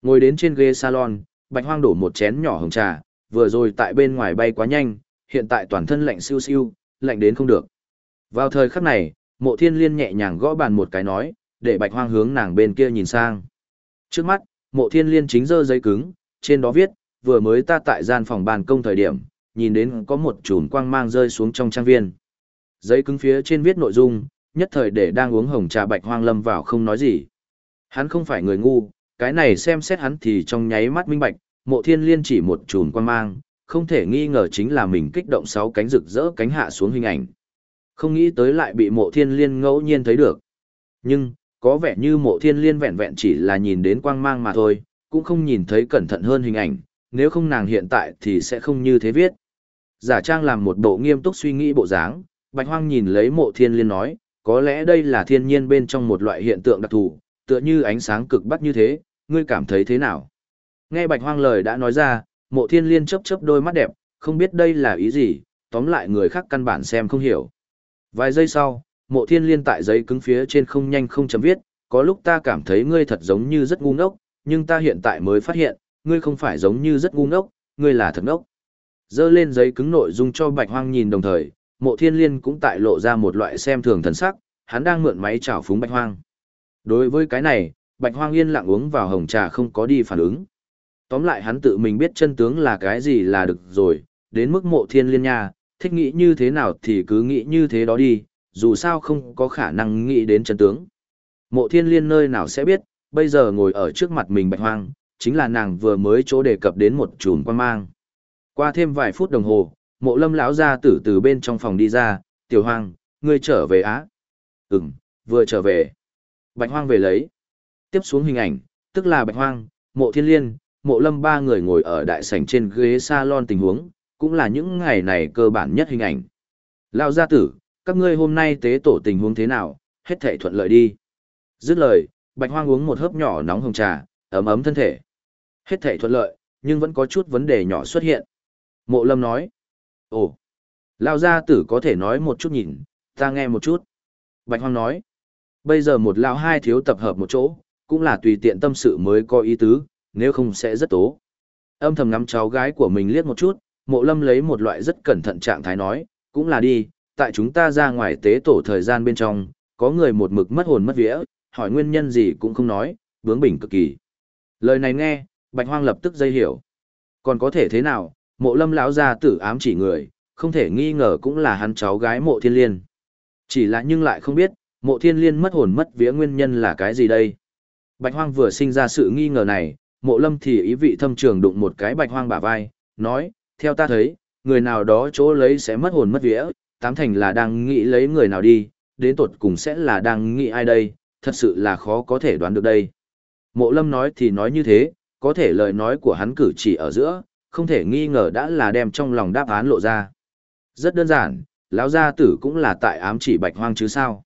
Ngồi đến trên ghế salon, Bạch Hoang đổ một chén nhỏ hồng trà, vừa rồi tại bên ngoài bay quá nhanh, hiện tại toàn thân lạnh siêu siêu, lạnh đến không được. Vào thời khắc này, mộ thiên liên nhẹ nhàng gõ bàn một cái nói, để Bạch Hoang hướng nàng bên kia nhìn sang. Trước mắt, mộ thiên liên chính dơ giấy cứng, trên đó viết, vừa mới ta tại gian phòng bàn công thời điểm, nhìn đến có một chùm quang mang rơi xuống trong trang viên. Giấy cứng phía trên viết nội dung, nhất thời để đang uống hồng trà bạch hoang lâm vào không nói gì. Hắn không phải người ngu, cái này xem xét hắn thì trong nháy mắt minh bạch, mộ thiên liên chỉ một chùm quang mang, không thể nghi ngờ chính là mình kích động sáu cánh rực rỡ cánh hạ xuống hình ảnh. Không nghĩ tới lại bị mộ thiên liên ngẫu nhiên thấy được. Nhưng, có vẻ như mộ thiên liên vẹn vẹn chỉ là nhìn đến quang mang mà thôi, cũng không nhìn thấy cẩn thận hơn hình ảnh, nếu không nàng hiện tại thì sẽ không như thế viết. Giả trang làm một bộ nghiêm túc suy nghĩ bộ dáng, Bạch Hoang nhìn lấy mộ thiên liên nói, có lẽ đây là thiên nhiên bên trong một loại hiện tượng đặc thù, tựa như ánh sáng cực bắc như thế, ngươi cảm thấy thế nào? Nghe Bạch Hoang lời đã nói ra, mộ thiên liên chớp chớp đôi mắt đẹp, không biết đây là ý gì, tóm lại người khác căn bản xem không hiểu. Vài giây sau, mộ thiên liên tại giấy cứng phía trên không nhanh không chấm viết, có lúc ta cảm thấy ngươi thật giống như rất ngu ngốc, nhưng ta hiện tại mới phát hiện, ngươi không phải giống như rất ngu ngốc, ngươi là thật ngốc dơ lên giấy cứng nội dung cho bạch hoang nhìn đồng thời, mộ thiên liên cũng tại lộ ra một loại xem thường thần sắc, hắn đang mượn máy chảo phúng bạch hoang. Đối với cái này, bạch hoang yên lặng uống vào hồng trà không có đi phản ứng. Tóm lại hắn tự mình biết chân tướng là cái gì là được rồi, đến mức mộ thiên liên nha, thích nghĩ như thế nào thì cứ nghĩ như thế đó đi, dù sao không có khả năng nghĩ đến chân tướng. Mộ thiên liên nơi nào sẽ biết, bây giờ ngồi ở trước mặt mình bạch hoang, chính là nàng vừa mới chỗ đề cập đến một chùm quan mang. Qua thêm vài phút đồng hồ, mộ lâm lão ra tử từ bên trong phòng đi ra, tiểu hoang, ngươi trở về á. Ừm, vừa trở về. Bạch hoang về lấy. Tiếp xuống hình ảnh, tức là bạch hoang, mộ thiên liên, mộ lâm ba người ngồi ở đại sảnh trên ghế salon tình huống, cũng là những ngày này cơ bản nhất hình ảnh. Lão gia tử, các ngươi hôm nay tế tổ tình huống thế nào, hết thảy thuận lợi đi. Dứt lời, bạch hoang uống một hớp nhỏ nóng hồng trà, ấm ấm thân thể. Hết thảy thuận lợi, nhưng vẫn có chút vấn đề nhỏ xuất hiện. Mộ lâm nói. Ồ, lao gia tử có thể nói một chút nhìn, ta nghe một chút. Bạch Hoang nói. Bây giờ một lão hai thiếu tập hợp một chỗ, cũng là tùy tiện tâm sự mới có ý tứ, nếu không sẽ rất tố. Âm thầm ngắm cháu gái của mình liếc một chút, mộ lâm lấy một loại rất cẩn thận trạng thái nói, cũng là đi, tại chúng ta ra ngoài tế tổ thời gian bên trong, có người một mực mất hồn mất vía, hỏi nguyên nhân gì cũng không nói, bướng bỉnh cực kỳ. Lời này nghe, bạch hoang lập tức dây hiểu. Còn có thể thế nào, mộ lâm lão gia tử ám chỉ người, không thể nghi ngờ cũng là hắn cháu gái mộ thiên liên. Chỉ là nhưng lại không biết, mộ thiên liên mất hồn mất vía nguyên nhân là cái gì đây. Bạch hoang vừa sinh ra sự nghi ngờ này, mộ lâm thì ý vị thâm trường đụng một cái bạch hoang bả vai, nói, theo ta thấy, người nào đó chỗ lấy sẽ mất hồn mất vía, tám thành là đang nghĩ lấy người nào đi, đến tột cùng sẽ là đang nghĩ ai đây, thật sự là khó có thể đoán được đây. Mộ lâm nói thì nói như thế, có thể lời nói của hắn cử chỉ ở giữa, không thể nghi ngờ đã là đem trong lòng đáp án lộ ra. Rất đơn giản, lão gia tử cũng là tại ám chỉ bạch hoang chứ sao.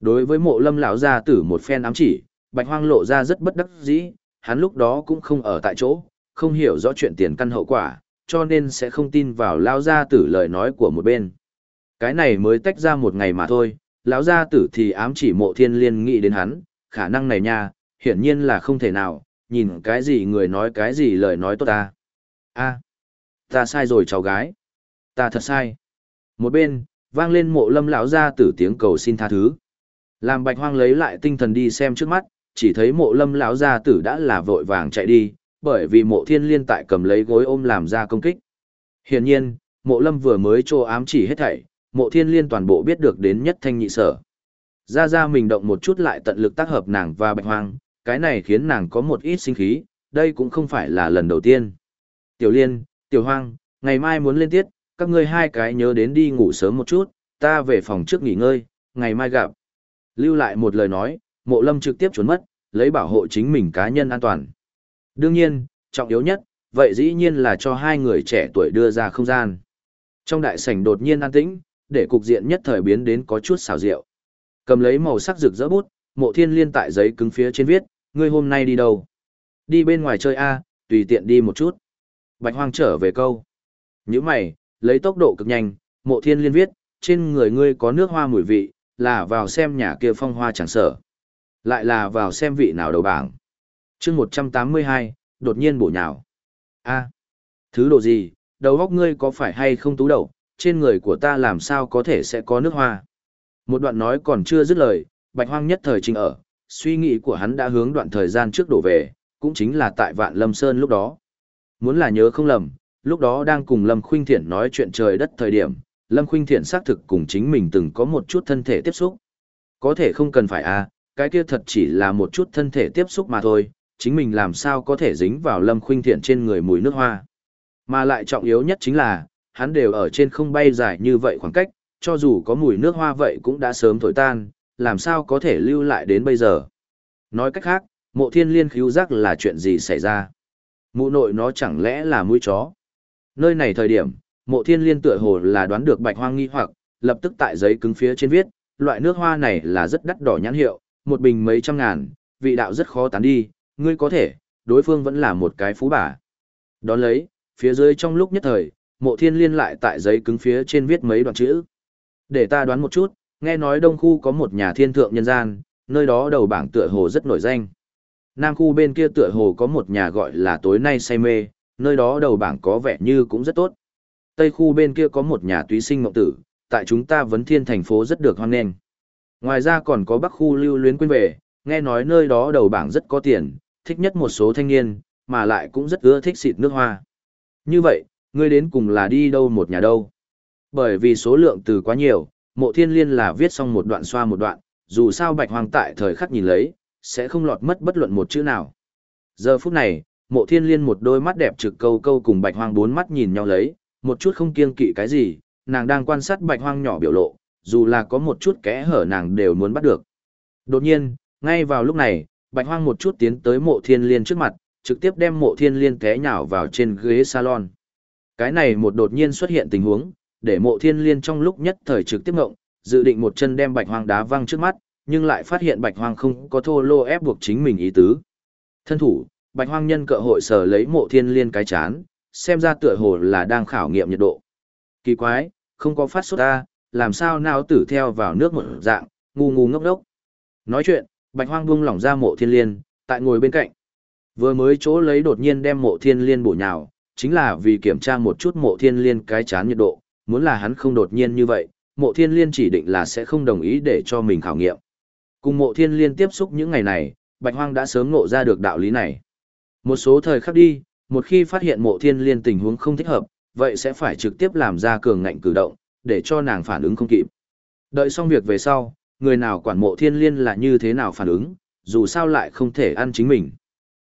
Đối với mộ lâm lão gia tử một phen ám chỉ, bạch hoang lộ ra rất bất đắc dĩ, hắn lúc đó cũng không ở tại chỗ, không hiểu rõ chuyện tiền căn hậu quả, cho nên sẽ không tin vào lão gia tử lời nói của một bên. Cái này mới tách ra một ngày mà thôi, lão gia tử thì ám chỉ mộ thiên liên nghĩ đến hắn, khả năng này nha, hiển nhiên là không thể nào, nhìn cái gì người nói cái gì lời nói tốt ta. a ta sai rồi cháu gái. Ta thật sai. Một bên, vang lên mộ lâm lão gia tử tiếng cầu xin tha thứ. Làm bạch hoang lấy lại tinh thần đi xem trước mắt, chỉ thấy mộ lâm lão gia tử đã là vội vàng chạy đi, bởi vì mộ thiên liên tại cầm lấy gối ôm làm ra công kích. Hiển nhiên, mộ lâm vừa mới trô ám chỉ hết thảy, mộ thiên liên toàn bộ biết được đến nhất thanh nhị sở. Ra ra mình động một chút lại tận lực tác hợp nàng và bạch hoang, cái này khiến nàng có một ít sinh khí, đây cũng không phải là lần đầu tiên. Tiểu liên, tiểu hoang, ngày mai muốn lên tiết, các ngươi hai cái nhớ đến đi ngủ sớm một chút, ta về phòng trước nghỉ ngơi, ngày mai gặp. Lưu lại một lời nói, mộ lâm trực tiếp trốn mất, lấy bảo hộ chính mình cá nhân an toàn. Đương nhiên, trọng yếu nhất, vậy dĩ nhiên là cho hai người trẻ tuổi đưa ra không gian. Trong đại sảnh đột nhiên an tĩnh, để cục diện nhất thời biến đến có chút xào rượu. Cầm lấy màu sắc rực rỡ bút, mộ thiên liên tại giấy cứng phía trên viết, ngươi hôm nay đi đâu? Đi bên ngoài chơi A, tùy tiện đi một chút. Bạch hoang trở về câu. Những mày, lấy tốc độ cực nhanh, mộ thiên liên viết, trên người ngươi có nước hoa mùi vị, là vào xem nhà kia phong hoa chẳng sở. Lại là vào xem vị nào đầu bảng. chương 182, đột nhiên bổ nhào. a thứ độ gì, đầu góc ngươi có phải hay không tú đầu, trên người của ta làm sao có thể sẽ có nước hoa. Một đoạn nói còn chưa dứt lời, bạch hoang nhất thời trình ở, suy nghĩ của hắn đã hướng đoạn thời gian trước đổ về, cũng chính là tại vạn lâm sơn lúc đó. Muốn là nhớ không lầm, lúc đó đang cùng Lâm Khuynh Thiển nói chuyện trời đất thời điểm, Lâm Khuynh Thiển xác thực cùng chính mình từng có một chút thân thể tiếp xúc. Có thể không cần phải à, cái kia thật chỉ là một chút thân thể tiếp xúc mà thôi, chính mình làm sao có thể dính vào Lâm Khuynh Thiển trên người mùi nước hoa. Mà lại trọng yếu nhất chính là, hắn đều ở trên không bay dài như vậy khoảng cách, cho dù có mùi nước hoa vậy cũng đã sớm thổi tan, làm sao có thể lưu lại đến bây giờ. Nói cách khác, mộ thiên liên khíu giác là chuyện gì xảy ra. Mụ nội nó chẳng lẽ là mũi chó. Nơi này thời điểm, mộ thiên liên tựa hồ là đoán được bạch hoang nghi hoặc, lập tức tại giấy cứng phía trên viết, loại nước hoa này là rất đắt đỏ nhãn hiệu, một bình mấy trăm ngàn, vị đạo rất khó tán đi, ngươi có thể, đối phương vẫn là một cái phú bà. Đón lấy, phía dưới trong lúc nhất thời, mộ thiên liên lại tại giấy cứng phía trên viết mấy đoạn chữ. Để ta đoán một chút, nghe nói đông khu có một nhà thiên thượng nhân gian, nơi đó đầu bảng tựa hồ rất nổi danh. Nam khu bên kia tựa hồ có một nhà gọi là tối nay say mê, nơi đó đầu bảng có vẻ như cũng rất tốt. Tây khu bên kia có một nhà túy sinh ngọc tử, tại chúng ta vấn thiên thành phố rất được hoan nghênh. Ngoài ra còn có bắc khu lưu luyến quên về, nghe nói nơi đó đầu bảng rất có tiền, thích nhất một số thanh niên, mà lại cũng rất ưa thích xịt nước hoa. Như vậy, ngươi đến cùng là đi đâu một nhà đâu? Bởi vì số lượng từ quá nhiều, mộ thiên liên là viết xong một đoạn xoa một đoạn, dù sao bạch hoàng tại thời khắc nhìn lấy, sẽ không lọt mất bất luận một chữ nào. Giờ phút này, mộ thiên liên một đôi mắt đẹp trực câu câu cùng bạch hoang bốn mắt nhìn nhau lấy, một chút không kiêng kỵ cái gì, nàng đang quan sát bạch hoang nhỏ biểu lộ, dù là có một chút kẽ hở nàng đều muốn bắt được. Đột nhiên, ngay vào lúc này, bạch hoang một chút tiến tới mộ thiên liên trước mặt, trực tiếp đem mộ thiên liên té nhào vào trên ghế salon. Cái này một đột nhiên xuất hiện tình huống, để mộ thiên liên trong lúc nhất thời trực tiếp ngộng, dự định một chân đem bạch hoang đá văng trước mắt, nhưng lại phát hiện bạch hoang không có thô lô ép buộc chính mình ý tứ. Thân thủ, bạch hoang nhân cơ hội sở lấy mộ thiên liên cái chán, xem ra tựa hồ là đang khảo nghiệm nhiệt độ. Kỳ quái, không có phát sốt ta, làm sao nào tử theo vào nước một dạng, ngu ngu ngốc đốc. Nói chuyện, bạch hoang buông lỏng ra mộ thiên liên, tại ngồi bên cạnh. Vừa mới chỗ lấy đột nhiên đem mộ thiên liên bổ nhào, chính là vì kiểm tra một chút mộ thiên liên cái chán nhiệt độ, muốn là hắn không đột nhiên như vậy, mộ thiên liên chỉ định là sẽ không đồng ý để cho mình khảo nghiệm. Cùng mộ thiên liên tiếp xúc những ngày này, Bạch Hoang đã sớm ngộ ra được đạo lý này. Một số thời khắc đi, một khi phát hiện mộ thiên liên tình huống không thích hợp, vậy sẽ phải trực tiếp làm ra cường ngạnh cử động, để cho nàng phản ứng không kịp. Đợi xong việc về sau, người nào quản mộ thiên liên là như thế nào phản ứng, dù sao lại không thể ăn chính mình.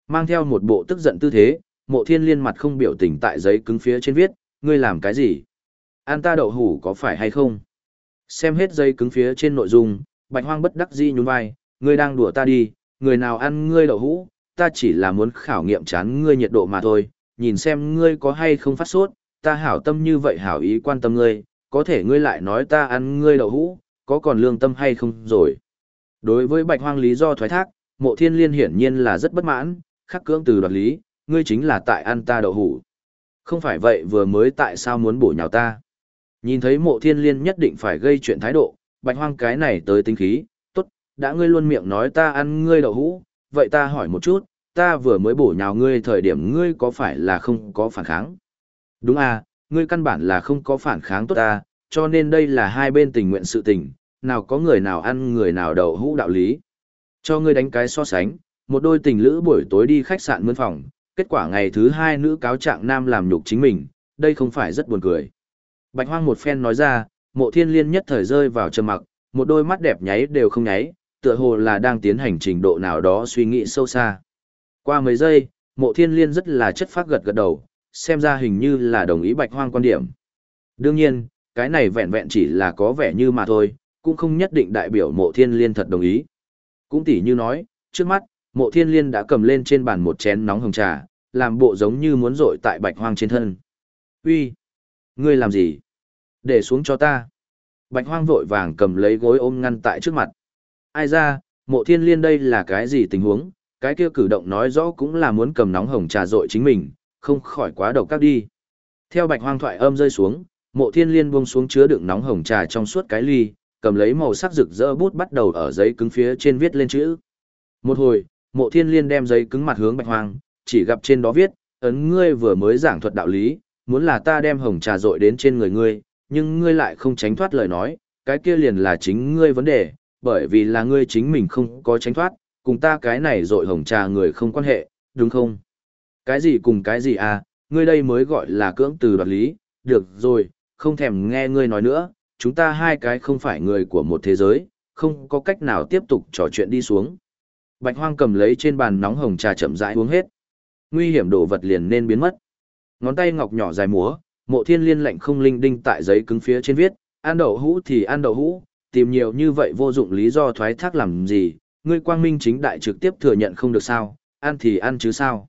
Mang theo một bộ tức giận tư thế, mộ thiên liên mặt không biểu tình tại giấy cứng phía trên viết, ngươi làm cái gì? An ta đậu hủ có phải hay không? Xem hết giấy cứng phía trên nội dung, bạch hoang bất đắc dĩ nhún vai, ngươi đang đùa ta đi, người nào ăn ngươi đậu hũ, ta chỉ là muốn khảo nghiệm chán ngươi nhiệt độ mà thôi, nhìn xem ngươi có hay không phát sốt, ta hảo tâm như vậy hảo ý quan tâm ngươi, có thể ngươi lại nói ta ăn ngươi đậu hũ, có còn lương tâm hay không rồi. Đối với bạch hoang lý do thoái thác, mộ thiên liên hiển nhiên là rất bất mãn, khắc cưỡng từ đoạt lý, ngươi chính là tại ăn ta đậu hũ. Không phải vậy vừa mới tại sao muốn bổ nhào ta. Nhìn thấy mộ thiên liên nhất định phải gây chuyện thái độ, bạch hoang cái này tới tính khí, tốt, đã ngươi luôn miệng nói ta ăn ngươi đậu hũ, vậy ta hỏi một chút, ta vừa mới bổ nhào ngươi thời điểm ngươi có phải là không có phản kháng? Đúng à, ngươi căn bản là không có phản kháng tốt ta, cho nên đây là hai bên tình nguyện sự tình, nào có người nào ăn người nào đậu hũ đạo lý. Cho ngươi đánh cái so sánh, một đôi tình lữ buổi tối đi khách sạn mướn phòng, kết quả ngày thứ hai nữ cáo trạng nam làm nhục chính mình, đây không phải rất buồn cười. Bạch hoang một phen nói ra, mộ thiên liên nhất thời rơi vào trầm mặc, một đôi mắt đẹp nháy đều không nháy, tựa hồ là đang tiến hành trình độ nào đó suy nghĩ sâu xa. Qua mấy giây, mộ thiên liên rất là chất phát gật gật đầu, xem ra hình như là đồng ý bạch hoang quan điểm. Đương nhiên, cái này vẹn vẹn chỉ là có vẻ như mà thôi, cũng không nhất định đại biểu mộ thiên liên thật đồng ý. Cũng tỉ như nói, trước mắt, mộ thiên liên đã cầm lên trên bàn một chén nóng hồng trà, làm bộ giống như muốn rội tại bạch hoang trên thân. Uy, Ngươi làm gì? Để xuống cho ta. Bạch hoang vội vàng cầm lấy gối ôm ngăn tại trước mặt. Ai ra, mộ thiên liên đây là cái gì tình huống, cái kia cử động nói rõ cũng là muốn cầm nóng hồng trà rội chính mình, không khỏi quá độc các đi. Theo bạch hoang thoại âm rơi xuống, mộ thiên liên buông xuống chứa đựng nóng hồng trà trong suốt cái ly, cầm lấy màu sắc rực rỡ bút bắt đầu ở giấy cứng phía trên viết lên chữ. Một hồi, mộ thiên liên đem giấy cứng mặt hướng bạch hoang, chỉ gặp trên đó viết, ấn ngươi vừa mới giảng thuật đạo lý, muốn là ta đem hồng trà rội đến trên người ngươi, nhưng ngươi lại không tránh thoát lời nói, cái kia liền là chính ngươi vấn đề, bởi vì là ngươi chính mình không có tránh thoát, cùng ta cái này rội hồng trà người không quan hệ, đúng không? Cái gì cùng cái gì à, ngươi đây mới gọi là cưỡng từ đoạt lý, được rồi, không thèm nghe ngươi nói nữa, chúng ta hai cái không phải người của một thế giới, không có cách nào tiếp tục trò chuyện đi xuống. Bạch hoang cầm lấy trên bàn nóng hồng trà chậm rãi uống hết. Nguy hiểm đồ vật liền nên biến mất. Ngón tay ngọc nhỏ dài múa, mộ thiên liên lệnh không linh đinh tại giấy cứng phía trên viết, ăn đậu hũ thì ăn đậu hũ, tìm nhiều như vậy vô dụng lý do thoái thác làm gì, ngươi quang minh chính đại trực tiếp thừa nhận không được sao, ăn thì ăn chứ sao.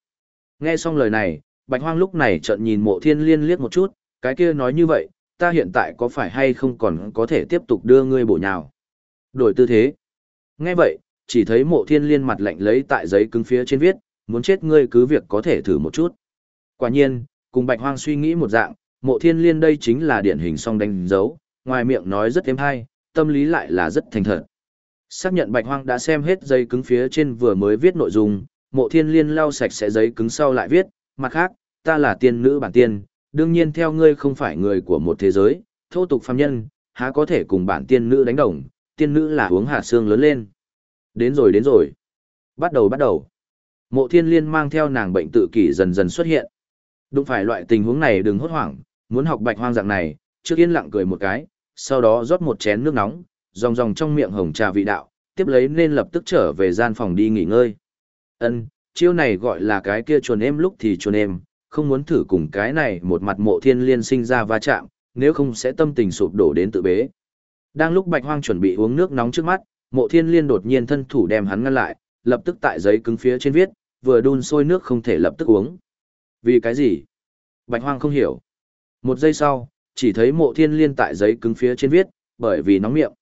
Nghe xong lời này, bạch hoang lúc này chợt nhìn mộ thiên liên liếc một chút, cái kia nói như vậy, ta hiện tại có phải hay không còn có thể tiếp tục đưa ngươi bổ nhào. Đổi tư thế. Nghe vậy, chỉ thấy mộ thiên liên mặt lạnh lấy tại giấy cứng phía trên viết, muốn chết ngươi cứ việc có thể thử một chút. Quả nhiên, cùng bạch hoang suy nghĩ một dạng, mộ thiên liên đây chính là điển hình song đánh dấu, ngoài miệng nói rất êm hay, tâm lý lại là rất thành thật. Xác nhận bạch hoang đã xem hết giấy cứng phía trên vừa mới viết nội dung, mộ thiên liên lau sạch sẽ giấy cứng sau lại viết, mặt khác, ta là tiên nữ bản tiên, đương nhiên theo ngươi không phải người của một thế giới, thô tục phàm nhân, há có thể cùng bản tiên nữ đánh đồng, tiên nữ là uống hạ xương lớn lên. Đến rồi đến rồi. Bắt đầu bắt đầu. Mộ thiên liên mang theo nàng bệnh tự kỷ dần dần xuất hiện. Đúng phải loại tình huống này đừng hốt hoảng, muốn học bạch hoang dạng này, trước yên lặng cười một cái, sau đó rót một chén nước nóng, ròng ròng trong miệng hồng trà vị đạo, tiếp lấy nên lập tức trở về gian phòng đi nghỉ ngơi. Ân, chiêu này gọi là cái kia chuồn em lúc thì chuồn em, không muốn thử cùng cái này một mặt mộ thiên liên sinh ra va chạm, nếu không sẽ tâm tình sụp đổ đến tự bế. Đang lúc bạch hoang chuẩn bị uống nước nóng trước mắt, mộ thiên liên đột nhiên thân thủ đem hắn ngăn lại, lập tức tại giấy cứng phía trên viết, vừa đun sôi nước không thể lập tức uống. Vì cái gì? Bạch hoang không hiểu. Một giây sau, chỉ thấy mộ thiên liên tại giấy cứng phía trên viết, bởi vì nóng miệng.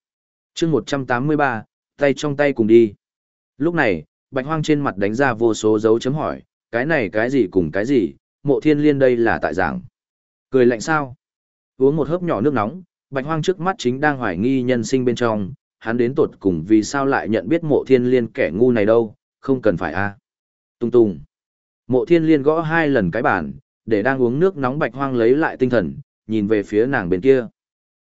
chương 183, tay trong tay cùng đi. Lúc này, bạch hoang trên mặt đánh ra vô số dấu chấm hỏi, cái này cái gì cùng cái gì, mộ thiên liên đây là tại giảng. Cười lạnh sao? Uống một hớp nhỏ nước nóng, bạch hoang trước mắt chính đang hoài nghi nhân sinh bên trong, hắn đến tột cùng vì sao lại nhận biết mộ thiên liên kẻ ngu này đâu, không cần phải a. À. Tung tung. Mộ thiên liên gõ hai lần cái bàn, để đang uống nước nóng bạch hoang lấy lại tinh thần, nhìn về phía nàng bên kia.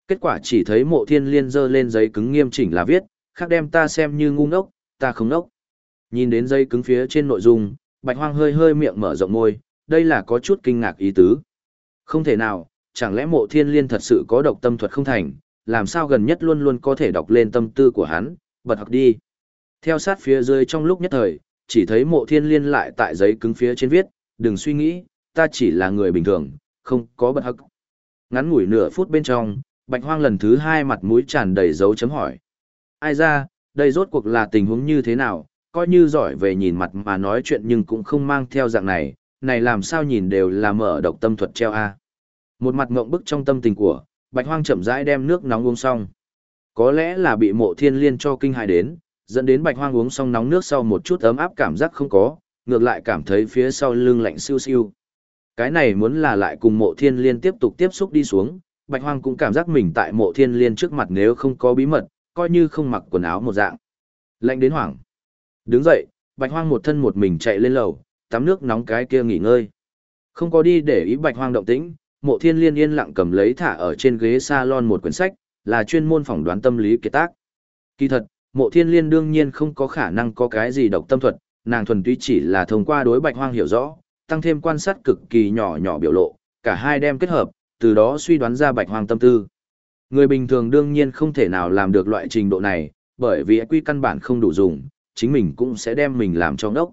Kết quả chỉ thấy mộ thiên liên dơ lên giấy cứng nghiêm chỉnh là viết, khác đem ta xem như ngu ngốc, ta không ngốc. Nhìn đến dây cứng phía trên nội dung, bạch hoang hơi hơi miệng mở rộng môi, đây là có chút kinh ngạc ý tứ. Không thể nào, chẳng lẽ mộ thiên liên thật sự có độc tâm thuật không thành, làm sao gần nhất luôn luôn có thể đọc lên tâm tư của hắn, bật học đi. Theo sát phía dưới trong lúc nhất thời, chỉ thấy mộ thiên liên lại tại giấy cứng phía trên viết, đừng suy nghĩ, ta chỉ là người bình thường, không có bật hắc. Ngắn ngủi nửa phút bên trong, bạch hoang lần thứ hai mặt mũi tràn đầy dấu chấm hỏi. Ai ra, đây rốt cuộc là tình huống như thế nào, coi như giỏi về nhìn mặt mà nói chuyện nhưng cũng không mang theo dạng này, này làm sao nhìn đều là mở độc tâm thuật treo a. Một mặt ngộng bức trong tâm tình của, bạch hoang chậm rãi đem nước nóng uống xong. Có lẽ là bị mộ thiên liên cho kinh hãi đến, dẫn đến bạch hoang uống xong nóng nước sau một chút ấm áp cảm giác không có, ngược lại cảm thấy phía sau lưng lạnh siêu siêu. Cái này muốn là lại cùng mộ thiên liên tiếp tục tiếp xúc đi xuống, bạch hoang cũng cảm giác mình tại mộ thiên liên trước mặt nếu không có bí mật, coi như không mặc quần áo một dạng. Lạnh đến hoảng. Đứng dậy, bạch hoang một thân một mình chạy lên lầu, tắm nước nóng cái kia nghỉ ngơi. Không có đi để ý bạch hoang động tĩnh, mộ thiên liên yên lặng cầm lấy thả ở trên ghế salon một quyển sách, là chuyên môn phỏng đoán tâm lý kiệt tác. Kỳ thật, mộ thiên liên đương nhiên không có khả năng có cái gì độc tâm thuật, nàng thuần túy chỉ là thông qua đối bạch hoang hiểu rõ, tăng thêm quan sát cực kỳ nhỏ nhỏ biểu lộ, cả hai đem kết hợp, từ đó suy đoán ra bạch hoang tâm tư. Người bình thường đương nhiên không thể nào làm được loại trình độ này, bởi vì quy căn bản không đủ dùng, chính mình cũng sẽ đem mình làm cho ngốc.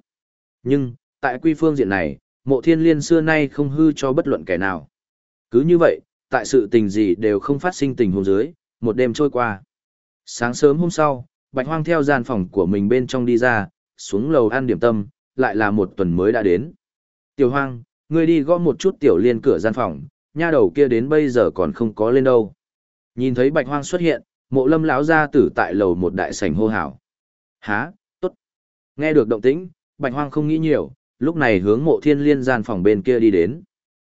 Nhưng, tại quy phương diện này, mộ thiên liên xưa nay không hư cho bất luận kẻ nào. Cứ như vậy, tại sự tình gì đều không phát sinh tình huống dưới, một đêm trôi qua. Sáng sớm hôm sau, Bạch Hoang theo gian phòng của mình bên trong đi ra, xuống lầu ăn điểm tâm, lại là một tuần mới đã đến. Tiểu Hoang, ngươi đi gõ một chút tiểu liên cửa gian phòng, nha đầu kia đến bây giờ còn không có lên đâu. Nhìn thấy Bạch Hoang xuất hiện, mộ lâm lão gia tử tại lầu một đại sảnh hô hào. Há. Nghe được động tĩnh, Bạch Hoang không nghĩ nhiều, lúc này hướng mộ thiên liên gian phòng bên kia đi đến.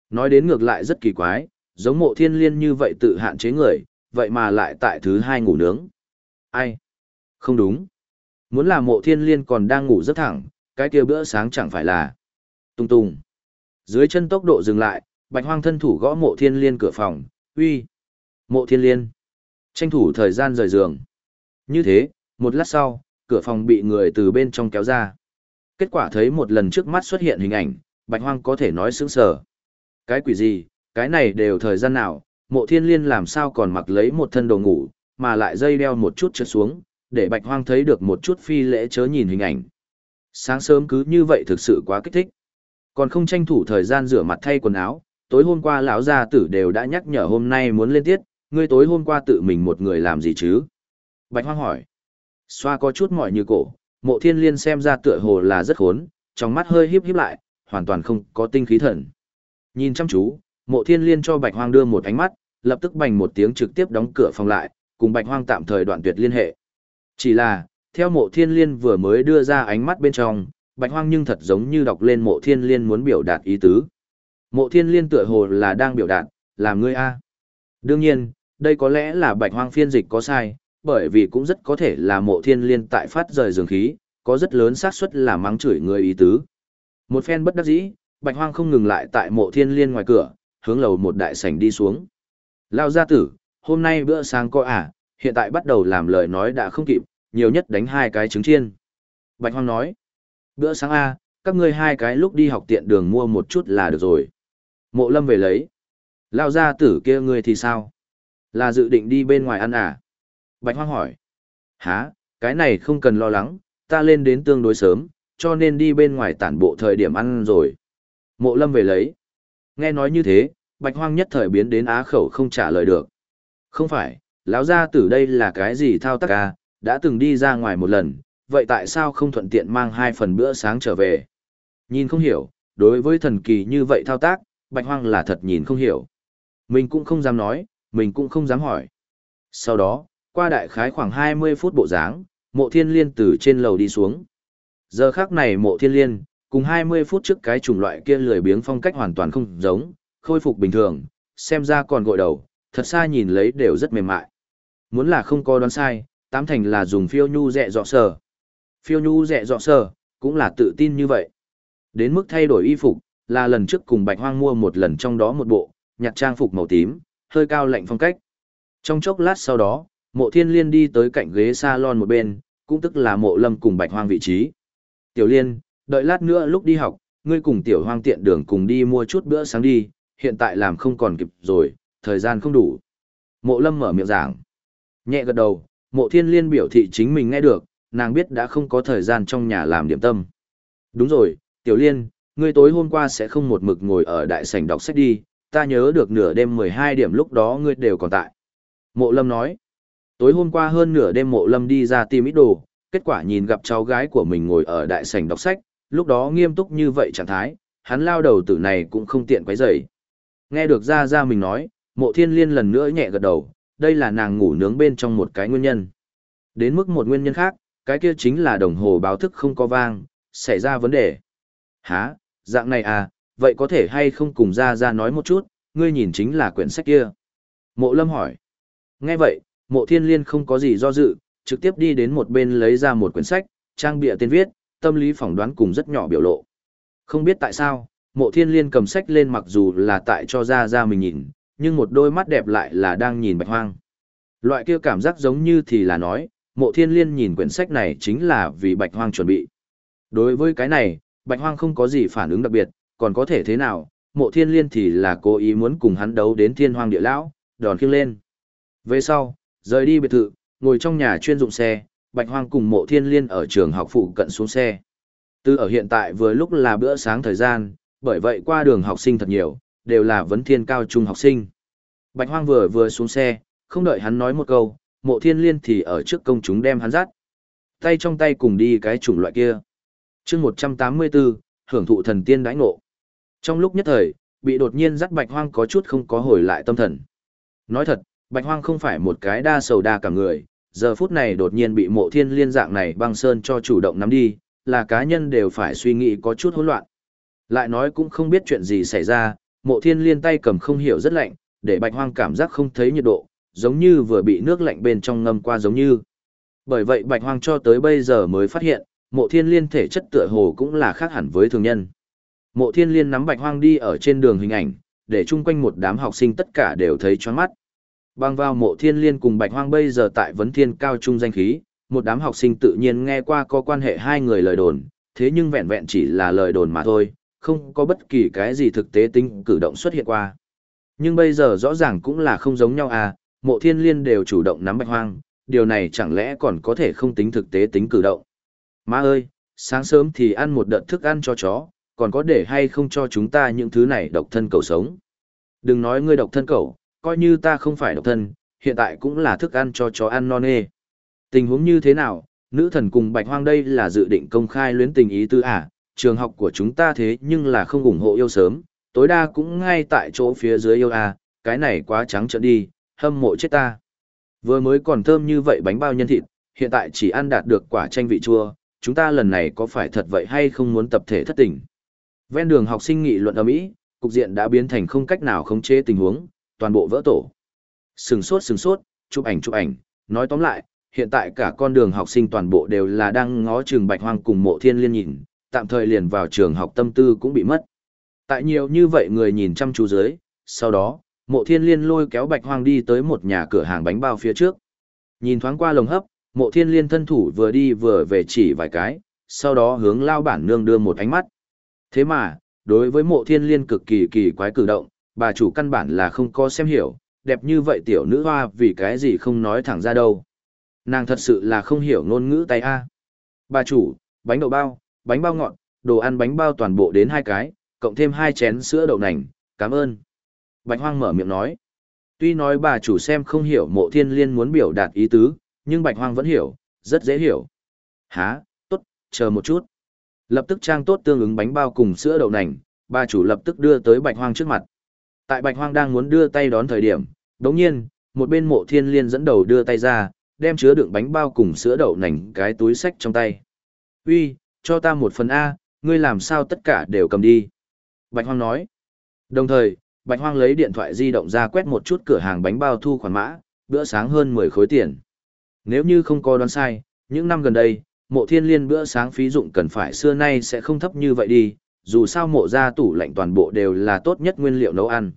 Nói đến ngược lại rất kỳ quái, giống mộ thiên liên như vậy tự hạn chế người, vậy mà lại tại thứ hai ngủ nướng. Ai? Không đúng. Muốn là mộ thiên liên còn đang ngủ rất thẳng, cái kia bữa sáng chẳng phải là. Tung tung. Dưới chân tốc độ dừng lại, bạch hoang thân thủ gõ mộ thiên liên cửa phòng, uy. Mộ thiên liên. Tranh thủ thời gian rời giường. Như thế, một lát sau, cửa phòng bị người từ bên trong kéo ra. Kết quả thấy một lần trước mắt xuất hiện hình ảnh, bạch hoang có thể nói sững sờ, Cái quỷ gì, cái này đều thời gian nào, mộ thiên liên làm sao còn mặc lấy một thân đồ ngủ, mà lại dây đeo một chút trượt xuống, để bạch hoang thấy được một chút phi lễ chớ nhìn hình ảnh. Sáng sớm cứ như vậy thực sự quá kích thích. Còn không tranh thủ thời gian rửa mặt thay quần áo, tối hôm qua lão gia tử đều đã nhắc nhở hôm nay muốn lên tiết, ngươi tối hôm qua tự mình một người làm gì chứ? Bạch hoang hỏi. Xoa có chút mỏi như cổ, mộ thiên liên xem ra tựa hồ là rất khốn, trong mắt hơi híp híp lại, hoàn toàn không có tinh khí thần. Nhìn chăm chú, mộ thiên liên cho bạch hoang đưa một ánh mắt, lập tức bành một tiếng trực tiếp đóng cửa phòng lại, cùng bạch hoang tạm thời đoạn tuyệt liên hệ. Chỉ là, theo mộ thiên liên vừa mới đưa ra ánh mắt bên trong, bạch hoang nhưng thật giống như đọc lên mộ thiên liên muốn biểu đạt ý tứ. Mộ thiên liên tựa hồ là đang biểu đạt, làm ngươi a. Đương nhiên, đây có lẽ là bạch hoang phiên dịch có sai, bởi vì cũng rất có thể là mộ thiên liên tại phát rời dường khí, có rất lớn xác suất là mắng chửi người ý tứ. Một phen bất đắc dĩ, bạch hoang không ngừng lại tại mộ thiên liên ngoài cửa, hướng lầu một đại sảnh đi xuống. Lao gia tử, hôm nay bữa sáng có à, hiện tại bắt đầu làm lời nói đã không kịp, nhiều nhất đánh hai cái trứng chiên. Bạch Hoang nói, bữa sáng A, các ngươi hai cái lúc đi học tiện đường mua một chút là được rồi. Mộ lâm về lấy. Lao gia tử kia ngươi thì sao? Là dự định đi bên ngoài ăn à? Bạch Hoang hỏi. Hả, cái này không cần lo lắng, ta lên đến tương đối sớm, cho nên đi bên ngoài tản bộ thời điểm ăn rồi. Mộ lâm về lấy. Nghe nói như thế, Bạch Hoang nhất thời biến đến á khẩu không trả lời được. Không phải, lão gia tử đây là cái gì thao tác à, đã từng đi ra ngoài một lần, vậy tại sao không thuận tiện mang hai phần bữa sáng trở về? Nhìn không hiểu, đối với thần kỳ như vậy thao tác, Bạch Hoang là thật nhìn không hiểu. Mình cũng không dám nói, mình cũng không dám hỏi. Sau đó, qua đại khái khoảng 20 phút bộ dáng, mộ thiên liên từ trên lầu đi xuống. Giờ khác này mộ thiên liên, cùng 20 phút trước cái chủng loại kia lười biếng phong cách hoàn toàn không giống, khôi phục bình thường, xem ra còn gội đầu, thật xa nhìn lấy đều rất mềm mại. Muốn là không có đoán sai, tám thành là dùng phiêu nhu dẹ dọ sờ. Phiêu nhu dẹ dọ sờ, cũng là tự tin như vậy. Đến mức thay đổi y phục, là lần trước cùng Bạch Hoang mua một lần trong đó một bộ, nhặt trang phục màu tím, hơi cao lạnh phong cách. Trong chốc lát sau đó, mộ thiên liên đi tới cạnh ghế salon một bên, cũng tức là mộ lâm cùng Bạch Hoang vị trí. Tiểu liên, đợi lát nữa lúc đi học, ngươi cùng tiểu hoang tiện đường cùng đi mua chút bữa sáng đi, hiện tại làm không còn kịp rồi, thời gian không đủ. Mộ lâm mở miệng giảng. Nhẹ gật đầu, mộ thiên liên biểu thị chính mình nghe được, nàng biết đã không có thời gian trong nhà làm điểm tâm. Đúng rồi, tiểu liên, ngươi tối hôm qua sẽ không một mực ngồi ở đại sảnh đọc sách đi, ta nhớ được nửa đêm 12 điểm lúc đó ngươi đều còn tại. Mộ lâm nói, tối hôm qua hơn nửa đêm mộ lâm đi ra tìm ít đồ, kết quả nhìn gặp cháu gái của mình ngồi ở đại sảnh đọc sách, lúc đó nghiêm túc như vậy trạng thái, hắn lao đầu tử này cũng không tiện quấy rầy. Nghe được ra ra mình nói, mộ thiên liên lần nữa nhẹ gật đầu, đây là nàng ngủ nướng bên trong một cái nguyên nhân. Đến mức một nguyên nhân khác, cái kia chính là đồng hồ báo thức không có vang, xảy ra vấn đề. Hả, dạng này à, vậy có thể hay không cùng ra ra nói một chút, ngươi nhìn chính là quyển sách kia. Mộ lâm hỏi. Nghe vậy, mộ thiên liên không có gì do dự, trực tiếp đi đến một bên lấy ra một quyển sách, trang bịa tên viết, tâm lý phỏng đoán cùng rất nhỏ biểu lộ. Không biết tại sao, mộ thiên liên cầm sách lên mặc dù là tại cho ra ra mình nhìn, nhưng một đôi mắt đẹp lại là đang nhìn bạch hoang. Loại kia cảm giác giống như thì là nói, mộ thiên liên nhìn quyển sách này chính là vì bạch hoang chuẩn bị. Đối với cái này, bạch hoang không có gì phản ứng đặc biệt, còn có thể thế nào, mộ thiên liên thì là cố ý muốn cùng hắn đấu đến thiên hoang địa lão, đòn khiêng lên. Về sau, rời đi biệt thự, ngồi trong nhà chuyên dụng xe, bạch hoang cùng mộ thiên liên ở trường học phụ cận xuống xe. Từ ở hiện tại vừa lúc là bữa sáng thời gian, bởi vậy qua đường học sinh thật nhiều, đều là vấn thiên cao trung học sinh. Bạch hoang vừa vừa xuống xe, không đợi hắn nói một câu, mộ thiên liên thì ở trước công chúng đem hắn dắt. Tay trong tay cùng đi cái chủng loại kia. chương 184, hưởng thụ thần tiên đãi ngộ. Trong lúc nhất thời, bị đột nhiên dắt bạch hoang có chút không có hồi lại tâm thần. Nói thật, bạch hoang không phải một cái đa sầu đa cả người, giờ phút này đột nhiên bị mộ thiên liên dạng này băng sơn cho chủ động nắm đi, là cá nhân đều phải suy nghĩ có chút hỗn loạn. Lại nói cũng không biết chuyện gì xảy ra, mộ thiên liên tay cầm không hiểu rất lạnh, để bạch hoang cảm giác không thấy nhiệt độ, giống như vừa bị nước lạnh bên trong ngâm qua giống như. Bởi vậy bạch hoang cho tới bây giờ mới phát hiện, mộ thiên liên thể chất tựa hồ cũng là khác hẳn với thường nhân. Mộ thiên liên nắm bạch hoang đi ở trên đường hình ảnh, để chung quanh một đám học sinh tất cả đều thấy choáng mắt. Bằng vào mộ thiên liên cùng bạch hoang bây giờ tại vấn thiên cao trung danh khí, một đám học sinh tự nhiên nghe qua có quan hệ hai người lời đồn, thế nhưng vẹn vẹn chỉ là lời đồn mà thôi, không có bất kỳ cái gì thực tế tính cử động xuất hiện qua. Nhưng bây giờ rõ ràng cũng là không giống nhau à, mộ thiên liên đều chủ động nắm bạch hoang, điều này chẳng lẽ còn có thể không tính thực tế tính cử động. Má ơi, sáng sớm thì ăn một đợt thức ăn cho chó, còn có để hay không cho chúng ta những thứ này độc thân cầu sống. Đừng nói ngươi độc thân cầu, coi như ta không phải độc thân, hiện tại cũng là thức ăn cho chó ăn non nê. Tình huống như thế nào, nữ thần cùng bạch hoang đây là dự định công khai luyến tình ý tư à, trường học của chúng ta thế nhưng là không ủng hộ yêu sớm, tối đa cũng ngay tại chỗ phía dưới yêu à, cái này quá trắng trợn đi, hâm mộ chết ta. Vừa mới còn thơm như vậy bánh bao nhân thịt, hiện tại chỉ ăn đạt được quả chanh vị chua, chúng ta lần này có phải thật vậy hay không muốn tập thể thất tình. Ven đường học sinh nghị luận ở Mỹ, cục diện đã biến thành không cách nào khống chế tình huống, toàn bộ vỡ tổ. Sừng sốt sừng sốt, chụp ảnh chụp ảnh, nói tóm lại, hiện tại cả con đường học sinh toàn bộ đều là đang ngó trường bạch hoang cùng mộ thiên liên nhìn, tạm thời liền vào trường học tâm tư cũng bị mất. Tại nhiều như vậy người nhìn chăm chú dưới, sau đó, mộ thiên liên lôi kéo bạch hoang đi tới một nhà cửa hàng bánh bao phía trước. Nhìn thoáng qua lồng hấp, mộ thiên liên thân thủ vừa đi vừa về chỉ vài cái, sau đó hướng lao bản nương đưa một ánh mắt. Thế mà, đối với mộ thiên liên cực kỳ kỳ quái cử động, bà chủ căn bản là không có xem hiểu, đẹp như vậy tiểu nữ hoa vì cái gì không nói thẳng ra đâu. Nàng thật sự là không hiểu ngôn ngữ tay A. Bà chủ, bánh đậu bao, bánh bao ngọt, đồ ăn bánh bao toàn bộ đến hai cái, cộng thêm hai chén sữa đậu nành, cảm ơn. Bạch Hoang mở miệng nói. Tuy nói bà chủ xem không hiểu mộ thiên liên muốn biểu đạt ý tứ, nhưng Bạch Hoang vẫn hiểu, rất dễ hiểu. Hả, tốt, chờ một chút. Lập tức trang tốt tương ứng bánh bao cùng sữa đậu nành, bà chủ lập tức đưa tới Bạch Hoang trước mặt. Tại Bạch Hoang đang muốn đưa tay đón thời điểm, đống nhiên, một bên mộ thiên liên dẫn đầu đưa tay ra, đem chứa đựng bánh bao cùng sữa đậu nành cái túi sách trong tay. Uy, cho ta một phần A, ngươi làm sao tất cả đều cầm đi. Bạch Hoang nói. Đồng thời, Bạch Hoang lấy điện thoại di động ra quét một chút cửa hàng bánh bao thu khoản mã, bữa sáng hơn 10 khối tiền. Nếu như không có đoán sai, những năm gần đây, mộ thiên liên bữa sáng phí dụng cần phải xưa nay sẽ không thấp như vậy đi, dù sao mộ gia tủ lạnh toàn bộ đều là tốt nhất nguyên liệu nấu ăn.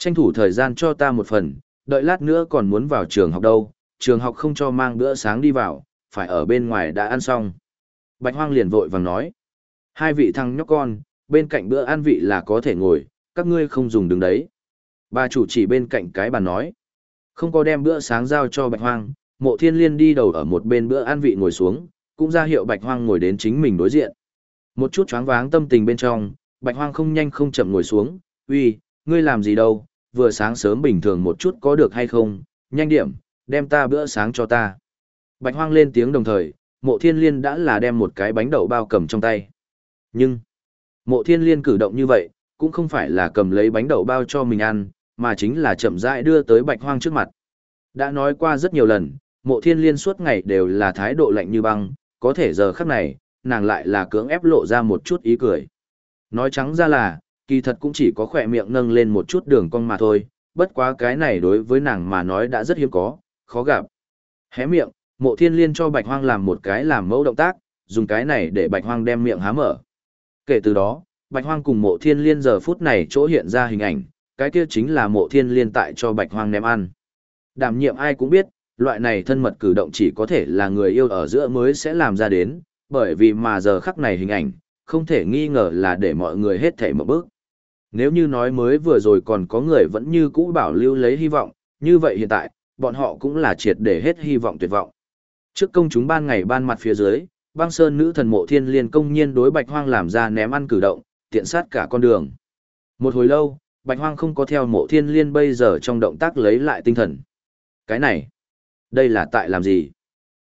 Tranh thủ thời gian cho ta một phần, đợi lát nữa còn muốn vào trường học đâu, trường học không cho mang bữa sáng đi vào, phải ở bên ngoài đã ăn xong. Bạch Hoang liền vội vàng nói. Hai vị thằng nhóc con, bên cạnh bữa ăn vị là có thể ngồi, các ngươi không dùng đứng đấy. Bà chủ chỉ bên cạnh cái bàn nói. Không có đem bữa sáng giao cho Bạch Hoang, mộ thiên liên đi đầu ở một bên bữa ăn vị ngồi xuống, cũng ra hiệu Bạch Hoang ngồi đến chính mình đối diện. Một chút choáng váng tâm tình bên trong, Bạch Hoang không nhanh không chậm ngồi xuống, uy, ngươi làm gì đâu, vừa sáng sớm bình thường một chút có được hay không, nhanh điểm, đem ta bữa sáng cho ta. Bạch Hoang lên tiếng đồng thời, mộ thiên liên đã là đem một cái bánh đậu bao cầm trong tay. Nhưng, mộ thiên liên cử động như vậy, cũng không phải là cầm lấy bánh đậu bao cho mình ăn, mà chính là chậm rãi đưa tới bạch hoang trước mặt. Đã nói qua rất nhiều lần, mộ thiên liên suốt ngày đều là thái độ lạnh như băng, có thể giờ khắc này, nàng lại là cưỡng ép lộ ra một chút ý cười. Nói trắng ra là, kỳ thật cũng chỉ có khỏe miệng nâng lên một chút đường cong mà thôi, bất quá cái này đối với nàng mà nói đã rất hiếm có, khó gặp. Hé miệng, mộ thiên liên cho bạch hoang làm một cái làm mẫu động tác, dùng cái này để bạch hoang đem miệng há mở. Kể từ đó, bạch hoang cùng mộ thiên liên giờ phút này chỗ hiện ra hình ảnh, cái kia chính là mộ thiên liên tại cho bạch hoang ném ăn. Đảm nhiệm ai cũng biết, loại này thân mật cử động chỉ có thể là người yêu ở giữa mới sẽ làm ra đến, bởi vì mà giờ khắc này hình ảnh, không thể nghi ngờ là để mọi người hết thảy một bước. Nếu như nói mới vừa rồi còn có người vẫn như cũ bảo lưu lấy hy vọng, như vậy hiện tại, bọn họ cũng là triệt để hết hy vọng tuyệt vọng. Trước công chúng ban ngày ban mặt phía dưới, băng sơn nữ thần mộ thiên liên công nhiên đối bạch hoang làm ra ném ăn cử động, tiện sát cả con đường. Một hồi lâu, bạch hoang không có theo mộ thiên liên bây giờ trong động tác lấy lại tinh thần. Cái này, đây là tại làm gì?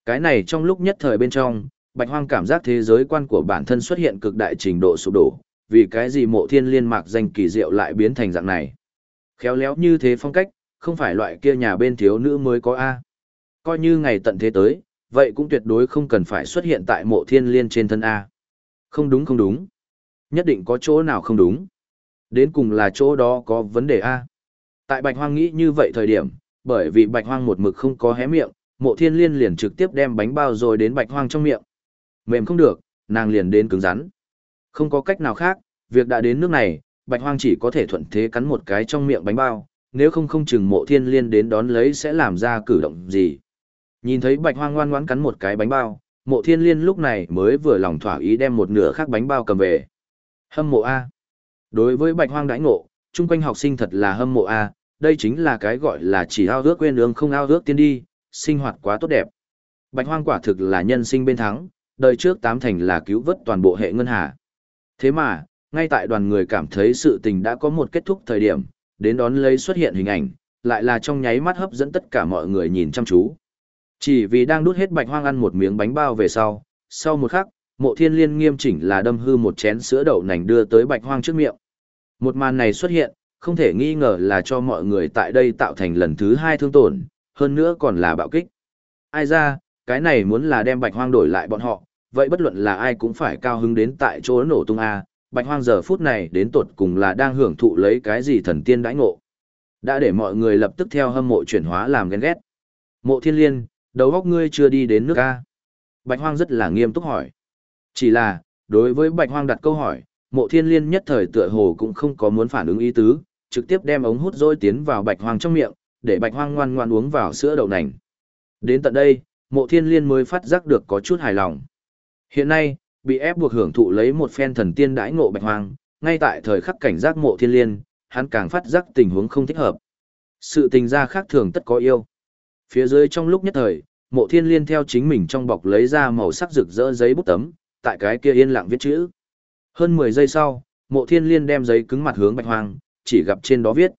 Cái này trong lúc nhất thời bên trong, bạch hoang cảm giác thế giới quan của bản thân xuất hiện cực đại trình độ sụp đổ, vì cái gì mộ thiên liên mạc danh kỳ diệu lại biến thành dạng này. Khéo léo như thế phong cách, không phải loại kia nhà bên thiếu nữ mới có A. Coi như ngày tận thế tới, vậy cũng tuyệt đối không cần phải xuất hiện tại mộ thiên liên trên thân A. Không đúng không đúng. Nhất định có chỗ nào không đúng. Đến cùng là chỗ đó có vấn đề A. Tại bạch hoang nghĩ như vậy thời điểm, bởi vì bạch hoang một mực không có hé miệng, mộ thiên liên liền trực tiếp đem bánh bao rồi đến bạch hoang trong miệng. Mềm không được, nàng liền đến cứng rắn. Không có cách nào khác, việc đã đến nước này, bạch hoang chỉ có thể thuận thế cắn một cái trong miệng bánh bao, nếu không không chừng mộ thiên liên đến đón lấy sẽ làm ra cử động gì. Nhìn thấy bạch hoang ngoan ngoãn cắn một cái bánh bao, mộ thiên liên lúc này mới vừa lòng thỏa ý đem một nửa khác bánh bao cầm về. Hâm mộ A. Đối với bạch hoang đãi ngộ, chung quanh học sinh thật là hâm mộ A, đây chính là cái gọi là chỉ ao ước quên ương không ao ước tiên đi, sinh hoạt quá tốt đẹp. Bạch hoang quả thực là nhân sinh bên thắng, đời trước tám thành là cứu vớt toàn bộ hệ ngân hà. Thế mà, ngay tại đoàn người cảm thấy sự tình đã có một kết thúc thời điểm, đến đón lấy xuất hiện hình ảnh, lại là trong nháy mắt hấp dẫn tất cả mọi người nhìn chăm chú. Chỉ vì đang đút hết bạch hoang ăn một miếng bánh bao về sau, sau một khắc, mộ thiên liên nghiêm chỉnh là đâm hư một chén sữa đậu nành đưa tới bạch hoang trước miệng. Một màn này xuất hiện, không thể nghi ngờ là cho mọi người tại đây tạo thành lần thứ hai thương tổn, hơn nữa còn là bạo kích. Ai ra, cái này muốn là đem bạch hoang đổi lại bọn họ, vậy bất luận là ai cũng phải cao hứng đến tại chỗ nổ tung A, bạch hoang giờ phút này đến tột cùng là đang hưởng thụ lấy cái gì thần tiên đãi ngộ. Đã để mọi người lập tức theo hâm mộ chuyển hóa làm ghen ghét. Mộ thiên liên, đầu góc ngươi chưa đi đến nước A. Bạch hoang rất là nghiêm túc hỏi. Chỉ là, đối với bạch hoang đặt câu hỏi, mộ thiên liên nhất thời tựa hồ cũng không có muốn phản ứng ý tứ, trực tiếp đem ống hút rôi tiến vào bạch hoang trong miệng, để bạch hoang ngoan ngoan uống vào sữa đậu nành. Đến tận đây, mộ thiên liên mới phát giác được có chút hài lòng. Hiện nay, bị ép buộc hưởng thụ lấy một phen thần tiên đãi ngộ bạch hoang, ngay tại thời khắc cảnh giác mộ thiên liên, hắn càng phát giác tình huống không thích hợp. Sự tình ra khác thường tất có yêu. Phía dưới trong lúc nhất thời, mộ thiên liên theo chính mình trong bọc lấy ra màu sắc rực rỡ giấy bút tấm, tại cái kia yên lặng viết chữ. Hơn 10 giây sau, mộ thiên liên đem giấy cứng mặt hướng bạch hoang, chỉ gặp trên đó viết.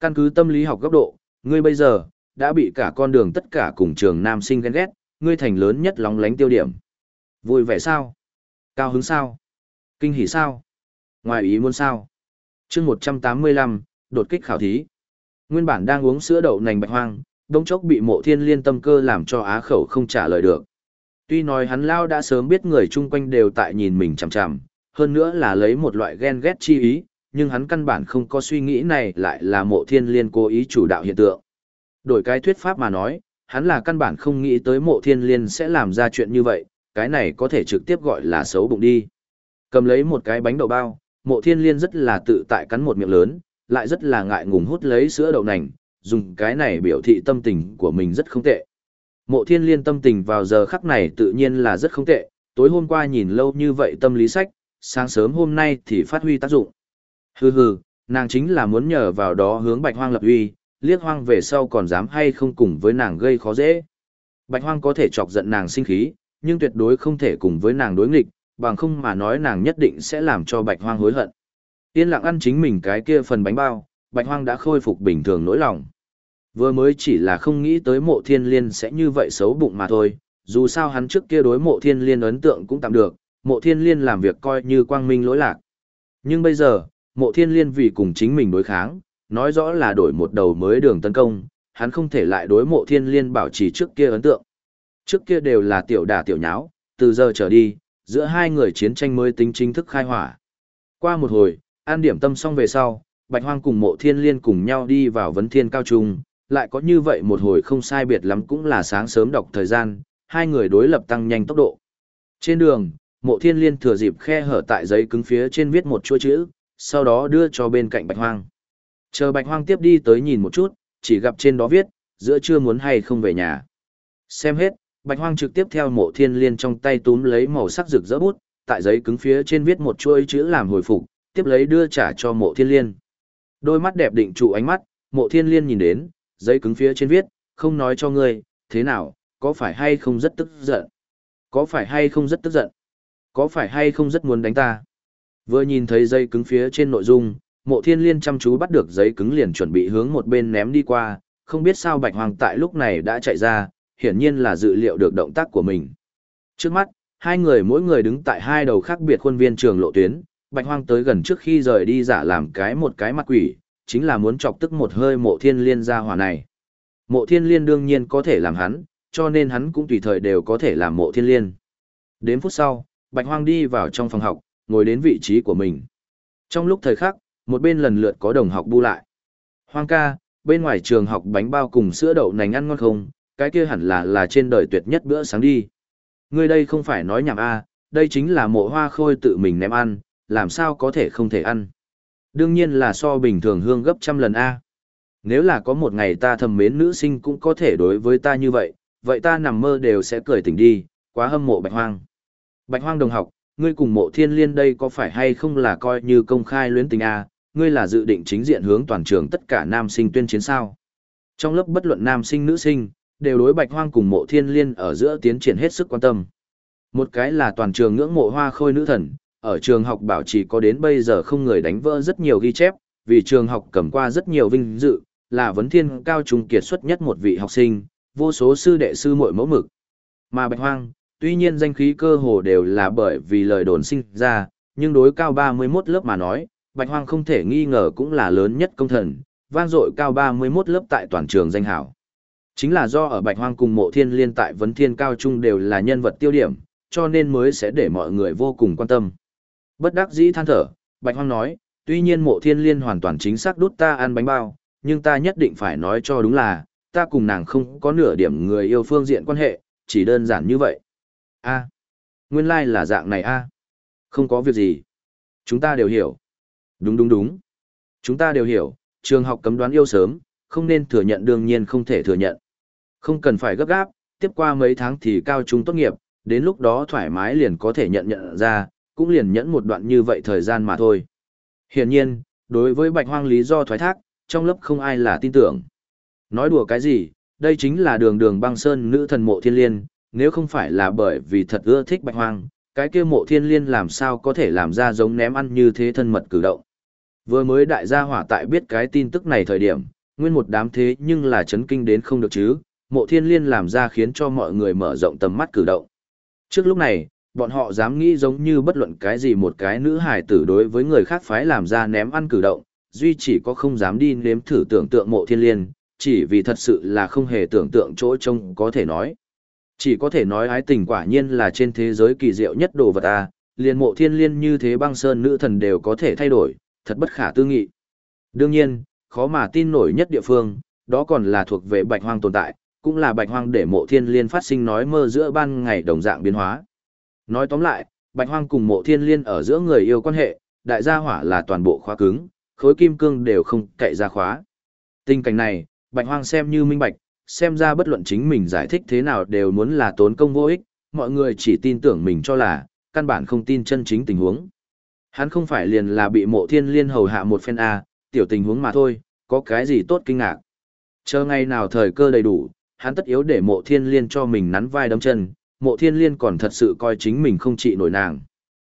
Căn cứ tâm lý học góc độ, ngươi bây giờ, đã bị cả con đường tất cả cùng trường nam sinh ghen ghét, ngươi thành lớn nhất lóng lánh tiêu điểm. Vui vẻ sao? Cao hứng sao? Kinh hỉ sao? Ngoài ý muốn sao? chương 185, đột kích khảo thí. Nguyên bản đang uống sữa đậu nành bạch hoang, đông chốc bị mộ thiên liên tâm cơ làm cho á khẩu không trả lời được. Tuy nói hắn lao đã sớm biết người chung quanh đều tại nhìn mình chằm chằm, hơn nữa là lấy một loại ghen ghét chi ý, nhưng hắn căn bản không có suy nghĩ này lại là mộ thiên liên cố ý chủ đạo hiện tượng. Đổi cái thuyết pháp mà nói, hắn là căn bản không nghĩ tới mộ thiên liên sẽ làm ra chuyện như vậy, cái này có thể trực tiếp gọi là xấu bụng đi. Cầm lấy một cái bánh đậu bao, mộ thiên liên rất là tự tại cắn một miệng lớn, lại rất là ngại ngùng hút lấy sữa đậu nành, dùng cái này biểu thị tâm tình của mình rất không tệ. Mộ thiên liên tâm tình vào giờ khắc này tự nhiên là rất không tệ, tối hôm qua nhìn lâu như vậy tâm lý sách, sáng sớm hôm nay thì phát huy tác dụng. Hừ hừ, nàng chính là muốn nhờ vào đó hướng bạch hoang lập uy, liếc hoang về sau còn dám hay không cùng với nàng gây khó dễ. Bạch hoang có thể chọc giận nàng sinh khí, nhưng tuyệt đối không thể cùng với nàng đối nghịch, bằng không mà nói nàng nhất định sẽ làm cho bạch hoang hối hận. Yên lặng ăn chính mình cái kia phần bánh bao, bạch hoang đã khôi phục bình thường nỗi lòng. Vừa mới chỉ là không nghĩ tới mộ thiên liên sẽ như vậy xấu bụng mà thôi, dù sao hắn trước kia đối mộ thiên liên ấn tượng cũng tạm được, mộ thiên liên làm việc coi như quang minh lỗi lạc. Nhưng bây giờ, mộ thiên liên vì cùng chính mình đối kháng, nói rõ là đổi một đầu mới đường tấn công, hắn không thể lại đối mộ thiên liên bảo trì trước kia ấn tượng. Trước kia đều là tiểu đà tiểu nháo, từ giờ trở đi, giữa hai người chiến tranh mới tính chính thức khai hỏa. Qua một hồi, an điểm tâm xong về sau, Bạch Hoang cùng mộ thiên liên cùng nhau đi vào vấn thiên cao trung, lại có như vậy một hồi không sai biệt lắm cũng là sáng sớm đọc thời gian, hai người đối lập tăng nhanh tốc độ. Trên đường, mộ thiên liên thừa dịp khe hở tại giấy cứng phía trên viết một chuỗi chữ, sau đó đưa cho bên cạnh Bạch Hoang. Chờ Bạch Hoang tiếp đi tới nhìn một chút, chỉ gặp trên đó viết, giữa trưa muốn hay không về nhà. Xem hết, Bạch Hoang trực tiếp theo mộ thiên liên trong tay túm lấy màu sắc rực rỡ bút, tại giấy cứng phía trên viết một chuỗi chữ làm hồi phục, tiếp lấy đưa trả cho mộ thiên liên. Đôi mắt đẹp định trụ ánh mắt, mộ thiên liên nhìn đến, giấy cứng phía trên viết, không nói cho ngươi, thế nào, có phải hay không rất tức giận? Có phải hay không rất tức giận? Có phải hay không rất muốn đánh ta? Vừa nhìn thấy giấy cứng phía trên nội dung, mộ thiên liên chăm chú bắt được giấy cứng liền chuẩn bị hướng một bên ném đi qua, không biết sao bạch hoàng tại lúc này đã chạy ra, hiển nhiên là dự liệu được động tác của mình. Trước mắt, hai người mỗi người đứng tại hai đầu khác biệt khuôn viên trường lộ tuyến, bạch hoang tới gần trước khi rời đi giả làm cái một cái mặt quỷ, chính là muốn chọc tức một hơi mộ thiên liên ra hỏa này. Mộ thiên liên đương nhiên có thể làm hắn, cho nên hắn cũng tùy thời đều có thể làm mộ thiên liên. Đến phút sau, bạch hoang đi vào trong phòng học, ngồi đến vị trí của mình. Trong lúc thời khắc, một bên lần lượt có đồng học bu lại. Hoang ca, bên ngoài trường học bánh bao cùng sữa đậu nành ăn ngon không, cái kia hẳn là là trên đời tuyệt nhất bữa sáng đi. Ngươi đây không phải nói nhảm a, đây chính là mộ hoa khôi tự mình ném ăn, làm sao có thể không thể ăn. Đương nhiên là so bình thường hương gấp trăm lần a. Nếu là có một ngày ta thầm mến nữ sinh cũng có thể đối với ta như vậy, vậy ta nằm mơ đều sẽ cười tỉnh đi, quá hâm mộ bạch hoang. Bạch hoang đồng học, ngươi cùng mộ thiên liên đây có phải hay không là coi như công khai luyến tình a? ngươi là dự định chính diện hướng toàn trường tất cả nam sinh tuyên chiến sao. Trong lớp bất luận nam sinh nữ sinh, đều đối bạch hoang cùng mộ thiên liên ở giữa tiến triển hết sức quan tâm. Một cái là toàn trường ngưỡng mộ hoa khôi nữ thần, ở trường học bảo trì có đến bây giờ không người đánh vỡ rất nhiều ghi chép, vì trường học cầm qua rất nhiều vinh dự, là vấn thiên cao trung kiệt xuất nhất một vị học sinh, vô số sư đệ sư muội mẫu mực. Mà bạch hoang, tuy nhiên danh khí cơ hồ đều là bởi vì lời đồn sinh ra, nhưng đối cao 31 lớp mà nói, bạch hoang không thể nghi ngờ cũng là lớn nhất công thần, vang dội cao 31 lớp tại toàn trường danh hảo. Chính là do ở Bạch Hoang cùng Mộ Thiên Liên tại Vấn Thiên Cao Trung đều là nhân vật tiêu điểm, cho nên mới sẽ để mọi người vô cùng quan tâm. Bất đắc dĩ than thở, Bạch Hoang nói, tuy nhiên Mộ Thiên Liên hoàn toàn chính xác đút ta ăn bánh bao, nhưng ta nhất định phải nói cho đúng là, ta cùng nàng không có nửa điểm người yêu phương diện quan hệ, chỉ đơn giản như vậy. A, nguyên lai like là dạng này a. Không có việc gì. Chúng ta đều hiểu. Đúng đúng đúng. Chúng ta đều hiểu, trường học cấm đoán yêu sớm, không nên thừa nhận đương nhiên không thể thừa nhận. Không cần phải gấp gáp, tiếp qua mấy tháng thì cao trung tốt nghiệp, đến lúc đó thoải mái liền có thể nhận nhận ra, cũng liền nhẫn một đoạn như vậy thời gian mà thôi. Hiển nhiên, đối với bạch hoang lý do thoái thác, trong lớp không ai là tin tưởng. Nói đùa cái gì, đây chính là đường đường băng sơn nữ thần mộ thiên liên, nếu không phải là bởi vì thật ưa thích bạch hoang, cái kia mộ thiên liên làm sao có thể làm ra giống ném ăn như thế thân mật cử động. Vừa mới đại gia hỏa tại biết cái tin tức này thời điểm, nguyên một đám thế nhưng là chấn kinh đến không được chứ, mộ thiên liên làm ra khiến cho mọi người mở rộng tầm mắt cử động. Trước lúc này, bọn họ dám nghĩ giống như bất luận cái gì một cái nữ hài tử đối với người khác phái làm ra ném ăn cử động, duy chỉ có không dám đi nếm thử tưởng tượng mộ thiên liên, chỉ vì thật sự là không hề tưởng tượng chỗ trông có thể nói. Chỉ có thể nói ái tình quả nhiên là trên thế giới kỳ diệu nhất đồ vật à, liền mộ thiên liên như thế băng sơn nữ thần đều có thể thay đổi, thật bất khả tư nghị. Đương nhiên, khó mà tin nổi nhất địa phương, đó còn là thuộc về bạch hoang tồn tại, cũng là bạch hoang để mộ thiên liên phát sinh nói mơ giữa ban ngày đồng dạng biến hóa. Nói tóm lại, Bạch Hoang cùng mộ thiên liên ở giữa người yêu quan hệ, đại gia hỏa là toàn bộ khóa cứng, khối kim cương đều không cậy ra khóa. Tình cảnh này, Bạch Hoang xem như minh bạch, xem ra bất luận chính mình giải thích thế nào đều muốn là tốn công vô ích, mọi người chỉ tin tưởng mình cho là, căn bản không tin chân chính tình huống. Hắn không phải liền là bị mộ thiên liên hầu hạ một phen A, tiểu tình huống mà thôi, có cái gì tốt kinh ngạc. Chờ ngày nào thời cơ đầy đủ, hắn tất yếu để mộ thiên liên cho mình nắn vai đấm chân, mộ thiên liên còn thật sự coi chính mình không trị nổi nàng.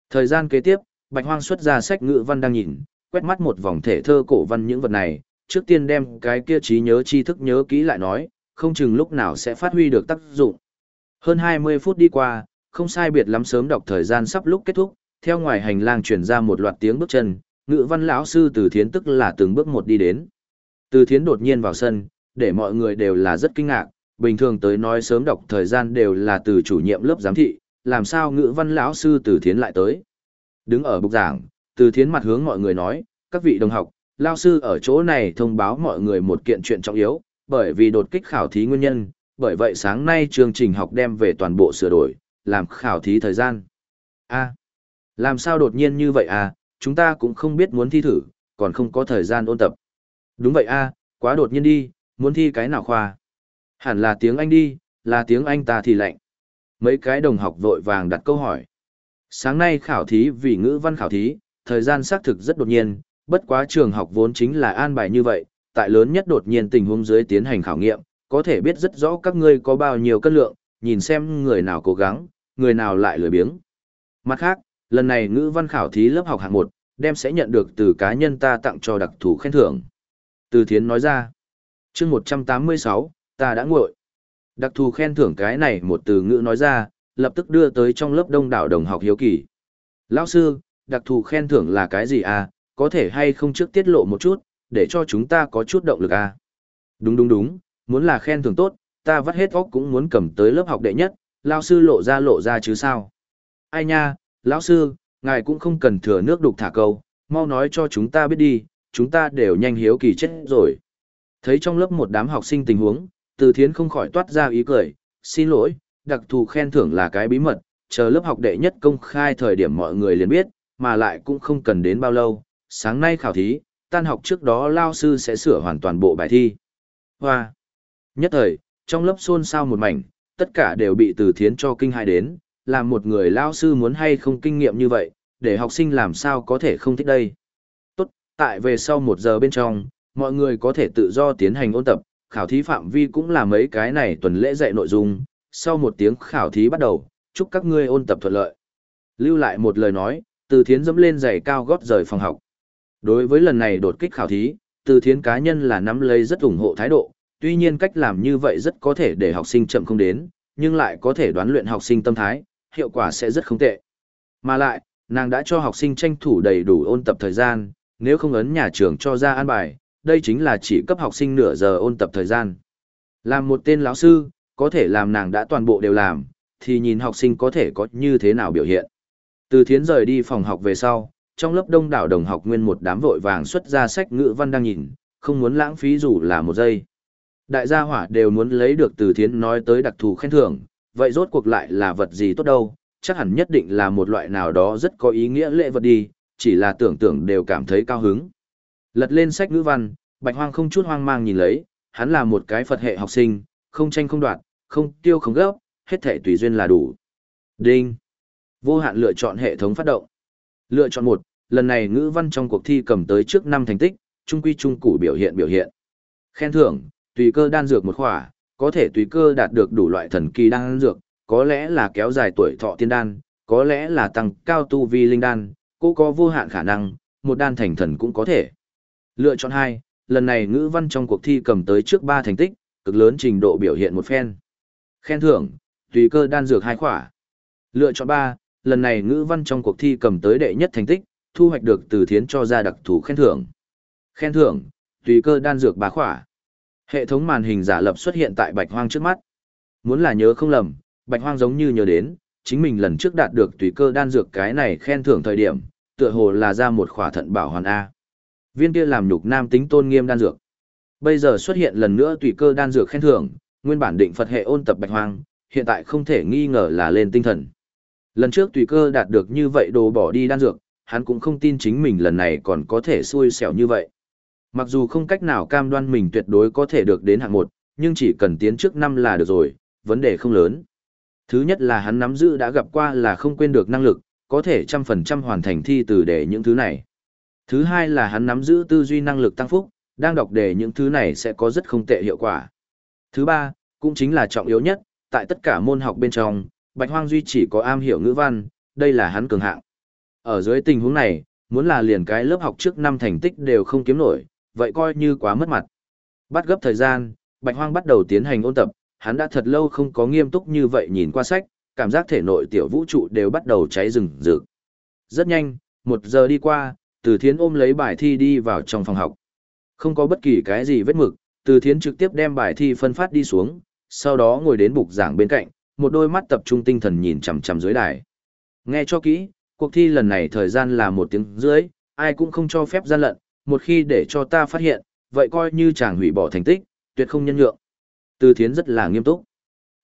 Thời gian kế tiếp, Bạch Hoang xuất ra sách ngữ văn đang nhìn, quét mắt một vòng thể thơ cổ văn những vật này, trước tiên đem cái kia trí nhớ tri thức nhớ kỹ lại nói, không chừng lúc nào sẽ phát huy được tác dụng. Hơn 20 phút đi qua, không sai biệt lắm sớm đọc thời gian sắp lúc kết thúc, theo ngoài hành lang truyền ra một loạt tiếng bước chân, ngữ văn lão sư Từ Thiến tức là từng bước một đi đến. Từ Thiến đột nhiên vào sân, để mọi người đều là rất kinh ngạc, bình thường tới nói sớm đọc thời gian đều là từ chủ nhiệm lớp giám thị, làm sao ngữ văn lão sư Từ Thiến lại tới. Đứng ở bục giảng, Từ Thiến mặt hướng mọi người nói, các vị đồng học, lão sư ở chỗ này thông báo mọi người một kiện chuyện trọng yếu, bởi vì đột kích khảo thí nguyên nhân, bởi vậy sáng nay chương trình học đem về toàn bộ sửa đổi, làm khảo thí thời gian. A, làm sao đột nhiên như vậy à, chúng ta cũng không biết muốn thi thử, còn không có thời gian ôn tập. Đúng vậy a, quá đột nhiên đi, muốn thi cái nào khoa. Hẳn là tiếng Anh đi, là tiếng Anh ta thì lạnh. Mấy cái đồng học vội vàng đặt câu hỏi. Sáng nay khảo thí vì ngữ văn khảo thí, thời gian xác thực rất đột nhiên, bất quá trường học vốn chính là an bài như vậy, tại lớn nhất đột nhiên tình huống dưới tiến hành khảo nghiệm, có thể biết rất rõ các ngươi có bao nhiêu cân lượng, nhìn xem người nào cố gắng, người nào lại lười biếng. Mặt khác, lần này ngữ văn khảo thí lớp học hạng 1, đem sẽ nhận được từ cá nhân ta tặng cho đặc thù khen thưởng. Từ Thiến nói ra, chương 186, ta đã nguội. Đặc thù khen thưởng cái này một từ ngữ nói ra, lập tức đưa tới trong lớp đông đảo đồng học hiếu kỳ. Lão sư, đặc thù khen thưởng là cái gì à, có thể hay không trước tiết lộ một chút, để cho chúng ta có chút động lực à? Đúng đúng đúng, muốn là khen thưởng tốt, ta vắt hết óc cũng muốn cầm tới lớp học đệ nhất, lão sư lộ ra lộ ra chứ sao. Ai nha, lão sư, ngài cũng không cần thừa nước đục thả câu, mau nói cho chúng ta biết đi, chúng ta đều nhanh hiếu kỳ chết rồi. Thấy trong lớp một đám học sinh tình huống, từ thiến không khỏi toát ra ý cười, xin lỗi, đặc thù khen thưởng là cái bí mật, chờ lớp học đệ nhất công khai thời điểm mọi người liền biết, mà lại cũng không cần đến bao lâu, sáng nay khảo thí, tan học trước đó lao sư sẽ sửa hoàn toàn bộ bài thi. Hoa! Nhất thời, trong lớp xôn xao một mảnh, tất cả đều bị từ thiến cho kinh hại đến, làm một người lao sư muốn hay không kinh nghiệm như vậy, để học sinh làm sao có thể không thích đây. Tốt, tại về sau một giờ bên trong, mọi người có thể tự do tiến hành ôn tập, khảo thí phạm vi cũng là mấy cái này tuần lễ dạy nội dung, sau một tiếng khảo thí bắt đầu, chúc các ngươi ôn tập thuận lợi. Lưu lại một lời nói, từ thiến dẫm lên giày cao gót rời phòng học. Đối với lần này đột kích khảo thí, từ thiến cá nhân là nắm lấy rất ủng hộ thái độ, tuy nhiên cách làm như vậy rất có thể để học sinh chậm không đến, nhưng lại có thể đoán luyện học sinh tâm thái, hiệu quả sẽ rất không tệ. Mà lại, nàng đã cho học sinh tranh thủ đầy đủ ôn tập thời gian, nếu không ấn nhà trường cho ra an bài, đây chính là chỉ cấp học sinh nửa giờ ôn tập thời gian. Làm một tên lão sư, có thể làm nàng đã toàn bộ đều làm, thì nhìn học sinh có thể có như thế nào biểu hiện. Từ thiến rời đi phòng học về sau, trong lớp đông đảo đồng học nguyên một đám vội vàng xuất ra sách ngữ văn đang nhìn, không muốn lãng phí dù là một giây. Đại gia hỏa đều muốn lấy được từ thiến nói tới đặc thù khen thưởng, vậy rốt cuộc lại là vật gì tốt đâu, chắc hẳn nhất định là một loại nào đó rất có ý nghĩa lễ vật đi, chỉ là tưởng tượng đều cảm thấy cao hứng. Lật lên sách ngữ văn, Bạch Hoang không chút hoang mang nhìn lấy, hắn là một cái Phật hệ học sinh, không tranh không đoạt, không tiêu không gấp, hết thể tùy duyên là đủ. Đinh. Vô hạn lựa chọn hệ thống phát động. Lựa chọn một, lần này ngữ văn trong cuộc thi cầm tới trước năm thành tích, trung quy trung củ biểu hiện biểu hiện. Khen thưởng, tùy cơ đan dược một khỏa, có thể tùy cơ đạt được đủ loại thần kỳ đan dược, có lẽ là kéo dài tuổi thọ tiên đan, có lẽ là tăng cao tu vi linh đan, cô có vô hạn khả năng, một đan thành thần cũng có thể. Lựa chọn hai, lần này ngữ văn trong cuộc thi cầm tới trước ba thành tích, cực lớn trình độ biểu hiện một phen. Khen thưởng, tùy cơ đan dược hai khỏa. Lựa chọn ba, lần này ngữ văn trong cuộc thi cầm tới đệ nhất thành tích, thu hoạch được từ thiến cho ra đặc thù khen thưởng. Khen thưởng, tùy cơ đan dược ba khỏa. Hệ thống màn hình giả lập xuất hiện tại Bạch Hoang trước mắt. Muốn là nhớ không lầm, Bạch Hoang giống như nhớ đến, chính mình lần trước đạt được tùy cơ đan dược cái này khen thưởng thời điểm, tựa hồ là ra một khỏa thận bảo hoàn A. Viên kia làm nhục nam tính tôn nghiêm đan dược. Bây giờ xuất hiện lần nữa tùy cơ đan dược khen thưởng, nguyên bản định Phật hệ ôn tập Bạch Hoang, hiện tại không thể nghi ngờ là lên tinh thần. Lần trước tùy cơ đạt được như vậy đồ bỏ đi đan dược, hắn cũng không tin chính mình lần này còn có thể xui xẻo như vậy. Mặc dù không cách nào cam đoan mình tuyệt đối có thể được đến hạng một, nhưng chỉ cần tiến trước năm là được rồi, vấn đề không lớn. Thứ nhất là hắn nắm giữ đã gặp qua là không quên được năng lực, có thể trăm phần trăm hoàn thành thi từ để những thứ này. Thứ hai là hắn nắm giữ tư duy năng lực tăng phúc, đang đọc đề những thứ này sẽ có rất không tệ hiệu quả. Thứ ba, cũng chính là trọng yếu nhất, tại tất cả môn học bên trong, Bạch Hoang Duy chỉ có am hiểu ngữ văn, đây là hắn cường hạng. Ở dưới tình huống này, muốn là liền cái lớp học trước năm thành tích đều không kiếm nổi, vậy coi như quá mất mặt. Bắt gấp thời gian, Bạch Hoang bắt đầu tiến hành ôn tập, hắn đã thật lâu không có nghiêm túc như vậy nhìn qua sách, cảm giác thể nội tiểu vũ trụ đều bắt đầu cháy rừng rực. Rất nhanh, một giờ đi qua, từ Thiến ôm lấy bài thi đi vào trong phòng học. Không có bất kỳ cái gì vết mực, Từ Thiến trực tiếp đem bài thi phân phát đi xuống, sau đó ngồi đến bục giảng bên cạnh, một đôi mắt tập trung tinh thần nhìn chằm chằm dưới đài. Nghe cho kỹ, cuộc thi lần này thời gian là một tiếng rưỡi, ai cũng không cho phép gian lận, một khi để cho ta phát hiện, vậy coi như chàng hủy bỏ thành tích, tuyệt không nhân nhượng. Từ Thiến rất là nghiêm túc.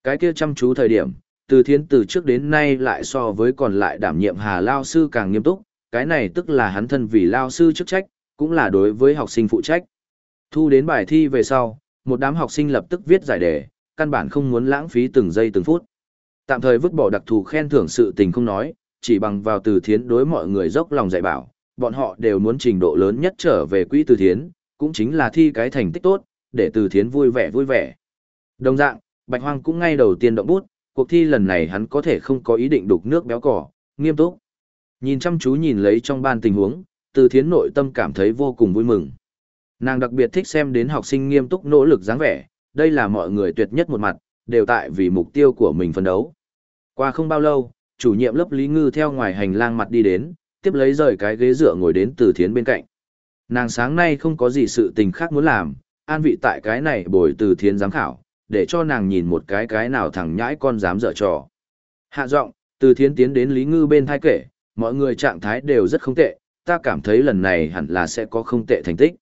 Cái kia chăm chú thời điểm, Từ Thiến từ trước đến nay lại so với còn lại đảm nhiệm Hà Lao Sư càng nghiêm túc, cái này tức là hắn thân vì Lao Sư chức trách, cũng là đối với học sinh phụ trách. Thu đến bài thi về sau, một đám học sinh lập tức viết giải đề, căn bản không muốn lãng phí từng giây từng phút. Tạm thời vứt bỏ đặc thù khen thưởng sự tình không nói, chỉ bằng vào từ thiến đối mọi người dốc lòng dạy bảo, bọn họ đều muốn trình độ lớn nhất trở về quỹ từ thiến, cũng chính là thi cái thành tích tốt, để từ thiến vui vẻ vui vẻ. Đồng dạng, Bạch Hoang cũng ngay đầu tiên động bút, cuộc thi lần này hắn có thể không có ý định đục nước béo cỏ, nghiêm túc. Nhìn chăm chú nhìn lấy trong ban tình huống, từ thiến nội tâm cảm thấy vô cùng vui mừng. Nàng đặc biệt thích xem đến học sinh nghiêm túc nỗ lực dáng vẻ, đây là mọi người tuyệt nhất một mặt, đều tại vì mục tiêu của mình phấn đấu. Qua không bao lâu, chủ nhiệm lớp Lý Ngư theo ngoài hành lang mặt đi đến, tiếp lấy rời cái ghế dựa ngồi đến từ thiến bên cạnh. Nàng sáng nay không có gì sự tình khác muốn làm, an vị tại cái này bồi từ thiến giám khảo, để cho nàng nhìn một cái cái nào thằng nhãi con dám dở trò. Hạ giọng, từ thiến tiến đến Lý Ngư bên thai kể, mọi người trạng thái đều rất không tệ, ta cảm thấy lần này hẳn là sẽ có không tệ thành tích.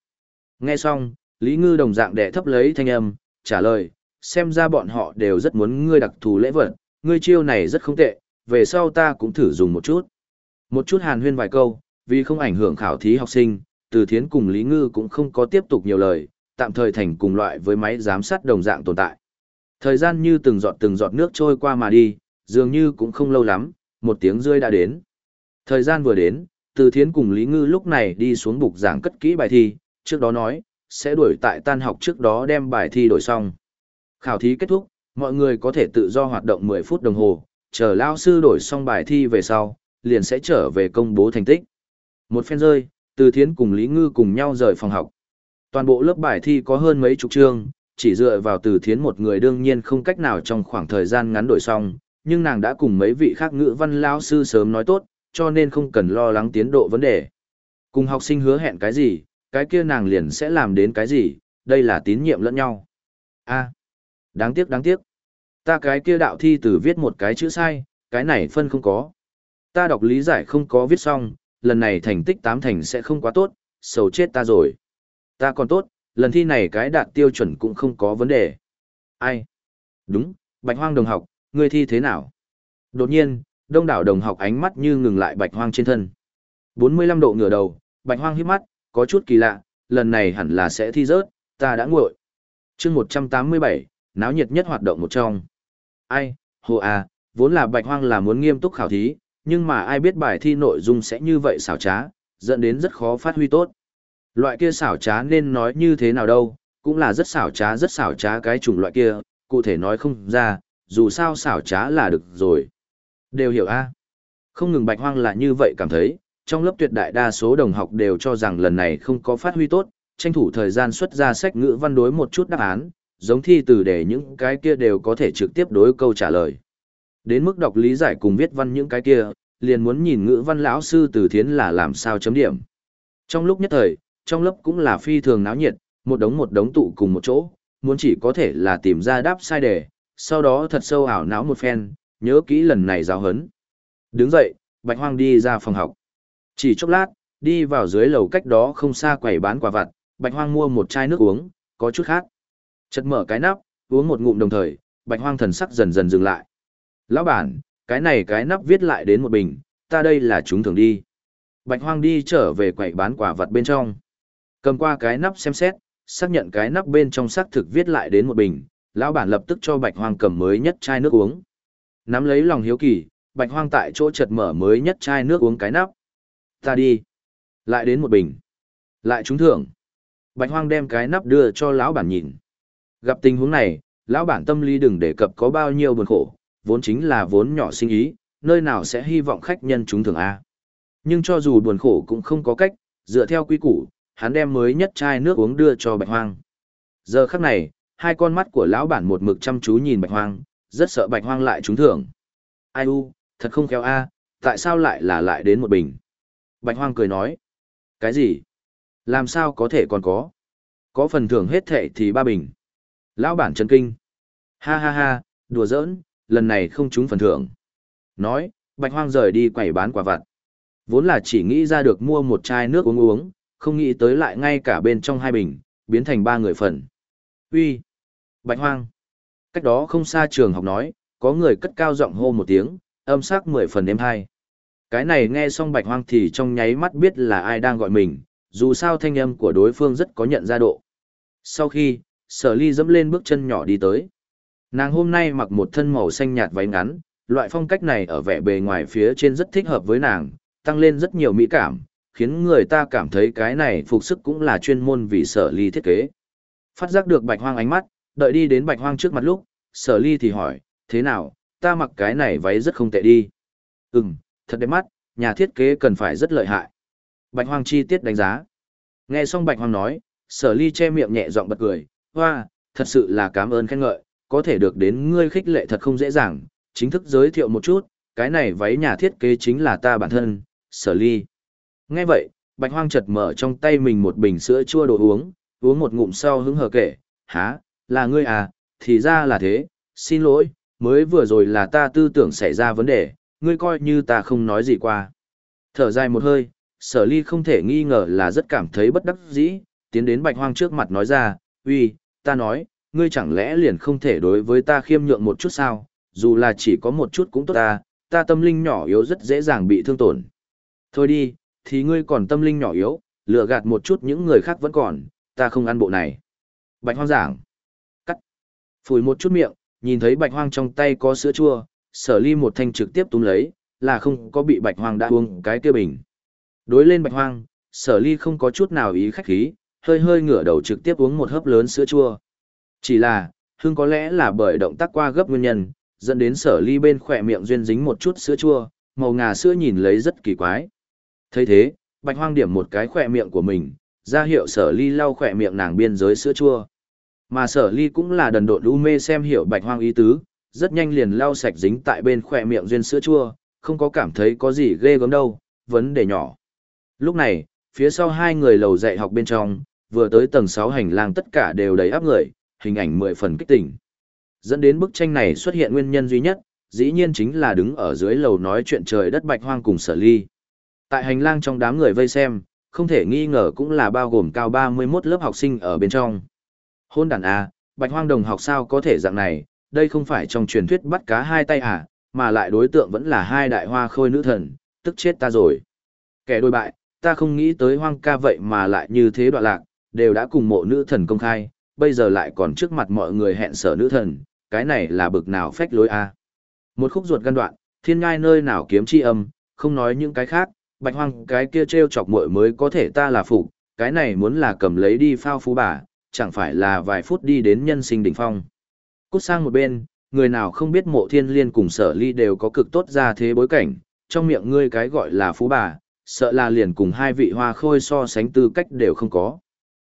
Nghe xong, Lý Ngư đồng dạng đệ thấp lấy thanh âm, trả lời, xem ra bọn họ đều rất muốn ngươi đặc thù lễ vật, ngươi chiêu này rất không tệ, về sau ta cũng thử dùng một chút. Một chút hàn huyên vài câu, vì không ảnh hưởng khảo thí học sinh, từ thiến cùng Lý Ngư cũng không có tiếp tục nhiều lời, tạm thời thành cùng loại với máy giám sát đồng dạng tồn tại. Thời gian như từng giọt từng giọt nước trôi qua mà đi, dường như cũng không lâu lắm, một tiếng rơi đã đến. Thời gian vừa đến, từ thiến cùng Lý Ngư lúc này đi xuống bục giảng cất kỹ bài thi, trước đó nói, sẽ đuổi tại tan học trước đó đem bài thi đổi xong. Khảo thí kết thúc, mọi người có thể tự do hoạt động 10 phút đồng hồ, chờ lao sư đổi xong bài thi về sau, liền sẽ trở về công bố thành tích. Một phen rơi, từ thiến cùng Lý Ngư cùng nhau rời phòng học. Toàn bộ lớp bài thi có hơn mấy chục chương, chỉ dựa vào từ thiến một người đương nhiên không cách nào trong khoảng thời gian ngắn đổi xong, nhưng nàng đã cùng mấy vị khác ngữ văn lao sư sớm nói tốt, cho nên không cần lo lắng tiến độ vấn đề. Cùng học sinh hứa hẹn cái gì, cái kia nàng liền sẽ làm đến cái gì, đây là tín nhiệm lẫn nhau. a à, đáng tiếc đáng tiếc. Ta cái kia đạo thi từ viết một cái chữ sai, cái này phân không có. Ta đọc lý giải không có viết xong, lần này thành tích tám thành sẽ không quá tốt, sầu chết ta rồi. Ta còn tốt, lần thi này cái đạt tiêu chuẩn cũng không có vấn đề. Ai? Đúng, Bạch Hoang đồng học, ngươi thi thế nào? Đột nhiên, đông đảo đồng học ánh mắt như ngừng lại Bạch Hoang trên thân. 45 độ ngửa đầu, Bạch Hoang hít mắt, có chút kỳ lạ, lần này hẳn là sẽ thi rớt, ta đã nguội. Chương 187, náo nhiệt nhất hoạt động một trong. Ai, hồ à, vốn là Bạch Hoang là muốn nghiêm túc khảo thí, nhưng mà ai biết bài thi nội dung sẽ như vậy xảo trá, dẫn đến rất khó phát huy tốt. Loại kia xảo trá nên nói như thế nào đâu, cũng là rất xảo trá rất xảo trá cái chủng loại kia, cụ thể nói không ra, dù sao xảo trá là được rồi. Đều hiểu a. Không ngừng Bạch Hoang là như vậy cảm thấy, trong lớp tuyệt đại đa số đồng học đều cho rằng lần này không có phát huy tốt, tranh thủ thời gian xuất ra sách ngữ văn đối một chút đáp án, giống thi từ để những cái kia đều có thể trực tiếp đối câu trả lời. Đến mức đọc lý giải cùng viết văn những cái kia, liền muốn nhìn ngữ văn lão sư từ thiến là làm sao chấm điểm. Trong lúc nhất thời, trong lớp cũng là phi thường náo nhiệt, một đống một đống tụ cùng một chỗ, muốn chỉ có thể là tìm ra đáp sai đề, sau đó thật sâu ảo não một phen, nhớ kỹ lần này giáo hấn. Đứng dậy, Bạch Hoang đi ra phòng học. Chỉ chốc lát, đi vào dưới lầu cách đó không xa quầy bán quà vặt, Bạch Hoang mua một chai nước uống, có chút khác. Chật mở cái nắp, uống một ngụm đồng thời, Bạch Hoang thần sắc dần dần dừng lại. Lão bản, Cái này cái nắp viết lại đến một bình, ta đây là chúng thường đi. Bạch hoang đi trở về quầy bán quả vặt bên trong. Cầm qua cái nắp xem xét, xác nhận cái nắp bên trong xác thực viết lại đến một bình, lão bản lập tức cho bạch hoang cầm mới nhất chai nước uống. Nắm lấy lòng hiếu kỳ, bạch hoang tại chỗ chợt mở mới nhất chai nước uống cái nắp. Ta đi. Lại đến một bình. Lại trúng thưởng. Bạch hoang đem cái nắp đưa cho lão bản nhìn. Gặp tình huống này, lão bản tâm lý đừng đề cập có bao nhiêu buồn khổ, vốn chính là vốn nhỏ sinh ý, nơi nào sẽ hy vọng khách nhân trúng thưởng A. Nhưng cho dù buồn khổ cũng không có cách, dựa theo quy củ, hắn đem mới nhất chai nước uống đưa cho bạch hoang. Giờ khắc này, hai con mắt của lão bản một mực chăm chú nhìn bạch hoang, rất sợ bạch hoang lại trúng thưởng. Ai u, thật không khéo a, tại sao lại là lại đến một bình? Bạch hoang cười nói. Cái gì? Làm sao có thể còn có? Có phần thưởng hết thệ thì ba bình. Lão bản chấn kinh. Ha ha ha, đùa giỡn, lần này không trúng phần thưởng. Nói, bạch hoang rời đi quẩy bán quả vặt. Vốn là chỉ nghĩ ra được mua một chai nước uống uống, không nghĩ tới lại ngay cả bên trong hai bình, biến thành ba người phần. Uy, Bạch hoang! Cách đó không xa trường học nói, có người cất cao giọng hô một tiếng, âm sắc mười phần đêm hai. Cái này nghe xong bạch hoang thì trong nháy mắt biết là ai đang gọi mình, dù sao thanh âm của đối phương rất có nhận ra độ. Sau khi, sở ly dẫm lên bước chân nhỏ đi tới. Nàng hôm nay mặc một thân màu xanh nhạt váy ngắn, loại phong cách này ở vẻ bề ngoài phía trên rất thích hợp với nàng, tăng lên rất nhiều mỹ cảm, khiến người ta cảm thấy cái này phục sức cũng là chuyên môn vì sở ly thiết kế. Phát giác được bạch hoang ánh mắt, đợi đi đến bạch hoang trước mặt lúc, sở ly thì hỏi, thế nào, ta mặc cái này váy rất không tệ đi. Ừm, thật đẹp mắt, nhà thiết kế cần phải rất lợi hại. Bạch hoang chi tiết đánh giá. Nghe xong bạch hoang nói, sở ly che miệng nhẹ giọng bật cười, hoa, thật sự là cảm ơn khen ngợi, có thể được đến ngươi khích lệ thật không dễ dàng, chính thức giới thiệu một chút, cái này váy nhà thiết kế chính là ta bản thân, sở ly. Nghe vậy, bạch hoang chợt mở trong tay mình một bình sữa chua đồ uống, uống một ngụm sau hứng hờ kể, há, là ngươi à, thì ra là thế, xin lỗi, mới vừa rồi là ta tư tưởng xảy ra vấn đề, ngươi coi như ta không nói gì qua. Thở dài một hơi, sở ly không thể nghi ngờ là rất cảm thấy bất đắc dĩ, tiến đến bạch hoang trước mặt nói ra, uy, ta nói, ngươi chẳng lẽ liền không thể đối với ta khiêm nhượng một chút sao, dù là chỉ có một chút cũng tốt ta, ta tâm linh nhỏ yếu rất dễ dàng bị thương tổn. Thôi đi, thì ngươi còn tâm linh nhỏ yếu, lừa gạt một chút những người khác vẫn còn, ta không ăn bộ này. Bạch hoang giảng. Phủi một chút miệng, nhìn thấy bạch hoang trong tay có sữa chua, sở ly một thanh trực tiếp túm lấy, là không có bị bạch hoang đã uống cái kia bình. Đối lên bạch hoang, sở ly không có chút nào ý khách khí, hơi hơi ngửa đầu trực tiếp uống một hớp lớn sữa chua. Chỉ là, hương có lẽ là bởi động tác qua gấp nguyên nhân, dẫn đến sở ly bên khỏe miệng duyên dính một chút sữa chua, màu ngà sữa nhìn lấy rất kỳ quái thấy thế bạch hoang điểm một cái khỏe miệng của mình ra hiệu sở ly lau khỏe miệng nàng biên giới sữa chua mà sở ly cũng là đần độn u mê xem hiểu bạch hoang ý tứ rất nhanh liền lau sạch dính tại bên khỏe miệng duyên sữa chua không có cảm thấy có gì ghê gớm đâu vấn đề nhỏ. Lúc này phía sau hai người lầu dạy học bên trong vừa tới tầng 6 hành lang tất cả đều đầy áp người hình ảnh mười phần kích tỉnh dẫn đến bức tranh này xuất hiện nguyên nhân duy nhất dĩ nhiên chính là đứng ở dưới lầu nói chuyện trời đất bạch hoang cùng sở ly. Tại hành lang trong đám người vây xem, không thể nghi ngờ cũng là bao gồm cao 31 lớp học sinh ở bên trong. Hôn đàn A, bạch hoang đồng học sao có thể dạng này, đây không phải trong truyền thuyết bắt cá hai tay à, mà lại đối tượng vẫn là hai đại hoa khôi nữ thần, tức chết ta rồi. Kẻ đôi bại, ta không nghĩ tới hoang ca vậy mà lại như thế đoạn lạc, đều đã cùng mộ nữ thần công khai, bây giờ lại còn trước mặt mọi người hẹn sở nữ thần, cái này là bực nào phách lối a. Một khúc ruột gan đoạn, thiên ngai nơi nào kiếm chi âm, không nói những cái khác, bạch hoang cái kia treo chọc muội mới có thể ta là phụ, cái này muốn là cầm lấy đi phao phú bà, chẳng phải là vài phút đi đến nhân sinh đỉnh phong. Cút sang một bên, người nào không biết mộ thiên liên cùng sở ly đều có cực tốt ra thế bối cảnh, trong miệng ngươi cái gọi là phú bà, sợ là liền cùng hai vị hoa khôi so sánh tư cách đều không có.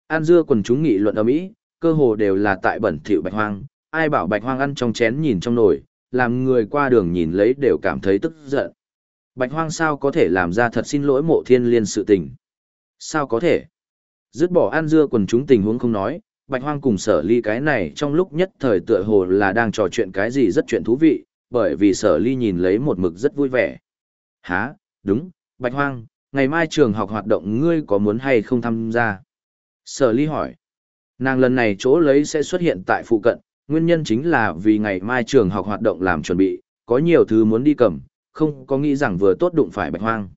An dưa quần chúng nghị luận ở mỹ, cơ hồ đều là tại bẩn thỉu bạch hoang, ai bảo bạch hoang ăn trong chén nhìn trong nồi, làm người qua đường nhìn lấy đều cảm thấy tức giận. Bạch hoang sao có thể làm ra thật xin lỗi mộ thiên liên sự tình. Sao có thể? Dứt bỏ an dưa quần chúng tình huống không nói, bạch hoang cùng sở ly cái này trong lúc nhất thời tựa hồ là đang trò chuyện cái gì rất chuyện thú vị, bởi vì sở ly nhìn lấy một mực rất vui vẻ. Hả, đúng, bạch hoang, ngày mai trường học hoạt động ngươi có muốn hay không tham gia? Sở ly hỏi. Nàng lần này chỗ lấy sẽ xuất hiện tại phụ cận, nguyên nhân chính là vì ngày mai trường học hoạt động làm chuẩn bị, có nhiều thứ muốn đi cầm, không có nghĩ rằng vừa tốt đụng phải bạch hoang.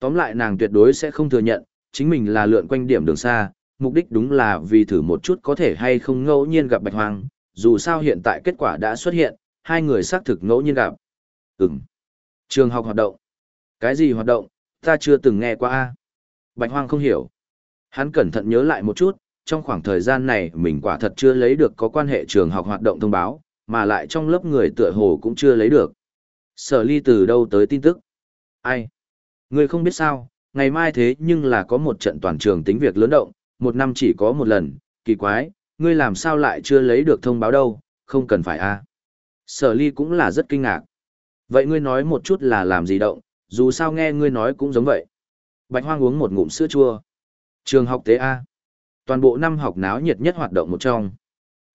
Tóm lại nàng tuyệt đối sẽ không thừa nhận, chính mình là lượn quanh điểm đường xa, mục đích đúng là vì thử một chút có thể hay không ngẫu nhiên gặp bạch hoang, dù sao hiện tại kết quả đã xuất hiện, hai người xác thực ngẫu nhiên gặp. Ừm. Trường học hoạt động. Cái gì hoạt động, ta chưa từng nghe qua a. Bạch hoang không hiểu. Hắn cẩn thận nhớ lại một chút, trong khoảng thời gian này mình quả thật chưa lấy được có quan hệ trường học hoạt động thông báo, mà lại trong lớp người tựa hồ cũng chưa lấy được. Sở ly từ đâu tới tin tức? Ai? Người không biết sao, ngày mai thế nhưng là có một trận toàn trường tính việc lớn động, một năm chỉ có một lần, kỳ quái, ngươi làm sao lại chưa lấy được thông báo đâu, không cần phải a. Sở ly cũng là rất kinh ngạc. Vậy ngươi nói một chút là làm gì động, dù sao nghe ngươi nói cũng giống vậy. Bạch hoang uống một ngụm sữa chua. Trường học tế A. Toàn bộ năm học náo nhiệt nhất hoạt động một trong.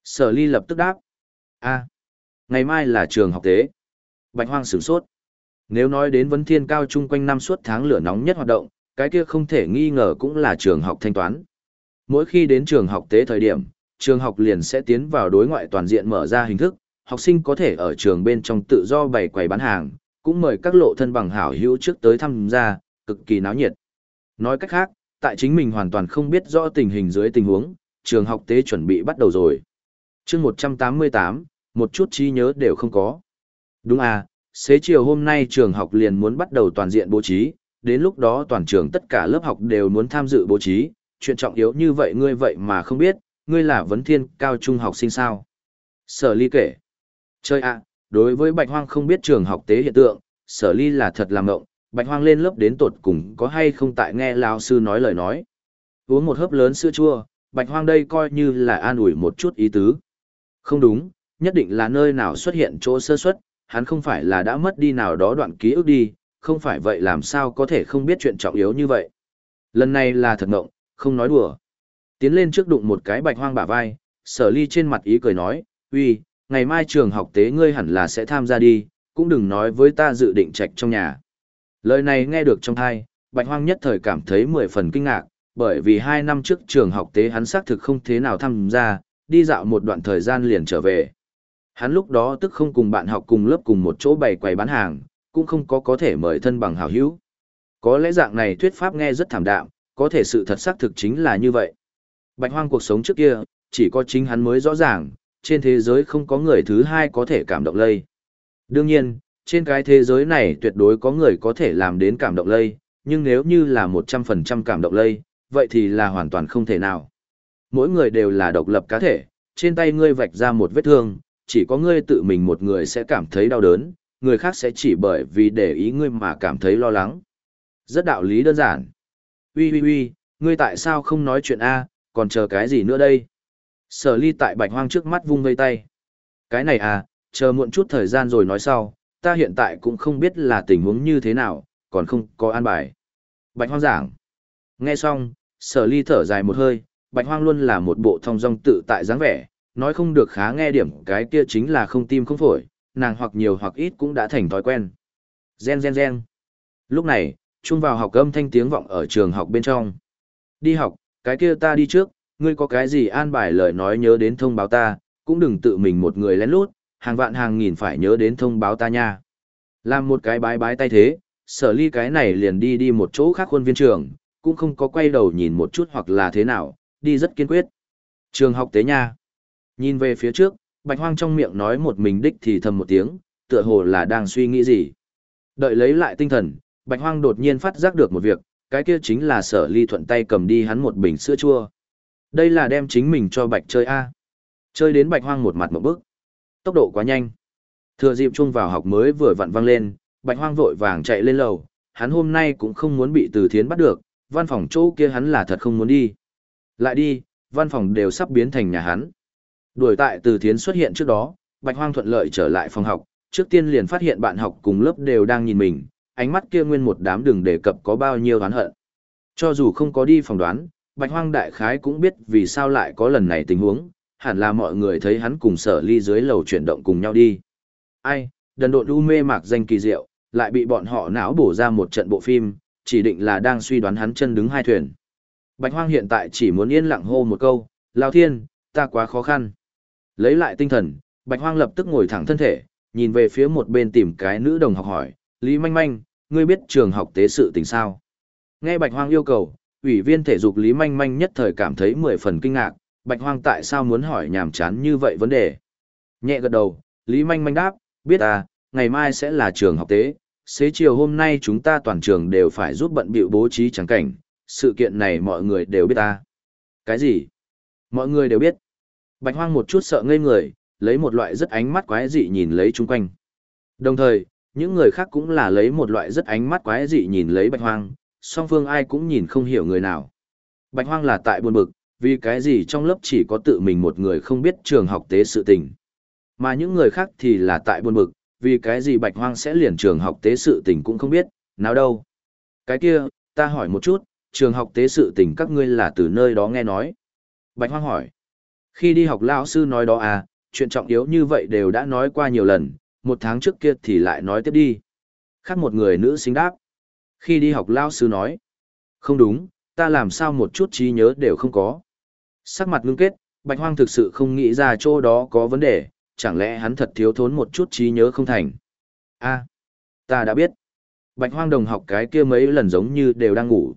Sở ly lập tức đáp. A. Ngày mai là trường học tế. Bạch hoang sửng sốt. Nếu nói đến vấn thiên cao chung quanh năm suốt tháng lửa nóng nhất hoạt động, cái kia không thể nghi ngờ cũng là trường học thanh toán. Mỗi khi đến trường học tế thời điểm, trường học liền sẽ tiến vào đối ngoại toàn diện mở ra hình thức, học sinh có thể ở trường bên trong tự do bày quầy bán hàng, cũng mời các lộ thân bằng hảo hữu trước tới thăm gia, cực kỳ náo nhiệt. Nói cách khác, tại chính mình hoàn toàn không biết rõ tình hình dưới tình huống, trường học tế chuẩn bị bắt đầu rồi. chương 188, một chút trí nhớ đều không có. Đúng à, xế chiều hôm nay trường học liền muốn bắt đầu toàn diện bố trí, đến lúc đó toàn trường tất cả lớp học đều muốn tham dự bố trí, chuyện trọng yếu như vậy ngươi vậy mà không biết, ngươi là vấn thiên cao trung học sinh sao. Sở ly kể. Chơi ạ, đối với bạch hoang không biết trường học tế hiện tượng, sở ly là thật làm ngộng, bạch hoang lên lớp đến tột cùng có hay không tại nghe lão sư nói lời nói. Uống một hớp lớn sữa chua, bạch hoang đây coi như là an ủi một chút ý tứ. Không đúng, nhất định là nơi nào xuất hiện chỗ sơ suất, hắn không phải là đã mất đi nào đó đoạn ký ức đi, không phải vậy làm sao có thể không biết chuyện trọng yếu như vậy. Lần này là thật ngộng, không nói đùa. Tiến lên trước đụng một cái bạch hoang bả vai, sở ly trên mặt ý cười nói, uy, ngày mai trường học tế ngươi hẳn là sẽ tham gia đi, cũng đừng nói với ta dự định trạch trong nhà. Lời này nghe được trong thai, bạch hoang nhất thời cảm thấy mười phần kinh ngạc, bởi vì hai năm trước trường học tế hắn xác thực không thế nào tham gia, đi dạo một đoạn thời gian liền trở về. Hắn lúc đó tức không cùng bạn học cùng lớp cùng một chỗ bày quầy bán hàng, cũng không có có thể mời thân bằng hảo hữu. Có lẽ dạng này thuyết pháp nghe rất thảm đạm, có thể sự thật xác thực chính là như vậy. Bạch hoang cuộc sống trước kia, chỉ có chính hắn mới rõ ràng, trên thế giới không có người thứ hai có thể cảm động lây. Đương nhiên, trên cái thế giới này tuyệt đối có người có thể làm đến cảm động lây, nhưng nếu như là 100% cảm động lây, vậy thì là hoàn toàn không thể nào. Mỗi người đều là độc lập cá thể, trên tay ngươi vạch ra một vết thương, chỉ có ngươi tự mình một người sẽ cảm thấy đau đớn, người khác sẽ chỉ bởi vì để ý ngươi mà cảm thấy lo lắng. Rất đạo lý đơn giản. Ui ui ui, ngươi tại sao không nói chuyện A, còn chờ cái gì nữa đây? Sở ly tại bạch hoang trước mắt vung vây tay. Cái này à, chờ muộn chút thời gian rồi nói sau, ta hiện tại cũng không biết là tình huống như thế nào, còn không có an bài. Bạch hoang giảng. Nghe xong, sở ly thở dài một hơi, bạch hoang luôn là một bộ thông dong tự tại dáng vẻ, nói không được khá nghe điểm cái kia chính là không tim không phổi, nàng hoặc nhiều hoặc ít cũng đã thành thói quen. Gen gen gen. Lúc này, chung vào học âm thanh tiếng vọng ở trường học bên trong. Đi học, cái kia ta đi trước, ngươi có cái gì an bài lời nói nhớ đến thông báo ta, cũng đừng tự mình một người lén lút, hàng vạn hàng nghìn phải nhớ đến thông báo ta nha. Làm một cái bái bái tay thế, sở ly cái này liền đi đi một chỗ khác khuôn viên trường, cũng không có quay đầu nhìn một chút hoặc là thế nào, đi rất kiên quyết. Trường học tế nha. Nhìn về phía trước, bạch hoang trong miệng nói một mình đích thì thầm một tiếng, tựa hồ là đang suy nghĩ gì. Đợi lấy lại tinh thần, bạch hoang đột nhiên phát giác được một việc, cái kia chính là sở ly thuận tay cầm đi hắn một bình sữa chua. Đây là đem chính mình cho bạch chơi A. Chơi đến bạch hoang một mặt một bước. Tốc độ quá nhanh. Thừa dịp chung vào học mới vừa vặn văng lên, bạch hoang vội vàng chạy lên lầu. Hắn hôm nay cũng không muốn bị từ thiến bắt được, văn phòng chỗ kia hắn là thật không muốn đi. Lại đi, văn phòng đều sắp biến thành nhà hắn. Đuổi tại từ thiến xuất hiện trước đó, bạch hoang thuận lợi trở lại phòng học, trước tiên liền phát hiện bạn học cùng lớp đều đang nhìn mình, ánh mắt kia nguyên một đám đừng đề cập có bao nhiêu oán hận. Cho dù không có đi phòng đoán, Bạch Hoang Đại Khái cũng biết vì sao lại có lần này tình huống, hẳn là mọi người thấy hắn cùng sở ly dưới lầu chuyển động cùng nhau đi. Ai, đần độn u mê mạc danh kỳ diệu, lại bị bọn họ não bổ ra một trận bộ phim, chỉ định là đang suy đoán hắn chân đứng hai thuyền. Bạch Hoang hiện tại chỉ muốn yên lặng hô một câu, lão Thiên, ta quá khó khăn. Lấy lại tinh thần, Bạch Hoang lập tức ngồi thẳng thân thể, nhìn về phía một bên tìm cái nữ đồng học hỏi, Lý Manh Manh, ngươi biết trường học tế sự tình sao? Nghe Bạch Hoang yêu cầu, ủy viên thể dục Lý Manh Manh nhất thời cảm thấy mười phần kinh ngạc, Bạch Hoang tại sao muốn hỏi nhảm chán như vậy vấn đề? Nhẹ gật đầu, Lý Manh Manh đáp, biết à, ngày mai sẽ là trường học tế, xế chiều hôm nay chúng ta toàn trường đều phải giúp bận bịu bố trí trắng cảnh, sự kiện này mọi người đều biết à? Cái gì? Mọi người đều biết. Bạch Hoang một chút sợ ngây người, lấy một loại rất ánh mắt quái dị nhìn lấy chung quanh. Đồng thời, những người khác cũng là lấy một loại rất ánh mắt quái dị nhìn lấy Bạch Hoang, song phương ai cũng nhìn không hiểu người nào. Bạch Hoang là tại buồn bực, vì cái gì trong lớp chỉ có tự mình một người không biết trường học tế sự tình. Mà những người khác thì là tại buồn bực, vì cái gì Bạch Hoang sẽ liền trường học tế sự tình cũng không biết, nào đâu. Cái kia, ta hỏi một chút, trường học tế sự tình các ngươi là từ nơi đó nghe nói. Bạch Hoang hỏi, khi đi học lão sư nói đó à, chuyện trọng yếu như vậy đều đã nói qua nhiều lần, một tháng trước kia thì lại nói tiếp đi. Khác một người nữ sinh đáp. Khi đi học lão sư nói. Không đúng, ta làm sao một chút trí nhớ đều không có. Sắc mặt ngưng kết, Bạch Hoang thực sự không nghĩ ra chỗ đó có vấn đề, chẳng lẽ hắn thật thiếu thốn một chút trí nhớ không thành. a ta đã biết. Bạch Hoang đồng học cái kia mấy lần giống như đều đang ngủ.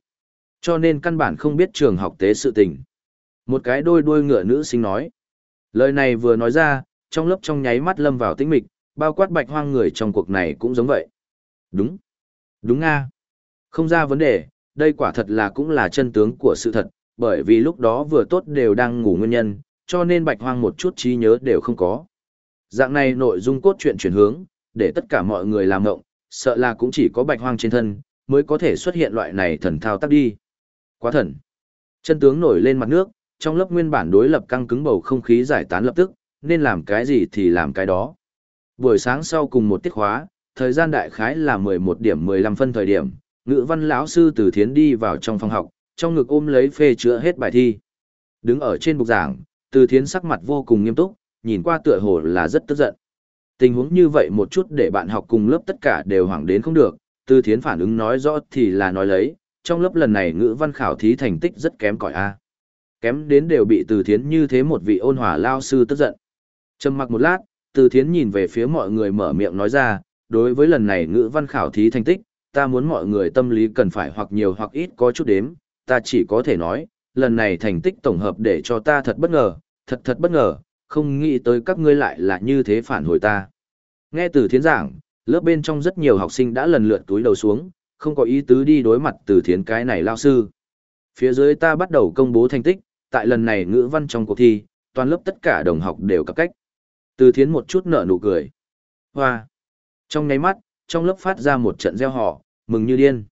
Cho nên căn bản không biết trường học tế sự tình. Một cái đôi đuôi ngựa nữ sinh nói. Lời này vừa nói ra, trong lớp trong nháy mắt lâm vào tĩnh mịch, bao quát bạch hoang người trong cuộc này cũng giống vậy. Đúng. Đúng nga. Không ra vấn đề, đây quả thật là cũng là chân tướng của sự thật, bởi vì lúc đó vừa tốt đều đang ngủ nguyên nhân, cho nên bạch hoang một chút trí nhớ đều không có. Dạng này nội dung cốt truyện chuyển hướng, để tất cả mọi người làm ngộng, sợ là cũng chỉ có bạch hoang trên thân, mới có thể xuất hiện loại này thần thao tác đi. Quá thần. Chân tướng nổi lên mặt nước, trong lớp nguyên bản đối lập căng cứng bầu không khí giải tán lập tức, nên làm cái gì thì làm cái đó. Buổi sáng sau cùng một tiết khóa, thời gian đại khái là 11 điểm 15 phân thời điểm, ngữ văn lão sư từ thiến đi vào trong phòng học, trong ngực ôm lấy phê chữa hết bài thi. Đứng ở trên bục giảng, từ thiến sắc mặt vô cùng nghiêm túc, nhìn qua tựa hồ là rất tức giận. Tình huống như vậy một chút để bạn học cùng lớp tất cả đều hoảng đến không được, từ thiến phản ứng nói rõ thì là nói lấy, trong lớp lần này ngữ văn khảo thí thành tích rất kém cỏi a kém đến đều bị từ thiến như thế một vị ôn hòa lao sư tức giận. Trầm mặc một lát, từ thiến nhìn về phía mọi người mở miệng nói ra, đối với lần này ngữ văn khảo thí thành tích, ta muốn mọi người tâm lý cần phải hoặc nhiều hoặc ít có chút đếm, ta chỉ có thể nói, lần này thành tích tổng hợp để cho ta thật bất ngờ, thật thật bất ngờ, không nghĩ tới các ngươi lại là như thế phản hồi ta. Nghe từ thiến giảng, lớp bên trong rất nhiều học sinh đã lần lượt túi đầu xuống, không có ý tứ đi đối mặt từ thiến cái này lao sư. Phía dưới ta bắt đầu công bố thành tích tại lần này ngữ văn trong cuộc thi, toàn lớp tất cả đồng học đều cặp cách. Từ thiến một chút nở nụ cười. Hoa! Trong ngáy mắt, trong lớp phát ra một trận gieo họ, mừng như điên.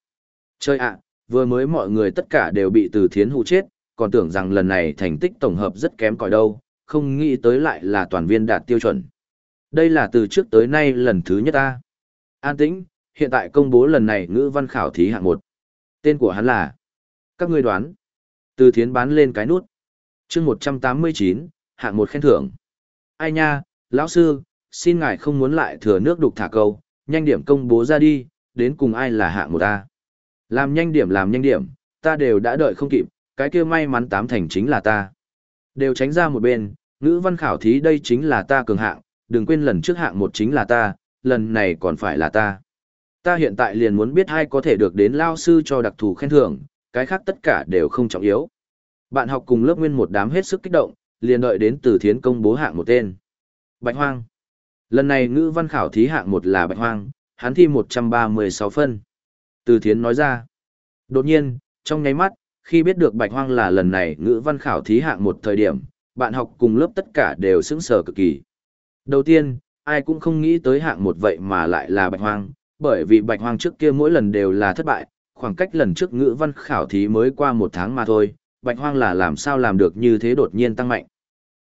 Chơi ạ, vừa mới mọi người tất cả đều bị từ thiến hụ chết, còn tưởng rằng lần này thành tích tổng hợp rất kém cỏi đâu, không nghĩ tới lại là toàn viên đạt tiêu chuẩn. Đây là từ trước tới nay lần thứ nhất ta. An tĩnh, hiện tại công bố lần này ngữ văn khảo thí hạng một. Tên của hắn là... Các ngươi đoán. Từ thiến bán lên cái nút chương một trăm tám mươi chín, hạng một khen thưởng. Ai nha, lão sư, xin ngài không muốn lại thừa nước đục thả câu, nhanh điểm công bố ra đi, đến cùng ai là hạng một ta làm nhanh điểm, làm nhanh điểm, ta đều đã đợi không kịp, cái kia may mắn tám thành chính là ta. Đều tránh ra một bên, ngữ văn khảo thí đây chính là ta cường hạng, đừng quên lần trước hạng một chính là ta, lần này còn phải là ta. Ta hiện tại liền muốn biết ai có thể được đến lao sư cho đặc thù khen thưởng, cái khác tất cả đều không trọng yếu bạn học cùng lớp nguyên một đám hết sức kích động, liền đợi đến từ thiến công bố hạng một tên. Bạch Hoang. Lần này ngữ văn khảo thí hạng một là Bạch Hoang, hắn thi 136 phân. Từ thiến nói ra. Đột nhiên, trong nháy mắt, khi biết được Bạch Hoang là lần này ngữ văn khảo thí hạng một thời điểm, bạn học cùng lớp tất cả đều sững sờ cực kỳ. Đầu tiên, ai cũng không nghĩ tới hạng một vậy mà lại là Bạch Hoang, bởi vì Bạch Hoang trước kia mỗi lần đều là thất bại, khoảng cách lần trước ngữ văn khảo thí mới qua một tháng mà thôi, bạch hoang là làm sao làm được như thế đột nhiên tăng mạnh.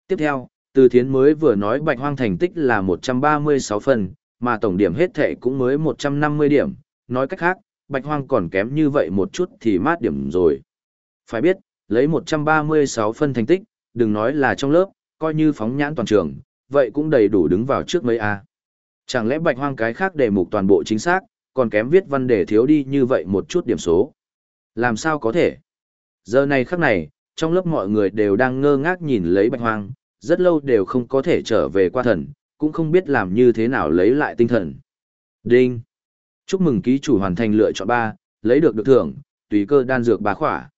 Tiếp theo, từ thiến mới vừa nói bạch hoang thành tích là 136 phần, mà tổng điểm hết thể cũng mới 150 điểm, nói cách khác, bạch hoang còn kém như vậy một chút thì mát điểm rồi. Phải biết, lấy 136 phân thành tích, đừng nói là trong lớp, coi như phóng nhãn toàn trường, vậy cũng đầy đủ đứng vào trước mấy A. Chẳng lẽ bạch hoang cái khác đề mục toàn bộ chính xác, còn kém viết văn đề thiếu đi như vậy một chút điểm số. Làm sao có thể? Giờ này khắc này, trong lớp mọi người đều đang ngơ ngác nhìn lấy bạch hoang, rất lâu đều không có thể trở về qua thần, cũng không biết làm như thế nào lấy lại tinh thần. Đinh! Chúc mừng ký chủ hoàn thành lựa chọn ba, lấy được được thưởng, tùy cơ đan dược bá khỏa.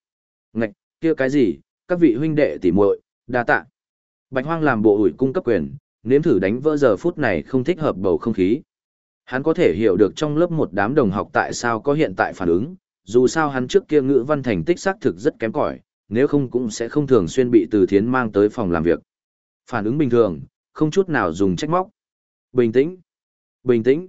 Ngạch, kia cái gì, các vị huynh đệ tỉ muội, đa tạ. Bạch Hoang làm bộ ủi cung cấp quyền, nếm thử đánh vỡ giờ phút này không thích hợp bầu không khí. Hắn có thể hiểu được trong lớp một đám đồng học tại sao có hiện tại phản ứng, dù sao hắn trước kia ngữ văn thành tích xác thực rất kém cỏi, nếu không cũng sẽ không thường xuyên bị Từ Thiến mang tới phòng làm việc. Phản ứng bình thường, không chút nào dùng trách móc. Bình tĩnh, bình tĩnh.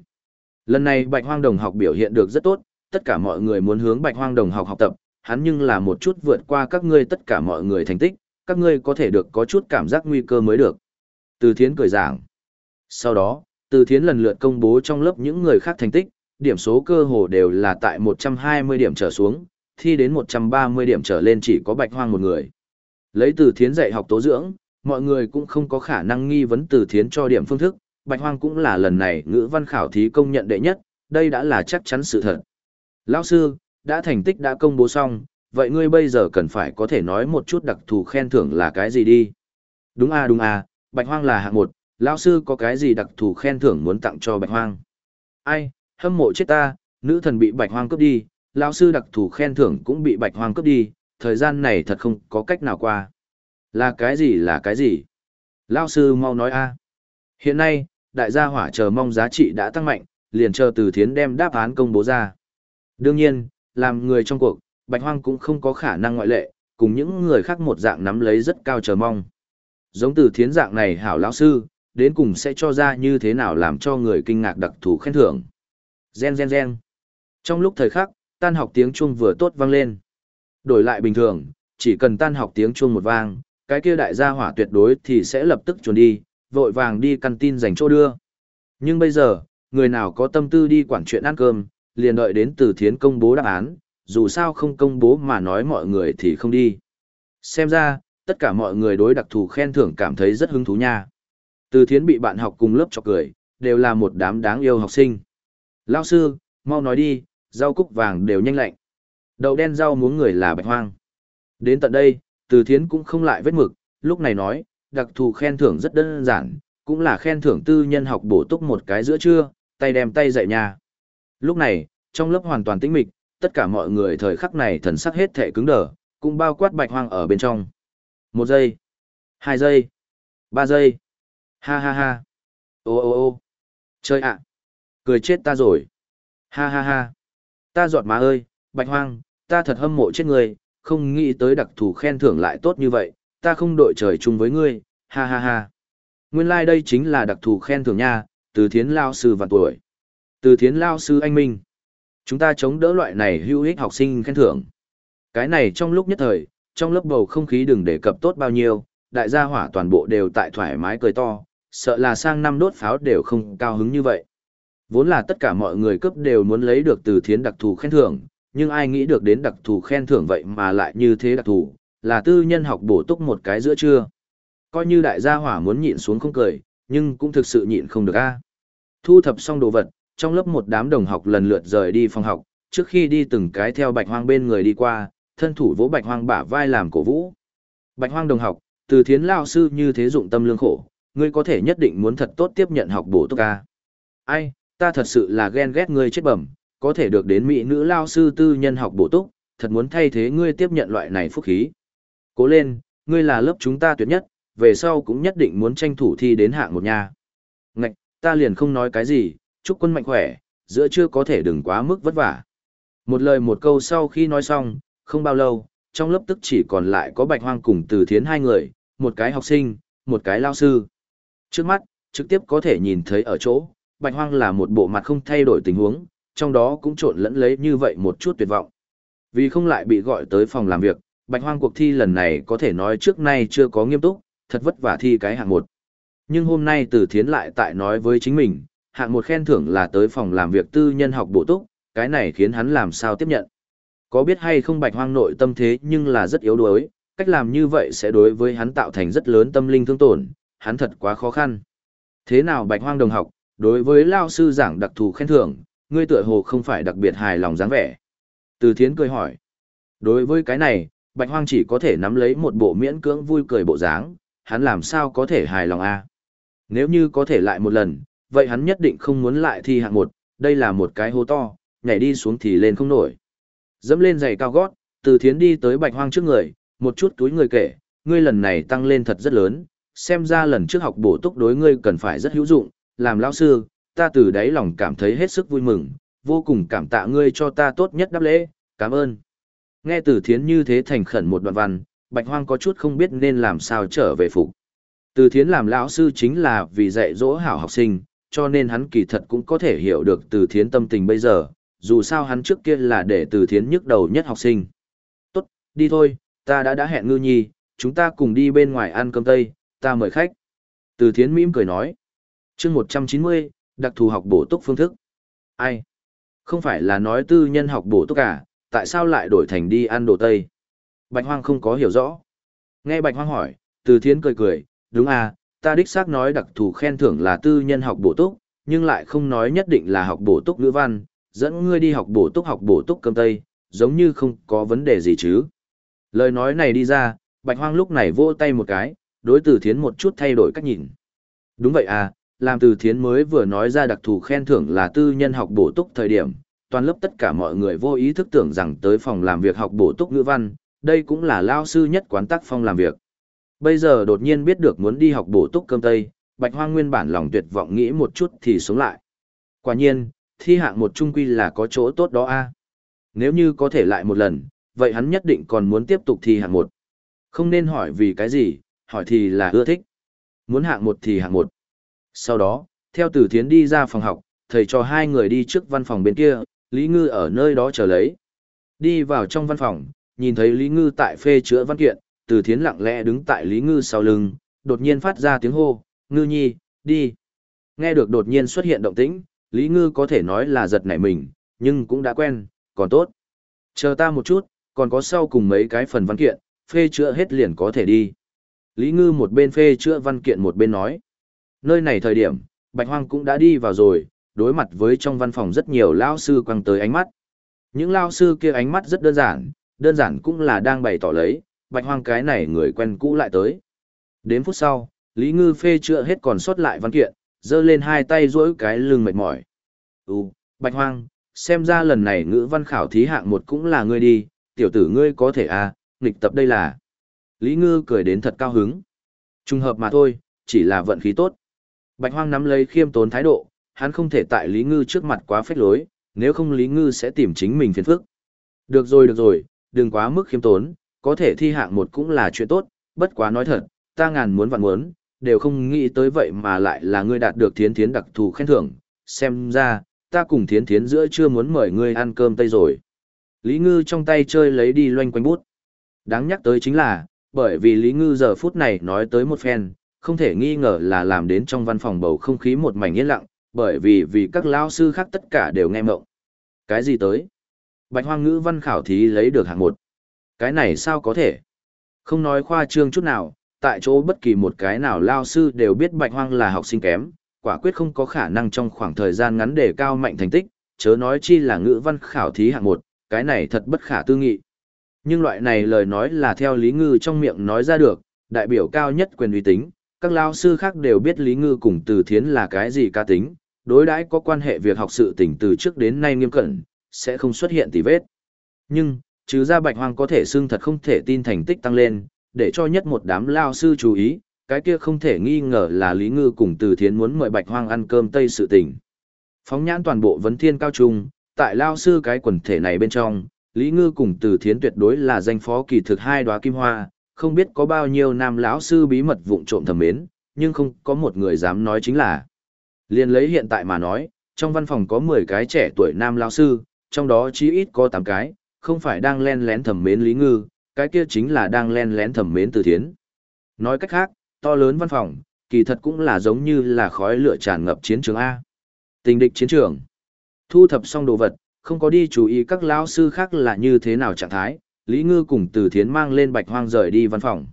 Lần này Bạch Hoang đồng học biểu hiện được rất tốt, tất cả mọi người muốn hướng Bạch Hoang đồng học học tập, hắn nhưng là một chút vượt qua các ngươi tất cả mọi người thành tích, các ngươi có thể được có chút cảm giác nguy cơ mới được. Từ Thiến cười giảng. Sau đó, Từ Thiến lần lượt công bố trong lớp những người khác thành tích, điểm số cơ hồ đều là tại 120 điểm trở xuống, thi đến 130 điểm trở lên chỉ có Bạch Hoang một người. Lấy Từ Thiến dạy học tố dưỡng, mọi người cũng không có khả năng nghi vấn Từ Thiến cho điểm phương thức, Bạch Hoang cũng là lần này ngữ văn khảo thí công nhận đệ nhất, đây đã là chắc chắn sự thật. Lão sư, đã thành tích đã công bố xong, vậy ngươi bây giờ cần phải có thể nói một chút đặc thù khen thưởng là cái gì đi. Đúng à đúng à, Bạch Hoang là hạng một, lão sư có cái gì đặc thù khen thưởng muốn tặng cho Bạch Hoang. Ai, hâm mộ chết ta, nữ thần bị Bạch Hoang cướp đi, lão sư đặc thù khen thưởng cũng bị Bạch Hoang cướp đi, thời gian này thật không có cách nào qua. Là cái gì là cái gì? Lão sư mau nói a. Hiện nay, đại gia hỏa chờ mong giá trị đã tăng mạnh, liền chờ từ thiến đem đáp án công bố ra. Đương nhiên, làm người trong cuộc, Bạch Hoang cũng không có khả năng ngoại lệ, cùng những người khác một dạng nắm lấy rất cao chờ mong. Giống từ thiến dạng này hảo lão sư, đến cùng sẽ cho ra như thế nào làm cho người kinh ngạc đặc thù khen thưởng. Gen gen gen. Trong lúc thời khắc, tan học tiếng chuông vừa tốt vang lên. Đổi lại bình thường, chỉ cần tan học tiếng chuông một vang, cái kia đại gia hỏa tuyệt đối thì sẽ lập tức chuồn đi, vội vàng đi căn tin dành chỗ đưa. Nhưng bây giờ, người nào có tâm tư đi quản chuyện ăn cơm, liền đợi đến từ thiến công bố đáp án, dù sao không công bố mà nói mọi người thì không đi. Xem ra, tất cả mọi người đối đặc thù khen thưởng cảm thấy rất hứng thú nha. Từ thiến bị bạn học cùng lớp chọc cười, đều là một đám đáng yêu học sinh. Lao sư, mau nói đi, rau cúc vàng đều nhanh lạnh. Đậu đen rau muốn người là bạch hoang. Đến tận đây, từ thiến cũng không lại vết mực, lúc này nói, đặc thù khen thưởng rất đơn giản, cũng là khen thưởng tư nhân học bổ túc một cái giữa trưa, tay đem tay dạy nhà. Lúc này, trong lớp hoàn toàn tĩnh mịch, tất cả mọi người thời khắc này thần sắc hết thể cứng đờ, cũng bao quát bạch hoang ở bên trong. Một giây, hai giây, ba giây, ha ha ha, ô ô ô, chơi ạ, cười chết ta rồi, ha ha ha, ta giọt má ơi, bạch hoang, ta thật hâm mộ chết người, không nghĩ tới đặc thù khen thưởng lại tốt như vậy, ta không đội trời chung với ngươi, ha ha ha. Nguyên lai like đây chính là đặc thù khen thưởng nha, từ thiến lao sư vạn tuổi. Từ thiến lao sư anh minh. Chúng ta chống đỡ loại này hữu ích học sinh khen thưởng. Cái này trong lúc nhất thời, trong lớp bầu không khí đừng đề cập tốt bao nhiêu, đại gia hỏa toàn bộ đều tại thoải mái cười to, sợ là sang năm đốt pháo đều không cao hứng như vậy. Vốn là tất cả mọi người cấp đều muốn lấy được từ thiến đặc thù khen thưởng, nhưng ai nghĩ được đến đặc thù khen thưởng vậy mà lại như thế đặc thù, là tư nhân học bổ túc một cái giữa trưa. Coi như đại gia hỏa muốn nhịn xuống không cười, nhưng cũng thực sự nhịn không được a. Thu thập xong đồ vật, trong lớp một đám đồng học lần lượt rời đi phòng học, trước khi đi từng cái theo bạch hoang bên người đi qua, thân thủ vỗ bạch hoang bả vai làm cổ vũ. Bạch hoang đồng học, từ thiến lao sư như thế dụng tâm lương khổ, ngươi có thể nhất định muốn thật tốt tiếp nhận học bổ túc a. Ai, ta thật sự là ghen ghét ngươi chết bẩm, có thể được đến mỹ nữ lao sư tư nhân học bổ túc, thật muốn thay thế ngươi tiếp nhận loại này phúc khí. Cố lên, ngươi là lớp chúng ta tuyệt nhất, về sau cũng nhất định muốn tranh thủ thi đến hạng một nhà. Ngạch, ta liền không nói cái gì, chúc quân mạnh khỏe, giữa chưa có thể đừng quá mức vất vả. Một lời một câu sau khi nói xong, không bao lâu, trong lớp tức chỉ còn lại có bạch hoang cùng từ thiến hai người, một cái học sinh, một cái lao sư. Trước mắt, trực tiếp có thể nhìn thấy ở chỗ, bạch hoang là một bộ mặt không thay đổi tình huống, trong đó cũng trộn lẫn lấy như vậy một chút tuyệt vọng. Vì không lại bị gọi tới phòng làm việc, bạch hoang cuộc thi lần này có thể nói trước nay chưa có nghiêm túc, thật vất vả thi cái hạng một. Nhưng hôm nay từ thiến lại tại nói với chính mình, hạng một khen thưởng là tới phòng làm việc tư nhân học bổ túc, cái này khiến hắn làm sao tiếp nhận. Có biết hay không bạch hoang nội tâm thế nhưng là rất yếu đuối, cách làm như vậy sẽ đối với hắn tạo thành rất lớn tâm linh thương tổn, hắn thật quá khó khăn. Thế nào bạch hoang đồng học, đối với lao sư giảng đặc thù khen thưởng, ngươi tựa hồ không phải đặc biệt hài lòng dáng vẻ. Từ thiến cười hỏi. Đối với cái này, bạch hoang chỉ có thể nắm lấy một bộ miễn cưỡng vui cười bộ dáng, hắn làm sao có thể hài lòng a? Nếu như có thể lại một lần, vậy hắn nhất định không muốn lại thi hạng một, đây là một cái hố to, nhảy đi xuống thì lên không nổi. Dẫm lên giày cao gót, từ thiến đi tới bạch hoang trước người, một chút túi người kể, ngươi lần này tăng lên thật rất lớn, xem ra lần trước học bổ túc đối ngươi cần phải rất hữu dụng, làm lão sư, ta từ đáy lòng cảm thấy hết sức vui mừng, vô cùng cảm tạ ngươi cho ta tốt nhất đáp lễ, cảm ơn. Nghe từ thiến như thế thành khẩn một đoạn văn, bạch hoang có chút không biết nên làm sao trở về phục. Từ thiến làm lão sư chính là vì dạy dỗ hảo học sinh, cho nên hắn kỳ thật cũng có thể hiểu được từ thiến tâm tình bây giờ, dù sao hắn trước kia là để từ thiến nhức đầu nhất học sinh. Tốt, đi thôi, ta đã đã hẹn ngư nhi, chúng ta cùng đi bên ngoài ăn cơm tây, ta mời khách. Từ thiến mỉm cười nói chương 190, đặc thù học bổ túc phương thức. Ai? Không phải là nói tư nhân học bổ túc cả, à, tại sao lại đổi thành đi ăn đồ tây? Bạch Hoang không có hiểu rõ. Nghe Bạch Hoang hỏi, từ thiến cười cười, đúng à, ta đích xác nói đặc thù khen thưởng là tư nhân học bổ túc, nhưng lại không nói nhất định là học bổ túc ngữ văn, dẫn ngươi đi học bổ túc học bổ túc cơm tây, giống như không có vấn đề gì chứ. Lời nói này đi ra, Bạch Hoang lúc này vỗ tay một cái, đối từ thiến một chút thay đổi cách nhìn. Đúng vậy à, làm từ thiến mới vừa nói ra đặc thù khen thưởng là tư nhân học bổ túc thời điểm, toàn lớp tất cả mọi người vô ý thức tưởng rằng tới phòng làm việc học bổ túc ngữ văn, đây cũng là lao sư nhất quán tác phong làm việc. Bây giờ đột nhiên biết được muốn đi học bổ túc cơm tây, Bạch Hoang nguyên bản lòng tuyệt vọng nghĩ một chút thì sống lại. Quả nhiên, thi hạng một trung quy là có chỗ tốt đó a. Nếu như có thể lại một lần, vậy hắn nhất định còn muốn tiếp tục thi hạng một. Không nên hỏi vì cái gì, hỏi thì là ưa thích. Muốn hạng một thì hạng một. Sau đó, theo Tử Thiến đi ra phòng học, thầy cho hai người đi trước văn phòng bên kia, Lý Ngư ở nơi đó chờ lấy. Đi vào trong văn phòng, nhìn thấy Lý Ngư tại phê chữa văn kiện, Tử Thiến lặng lẽ đứng tại Lý Ngư sau lưng, đột nhiên phát ra tiếng hô, Ngư nhi, đi. Nghe được đột nhiên xuất hiện động tĩnh, Lý Ngư có thể nói là giật nảy mình, nhưng cũng đã quen, còn tốt. Chờ ta một chút, còn có sau cùng mấy cái phần văn kiện, phê chữa hết liền có thể đi. Lý Ngư một bên phê chữa văn kiện một bên nói. Nơi này thời điểm, Bạch Hoang cũng đã đi vào rồi, đối mặt với trong văn phòng rất nhiều lao sư quăng tới ánh mắt. Những lao sư kia ánh mắt rất đơn giản, đơn giản cũng là đang bày tỏ lấy, Bạch Hoang cái này người quen cũ lại tới. Đến phút sau, Lý Ngư phê chữa hết còn sót lại văn kiện, giơ lên hai tay duỗi cái lưng mệt mỏi. Ừ, Bạch Hoang, xem ra lần này ngữ văn khảo thí hạng một cũng là ngươi đi, tiểu tử ngươi có thể à, nghịch tập đây là. Lý Ngư cười đến thật cao hứng. Trùng hợp mà thôi, chỉ là vận khí tốt. Bạch Hoang nắm lấy khiêm tốn thái độ, hắn không thể tại Lý Ngư trước mặt quá phách lối, nếu không Lý Ngư sẽ tìm chính mình phiền phức. Được rồi được rồi, đừng quá mức khiêm tốn, có thể thi hạng một cũng là chuyện tốt, bất quá nói thật, ta ngàn muốn vạn muốn, đều không nghĩ tới vậy mà lại là ngươi đạt được thiến thiến đặc thù khen thưởng, xem ra, ta cùng thiến thiến giữa chưa muốn mời ngươi ăn cơm tây rồi. Lý Ngư trong tay chơi lấy đi loanh quanh bút. Đáng nhắc tới chính là, bởi vì Lý Ngư giờ phút này nói tới một phen, không thể nghi ngờ là làm đến trong văn phòng bầu không khí một mảnh yên lặng, bởi vì vì các lao sư khác tất cả đều nghe mộng. Cái gì tới? Bạch hoang ngữ văn khảo thí lấy được hạng một. Cái này sao có thể? Không nói khoa trương chút nào, tại chỗ bất kỳ một cái nào lao sư đều biết bạch hoang là học sinh kém, quả quyết không có khả năng trong khoảng thời gian ngắn để cao mạnh thành tích, chớ nói chi là ngữ văn khảo thí hạng một, cái này thật bất khả tư nghị. Nhưng loại này lời nói là theo Lý Ngư trong miệng nói ra được, đại biểu cao nhất quyền uy tín, các lao sư khác đều biết Lý Ngư cùng Từ Thiến là cái gì ca tính, đối đãi có quan hệ việc học sự tình từ trước đến nay nghiêm cẩn, sẽ không xuất hiện tì vết. Nhưng, trừ ra bạch hoang có thể xưng thật không thể tin thành tích tăng lên, để cho nhất một đám lao sư chú ý, cái kia không thể nghi ngờ là Lý Ngư cùng Từ Thiến muốn mời bạch hoang ăn cơm tây sự tình. Phóng nhãn toàn bộ vấn thiên cao trung, tại lao sư cái quần thể này bên trong, Lý Ngư cùng Từ Thiến tuyệt đối là danh phó kỳ thực hai đóa kim hoa, không biết có bao nhiêu nam lão sư bí mật vụng trộm thầm mến, nhưng không có một người dám nói chính là. Liên lấy hiện tại mà nói, trong văn phòng có 10 cái trẻ tuổi nam lão sư, trong đó chí ít có 8 cái, không phải đang len lén thầm mến Lý Ngư, cái kia chính là đang len lén thầm mến Từ Thiến. Nói cách khác, to lớn văn phòng, kỳ thật cũng là giống như là khói lửa tràn ngập chiến trường A. Tình địch chiến trường. Thu thập xong đồ vật, không có đi chú ý các lão sư khác là như thế nào trạng thái, Lý Ngư cùng Từ Thiến mang lên Bạch Hoang rời đi văn phòng.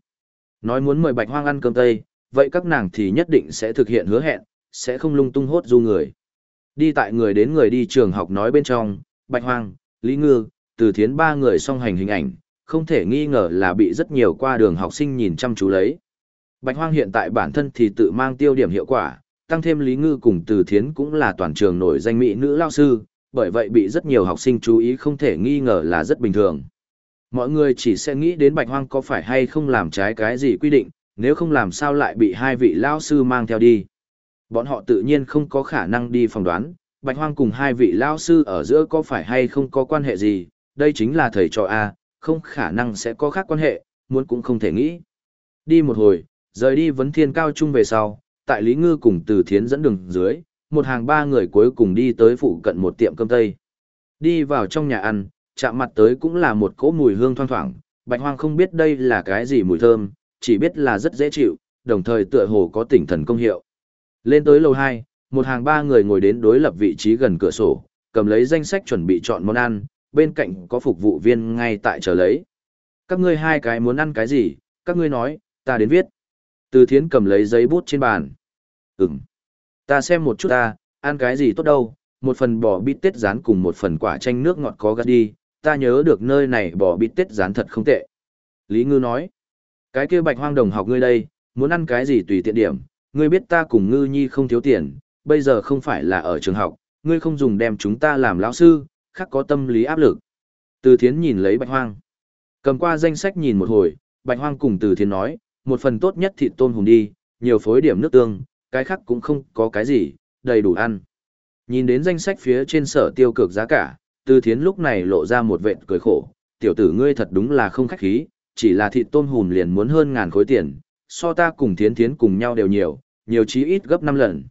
Nói muốn mời Bạch Hoang ăn cơm tây, vậy các nàng thì nhất định sẽ thực hiện hứa hẹn, sẽ không lung tung hốt du người. Đi tại người đến người đi trường học nói bên trong, Bạch Hoang, Lý Ngư, Từ Thiến ba người song hành hình ảnh, không thể nghi ngờ là bị rất nhiều qua đường học sinh nhìn chăm chú lấy. Bạch Hoang hiện tại bản thân thì tự mang tiêu điểm hiệu quả, tăng thêm Lý Ngư cùng Từ Thiến cũng là toàn trường nổi danh mỹ nữ lao sư, bởi vậy bị rất nhiều học sinh chú ý không thể nghi ngờ là rất bình thường. Mọi người chỉ sẽ nghĩ đến Bạch Hoang có phải hay không làm trái cái gì quy định, nếu không làm sao lại bị hai vị Lão sư mang theo đi. Bọn họ tự nhiên không có khả năng đi phỏng đoán, Bạch Hoang cùng hai vị Lão sư ở giữa có phải hay không có quan hệ gì, đây chính là thầy trò A, không khả năng sẽ có khác quan hệ, muốn cũng không thể nghĩ. Đi một hồi, rời đi vấn thiên cao trung về sau, tại Lý Ngư cùng từ thiến dẫn đường dưới, một hàng ba người cuối cùng đi tới phụ cận một tiệm cơm tây. Đi vào trong nhà ăn, chạm mặt tới cũng là một cỗ mùi hương thoang thoảng, bạch hoang không biết đây là cái gì mùi thơm, chỉ biết là rất dễ chịu, đồng thời tựa hồ có tỉnh thần công hiệu. Lên tới lầu 2, một hàng ba người ngồi đến đối lập vị trí gần cửa sổ, cầm lấy danh sách chuẩn bị chọn món ăn, bên cạnh có phục vụ viên ngay tại chờ lấy. Các ngươi hai cái muốn ăn cái gì, các ngươi nói, ta đến viết. Từ thiến cầm lấy giấy bút trên bàn. Ừm. Ta xem một chút ta, ăn cái gì tốt đâu, một phần bò bít tết rán cùng một phần quả chanh nước ngọt có gắt đi, ta nhớ được nơi này bỏ bít tết rán thật không tệ. Lý Ngư nói, cái kia bạch hoang đồng học ngươi đây, muốn ăn cái gì tùy tiện điểm, ngươi biết ta cùng Ngư Nhi không thiếu tiền, bây giờ không phải là ở trường học, ngươi không dùng đem chúng ta làm lão sư, khác có tâm lý áp lực. Từ Thiến nhìn lấy bạch hoang, cầm qua danh sách nhìn một hồi, bạch hoang cùng Từ Thiến nói, một phần tốt nhất thịt tôm hùm đi, nhiều phối điểm nước tương, cái khác cũng không có cái gì, đầy đủ ăn. Nhìn đến danh sách phía trên sở tiêu cực giá cả, từ Thiến lúc này lộ ra một vệt cười khổ, tiểu tử ngươi thật đúng là không khách khí, chỉ là thịt tôm hùm liền muốn hơn ngàn khối tiền, so ta cùng Thiến Thiến cùng nhau đều nhiều, nhiều chí ít gấp 5 lần.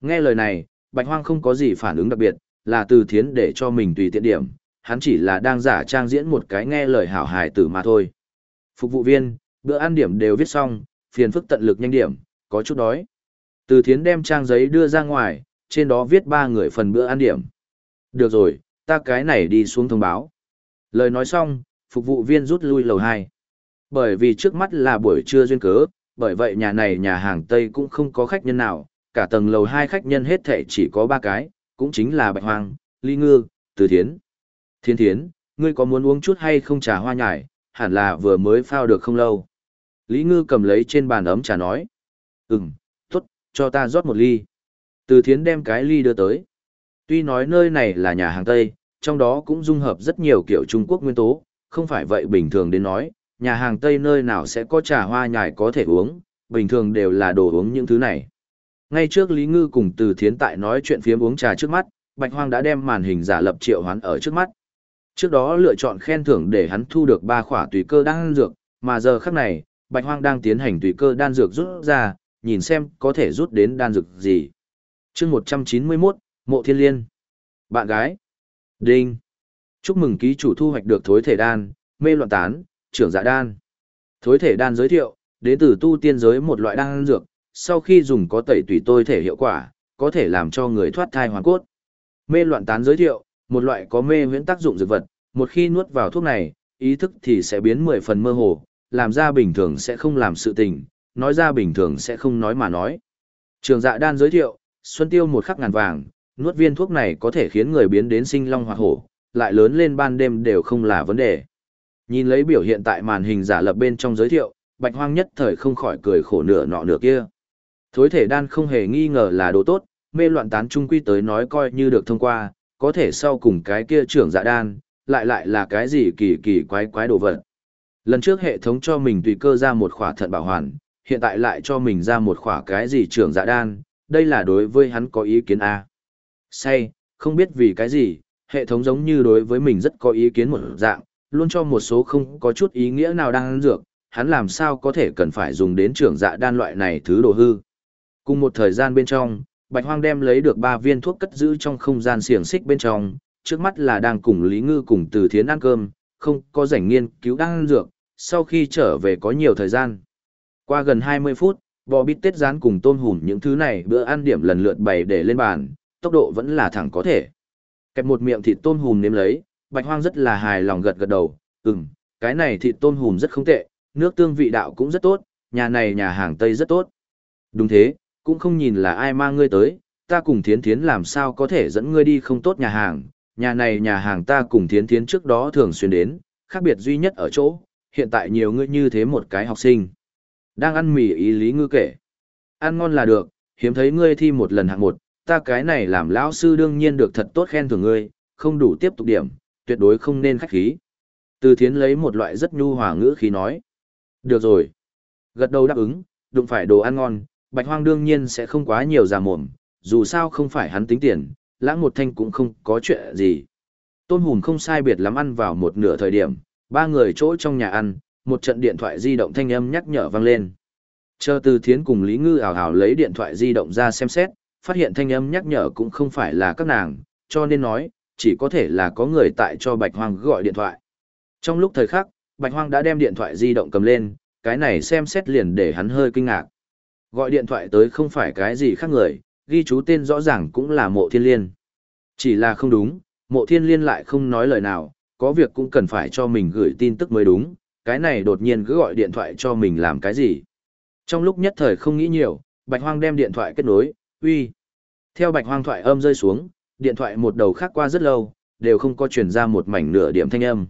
Nghe lời này, Bạch Hoang không có gì phản ứng đặc biệt, là Từ Thiến để cho mình tùy tiện điểm, hắn chỉ là đang giả trang diễn một cái nghe lời hảo hài tử mà thôi. Phục vụ viên, bữa ăn điểm đều viết xong, phiền phức tận lực nhanh điểm, có chút đói. Từ thiến đem trang giấy đưa ra ngoài, trên đó viết ba người phần bữa ăn điểm. Được rồi, ta cái này đi xuống thông báo. Lời nói xong, phục vụ viên rút lui lầu 2. Bởi vì trước mắt là buổi trưa duyên cớ, bởi vậy nhà này nhà hàng Tây cũng không có khách nhân nào, cả tầng lầu 2 khách nhân hết thảy chỉ có ba cái, cũng chính là Bạch Hoàng, Ly Ngư, Từ Thiến. Thiên Thiến, ngươi có muốn uống chút hay không trà hoa nhải, hẳn là vừa mới phao được không lâu. Lý Ngư cầm lấy trên bàn ấm trà nói. Ừm, tốt, cho ta rót một ly. Từ thiến đem cái ly đưa tới. Tuy nói nơi này là nhà hàng Tây, trong đó cũng dung hợp rất nhiều kiểu Trung Quốc nguyên tố, không phải vậy bình thường đến nói, nhà hàng Tây nơi nào sẽ có trà hoa nhài có thể uống, bình thường đều là đồ uống những thứ này. Ngay trước Lý Ngư cùng từ thiến tại nói chuyện phiếm uống trà trước mắt, Bạch Hoang đã đem màn hình giả lập triệu hoán ở trước mắt. Trước đó lựa chọn khen thưởng để hắn thu được ba khỏa tùy cơ đang dược, mà giờ khắc này, Bạch Hoang đang tiến hành tùy cơ đan dược rút ra, nhìn xem có thể rút đến đan dược gì. Chương 191, Mộ Thiên Liên. Bạn gái. Đinh. Chúc mừng ký chủ thu hoạch được thối thể đan, mê loạn tán, trưởng dạ đan. Thối thể đan giới thiệu, đến từ tu tiên giới một loại đan dược, sau khi dùng có tẩy tùy tôi thể hiệu quả, có thể làm cho người thoát thai hoàn cốt. Mê loạn tán giới thiệu, một loại có mê huyễn tác dụng dược vật, một khi nuốt vào thuốc này, ý thức thì sẽ biến 10 phần mơ hồ, làm ra bình thường sẽ không làm sự tình, nói ra bình thường sẽ không nói mà nói. Trường dạ đan giới thiệu, xuân tiêu một khắc ngàn vàng, nuốt viên thuốc này có thể khiến người biến đến sinh long hoặc hổ, lại lớn lên ban đêm đều không là vấn đề. Nhìn lấy biểu hiện tại màn hình giả lập bên trong giới thiệu, bạch hoang nhất thời không khỏi cười khổ nửa nọ nửa kia. Thối thể đan không hề nghi ngờ là đồ tốt, mê loạn tán trung quy tới nói coi như được thông qua, có thể sau cùng cái kia trưởng dạ đan, lại lại là cái gì kỳ kỳ quái quái đồ vật. Lần trước hệ thống cho mình tùy cơ ra một khỏa thận bảo hoàn, hiện tại lại cho mình ra một khỏa cái gì trưởng dạ đan, đây là đối với hắn có ý kiến A. Say, không biết vì cái gì, hệ thống giống như đối với mình rất có ý kiến một dạng, luôn cho một số không có chút ý nghĩa nào đang dược, hắn làm sao có thể cần phải dùng đến trưởng dạ đan loại này thứ đồ hư. Cùng một thời gian bên trong, Bạch Hoang đem lấy được ba viên thuốc cất giữ trong không gian xiềng xích bên trong, trước mắt là đang cùng Lý Ngư cùng Từ Thiến ăn cơm, không có rảnh nghiên cứu đang dược, sau khi trở về có nhiều thời gian. Qua gần 20 phút, bò bít tết rán cùng tôm hùm những thứ này bữa ăn điểm lần lượt bày để lên bàn, tốc độ vẫn là thẳng có thể. Kẹp một miệng thịt tôm hùm nếm lấy, bạch hoang rất là hài lòng gật gật đầu, ừm, cái này thịt tôm hùm rất không tệ, nước tương vị đạo cũng rất tốt, nhà này nhà hàng Tây rất tốt. Đúng thế, cũng không nhìn là ai mang ngươi tới, ta cùng thiến thiến làm sao có thể dẫn ngươi đi không tốt nhà hàng, nhà này nhà hàng ta cùng thiến thiến trước đó thường xuyên đến, khác biệt duy nhất ở chỗ, hiện tại nhiều ngươi như thế một cái học sinh. Đang ăn mì ý Lý Ngư kể. Ăn ngon là được, hiếm thấy ngươi thi một lần hạng một, ta cái này làm lão sư đương nhiên được thật tốt khen thưởng ngươi, không đủ tiếp tục điểm, tuyệt đối không nên khách khí. Từ thiến lấy một loại rất nhu hòa ngữ khí nói. Được rồi. Gật đầu đáp ứng, đụng phải đồ ăn ngon, bạch hoang đương nhiên sẽ không quá nhiều già mồm, dù sao không phải hắn tính tiền, lãng một thanh cũng không có chuyện gì. Tôn hùm không sai biệt lắm ăn vào một nửa thời điểm, ba người chỗ trong nhà ăn, một trận điện thoại di động thanh âm nhắc nhở vang lên. Chờ từ thiến cùng Lý Ngư ảo ảo lấy điện thoại di động ra xem xét, phát hiện thanh âm nhắc nhở cũng không phải là các nàng, cho nên nói, chỉ có thể là có người tại cho Bạch Hoang gọi điện thoại. Trong lúc thời khắc, Bạch Hoang đã đem điện thoại di động cầm lên, cái này xem xét liền để hắn hơi kinh ngạc. Gọi điện thoại tới không phải cái gì khác người, ghi chú tên rõ ràng cũng là mộ thiên liên. Chỉ là không đúng, mộ thiên liên lại không nói lời nào, có việc cũng cần phải cho mình gửi tin tức mới đúng, cái này đột nhiên cứ gọi điện thoại cho mình làm cái gì. Trong lúc nhất thời không nghĩ nhiều, Bạch Hoang đem điện thoại kết nối, uy. Theo Bạch Hoang thoại âm rơi xuống, điện thoại một đầu khác qua rất lâu, đều không có truyền ra một mảnh nửa điểm thanh âm.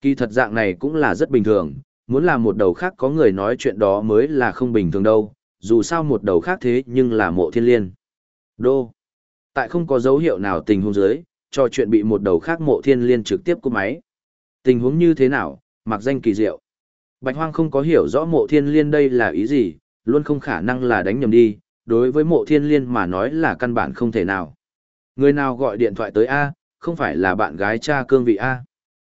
Kỳ thật dạng này cũng là rất bình thường, muốn làm một đầu khác có người nói chuyện đó mới là không bình thường đâu, dù sao một đầu khác thế nhưng là mộ thiên liên. Đô. Tại không có dấu hiệu nào tình huống dưới, cho chuyện bị một đầu khác mộ thiên liên trực tiếp cúp máy. Tình huống như thế nào, mặc danh kỳ diệu. Bạch Hoang không có hiểu rõ mộ thiên liên đây là ý gì, luôn không khả năng là đánh nhầm đi, đối với mộ thiên liên mà nói là căn bản không thể nào. Người nào gọi điện thoại tới A, không phải là bạn gái cha cương vị A.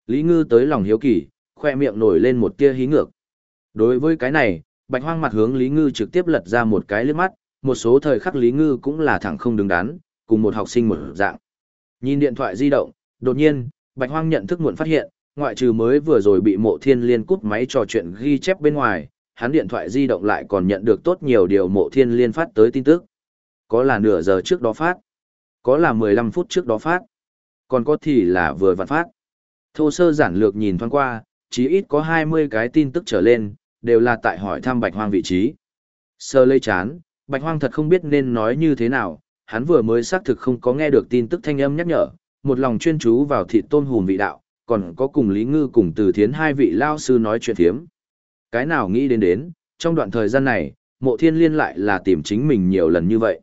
Lý Ngư tới lòng hiếu kỳ, khoe miệng nổi lên một tia hí ngược. Đối với cái này, Bạch Hoang mặt hướng Lý Ngư trực tiếp lật ra một cái liếc mắt, một số thời khắc Lý Ngư cũng là thẳng không đứng đắn, cùng một học sinh một dạng. Nhìn điện thoại di động, đột nhiên, Bạch Hoang nhận thức muộn phát hiện, ngoại trừ mới vừa rồi bị mộ thiên liên cút máy trò chuyện ghi chép bên ngoài, hắn điện thoại di động lại còn nhận được tốt nhiều điều mộ thiên liên phát tới tin tức. Có là nửa giờ trước đó phát, có là 15 phút trước đó phát, còn có thì là vừa vặn phát. Thô sơ giản lược nhìn thoáng qua, chí ít có 20 cái tin tức trở lên, đều là tại hỏi thăm Bạch Hoang vị trí. Sơ lây chán, Bạch Hoang thật không biết nên nói như thế nào, hắn vừa mới xác thực không có nghe được tin tức thanh âm nhắc nhở, một lòng chuyên chú vào thịt tôm hùm vị đạo, còn có cùng Lý Ngư cùng Từ Thiến hai vị lao sư nói chuyện thiếm. Cái nào nghĩ đến đến, trong đoạn thời gian này, mộ thiên liên lại là tìm chính mình nhiều lần như vậy.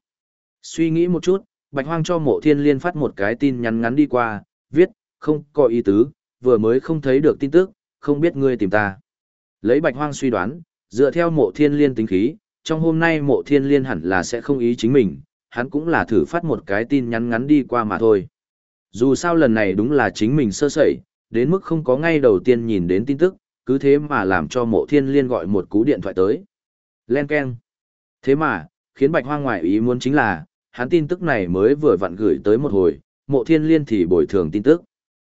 Suy nghĩ một chút, Bạch Hoang cho mộ thiên liên phát một cái tin nhắn ngắn đi qua, viết, không có ý tứ, vừa mới không thấy được tin tức, không biết ngươi tìm ta. Lấy Bạch Hoang suy đoán, dựa theo mộ thiên liên tính khí, trong hôm nay mộ thiên liên hẳn là sẽ không ý chính mình, hắn cũng là thử phát một cái tin nhắn ngắn đi qua mà thôi. Dù sao lần này đúng là chính mình sơ sẩy, đến mức không có ngay đầu tiên nhìn đến tin tức, cứ thế mà làm cho mộ thiên liên gọi một cú điện thoại tới. Len Ken. Thế mà, khiến bạch hoang ngoại ý muốn chính là, hắn tin tức này mới vừa vặn gửi tới một hồi, mộ thiên liên thì bồi thường tin tức.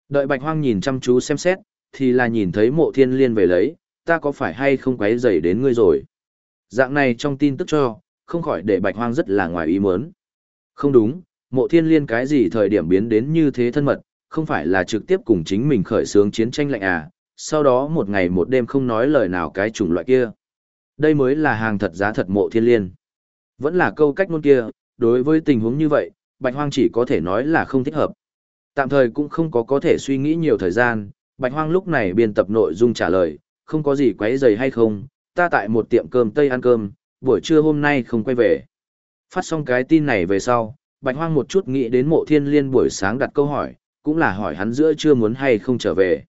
Đợi bạch hoang nhìn chăm chú xem xét, thì là nhìn thấy mộ thiên liên về lấy, ta có phải hay không quấy rầy đến ngươi rồi. Dạng này trong tin tức cho, không khỏi để bạch hoang rất là ngoài ý muốn. Không đúng, mộ thiên liên cái gì thời điểm biến đến như thế thân mật, không phải là trực tiếp cùng chính mình khởi xướng chiến tranh lạnh à, sau đó một ngày một đêm không nói lời nào cái chủng loại kia. Đây mới là hàng thật giá thật mộ thiên liên. Vẫn là câu cách ngôn kia, đối với tình huống như vậy, Bạch Hoang chỉ có thể nói là không thích hợp. Tạm thời cũng không có có thể suy nghĩ nhiều thời gian, Bạch Hoang lúc này biên tập nội dung trả lời, không có gì quấy rầy hay không, ta tại một tiệm cơm Tây ăn cơm, buổi trưa hôm nay không quay về. Phát xong cái tin này về sau, Bạch Hoang một chút nghĩ đến mộ thiên liên buổi sáng đặt câu hỏi, cũng là hỏi hắn giữa trưa muốn hay không trở về.